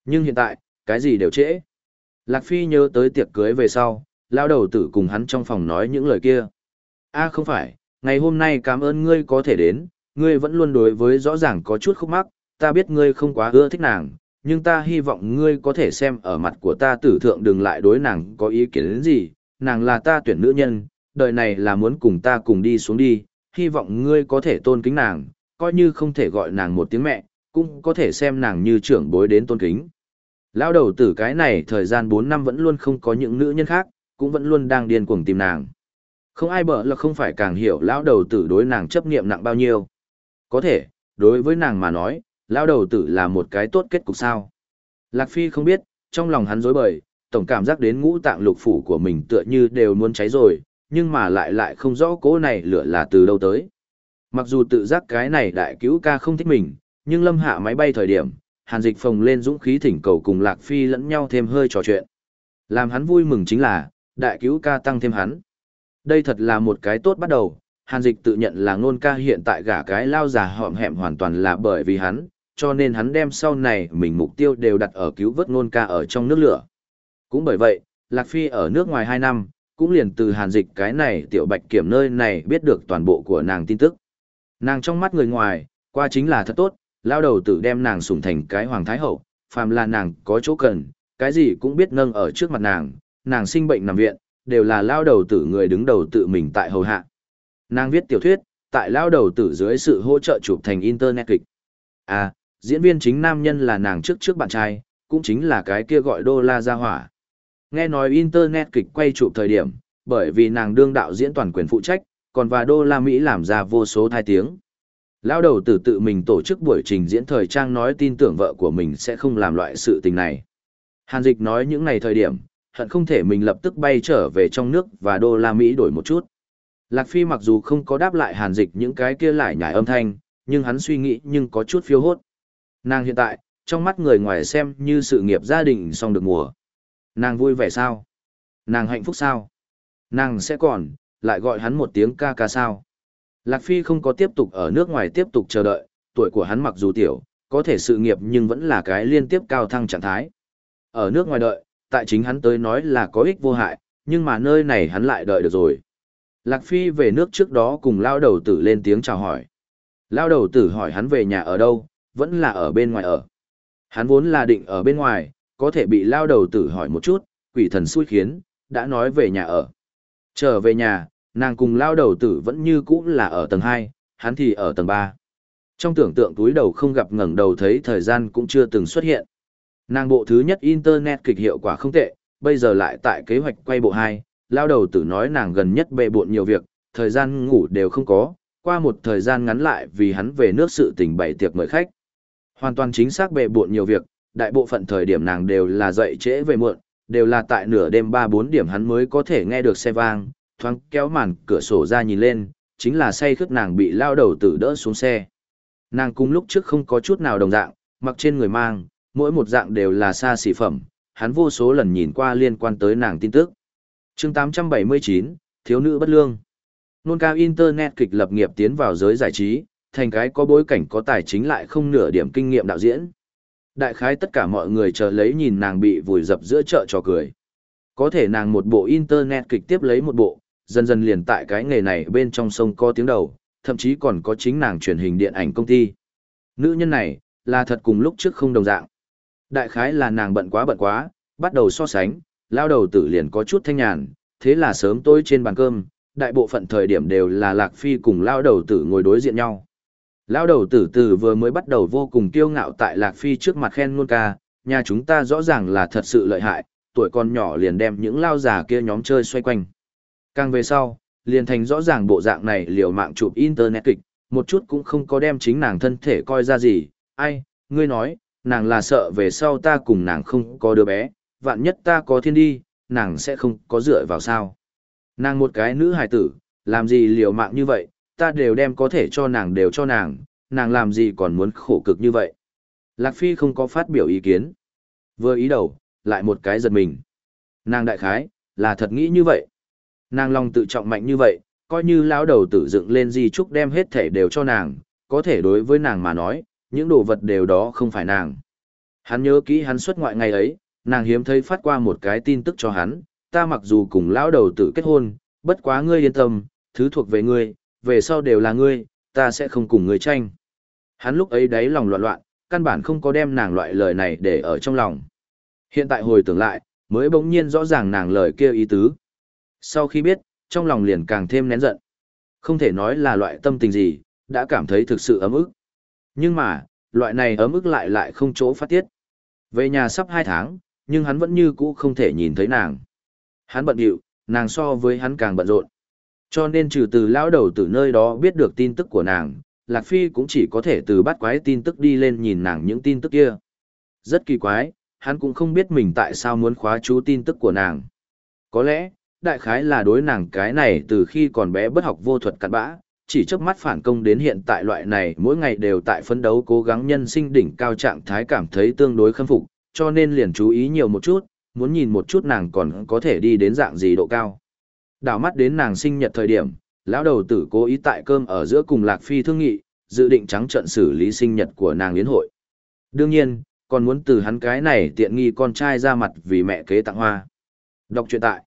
Nhưng hiện tại, cái gì đều trễ. Lạc Phi nhớ tới tiệc cưới về sau, lao đầu tử cùng hắn trong phòng nói những lời kia. a không phải, ngày hôm nay cảm ơn ngươi có thể đến, ngươi vẫn luôn đối với rõ ràng có chút khúc mắc, ta biết ngươi không quá ưa thích nàng, nhưng ta hy vọng ngươi có thể xem ở mặt của ta tử thượng đừng lại đối nàng có ý kiến đến gì, nàng là ta tuyển nữ nhân, đời này là muốn cùng ta cùng đi xuống đi, hy vọng ngươi có thể tôn kính nàng, coi như không thể gọi nàng một tiếng mẹ, cũng có thể xem nàng như trưởng bối đến tôn kính. Lão đầu tử cái này thời gian 4 năm vẫn luôn không có những nữ nhân khác, cũng vẫn luôn đang điên cuồng tìm nàng. Không ai bỡ là không phải càng hiểu lão đầu tử đối nàng chấp niệm nặng bao nhiêu. Có thể, đối với nàng mà nói, Lao đầu tử là một cái tốt kết cục sao. Lạc Phi không biết, trong lòng hắn dối bời, tổng cảm giác đến ngũ tạng lục phủ của mình tựa như đều muốn cháy rồi, nhưng mà lại lại không rõ cố này lửa là từ đâu tới. Mặc dù tự giác cái này đại cứu ca không thích mình, nhưng lâm hạ máy bay thời điểm, hàn dịch phồng lên dũng khí thỉnh cầu cùng Lạc Phi lẫn nhau thêm hơi trò chuyện. Làm hắn vui mừng chính là, đại cứu ca tăng thêm hắn. Đây thật là một cái tốt bắt đầu, hàn dịch tự nhận là ngôn ca hiện tại gả cái lao già họm hẹm hoàn toàn là bởi vì hắn, cho nên hắn đem sau này mình mục tiêu đều đặt ở cứu vớt ngôn ca ở trong nước lửa. Cũng bởi vậy, Lạc Phi ở nước ngoài 2 năm, cũng liền từ hàn dịch cái này tiểu bạch kiểm nơi này biết được toàn bộ của nàng tin tức. Nàng trong mắt người ngoài, qua chính là thật tốt, lao đầu tử đem nàng sủng thành cái hoàng thái hậu, phàm là nàng có chỗ cần, cái gì cũng biết nâng ở trước mặt nàng, nàng sinh bệnh nằm viện, đều là lao đầu tử người đứng đầu tự mình tại hầu hạ. Nàng viết tiểu thuyết, tại lao đầu tử dưới sự hỗ trợ chụp thành internet kịch. À, diễn viên chính nam nhân là nàng trước trước bạn trai, cũng chính là cái kia gọi đô la gia hỏa. Nghe nói internet kịch quay chụp thời điểm, bởi vì nàng đương đạo diễn toàn quyền phụ trách, còn và đô la Mỹ làm ra vô số thai tiếng. Lao đầu tử tự mình tổ chức buổi trình diễn thời trang nói tin tưởng vợ của mình sẽ không làm loại sự tình này. Hàn dịch nói những ngày thời điểm, hận không thể mình lập tức bay trở về trong nước và đô la Mỹ đổi một chút. Lạc Phi mặc dù không có đáp lại hàn dịch những cái kia lại nhải âm thanh, nhưng hắn suy nghĩ nhưng có chút phiêu hốt. Nàng hiện tại, trong mắt người ngoài xem như sự nghiệp gia đình xong được mùa. Nàng vui vẻ sao? Nàng hạnh phúc sao? Nàng sẽ còn, lại gọi hắn một tiếng ca ca sao? Lạc Phi không có tiếp tục ở nước ngoài tiếp tục chờ đợi, tuổi của hắn mặc dù tiểu, có thể sự nghiệp nhưng vẫn là cái liên tiếp cao thăng trạng thái. Ở nước ngoài đợi, tại chính hắn tới nói là có ích vô hại, nhưng mà nơi này hắn lại đợi được rồi. Lạc Phi về nước trước đó cùng lao đầu tử lên tiếng chào hỏi. Lao đầu tử hỏi hắn về nhà ở đâu, vẫn là ở bên ngoài ở. Hắn vốn là định ở bên ngoài, có thể bị lao đầu tử hỏi một chút, quỷ thần xui khiến, đã nói về nhà ở. Trở về nhà, nàng cùng lao đầu tử vẫn như cũ là ở tầng 2, hắn thì ở tầng 3. Trong tưởng tượng túi đầu không gặp ngẩng đầu thấy thời gian cũng chưa từng xuất hiện. Nàng bộ thứ nhất Internet kịch hiệu quả không tệ, bây giờ lại tại kế hoạch quay bộ 2, lao đầu tử nói nàng gần nhất bệ bộn nhiều việc, thời gian ngủ đều không có, qua một thời gian ngắn lại vì hắn về nước sự tình bày tiệc mời khách. Hoàn toàn chính xác bệ bộn nhiều việc, đại bộ phận thời điểm nàng đều là dậy trễ về muộn, đều là tại nửa đêm 3-4 điểm hắn mới có thể nghe được xe vang, thoáng kéo màn cửa sổ ra nhìn lên, chính là say khướt nàng bị lao đầu tử đỡ xuống xe. Nàng cùng lúc trước không có chút nào đồng dạng, mặc trên người mang, mỗi một dạng đều là xa xỉ phẩm, hắn vô số lần nhìn qua liên quan tới nàng tin tức. chương 879, Thiếu nữ bất lương. Nôn cao Internet kịch lập nghiệp tiến vào giới giải trí, thành cái có bối cảnh có tài chính lại không nửa điểm kinh nghiệm đạo diễn. Đại khái tất cả mọi người chờ lấy nhìn nàng bị vùi dập giữa chợ trò cười. Có thể nàng một bộ Internet kịch tiếp lấy một bộ, dần dần liền tại cái nghề này bên trong sông có tiếng đầu, thậm chí còn có chính nàng truyền hình điện ảnh công ty. Nữ nhân này, là thật cùng lúc trước không đồng dạng. Đại khái là nàng bận quá bận quá, bắt đầu so sánh, lao đầu tử liền có chút thanh nhàn, thế là sớm tối trên bàn cơm, đại bộ phận thời điểm đều là Lạc Phi cùng lao đầu tử ngồi đối diện nhau. Lao đầu tử tử vừa mới bắt đầu vô cùng kiêu ngạo tại Lạc Phi trước mặt khen luôn ca, nhà chúng ta rõ ràng là thật sự lợi hại, tuổi con nhỏ liền đem những lao già kia nhóm chơi xoay quanh. Càng về sau, liền thành rõ ràng bộ dạng này liều mạng chụp internet kịch, một chút cũng không có đem chính nàng thân thể coi ra gì, ai, ngươi nói, nàng là sợ về sau ta cùng nàng không có đứa bé, vạn nhất ta có thiên đi, nàng sẽ không có dựa vào sao. Nàng một cái nữ hài tử, làm gì liều mạng như vậy, ta đều đem có thể cho nàng đều cho nàng, nàng làm gì còn muốn khổ cực như vậy. Lạc Phi không có phát biểu ý kiến. Vừa ý đầu, lại một cái giật mình. Nàng đại khái, là thật nghĩ như vậy. Nàng lòng tự trọng mạnh như vậy, coi như lão đầu tử dựng lên di trúc đem hết thể đều cho nàng, có thể đối với nàng mà nói, những đồ vật đều đó không phải nàng. Hắn nhớ kỹ hắn xuất ngoại ngày ấy, nàng hiếm thấy phát qua một cái tin tức cho hắn, ta mặc dù cùng lão đầu tử kết hôn, bất quá ngươi yên tâm, thứ thuộc về ngươi, về sau đều là ngươi, ta sẽ không cùng ngươi tranh. Hắn lúc ấy đáy lòng loạn loạn, căn bản không có đem nàng loại lời này để ở trong lòng. Hiện tại hồi tưởng lại, mới bỗng nhiên rõ ràng nàng lời kia ý tứ. Sau khi biết, trong lòng liền càng thêm nén giận. Không thể nói là loại tâm tình gì, đã cảm thấy thực sự ấm ức. Nhưng mà, loại này ấm ức lại lại không chỗ phát tiết. Về nhà sắp 2 tháng, nhưng hắn vẫn như cũ không thể nhìn thấy nàng. Hắn bận điệu, nàng so với hắn càng bận rộn. Cho nên trừ từ lão đầu từ nơi đó biết được tin tức của nàng, Lạc Phi cũng chỉ có thể từ bắt quái tin tức đi lên nhìn nàng những tin tức kia. Rất kỳ quái, hắn cũng không biết mình tại sao muốn khóa chú tin tức của nàng. Có lẽ, đại khái là đối nàng cái này từ khi còn bé bất học vô thuật cặn bã, chỉ trước mắt phản công đến hiện tại loại này mỗi ngày đều tại phấn đấu cố gắng nhân sinh đỉnh cao trạng thái cảm thấy tương đối khâm phục, cho nên liền chú ý nhiều một chút, muốn nhìn một chút nàng còn có thể đi đến dạng gì độ cao. Đảo mắt đến nàng sinh nhật thời điểm, lão đầu tử cố ý tại cơm ở giữa cùng Lạc Phi thương nghị, dự định trắng trận xử lý sinh nhật của nàng yến hội. Đương nhiên, còn muốn từ hắn cái này tiện nghi con trai ra mặt vì mẹ kế tặng hoa. Đọc truyện tại.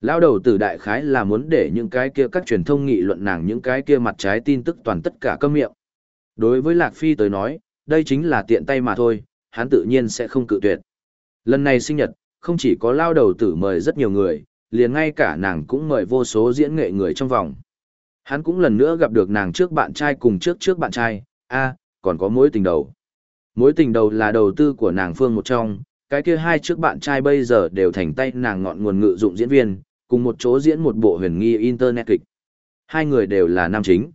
Lão đầu tử đại khái là muốn để những cái kia các truyền thông nghị luận nàng những cái kia mặt trái tin tức toàn tất cả câm miệng. Đối với Lạc Phi tới nói, đây chính là tiện tay mà thôi, hắn tự nhiên sẽ không cự tuyệt. Lần này sinh nhật, không chỉ có lao đầu tử mời rất nhiều người, liền ngay cả nàng cũng mời vô số diễn nghệ người trong vòng. Hắn cũng lần nữa gặp được nàng trước bạn trai cùng trước trước bạn trai, a còn có mối tình đầu. Mối tình đầu là đầu tư của nàng Phương một trong, cái kia hai trước bạn trai bây giờ đều thành tay nàng ngọn nguồn ngự dụng diễn viên, cùng một chỗ diễn một bộ huyền nghi internet kịch. Hai người đều là nam chính.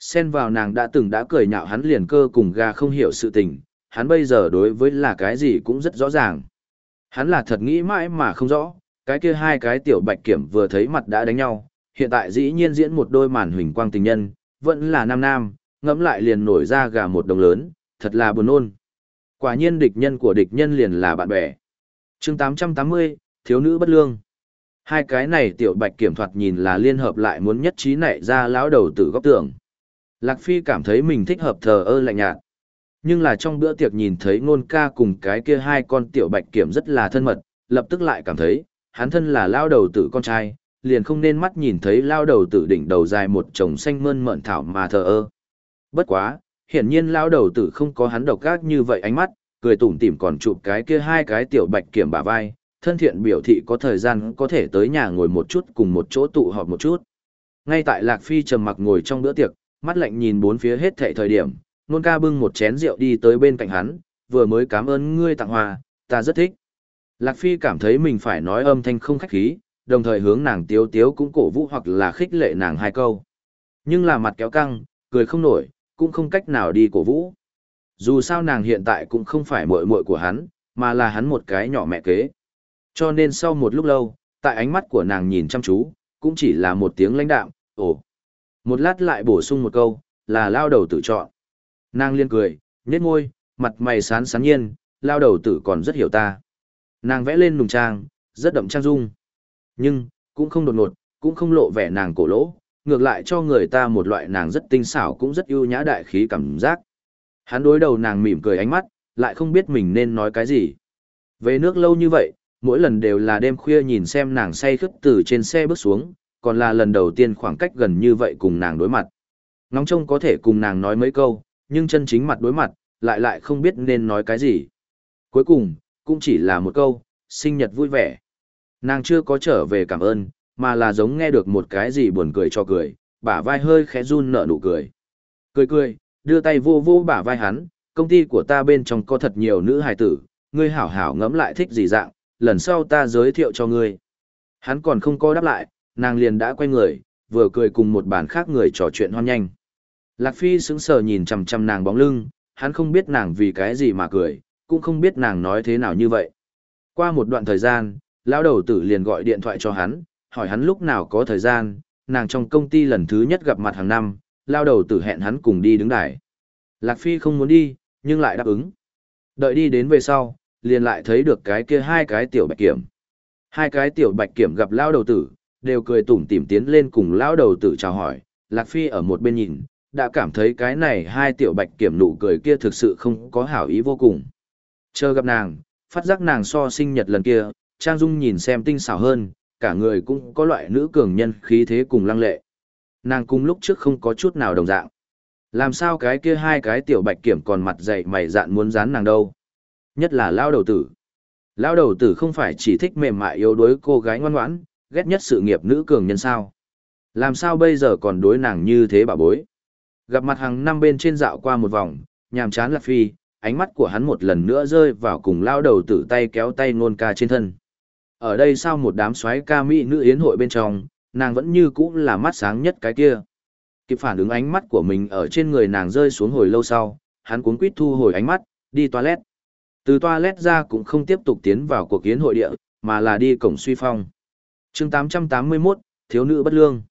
Xen vào nàng đã từng đã cười nhạo hắn liền cơ cùng gà không hiểu sự tình, hắn bây giờ đối với là cái gì cũng rất rõ ràng. Hắn là thật nghĩ mãi mà không rõ, cái kia hai cái tiểu bạch kiểm vừa thấy mặt đã đánh nhau, hiện tại dĩ nhiên diễn một đôi màn huỳnh quang tình nhân, vẫn là nam nam, ngẫm lại liền nổi ra gà một đồng lớn, thật là buồn ôn. Quả nhiên địch nhân của địch nhân liền là bạn bè. chương 880, thiếu nữ bất lương. Hai cái này tiểu bạch kiểm thoạt nhìn là liên hợp lại muốn nhất trí nảy ra lão đầu tử góc tường. Lạc Phi cảm thấy mình thích hợp thờ ơ lạnh nhạt. Nhưng là trong bữa tiệc nhìn thấy ngôn ca cùng cái kia hai con tiểu bạch kiểm rất là thân mật, lập tức lại cảm thấy, hắn thân là lao đầu tử con trai, liền không nên mắt nhìn thấy lao đầu tử đỉnh đầu dài một chồng xanh mơn mởn thảo mà thờ ơ. Bất quá, hiển nhiên lao đầu tử không có hắn độc ác như vậy ánh mắt, cười tủm tỉm còn chụp cái kia hai cái tiểu bạch kiểm bả vai, thân thiện biểu thị có thời gian có thể tới nhà ngồi một chút cùng một chỗ tụ họp một chút. Ngay tại Lạc Phi trầm mặc ngồi trong bữa tiệc, mắt lạnh nhìn bốn phía hết thảy thời điểm, nôn ca bưng một chén rượu đi tới bên cạnh hắn, vừa mới cảm ơn ngươi tặng hoa, ta rất thích. Lạc Phi cảm thấy mình phải nói âm thanh không khách khí, đồng thời hướng nàng tiếu tiếu cũng cổ vũ hoặc là khích lệ nàng hai câu. Nhưng là mặt kéo căng, cười không nổi, cũng không cách nào đi cổ vũ. Dù sao nàng hiện tại cũng không phải muội muội của hắn, mà là hắn một cái nhỏ mẹ kế. Cho nên sau một lúc lâu, tại ánh mắt của nàng nhìn chăm chú, cũng chỉ là một tiếng lãnh đạm, ồ. Một lát lại bổ sung một câu, là lao đầu tự chọn. Nàng liên cười, nhếch môi, mặt mày sán sán nhiên, lao đầu tử còn rất hiểu ta. Nàng vẽ lên nùng trang, rất đậm trang dung. Nhưng, cũng không đột ngột, cũng không lộ vẻ nàng cổ lỗ, ngược lại cho người ta một loại nàng rất tinh xảo cũng rất ưu nhã đại khí cảm giác. Hắn đối đầu nàng mỉm cười ánh mắt, lại không biết mình nên nói cái gì. Về nước lâu như vậy, mỗi lần đều là đêm khuya nhìn xem nàng say khướt từ trên xe bước xuống, còn là lần đầu tiên khoảng cách gần như vậy cùng nàng đối mặt. Ngóng trông có thể cùng nàng nói mấy câu, nhưng chân chính mặt đối mặt, lại lại không biết nên nói cái gì. Cuối cùng, cũng chỉ là một câu, sinh nhật vui vẻ. Nàng chưa có trở về cảm ơn, mà là giống nghe được một cái gì buồn cười cho cười, bả vai hơi khẽ run nở nụ cười. Cười cười, đưa tay vô vô bả vai hắn, công ty của ta bên trong có thật nhiều nữ hài tử, ngươi hảo hảo ngẫm lại thích gì dạng, lần sau ta giới thiệu cho ngươi. Hắn còn không có đáp lại, nàng liền đã quay người, vừa cười cùng một bàn khác người trò chuyện hoan nhanh. Lạc Phi sững sờ nhìn chằm chằm nàng bóng lưng, hắn không biết nàng vì cái gì mà cười, cũng không biết nàng nói thế nào như vậy. Qua một đoạn thời gian, lão đầu tử liền gọi điện thoại cho hắn, hỏi hắn lúc nào có thời gian, nàng trong công ty lần thứ nhất gặp mặt hàng năm, lão đầu tử hẹn hắn cùng đi đứng đài. Lạc Phi không muốn đi, nhưng lại đáp ứng. Đợi đi đến về sau, liền lại thấy được cái kia hai cái tiểu bạch kiểm. Hai cái tiểu bạch kiểm gặp lão đầu tử, đều cười tủm tỉm tiến lên cùng lão đầu tử chào hỏi, Lạc Phi ở một bên nhìn, đã cảm thấy cái này hai tiểu bạch kiểm nụ cười kia thực sự không có hảo ý vô cùng. Chờ gặp nàng, phát giác nàng so sinh nhật lần kia, Trang Dung nhìn xem tinh xảo hơn, cả người cũng có loại nữ cường nhân khí thế cùng lăng lệ. Nàng cùng lúc trước không có chút nào đồng dạng. Làm sao cái kia hai cái tiểu bạch kiểm còn mặt dày mày dạn muốn dán nàng đâu. Nhất là lao đầu tử. Lao đầu tử không phải chỉ thích mềm mại yếu đuối cô gái ngoan ngoãn, ghét nhất sự nghiệp nữ cường nhân sao. Làm sao bây giờ còn đối nàng như thế bà bối. Gặp mặt hàng năm bên trên dạo qua một vòng, nhàm chán lạc phi, ánh mắt của hắn một lần nữa rơi vào cùng lao đầu tử tay kéo tay nôn ca trên thân. Ở đây sao một đám xoáy ca mỹ nữ yến hội bên trong, nàng vẫn như cũ là mắt sáng nhất cái kia. Kịp phản ứng ánh mắt của mình ở trên người nàng rơi xuống hồi lâu sau, hắn cuốn quýt thu hồi ánh mắt, đi toilet. Từ toilet ra cũng không tiếp tục tiến vào cuộc yến hội địa, mà là đi cổng suy phong. chương 881, thiếu nữ bất lương.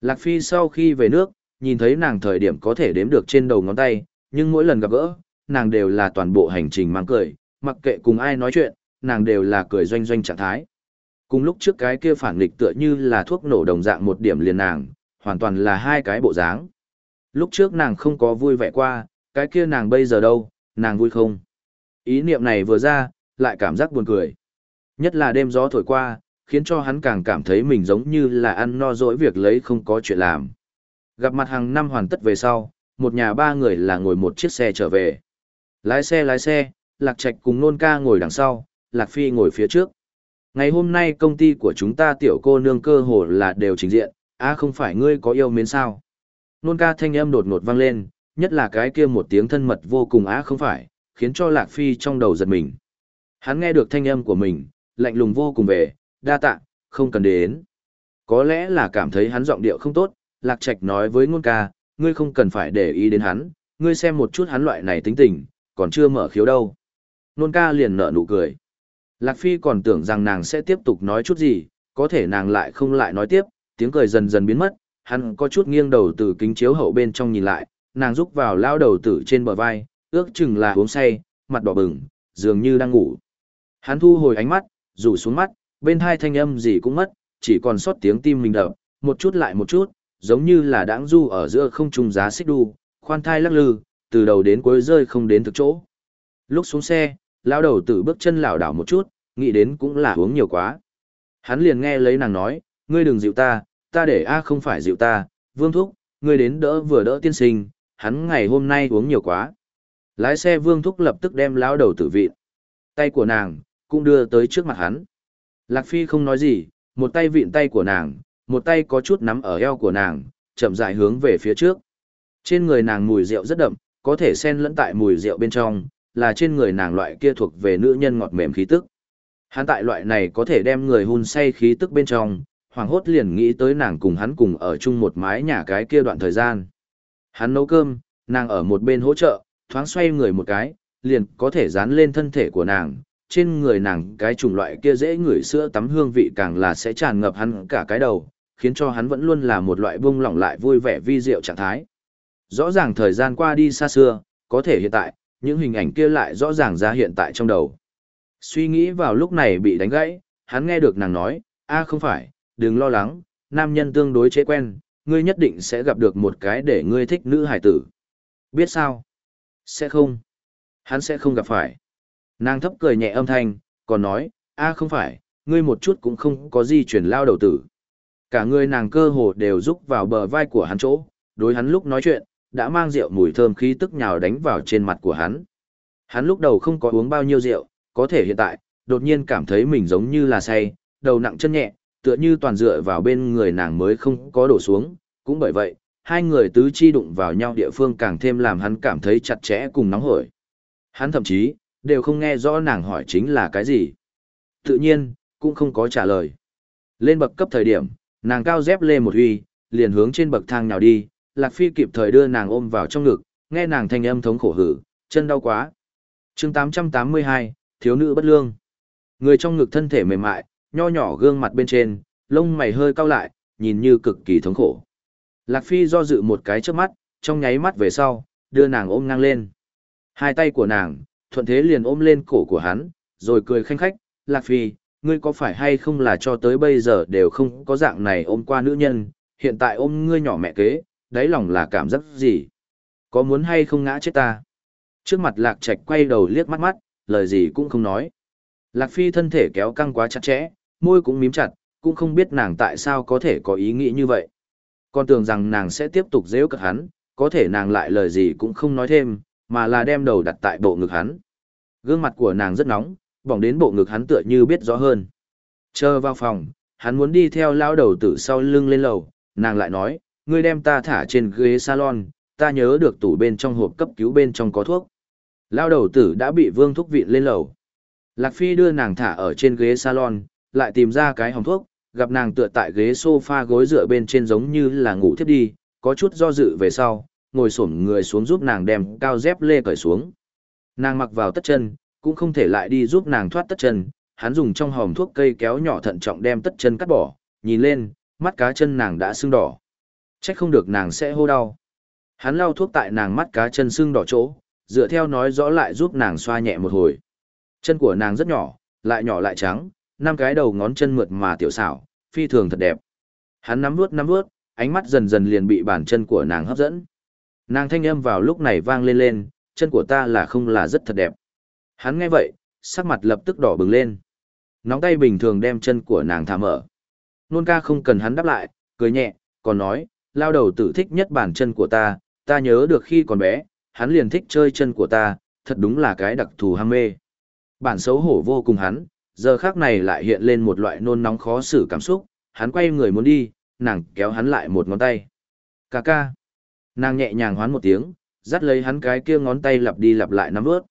Lạc Phi sau khi về nước, nhìn thấy nàng thời điểm có thể đếm được trên đầu ngón tay, nhưng mỗi lần gặp gỡ, nàng đều là toàn bộ hành trình mang cười, mặc kệ cùng ai nói chuyện, nàng đều là cười doanh doanh trạng thái. Cùng lúc trước cái kia phản nghịch tựa như là thuốc nổ đồng dạng một điểm liền nàng, hoàn toàn là hai cái bộ dáng. Lúc trước nàng không có vui vẻ qua, cái kia nàng bây giờ đâu, nàng vui không? Ý niệm này vừa ra, lại cảm giác buồn cười. Nhất là đêm gió thổi qua, khiến cho hắn càng cảm thấy mình giống như là ăn no dỗi việc lấy không có chuyện làm. Gặp mặt hàng năm hoàn tất về sau, một nhà ba người là ngồi một chiếc xe trở về. Lái xe lái xe, Lạc Trạch cùng Nôn ca ngồi đằng sau, Lạc Phi ngồi phía trước. Ngày hôm nay công ty của chúng ta tiểu cô nương cơ hồ là đều trình diện, à không phải ngươi có yêu mến sao. Nôn ca thanh âm đột ngột vang lên, nhất là cái kia một tiếng thân mật vô cùng á không phải, khiến cho Lạc Phi trong đầu giật mình. Hắn nghe được thanh âm của mình, lạnh lùng vô cùng về, đa tạ, không cần đến. Có lẽ là cảm thấy hắn giọng điệu không tốt, Lạc Trạch nói với Nôn ca, ngươi không cần phải để ý đến hắn, ngươi xem một chút hắn loại này tính tình, còn chưa mở khiếu đâu. Nôn ca liền nở nụ cười. Lạc Phi còn tưởng rằng nàng sẽ tiếp tục nói chút gì, có thể nàng lại không lại nói tiếp, tiếng cười dần dần biến mất, hắn có chút nghiêng đầu từ kính chiếu hậu bên trong nhìn lại, nàng rúc vào lao đầu tử trên bờ vai, ước chừng là uống say, mặt đỏ bừng, dường như đang ngủ. Hắn thu hồi ánh mắt, rủ xuống mắt, bên hai thanh âm gì cũng mất, chỉ còn sót tiếng tim mình đập, một chút lại một chút, giống như là đãng du ở giữa không trung giá xích đu, khoan thai lắc lư, từ đầu đến cuối rơi không đến thực chỗ. Lúc xuống xe, lão đầu tử bước chân lảo đảo một chút, nghĩ đến cũng là uống nhiều quá. Hắn liền nghe lấy nàng nói, ngươi đừng dịu ta, ta để A không phải dịu ta, vương thúc, ngươi đến đỡ vừa đỡ tiên sinh, hắn ngày hôm nay uống nhiều quá. Lái xe vương thúc lập tức đem lão đầu tử vị. Tay của nàng, cũng đưa tới trước mặt hắn. Lạc Phi không nói gì, một tay vịn tay của nàng, một tay có chút nắm ở eo của nàng, chậm rãi hướng về phía trước. Trên người nàng mùi rượu rất đậm, có thể xen lẫn tại mùi rượu bên trong, là trên người nàng loại kia thuộc về nữ nhân ngọt mềm khí tức. Hắn tại loại này có thể đem người hun say khí tức bên trong, hoàng hốt liền nghĩ tới nàng cùng hắn cùng ở chung một mái nhà cái kia đoạn thời gian. Hắn nấu cơm, nàng ở một bên hỗ trợ, thoáng xoay người một cái, liền có thể dán lên thân thể của nàng, trên người nàng cái chủng loại kia dễ ngửi sữa tắm hương vị càng là sẽ tràn ngập hắn cả cái đầu, khiến cho hắn vẫn luôn là một loại bông lỏng lại vui vẻ vi diệu trạng thái. Rõ ràng thời gian qua đi xa xưa, có thể hiện tại, những hình ảnh kia lại rõ ràng ra hiện tại trong đầu. Suy nghĩ vào lúc này bị đánh gãy, hắn nghe được nàng nói, a không phải, đừng lo lắng, nam nhân tương đối chế quen, ngươi nhất định sẽ gặp được một cái để ngươi thích nữ hải tử. Biết sao? Sẽ không. Hắn sẽ không gặp phải. Nàng thấp cười nhẹ âm thanh, còn nói, a không phải, ngươi một chút cũng không có gì chuyển lao đầu tử. Cả người nàng cơ hồ đều rúc vào bờ vai của hắn chỗ, đối hắn lúc nói chuyện, đã mang rượu mùi thơm khí tức nhào đánh vào trên mặt của hắn. Hắn lúc đầu không có uống bao nhiêu rượu, có thể hiện tại, đột nhiên cảm thấy mình giống như là say, đầu nặng chân nhẹ, tựa như toàn dựa vào bên người nàng mới không có đổ xuống, cũng bởi vậy, hai người tứ chi đụng vào nhau địa phương càng thêm làm hắn cảm thấy chặt chẽ cùng nóng hổi. Hắn thậm chí, đều không nghe rõ nàng hỏi chính là cái gì. Tự nhiên, cũng không có trả lời. Lên bậc cấp thời điểm, nàng cao dép lê một huy, liền hướng trên bậc thang nào đi, Lạc Phi kịp thời đưa nàng ôm vào trong ngực, nghe nàng thanh âm thống khổ hử, chân đau quá. chương 882, thiếu nữ bất lương. Người trong ngực thân thể mềm mại, nho nhỏ gương mặt bên trên, lông mày hơi cau lại, nhìn như cực kỳ thống khổ. Lạc Phi do dự một cái trước mắt, trong nháy mắt về sau, đưa nàng ôm ngang lên. Hai tay của nàng, thuận thế liền ôm lên cổ của hắn, rồi cười khanh khách, Lạc Phi, ngươi có phải hay không là cho tới bây giờ đều không có dạng này ôm qua nữ nhân, hiện tại ôm ngươi nhỏ mẹ kế, đáy lòng là cảm giác gì? Có muốn hay không ngã chết ta? Trước mặt Lạc Trạch quay đầu liếc mắt mắt, lời gì cũng không nói. Lạc Phi thân thể kéo căng quá chặt chẽ, môi cũng mím chặt, cũng không biết nàng tại sao có thể có ý nghĩ như vậy. Còn tưởng rằng nàng sẽ tiếp tục dễ cật hắn, có thể nàng lại lời gì cũng không nói thêm, mà là đem đầu đặt tại bộ ngực hắn. Gương mặt của nàng rất nóng, bỏng đến bộ ngực hắn tựa như biết rõ hơn. Chờ vào phòng, hắn muốn đi theo lao đầu tử sau lưng lên lầu, nàng lại nói, ngươi đem ta thả trên ghế salon, ta nhớ được tủ bên trong hộp cấp cứu bên trong có thuốc. Lao đầu tử đã bị vương thúc vịn lên lầu. Lạc Phi đưa nàng thả ở trên ghế salon, lại tìm ra cái hòm thuốc, gặp nàng tựa tại ghế sofa gối dựa bên trên giống như là ngủ thiếp đi, có chút do dự về sau, ngồi xổm người xuống giúp nàng đem cao dép lê cởi xuống. Nàng mặc vào tất chân, cũng không thể lại đi giúp nàng thoát tất chân, hắn dùng trong hòm thuốc cây kéo nhỏ thận trọng đem tất chân cắt bỏ, nhìn lên, mắt cá chân nàng đã sưng đỏ. Trách không được nàng sẽ hô đau. Hắn lau thuốc tại nàng mắt cá chân sưng đỏ chỗ, dựa theo nói rõ lại giúp nàng xoa nhẹ một hồi. Chân của nàng rất nhỏ, lại nhỏ lại trắng, năm cái đầu ngón chân mượt mà tiểu xảo, phi thường thật đẹp. Hắn nắm vuốt nắm vuốt, ánh mắt dần dần liền bị bàn chân của nàng hấp dẫn. Nàng thanh âm vào lúc này vang lên lên, chân của ta là không là rất thật đẹp. Hắn nghe vậy, sắc mặt lập tức đỏ bừng lên. Nóng tay bình thường đem chân của nàng thả mở. Nôn ca không cần hắn đáp lại, cười nhẹ, còn nói, lao đầu tử thích nhất bàn chân của ta, ta nhớ được khi còn bé, hắn liền thích chơi chân của ta, thật đúng là cái đặc thù ham mê. Bản xấu hổ vô cùng hắn, giờ khác này lại hiện lên một loại nôn nóng khó xử cảm xúc, hắn quay người muốn đi, nàng kéo hắn lại một ngón tay. Cà ca. Nàng nhẹ nhàng hoán một tiếng, dắt lấy hắn cái kia ngón tay lặp đi lặp lại nắm vớt.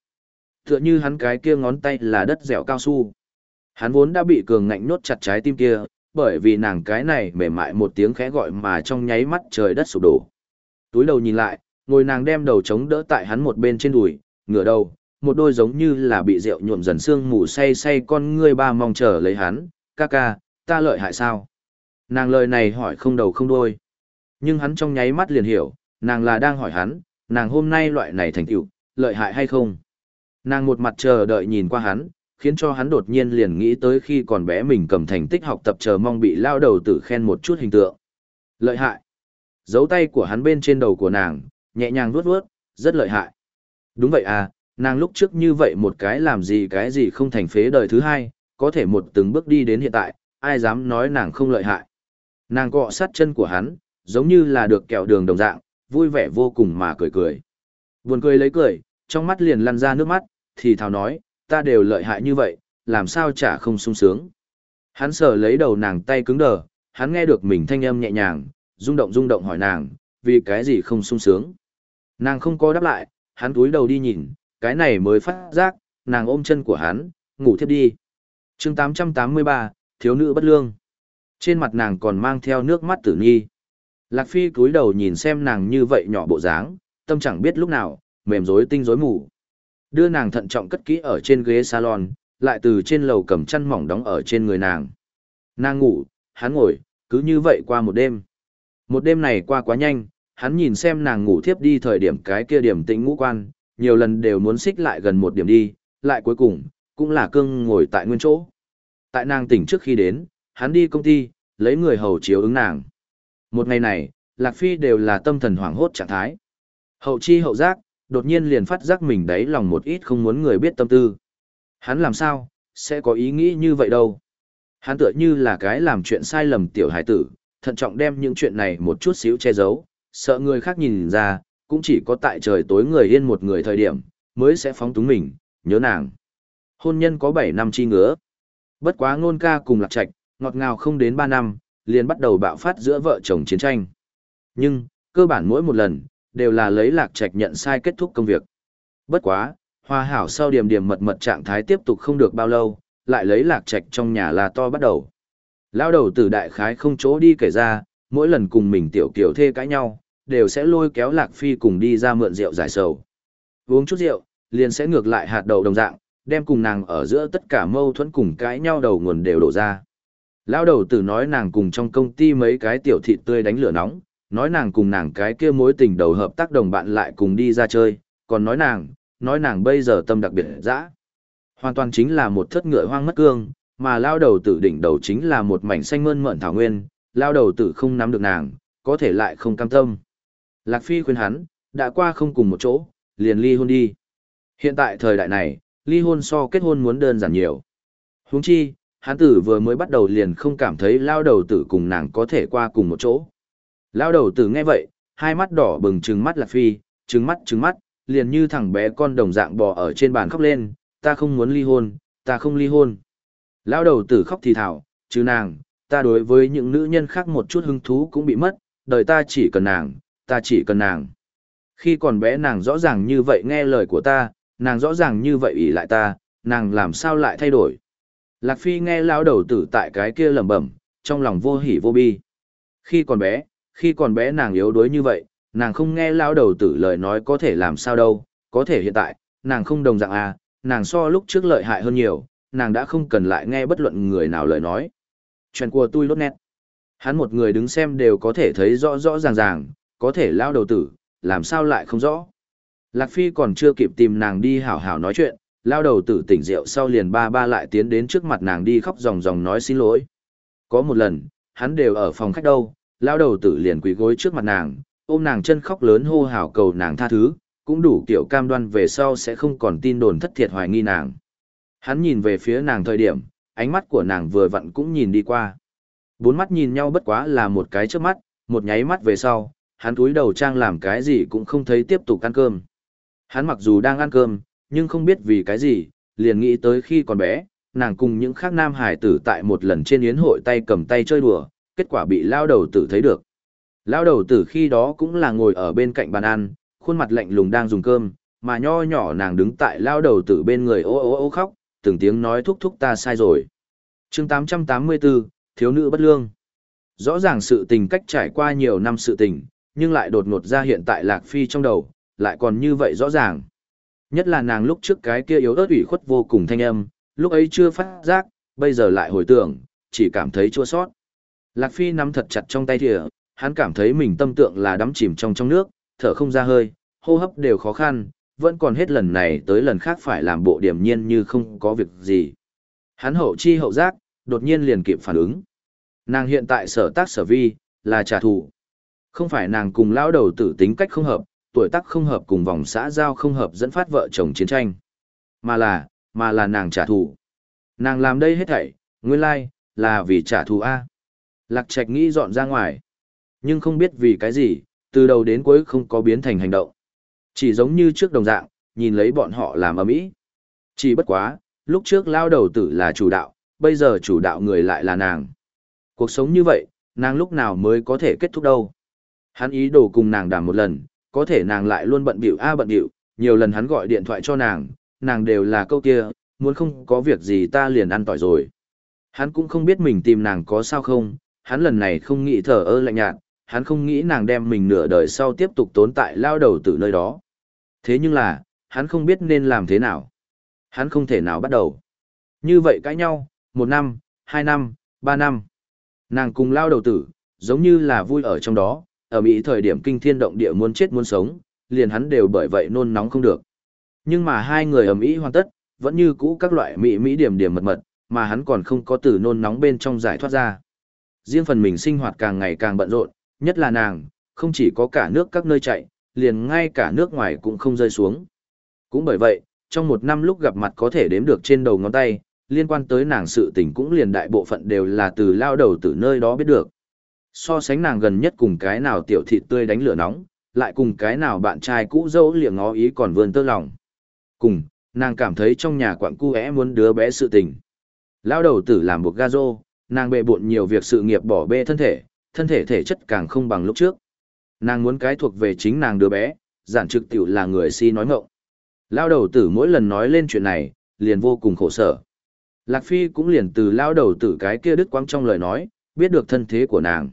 Tựa như hắn cái kia ngón tay là đất dẻo cao su. Hắn vốn đã bị cường ngạnh nốt chặt trái tim kia, bởi vì nàng cái này mềm mại một tiếng khẽ gọi mà trong nháy mắt trời đất sụp đổ. Túi đầu nhìn lại, ngồi nàng đem đầu chống đỡ tại hắn một bên trên đùi, ngửa đầu, một đôi giống như là bị rượu nhuộm dần xương mù say say con ngươi ba mong chờ lấy hắn, ca ca, ta lợi hại sao? Nàng lời này hỏi không đầu không đuôi. Nhưng hắn trong nháy mắt liền hiểu, nàng là đang hỏi hắn, nàng hôm nay loại này thành tựu, lợi hại hay không? Nàng một mặt chờ đợi nhìn qua hắn, khiến cho hắn đột nhiên liền nghĩ tới khi còn bé mình cầm thành tích học tập chờ mong bị lao đầu tử khen một chút hình tượng. Lợi hại. Dấu tay của hắn bên trên đầu của nàng, nhẹ nhàng vuốt vuốt, rất lợi hại. Đúng vậy à, nàng lúc trước như vậy một cái làm gì cái gì không thành phế đời thứ hai, có thể một từng bước đi đến hiện tại, ai dám nói nàng không lợi hại. Nàng cọ sát chân của hắn, giống như là được kẹo đường đồng dạng, vui vẻ vô cùng mà cười cười. Buồn cười lấy cười, trong mắt liền lăn ra nước mắt, thì thào nói, ta đều lợi hại như vậy, làm sao chả không sung sướng. Hắn sờ lấy đầu nàng tay cứng đờ, hắn nghe được mình thanh âm nhẹ nhàng, rung động rung động hỏi nàng, vì cái gì không sung sướng. Nàng không có đáp lại, hắn túi đầu đi nhìn, cái này mới phát giác, nàng ôm chân của hắn, ngủ thiếp đi. chương 883, thiếu nữ bất lương. Trên mặt nàng còn mang theo nước mắt tử nghi. Lạc Phi cúi đầu nhìn xem nàng như vậy nhỏ bộ dáng, tâm chẳng biết lúc nào, mềm rối tinh rối mù. Đưa nàng thận trọng cất kỹ ở trên ghế salon, lại từ trên lầu cầm chăn mỏng đóng ở trên người nàng. Nàng ngủ, hắn ngồi, cứ như vậy qua một đêm. Một đêm này qua quá nhanh, hắn nhìn xem nàng ngủ thiếp đi thời điểm cái kia điểm tĩnh ngũ quan, nhiều lần đều muốn xích lại gần một điểm đi, lại cuối cùng, cũng là cưng ngồi tại nguyên chỗ. Tại nàng tỉnh trước khi đến, hắn đi công ty, lấy người hầu chiếu ứng nàng. Một ngày này, Lạc Phi đều là tâm thần hoảng hốt trạng thái. Hậu chi hậu giác, đột nhiên liền phát giác mình đáy lòng một ít không muốn người biết tâm tư. Hắn làm sao, sẽ có ý nghĩ như vậy đâu. Hắn tựa như là cái làm chuyện sai lầm tiểu hải tử, thận trọng đem những chuyện này một chút xíu che giấu, sợ người khác nhìn ra, cũng chỉ có tại trời tối người yên một người thời điểm, mới sẽ phóng túng mình, nhớ nàng. Hôn nhân có 7 năm chi ngứa. Bất quá ngôn ca cùng lạc trạch, ngọt ngào không đến 3 năm, liền bắt đầu bạo phát giữa vợ chồng chiến tranh. Nhưng, cơ bản mỗi một lần, đều là lấy lạc trạch nhận sai kết thúc công việc. Bất quá, hòa hảo sau điểm điểm mật mật trạng thái tiếp tục không được bao lâu, lại lấy lạc trạch trong nhà là to bắt đầu. Lao đầu tử đại khái không chỗ đi kể ra, mỗi lần cùng mình tiểu kiểu thê cãi nhau, đều sẽ lôi kéo lạc phi cùng đi ra mượn rượu giải sầu. Uống chút rượu, liền sẽ ngược lại hạt đầu đồng dạng, đem cùng nàng ở giữa tất cả mâu thuẫn cùng cãi nhau đầu nguồn đều đổ ra. Lao đầu tử nói nàng cùng trong công ty mấy cái tiểu thịt tươi đánh lửa nóng, nói nàng cùng nàng cái kia mối tình đầu hợp tác đồng bạn lại cùng đi ra chơi, còn nói nàng, nói nàng bây giờ tâm đặc biệt dã. Hoàn toàn chính là một thất ngựa hoang mất cương, mà lao đầu tử đỉnh đầu chính là một mảnh xanh mơn mởn thảo nguyên, lao đầu tử không nắm được nàng, có thể lại không cam tâm. Lạc Phi khuyên hắn, đã qua không cùng một chỗ, liền ly hôn đi. Hiện tại thời đại này, ly hôn so kết hôn muốn đơn giản nhiều. Huống chi, hắn tử vừa mới bắt đầu liền không cảm thấy lao đầu tử cùng nàng có thể qua cùng một chỗ. Lao đầu tử nghe vậy, hai mắt đỏ bừng trừng mắt Lạc Phi, trừng mắt trừng mắt, liền như thằng bé con đồng dạng bò ở trên bàn khóc lên, ta không muốn ly hôn, ta không ly hôn. Lao đầu tử khóc thì thảo, chứ nàng, ta đối với những nữ nhân khác một chút hứng thú cũng bị mất, đời ta chỉ cần nàng, ta chỉ cần nàng. Khi còn bé nàng rõ ràng như vậy nghe lời của ta, nàng rõ ràng như vậy ỷ lại ta, nàng làm sao lại thay đổi. Lạc Phi nghe lao đầu tử tại cái kia lẩm bẩm, trong lòng vô hỉ vô bi. Khi còn bé, khi còn bé nàng yếu đuối như vậy, nàng không nghe lao đầu tử lời nói có thể làm sao đâu, có thể hiện tại, nàng không đồng dạng à, nàng so lúc trước lợi hại hơn nhiều, nàng đã không cần lại nghe bất luận người nào lời nói. Chuyện của tôi lốt nét. Hắn một người đứng xem đều có thể thấy rõ rõ ràng ràng, có thể lao đầu tử, làm sao lại không rõ. Lạc Phi còn chưa kịp tìm nàng đi hảo hảo nói chuyện, lao đầu tử tỉnh rượu sau liền ba ba lại tiến đến trước mặt nàng đi khóc ròng ròng nói xin lỗi. Có một lần, hắn đều ở phòng khách đâu, lao đầu tử liền quỳ gối trước mặt nàng, ôm nàng chân khóc lớn hô hào cầu nàng tha thứ, cũng đủ kiểu cam đoan về sau sẽ không còn tin đồn thất thiệt hoài nghi nàng. Hắn nhìn về phía nàng thời điểm, ánh mắt của nàng vừa vặn cũng nhìn đi qua. Bốn mắt nhìn nhau bất quá là một cái trước mắt, một nháy mắt về sau, hắn túi đầu trang làm cái gì cũng không thấy tiếp tục ăn cơm. Hắn mặc dù đang ăn cơm, nhưng không biết vì cái gì, liền nghĩ tới khi còn bé, nàng cùng những khác nam hải tử tại một lần trên yến hội tay cầm tay chơi đùa, kết quả bị lao đầu tử thấy được. Lao đầu tử khi đó cũng là ngồi ở bên cạnh bàn ăn, khuôn mặt lạnh lùng đang dùng cơm, mà nho nhỏ nàng đứng tại lao đầu tử bên người ô ô ô khóc, từng tiếng nói thúc thúc ta sai rồi. chương 884, Thiếu nữ bất lương. Rõ ràng sự tình cách trải qua nhiều năm sự tình, nhưng lại đột ngột ra hiện tại Lạc Phi trong đầu, lại còn như vậy rõ ràng. Nhất là nàng lúc trước cái kia yếu ớt ủy khuất vô cùng thanh âm, lúc ấy chưa phát giác, bây giờ lại hồi tưởng, chỉ cảm thấy chua sót. Lạc Phi nắm thật chặt trong tay thìa, hắn cảm thấy mình tâm tượng là đắm chìm trong trong nước, thở không ra hơi, hô hấp đều khó khăn, vẫn còn hết lần này tới lần khác phải làm bộ điểm nhiên như không có việc gì. Hắn hậu chi hậu giác, đột nhiên liền kịp phản ứng. Nàng hiện tại sở tác sở vi, là trả thù. Không phải nàng cùng lão đầu tử tính cách không hợp, tuổi tác không hợp cùng vòng xã giao không hợp dẫn phát vợ chồng chiến tranh. Mà là, mà là nàng trả thù. Nàng làm đây hết thảy, nguyên lai, là vì trả thù A. Lạc Trạch nghĩ dọn ra ngoài. Nhưng không biết vì cái gì, từ đầu đến cuối không có biến thành hành động. Chỉ giống như trước đồng dạng, nhìn lấy bọn họ làm ở mỹ. Chỉ bất quá, lúc trước lao đầu tử là chủ đạo, bây giờ chủ đạo người lại là nàng. Cuộc sống như vậy, nàng lúc nào mới có thể kết thúc đâu. Hắn ý đồ cùng nàng đàm một lần, có thể nàng lại luôn bận bịu a bận bịu, nhiều lần hắn gọi điện thoại cho nàng, nàng đều là câu kia, muốn không có việc gì ta liền ăn tỏi rồi. Hắn cũng không biết mình tìm nàng có sao không, hắn lần này không nghĩ thở ơ lạnh nhạt, hắn không nghĩ nàng đem mình nửa đời sau tiếp tục tốn tại lao đầu từ nơi đó. Thế nhưng là, hắn không biết nên làm thế nào. Hắn không thể nào bắt đầu. Như vậy cãi nhau, một năm, hai năm, ba năm. Nàng cùng lao đầu tử, giống như là vui ở trong đó, ở Mỹ thời điểm kinh thiên động địa muốn chết muốn sống, liền hắn đều bởi vậy nôn nóng không được. Nhưng mà hai người ở Mỹ hoàn tất, vẫn như cũ các loại Mỹ Mỹ điểm điểm mật mật, mà hắn còn không có từ nôn nóng bên trong giải thoát ra. Riêng phần mình sinh hoạt càng ngày càng bận rộn, nhất là nàng, không chỉ có cả nước các nơi chạy, liền ngay cả nước ngoài cũng không rơi xuống. Cũng bởi vậy, trong một năm lúc gặp mặt có thể đếm được trên đầu ngón tay, liên quan tới nàng sự tình cũng liền đại bộ phận đều là từ lao đầu từ nơi đó biết được. So sánh nàng gần nhất cùng cái nào tiểu thịt tươi đánh lửa nóng, lại cùng cái nào bạn trai cũ dẫu liệng ngó ý còn vươn tơ lòng. Cùng, nàng cảm thấy trong nhà quặng cu é muốn đứa bé sự tình. Lao đầu tử làm buộc ga rô, nàng bệ bộn nhiều việc sự nghiệp bỏ bê thân thể, thân thể thể chất càng không bằng lúc trước. Nàng muốn cái thuộc về chính nàng đứa bé, giản trực tiểu là người si nói ngộng. Lao đầu tử mỗi lần nói lên chuyện này, liền vô cùng khổ sở. Lạc Phi cũng liền từ lao đầu tử cái kia đứt quăng trong lời nói, biết được thân thế của nàng.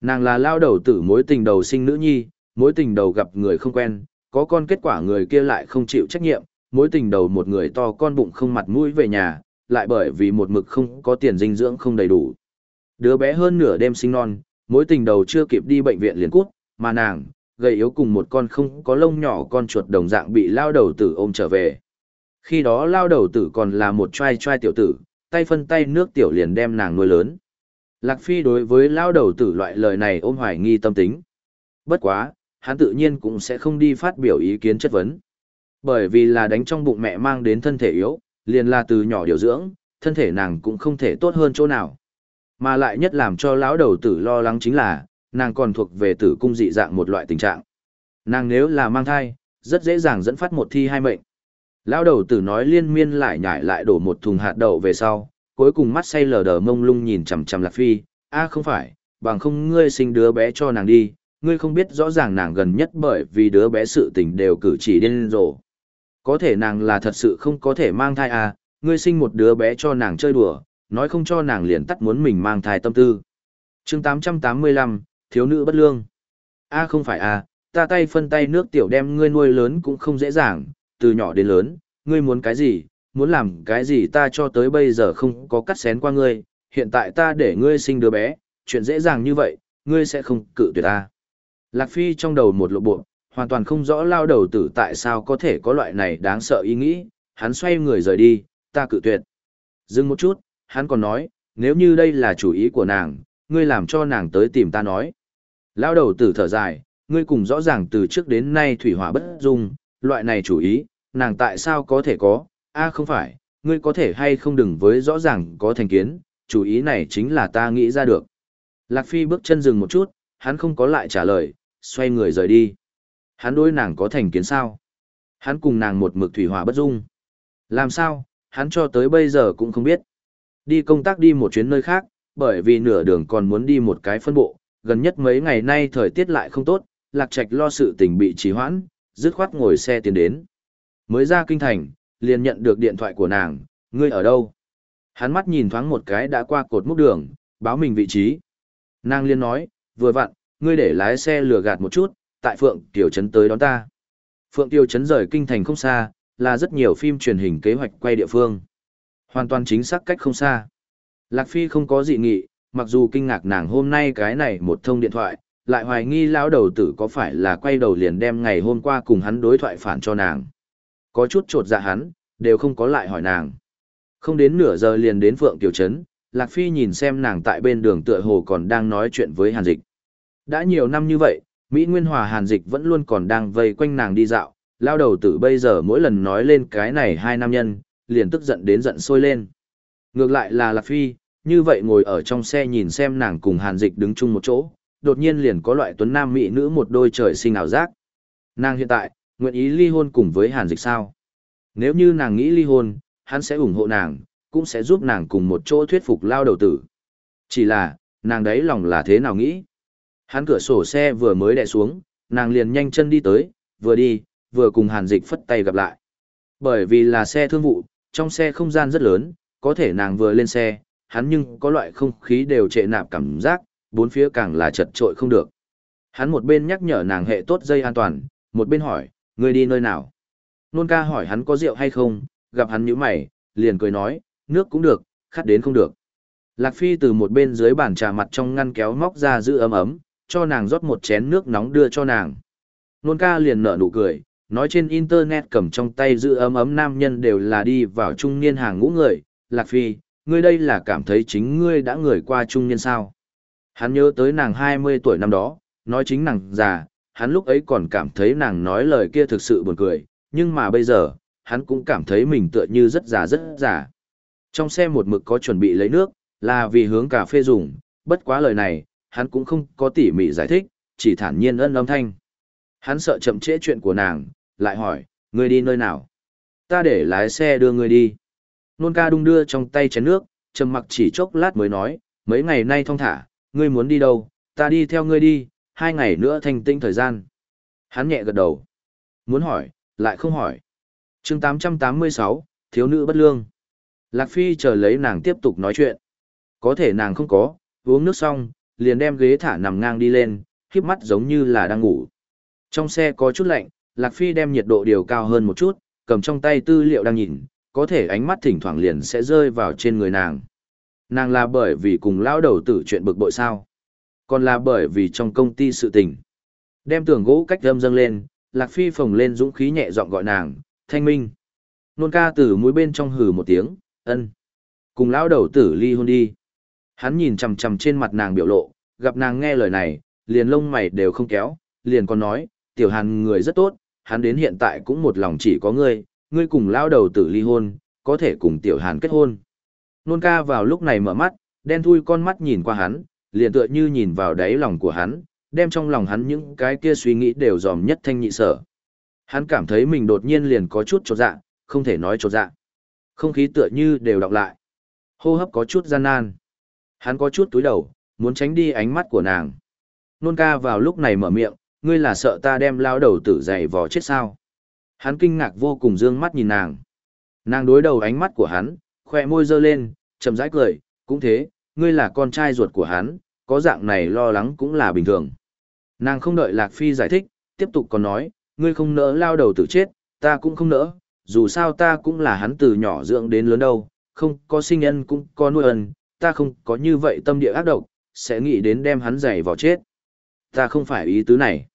Nàng là lao đầu tử mối tình đầu sinh nữ nhi, mối tình đầu gặp người không quen, có con kết quả người kia lại không chịu trách nhiệm, mối tình đầu một người to con bụng không mặt mũi về nhà, lại bởi vì một mực không có tiền dinh dưỡng không đầy đủ. Đứa bé hơn nửa đêm sinh non, mối tình đầu chưa kịp đi bệnh viện liền cút, mà nàng, gầy yếu cùng một con không có lông nhỏ con chuột đồng dạng bị lao đầu tử ôm trở về. Khi đó lao đầu tử còn là một trai trai tiểu tử, tay phân tay nước tiểu liền đem nàng nuôi lớn. Lạc Phi đối với lao đầu tử loại lời này ôm hoài nghi tâm tính. Bất quá, hắn tự nhiên cũng sẽ không đi phát biểu ý kiến chất vấn. Bởi vì là đánh trong bụng mẹ mang đến thân thể yếu, liền là từ nhỏ điều dưỡng, thân thể nàng cũng không thể tốt hơn chỗ nào. Mà lại nhất làm cho lão đầu tử lo lắng chính là, nàng còn thuộc về tử cung dị dạng một loại tình trạng. Nàng nếu là mang thai, rất dễ dàng dẫn phát một thi hai mệnh. Lão đầu tử nói liên miên lại nhảy lại đổ một thùng hạt đậu về sau, cuối cùng mắt say lờ đờ mông lung nhìn chằm chằm Lạc Phi, a không phải, bằng không ngươi sinh đứa bé cho nàng đi, ngươi không biết rõ ràng nàng gần nhất bởi vì đứa bé sự tình đều cử chỉ điên rồ. Có thể nàng là thật sự không có thể mang thai à, ngươi sinh một đứa bé cho nàng chơi đùa, nói không cho nàng liền tắt muốn mình mang thai tâm tư. chương 885, thiếu nữ bất lương. a không phải à, ta tay phân tay nước tiểu đem ngươi nuôi lớn cũng không dễ dàng, từ nhỏ đến lớn, ngươi muốn cái gì, muốn làm cái gì ta cho tới bây giờ không có cắt xén qua ngươi, hiện tại ta để ngươi sinh đứa bé, chuyện dễ dàng như vậy, ngươi sẽ không cự tuyệt ta. Lạc Phi trong đầu một lộ bộ, hoàn toàn không rõ lao đầu tử tại sao có thể có loại này đáng sợ ý nghĩ, hắn xoay người rời đi, ta cự tuyệt. Dừng một chút, hắn còn nói, nếu như đây là chủ ý của nàng, ngươi làm cho nàng tới tìm ta nói. Lao đầu tử thở dài, ngươi cùng rõ ràng từ trước đến nay thủy hỏa bất dung, loại này chủ ý, nàng tại sao có thể có, a không phải, ngươi có thể hay không đừng với rõ ràng có thành kiến, chủ ý này chính là ta nghĩ ra được. Lạc Phi bước chân dừng một chút, hắn không có lại trả lời, xoay người rời đi. Hắn đối nàng có thành kiến sao? Hắn cùng nàng một mực thủy hỏa bất dung. Làm sao, hắn cho tới bây giờ cũng không biết. Đi công tác đi một chuyến nơi khác, bởi vì nửa đường còn muốn đi một cái phân bộ, gần nhất mấy ngày nay thời tiết lại không tốt, lạc trạch lo sự tình bị trì hoãn, dứt khoát ngồi xe tiến đến. Mới ra kinh thành, liền nhận được điện thoại của nàng, ngươi ở đâu? Hắn mắt nhìn thoáng một cái đã qua cột múc đường, báo mình vị trí. Nàng liên nói, vừa vặn, ngươi để lái xe lừa gạt một chút, tại Phượng Tiểu Trấn tới đón ta. Phượng Tiểu Trấn rời kinh thành không xa, là rất nhiều phim truyền hình kế hoạch quay địa phương. Hoàn toàn chính xác cách không xa. Lạc Phi không có dị nghị, mặc dù kinh ngạc nàng hôm nay cái này một thông điện thoại, lại hoài nghi lão đầu tử có phải là quay đầu liền đem ngày hôm qua cùng hắn đối thoại phản cho nàng. Có chút trột dạ hắn, đều không có lại hỏi nàng. Không đến nửa giờ liền đến Phượng Tiểu Trấn, Lạc Phi nhìn xem nàng tại bên đường tựa hồ còn đang nói chuyện với Hàn Dịch. Đã nhiều năm như vậy, Mỹ Nguyên Hòa Hàn Dịch vẫn luôn còn đang vây quanh nàng đi dạo, lao đầu tử bây giờ mỗi lần nói lên cái này hai nam nhân, liền tức giận đến giận sôi lên. Ngược lại là Lạc Phi, như vậy ngồi ở trong xe nhìn xem nàng cùng Hàn Dịch đứng chung một chỗ, đột nhiên liền có loại tuấn nam mỹ nữ một đôi trời sinh ảo giác. Nàng hiện tại, nguyện ý ly hôn cùng với Hàn Dịch sao? Nếu như nàng nghĩ ly hôn, hắn sẽ ủng hộ nàng, cũng sẽ giúp nàng cùng một chỗ thuyết phục lao đầu tử. Chỉ là, nàng đấy lòng là thế nào nghĩ? Hắn cửa sổ xe vừa mới đè xuống, nàng liền nhanh chân đi tới, vừa đi, vừa cùng Hàn Dịch phất tay gặp lại. Bởi vì là xe thương vụ, trong xe không gian rất lớn, có thể nàng vừa lên xe, hắn nhưng có loại không khí đều trệ nạp cảm giác, bốn phía càng là chật trội không được. Hắn một bên nhắc nhở nàng hệ tốt dây an toàn, một bên hỏi, người đi nơi nào? Nôn ca hỏi hắn có rượu hay không, gặp hắn nhíu mày, liền cười nói, nước cũng được, khát đến không được. Lạc Phi từ một bên dưới bàn trà mặt trong ngăn kéo móc ra giữ ấm ấm, cho nàng rót một chén nước nóng đưa cho nàng. Nôn ca liền nở nụ cười, nói trên internet cầm trong tay giữ ấm ấm nam nhân đều là đi vào trung niên hàng ngũ người. Lạc Phi, ngươi đây là cảm thấy chính ngươi đã người qua trung niên sao. Hắn nhớ tới nàng 20 tuổi năm đó, nói chính nàng già, hắn lúc ấy còn cảm thấy nàng nói lời kia thực sự buồn cười, nhưng mà bây giờ, hắn cũng cảm thấy mình tựa như rất già rất già. Trong xe một mực có chuẩn bị lấy nước, là vì hướng cà phê dùng, bất quá lời này, hắn cũng không có tỉ mỉ giải thích, chỉ thản nhiên ân âm thanh. Hắn sợ chậm trễ chuyện của nàng, lại hỏi, ngươi đi nơi nào? Ta để lái xe đưa ngươi đi. Nôn ca đung đưa trong tay chén nước, trầm mặc chỉ chốc lát mới nói, mấy ngày nay thong thả, ngươi muốn đi đâu, ta đi theo ngươi đi, hai ngày nữa thành tinh thời gian. Hắn nhẹ gật đầu. Muốn hỏi, lại không hỏi. chương 886, thiếu nữ bất lương. Lạc Phi chờ lấy nàng tiếp tục nói chuyện. Có thể nàng không có, uống nước xong, liền đem ghế thả nằm ngang đi lên, khiếp mắt giống như là đang ngủ. Trong xe có chút lạnh, Lạc Phi đem nhiệt độ điều cao hơn một chút, cầm trong tay tư liệu đang nhìn, có thể ánh mắt thỉnh thoảng liền sẽ rơi vào trên người nàng. Nàng là bởi vì cùng lão đầu tử chuyện bực bội sao? Còn là bởi vì trong công ty sự tình. Đem tường gỗ cách âm dâng lên, Lạc Phi phồng lên dũng khí nhẹ giọng gọi nàng, thanh minh. Nôn ca từ mũi bên trong hừ một tiếng, ân. Cùng lão đầu tử ly hôn đi. Hắn nhìn chằm chằm trên mặt nàng biểu lộ, gặp nàng nghe lời này, liền lông mày đều không kéo, liền còn nói, tiểu hàn người rất tốt, hắn đến hiện tại cũng một lòng chỉ có ngươi, ngươi cùng lao đầu tử ly hôn, có thể cùng tiểu hàn kết hôn. Nôn ca vào lúc này mở mắt, đen thui con mắt nhìn qua hắn, liền tựa như nhìn vào đáy lòng của hắn, đem trong lòng hắn những cái kia suy nghĩ đều dòm nhất thanh nhị sở. Hắn cảm thấy mình đột nhiên liền có chút trột dạ, không thể nói trột dạ. Không khí tựa như đều đọc lại. Hô hấp có chút gian nan. Hắn có chút túi đầu, muốn tránh đi ánh mắt của nàng. Nôn ca vào lúc này mở miệng, ngươi là sợ ta đem lao đầu tử dày vò chết sao. Hắn kinh ngạc vô cùng dương mắt nhìn nàng. Nàng đối đầu ánh mắt của hắn, khoe môi dơ lên, chậm rãi cười, cũng thế, ngươi là con trai ruột của hắn, có dạng này lo lắng cũng là bình thường. Nàng không đợi Lạc Phi giải thích, tiếp tục còn nói, ngươi không nỡ lao đầu tử chết, ta cũng không nỡ, dù sao ta cũng là hắn từ nhỏ dưỡng đến lớn đâu, không có sinh nhân cũng có nuôi ân, ta không có như vậy tâm địa ác độc, sẽ nghĩ đến đem hắn giày vào chết. Ta không phải ý tứ này.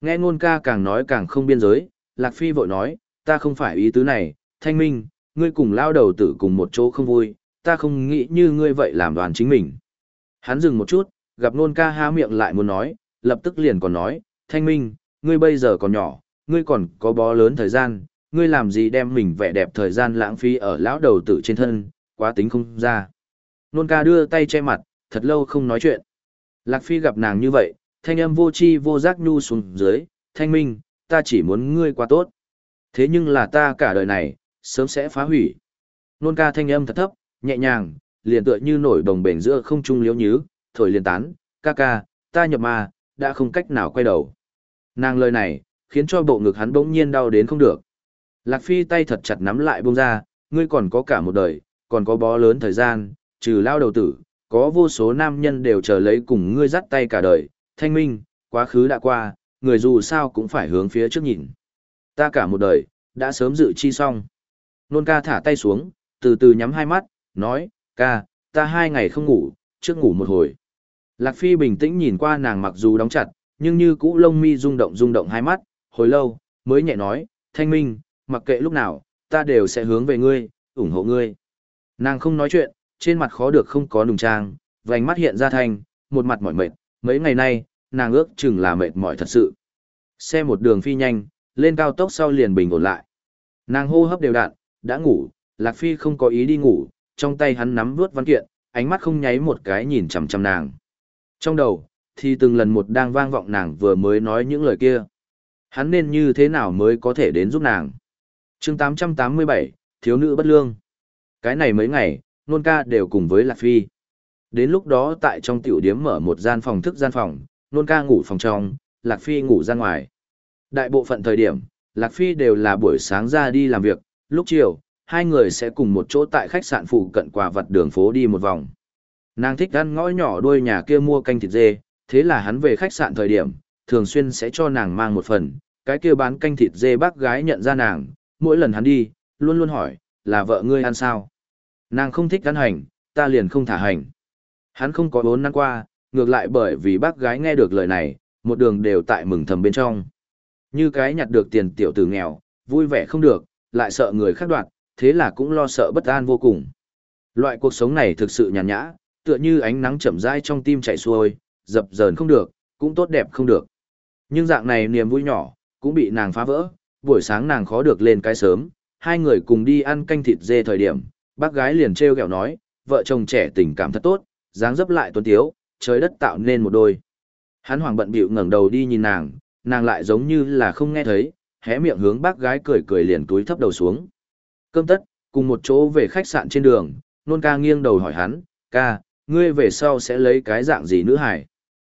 Nghe ngôn ca càng nói càng không biên giới, Lạc Phi vội nói, ta không phải ý tứ này, thanh minh, ngươi cùng lao đầu tử cùng một chỗ không vui, ta không nghĩ như ngươi vậy làm đoàn chính mình. Hắn dừng một chút, gặp ngôn ca há miệng lại muốn nói, lập tức liền còn nói, thanh minh, ngươi bây giờ còn nhỏ, ngươi còn có bó lớn thời gian, ngươi làm gì đem mình vẻ đẹp thời gian lãng phí ở lão đầu tử trên thân, quá tính không ra. Nôn ca đưa tay che mặt, thật lâu không nói chuyện. Lạc Phi gặp nàng như vậy, thanh âm vô chi vô giác nhu xuống dưới, thanh minh, ta chỉ muốn ngươi quá tốt. Thế nhưng là ta cả đời này, sớm sẽ phá hủy. Nôn ca thanh âm thật thấp, nhẹ nhàng, liền tựa như nổi đồng bền giữa không trung liếu nhứ, thổi liền tán, ca ca, ta nhập ma, đã không cách nào quay đầu. Nàng lời này, khiến cho bộ ngực hắn bỗng nhiên đau đến không được. Lạc Phi tay thật chặt nắm lại buông ra, ngươi còn có cả một đời, còn có bó lớn thời gian, trừ lao đầu tử, có vô số nam nhân đều chờ lấy cùng ngươi dắt tay cả đời, thanh minh, quá khứ đã qua, người dù sao cũng phải hướng phía trước nhìn. Ta cả một đời, đã sớm dự chi xong. Nôn ca thả tay xuống, từ từ nhắm hai mắt, nói, ca, ta hai ngày không ngủ, trước ngủ một hồi. Lạc Phi bình tĩnh nhìn qua nàng mặc dù đóng chặt, nhưng như cũ lông mi rung động rung động hai mắt, hồi lâu, mới nhẹ nói, thanh minh, mặc kệ lúc nào, ta đều sẽ hướng về ngươi, ủng hộ ngươi. Nàng không nói chuyện, trên mặt khó được không có nùng trang, vành mắt hiện ra thành, một mặt mỏi mệt, mấy ngày nay, nàng ước chừng là mệt mỏi thật sự. Xe một đường phi nhanh, lên cao tốc sau liền bình ổn lại. Nàng hô hấp đều đặn, đã ngủ, Lạc Phi không có ý đi ngủ, trong tay hắn nắm vuốt văn kiện, ánh mắt không nháy một cái nhìn chằm chằm nàng. Trong đầu, thì từng lần một đang vang vọng nàng vừa mới nói những lời kia. Hắn nên như thế nào mới có thể đến giúp nàng? chương 887, thiếu nữ bất lương. Cái này mấy ngày, nôn ca đều cùng với Lạc Phi. Đến lúc đó tại trong tiểu điếm mở một gian phòng thức gian phòng, nôn ca ngủ phòng trong, Lạc Phi ngủ ra ngoài. Đại bộ phận thời điểm, Lạc Phi đều là buổi sáng ra đi làm việc, lúc chiều, hai người sẽ cùng một chỗ tại khách sạn phụ cận quà vật đường phố đi một vòng. Nàng thích ăn ngõ nhỏ đuôi nhà kia mua canh thịt dê, thế là hắn về khách sạn thời điểm, thường xuyên sẽ cho nàng mang một phần, cái kia bán canh thịt dê bác gái nhận ra nàng, mỗi lần hắn đi, luôn luôn hỏi, là vợ ngươi ăn sao? Nàng không thích ăn hành, ta liền không thả hành. Hắn không có bốn năm qua, ngược lại bởi vì bác gái nghe được lời này, một đường đều tại mừng thầm bên trong. Như cái nhặt được tiền tiểu tử nghèo, vui vẻ không được, lại sợ người khác đoạt, thế là cũng lo sợ bất an vô cùng. Loại cuộc sống này thực sự nhàn nhã, tựa như ánh nắng chậm rãi trong tim chạy xuôi, dập dờn không được, cũng tốt đẹp không được. Nhưng dạng này niềm vui nhỏ, cũng bị nàng phá vỡ, buổi sáng nàng khó được lên cái sớm, hai người cùng đi ăn canh thịt dê thời điểm, bác gái liền trêu ghẹo nói, vợ chồng trẻ tình cảm thật tốt, dáng dấp lại tuấn tiếu, trời đất tạo nên một đôi. Hắn hoàng bận bịu ngẩng đầu đi nhìn nàng, nàng lại giống như là không nghe thấy, hé miệng hướng bác gái cười cười liền túi thấp đầu xuống. Cơm tất, cùng một chỗ về khách sạn trên đường, nôn ca nghiêng đầu hỏi hắn, ca, ngươi về sau sẽ lấy cái dạng gì nữ hải?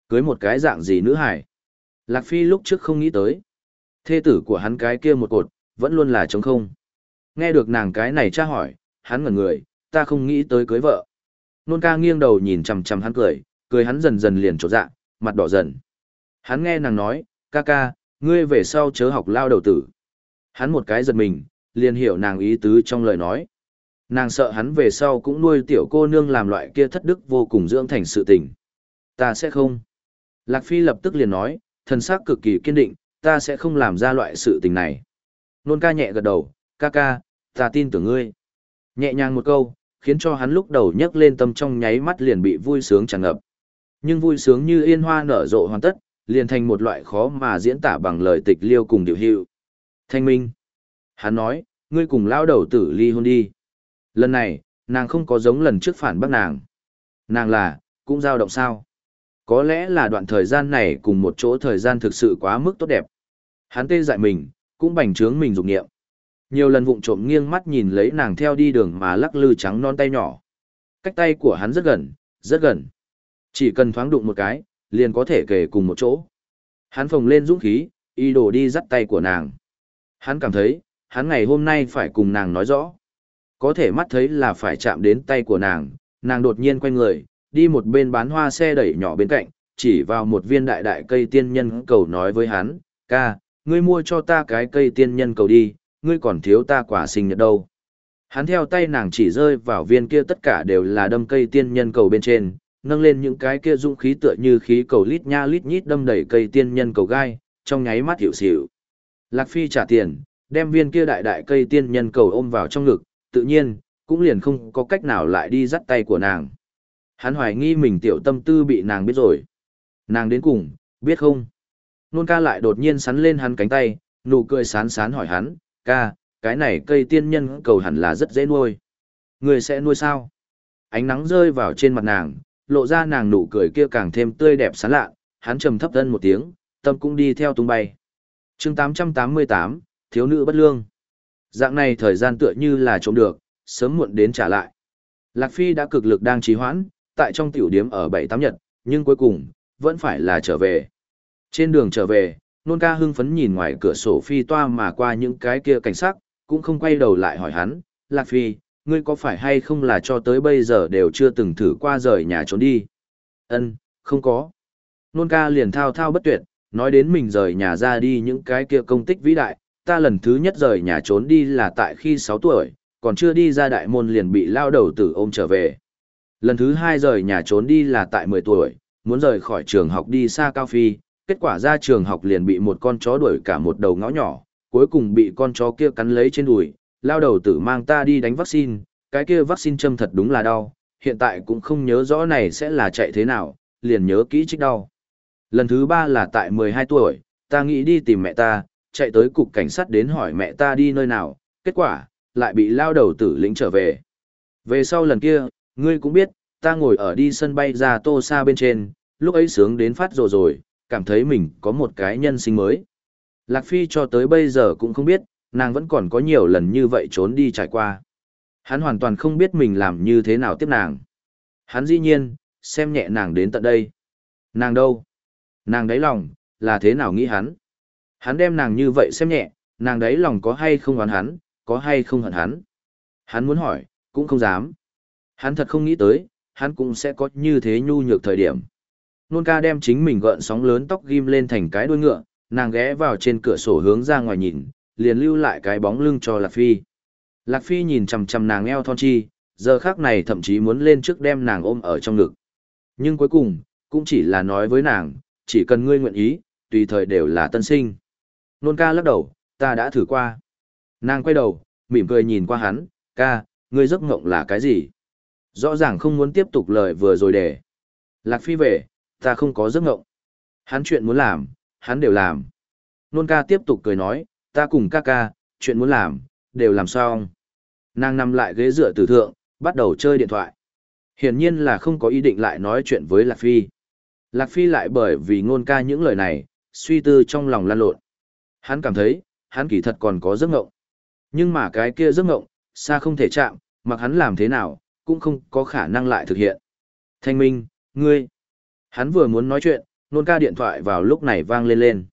Cưới một cái dạng gì nữ hải? Lạc Phi lúc trước không nghĩ tới. Thê tử của hắn cái kia một cột, vẫn luôn là trống không. Nghe được nàng cái này tra hỏi, hắn ngẩn người, ta không nghĩ tới cưới vợ. Nôn ca nghiêng đầu nhìn chằm chằm hắn cười, cười hắn dần dần liền trột dạ, mặt đỏ dần. Hắn nghe nàng nói, ca ca, ngươi về sau chớ học lao đầu tử. Hắn một cái giật mình, liền hiểu nàng ý tứ trong lời nói. Nàng sợ hắn về sau cũng nuôi tiểu cô nương làm loại kia thất đức vô cùng dưỡng thành sự tình. Ta sẽ không. Lạc Phi lập tức liền nói, thần sắc cực kỳ kiên định, ta sẽ không làm ra loại sự tình này. Nôn ca nhẹ gật đầu, ca ca, ta tin tưởng ngươi. Nhẹ nhàng một câu, khiến cho hắn lúc đầu nhấc lên tâm trong nháy mắt liền bị vui sướng tràn ngập. Nhưng vui sướng như yên hoa nở rộ hoàn tất, liền thành một loại khó mà diễn tả bằng lời tịch liêu cùng điều hiệu. Thanh minh. Hắn nói, ngươi cùng lao đầu tử ly hôn đi. Lần này, nàng không có giống lần trước phản bác nàng. Nàng là, cũng dao động sao. Có lẽ là đoạn thời gian này cùng một chỗ thời gian thực sự quá mức tốt đẹp. Hắn tê dại mình, cũng bành trướng mình dục nghiệm. Nhiều lần vụng trộm nghiêng mắt nhìn lấy nàng theo đi đường mà lắc lư trắng non tay nhỏ. Cách tay của hắn rất gần, rất gần. Chỉ cần thoáng đụng một cái, liền có thể kể cùng một chỗ. Hắn phồng lên dũng khí, y đổ đi dắt tay của nàng. Hắn cảm thấy, hắn ngày hôm nay phải cùng nàng nói rõ. Có thể mắt thấy là phải chạm đến tay của nàng, nàng đột nhiên quay người, đi một bên bán hoa xe đẩy nhỏ bên cạnh, chỉ vào một viên đại đại cây tiên nhân cầu nói với hắn, ca, ngươi mua cho ta cái cây tiên nhân cầu đi, ngươi còn thiếu ta quả sinh nhật đâu. Hắn theo tay nàng chỉ rơi vào viên kia tất cả đều là đâm cây tiên nhân cầu bên trên, nâng lên những cái kia dũng khí tựa như khí cầu lít nha lít nhít đâm đẩy cây tiên nhân cầu gai, trong nháy mắt hiểu xỉu. Lạc Phi trả tiền, đem viên kia đại đại cây tiên nhân cầu ôm vào trong ngực, tự nhiên, cũng liền không có cách nào lại đi dắt tay của nàng. Hắn hoài nghi mình tiểu tâm tư bị nàng biết rồi. Nàng đến cùng, biết không? Nôn ca lại đột nhiên sắn lên hắn cánh tay, nụ cười sán sán hỏi hắn, ca, cái này cây tiên nhân cầu hẳn là rất dễ nuôi. Người sẽ nuôi sao? Ánh nắng rơi vào trên mặt nàng, lộ ra nàng nụ cười kia càng thêm tươi đẹp sán lạ, hắn trầm thấp thân một tiếng, tâm cũng đi theo tung bay. chương 888, thiếu nữ bất lương. Dạng này thời gian tựa như là trộm được, sớm muộn đến trả lại. Lạc Phi đã cực lực đang trì hoãn, tại trong tiểu điếm ở bảy tám nhật, nhưng cuối cùng, vẫn phải là trở về. Trên đường trở về, nôn ca hưng phấn nhìn ngoài cửa sổ phi toa mà qua những cái kia cảnh sắc, cũng không quay đầu lại hỏi hắn, Lạc Phi, ngươi có phải hay không là cho tới bây giờ đều chưa từng thử qua rời nhà trốn đi? Ân, không có. Nôn ca liền thao thao bất tuyệt, nói đến mình rời nhà ra đi những cái kia công tích vĩ đại, ta lần thứ nhất rời nhà trốn đi là tại khi 6 tuổi, còn chưa đi ra đại môn liền bị lao đầu tử ôm trở về. Lần thứ hai rời nhà trốn đi là tại 10 tuổi, muốn rời khỏi trường học đi xa cao phi, kết quả ra trường học liền bị một con chó đuổi cả một đầu ngõ nhỏ, cuối cùng bị con chó kia cắn lấy trên đùi, lao đầu tử mang ta đi đánh vaccine, cái kia vaccine châm thật đúng là đau, hiện tại cũng không nhớ rõ này sẽ là chạy thế nào, liền nhớ kỹ trích đau. Lần thứ ba là tại 12 tuổi, ta nghĩ đi tìm mẹ ta, chạy tới cục cảnh sát đến hỏi mẹ ta đi nơi nào, kết quả, lại bị lao đầu tử lĩnh trở về. Về sau lần kia, ngươi cũng biết, ta ngồi ở đi sân bay ra tô xa bên trên, lúc ấy sướng đến phát rồi rồi, cảm thấy mình có một cái nhân sinh mới. Lạc Phi cho tới bây giờ cũng không biết, nàng vẫn còn có nhiều lần như vậy trốn đi trải qua. Hắn hoàn toàn không biết mình làm như thế nào tiếp nàng. Hắn dĩ nhiên, xem nhẹ nàng đến tận đây. Nàng đâu? Nàng đáy lòng, là thế nào nghĩ hắn? Hắn đem nàng như vậy xem nhẹ, nàng đáy lòng có hay không oán hắn, có hay không hận hắn. Hắn muốn hỏi, cũng không dám. Hắn thật không nghĩ tới, hắn cũng sẽ có như thế nhu nhược thời điểm. Nôn ca đem chính mình gợn sóng lớn tóc ghim lên thành cái đuôi ngựa, nàng ghé vào trên cửa sổ hướng ra ngoài nhìn, liền lưu lại cái bóng lưng cho Lạc Phi. Lạc Phi nhìn chằm chằm nàng eo thon chi, giờ khác này thậm chí muốn lên trước đem nàng ôm ở trong ngực. Nhưng cuối cùng, cũng chỉ là nói với nàng, chỉ cần ngươi nguyện ý, tùy thời đều là tân sinh. Nôn ca lắc đầu, ta đã thử qua. Nàng quay đầu, mỉm cười nhìn qua hắn, ca, ngươi giấc ngộng là cái gì? Rõ ràng không muốn tiếp tục lời vừa rồi để. Lạc Phi về, ta không có giấc ngộng. Hắn chuyện muốn làm, hắn đều làm. Nôn ca tiếp tục cười nói, ta cùng ca ca, chuyện muốn làm, đều làm xong. Nàng nằm lại ghế dựa tử thượng, bắt đầu chơi điện thoại. Hiển nhiên là không có ý định lại nói chuyện với Lạc Phi. Lạc Phi lại bởi vì ngôn ca những lời này, suy tư trong lòng lan lộn. Hắn cảm thấy, hắn kỳ thật còn có giấc ngộng. Nhưng mà cái kia giấc ngộng, xa không thể chạm, mặc hắn làm thế nào, cũng không có khả năng lại thực hiện. Thanh minh, ngươi. Hắn vừa muốn nói chuyện, nôn ca điện thoại vào lúc này vang lên lên.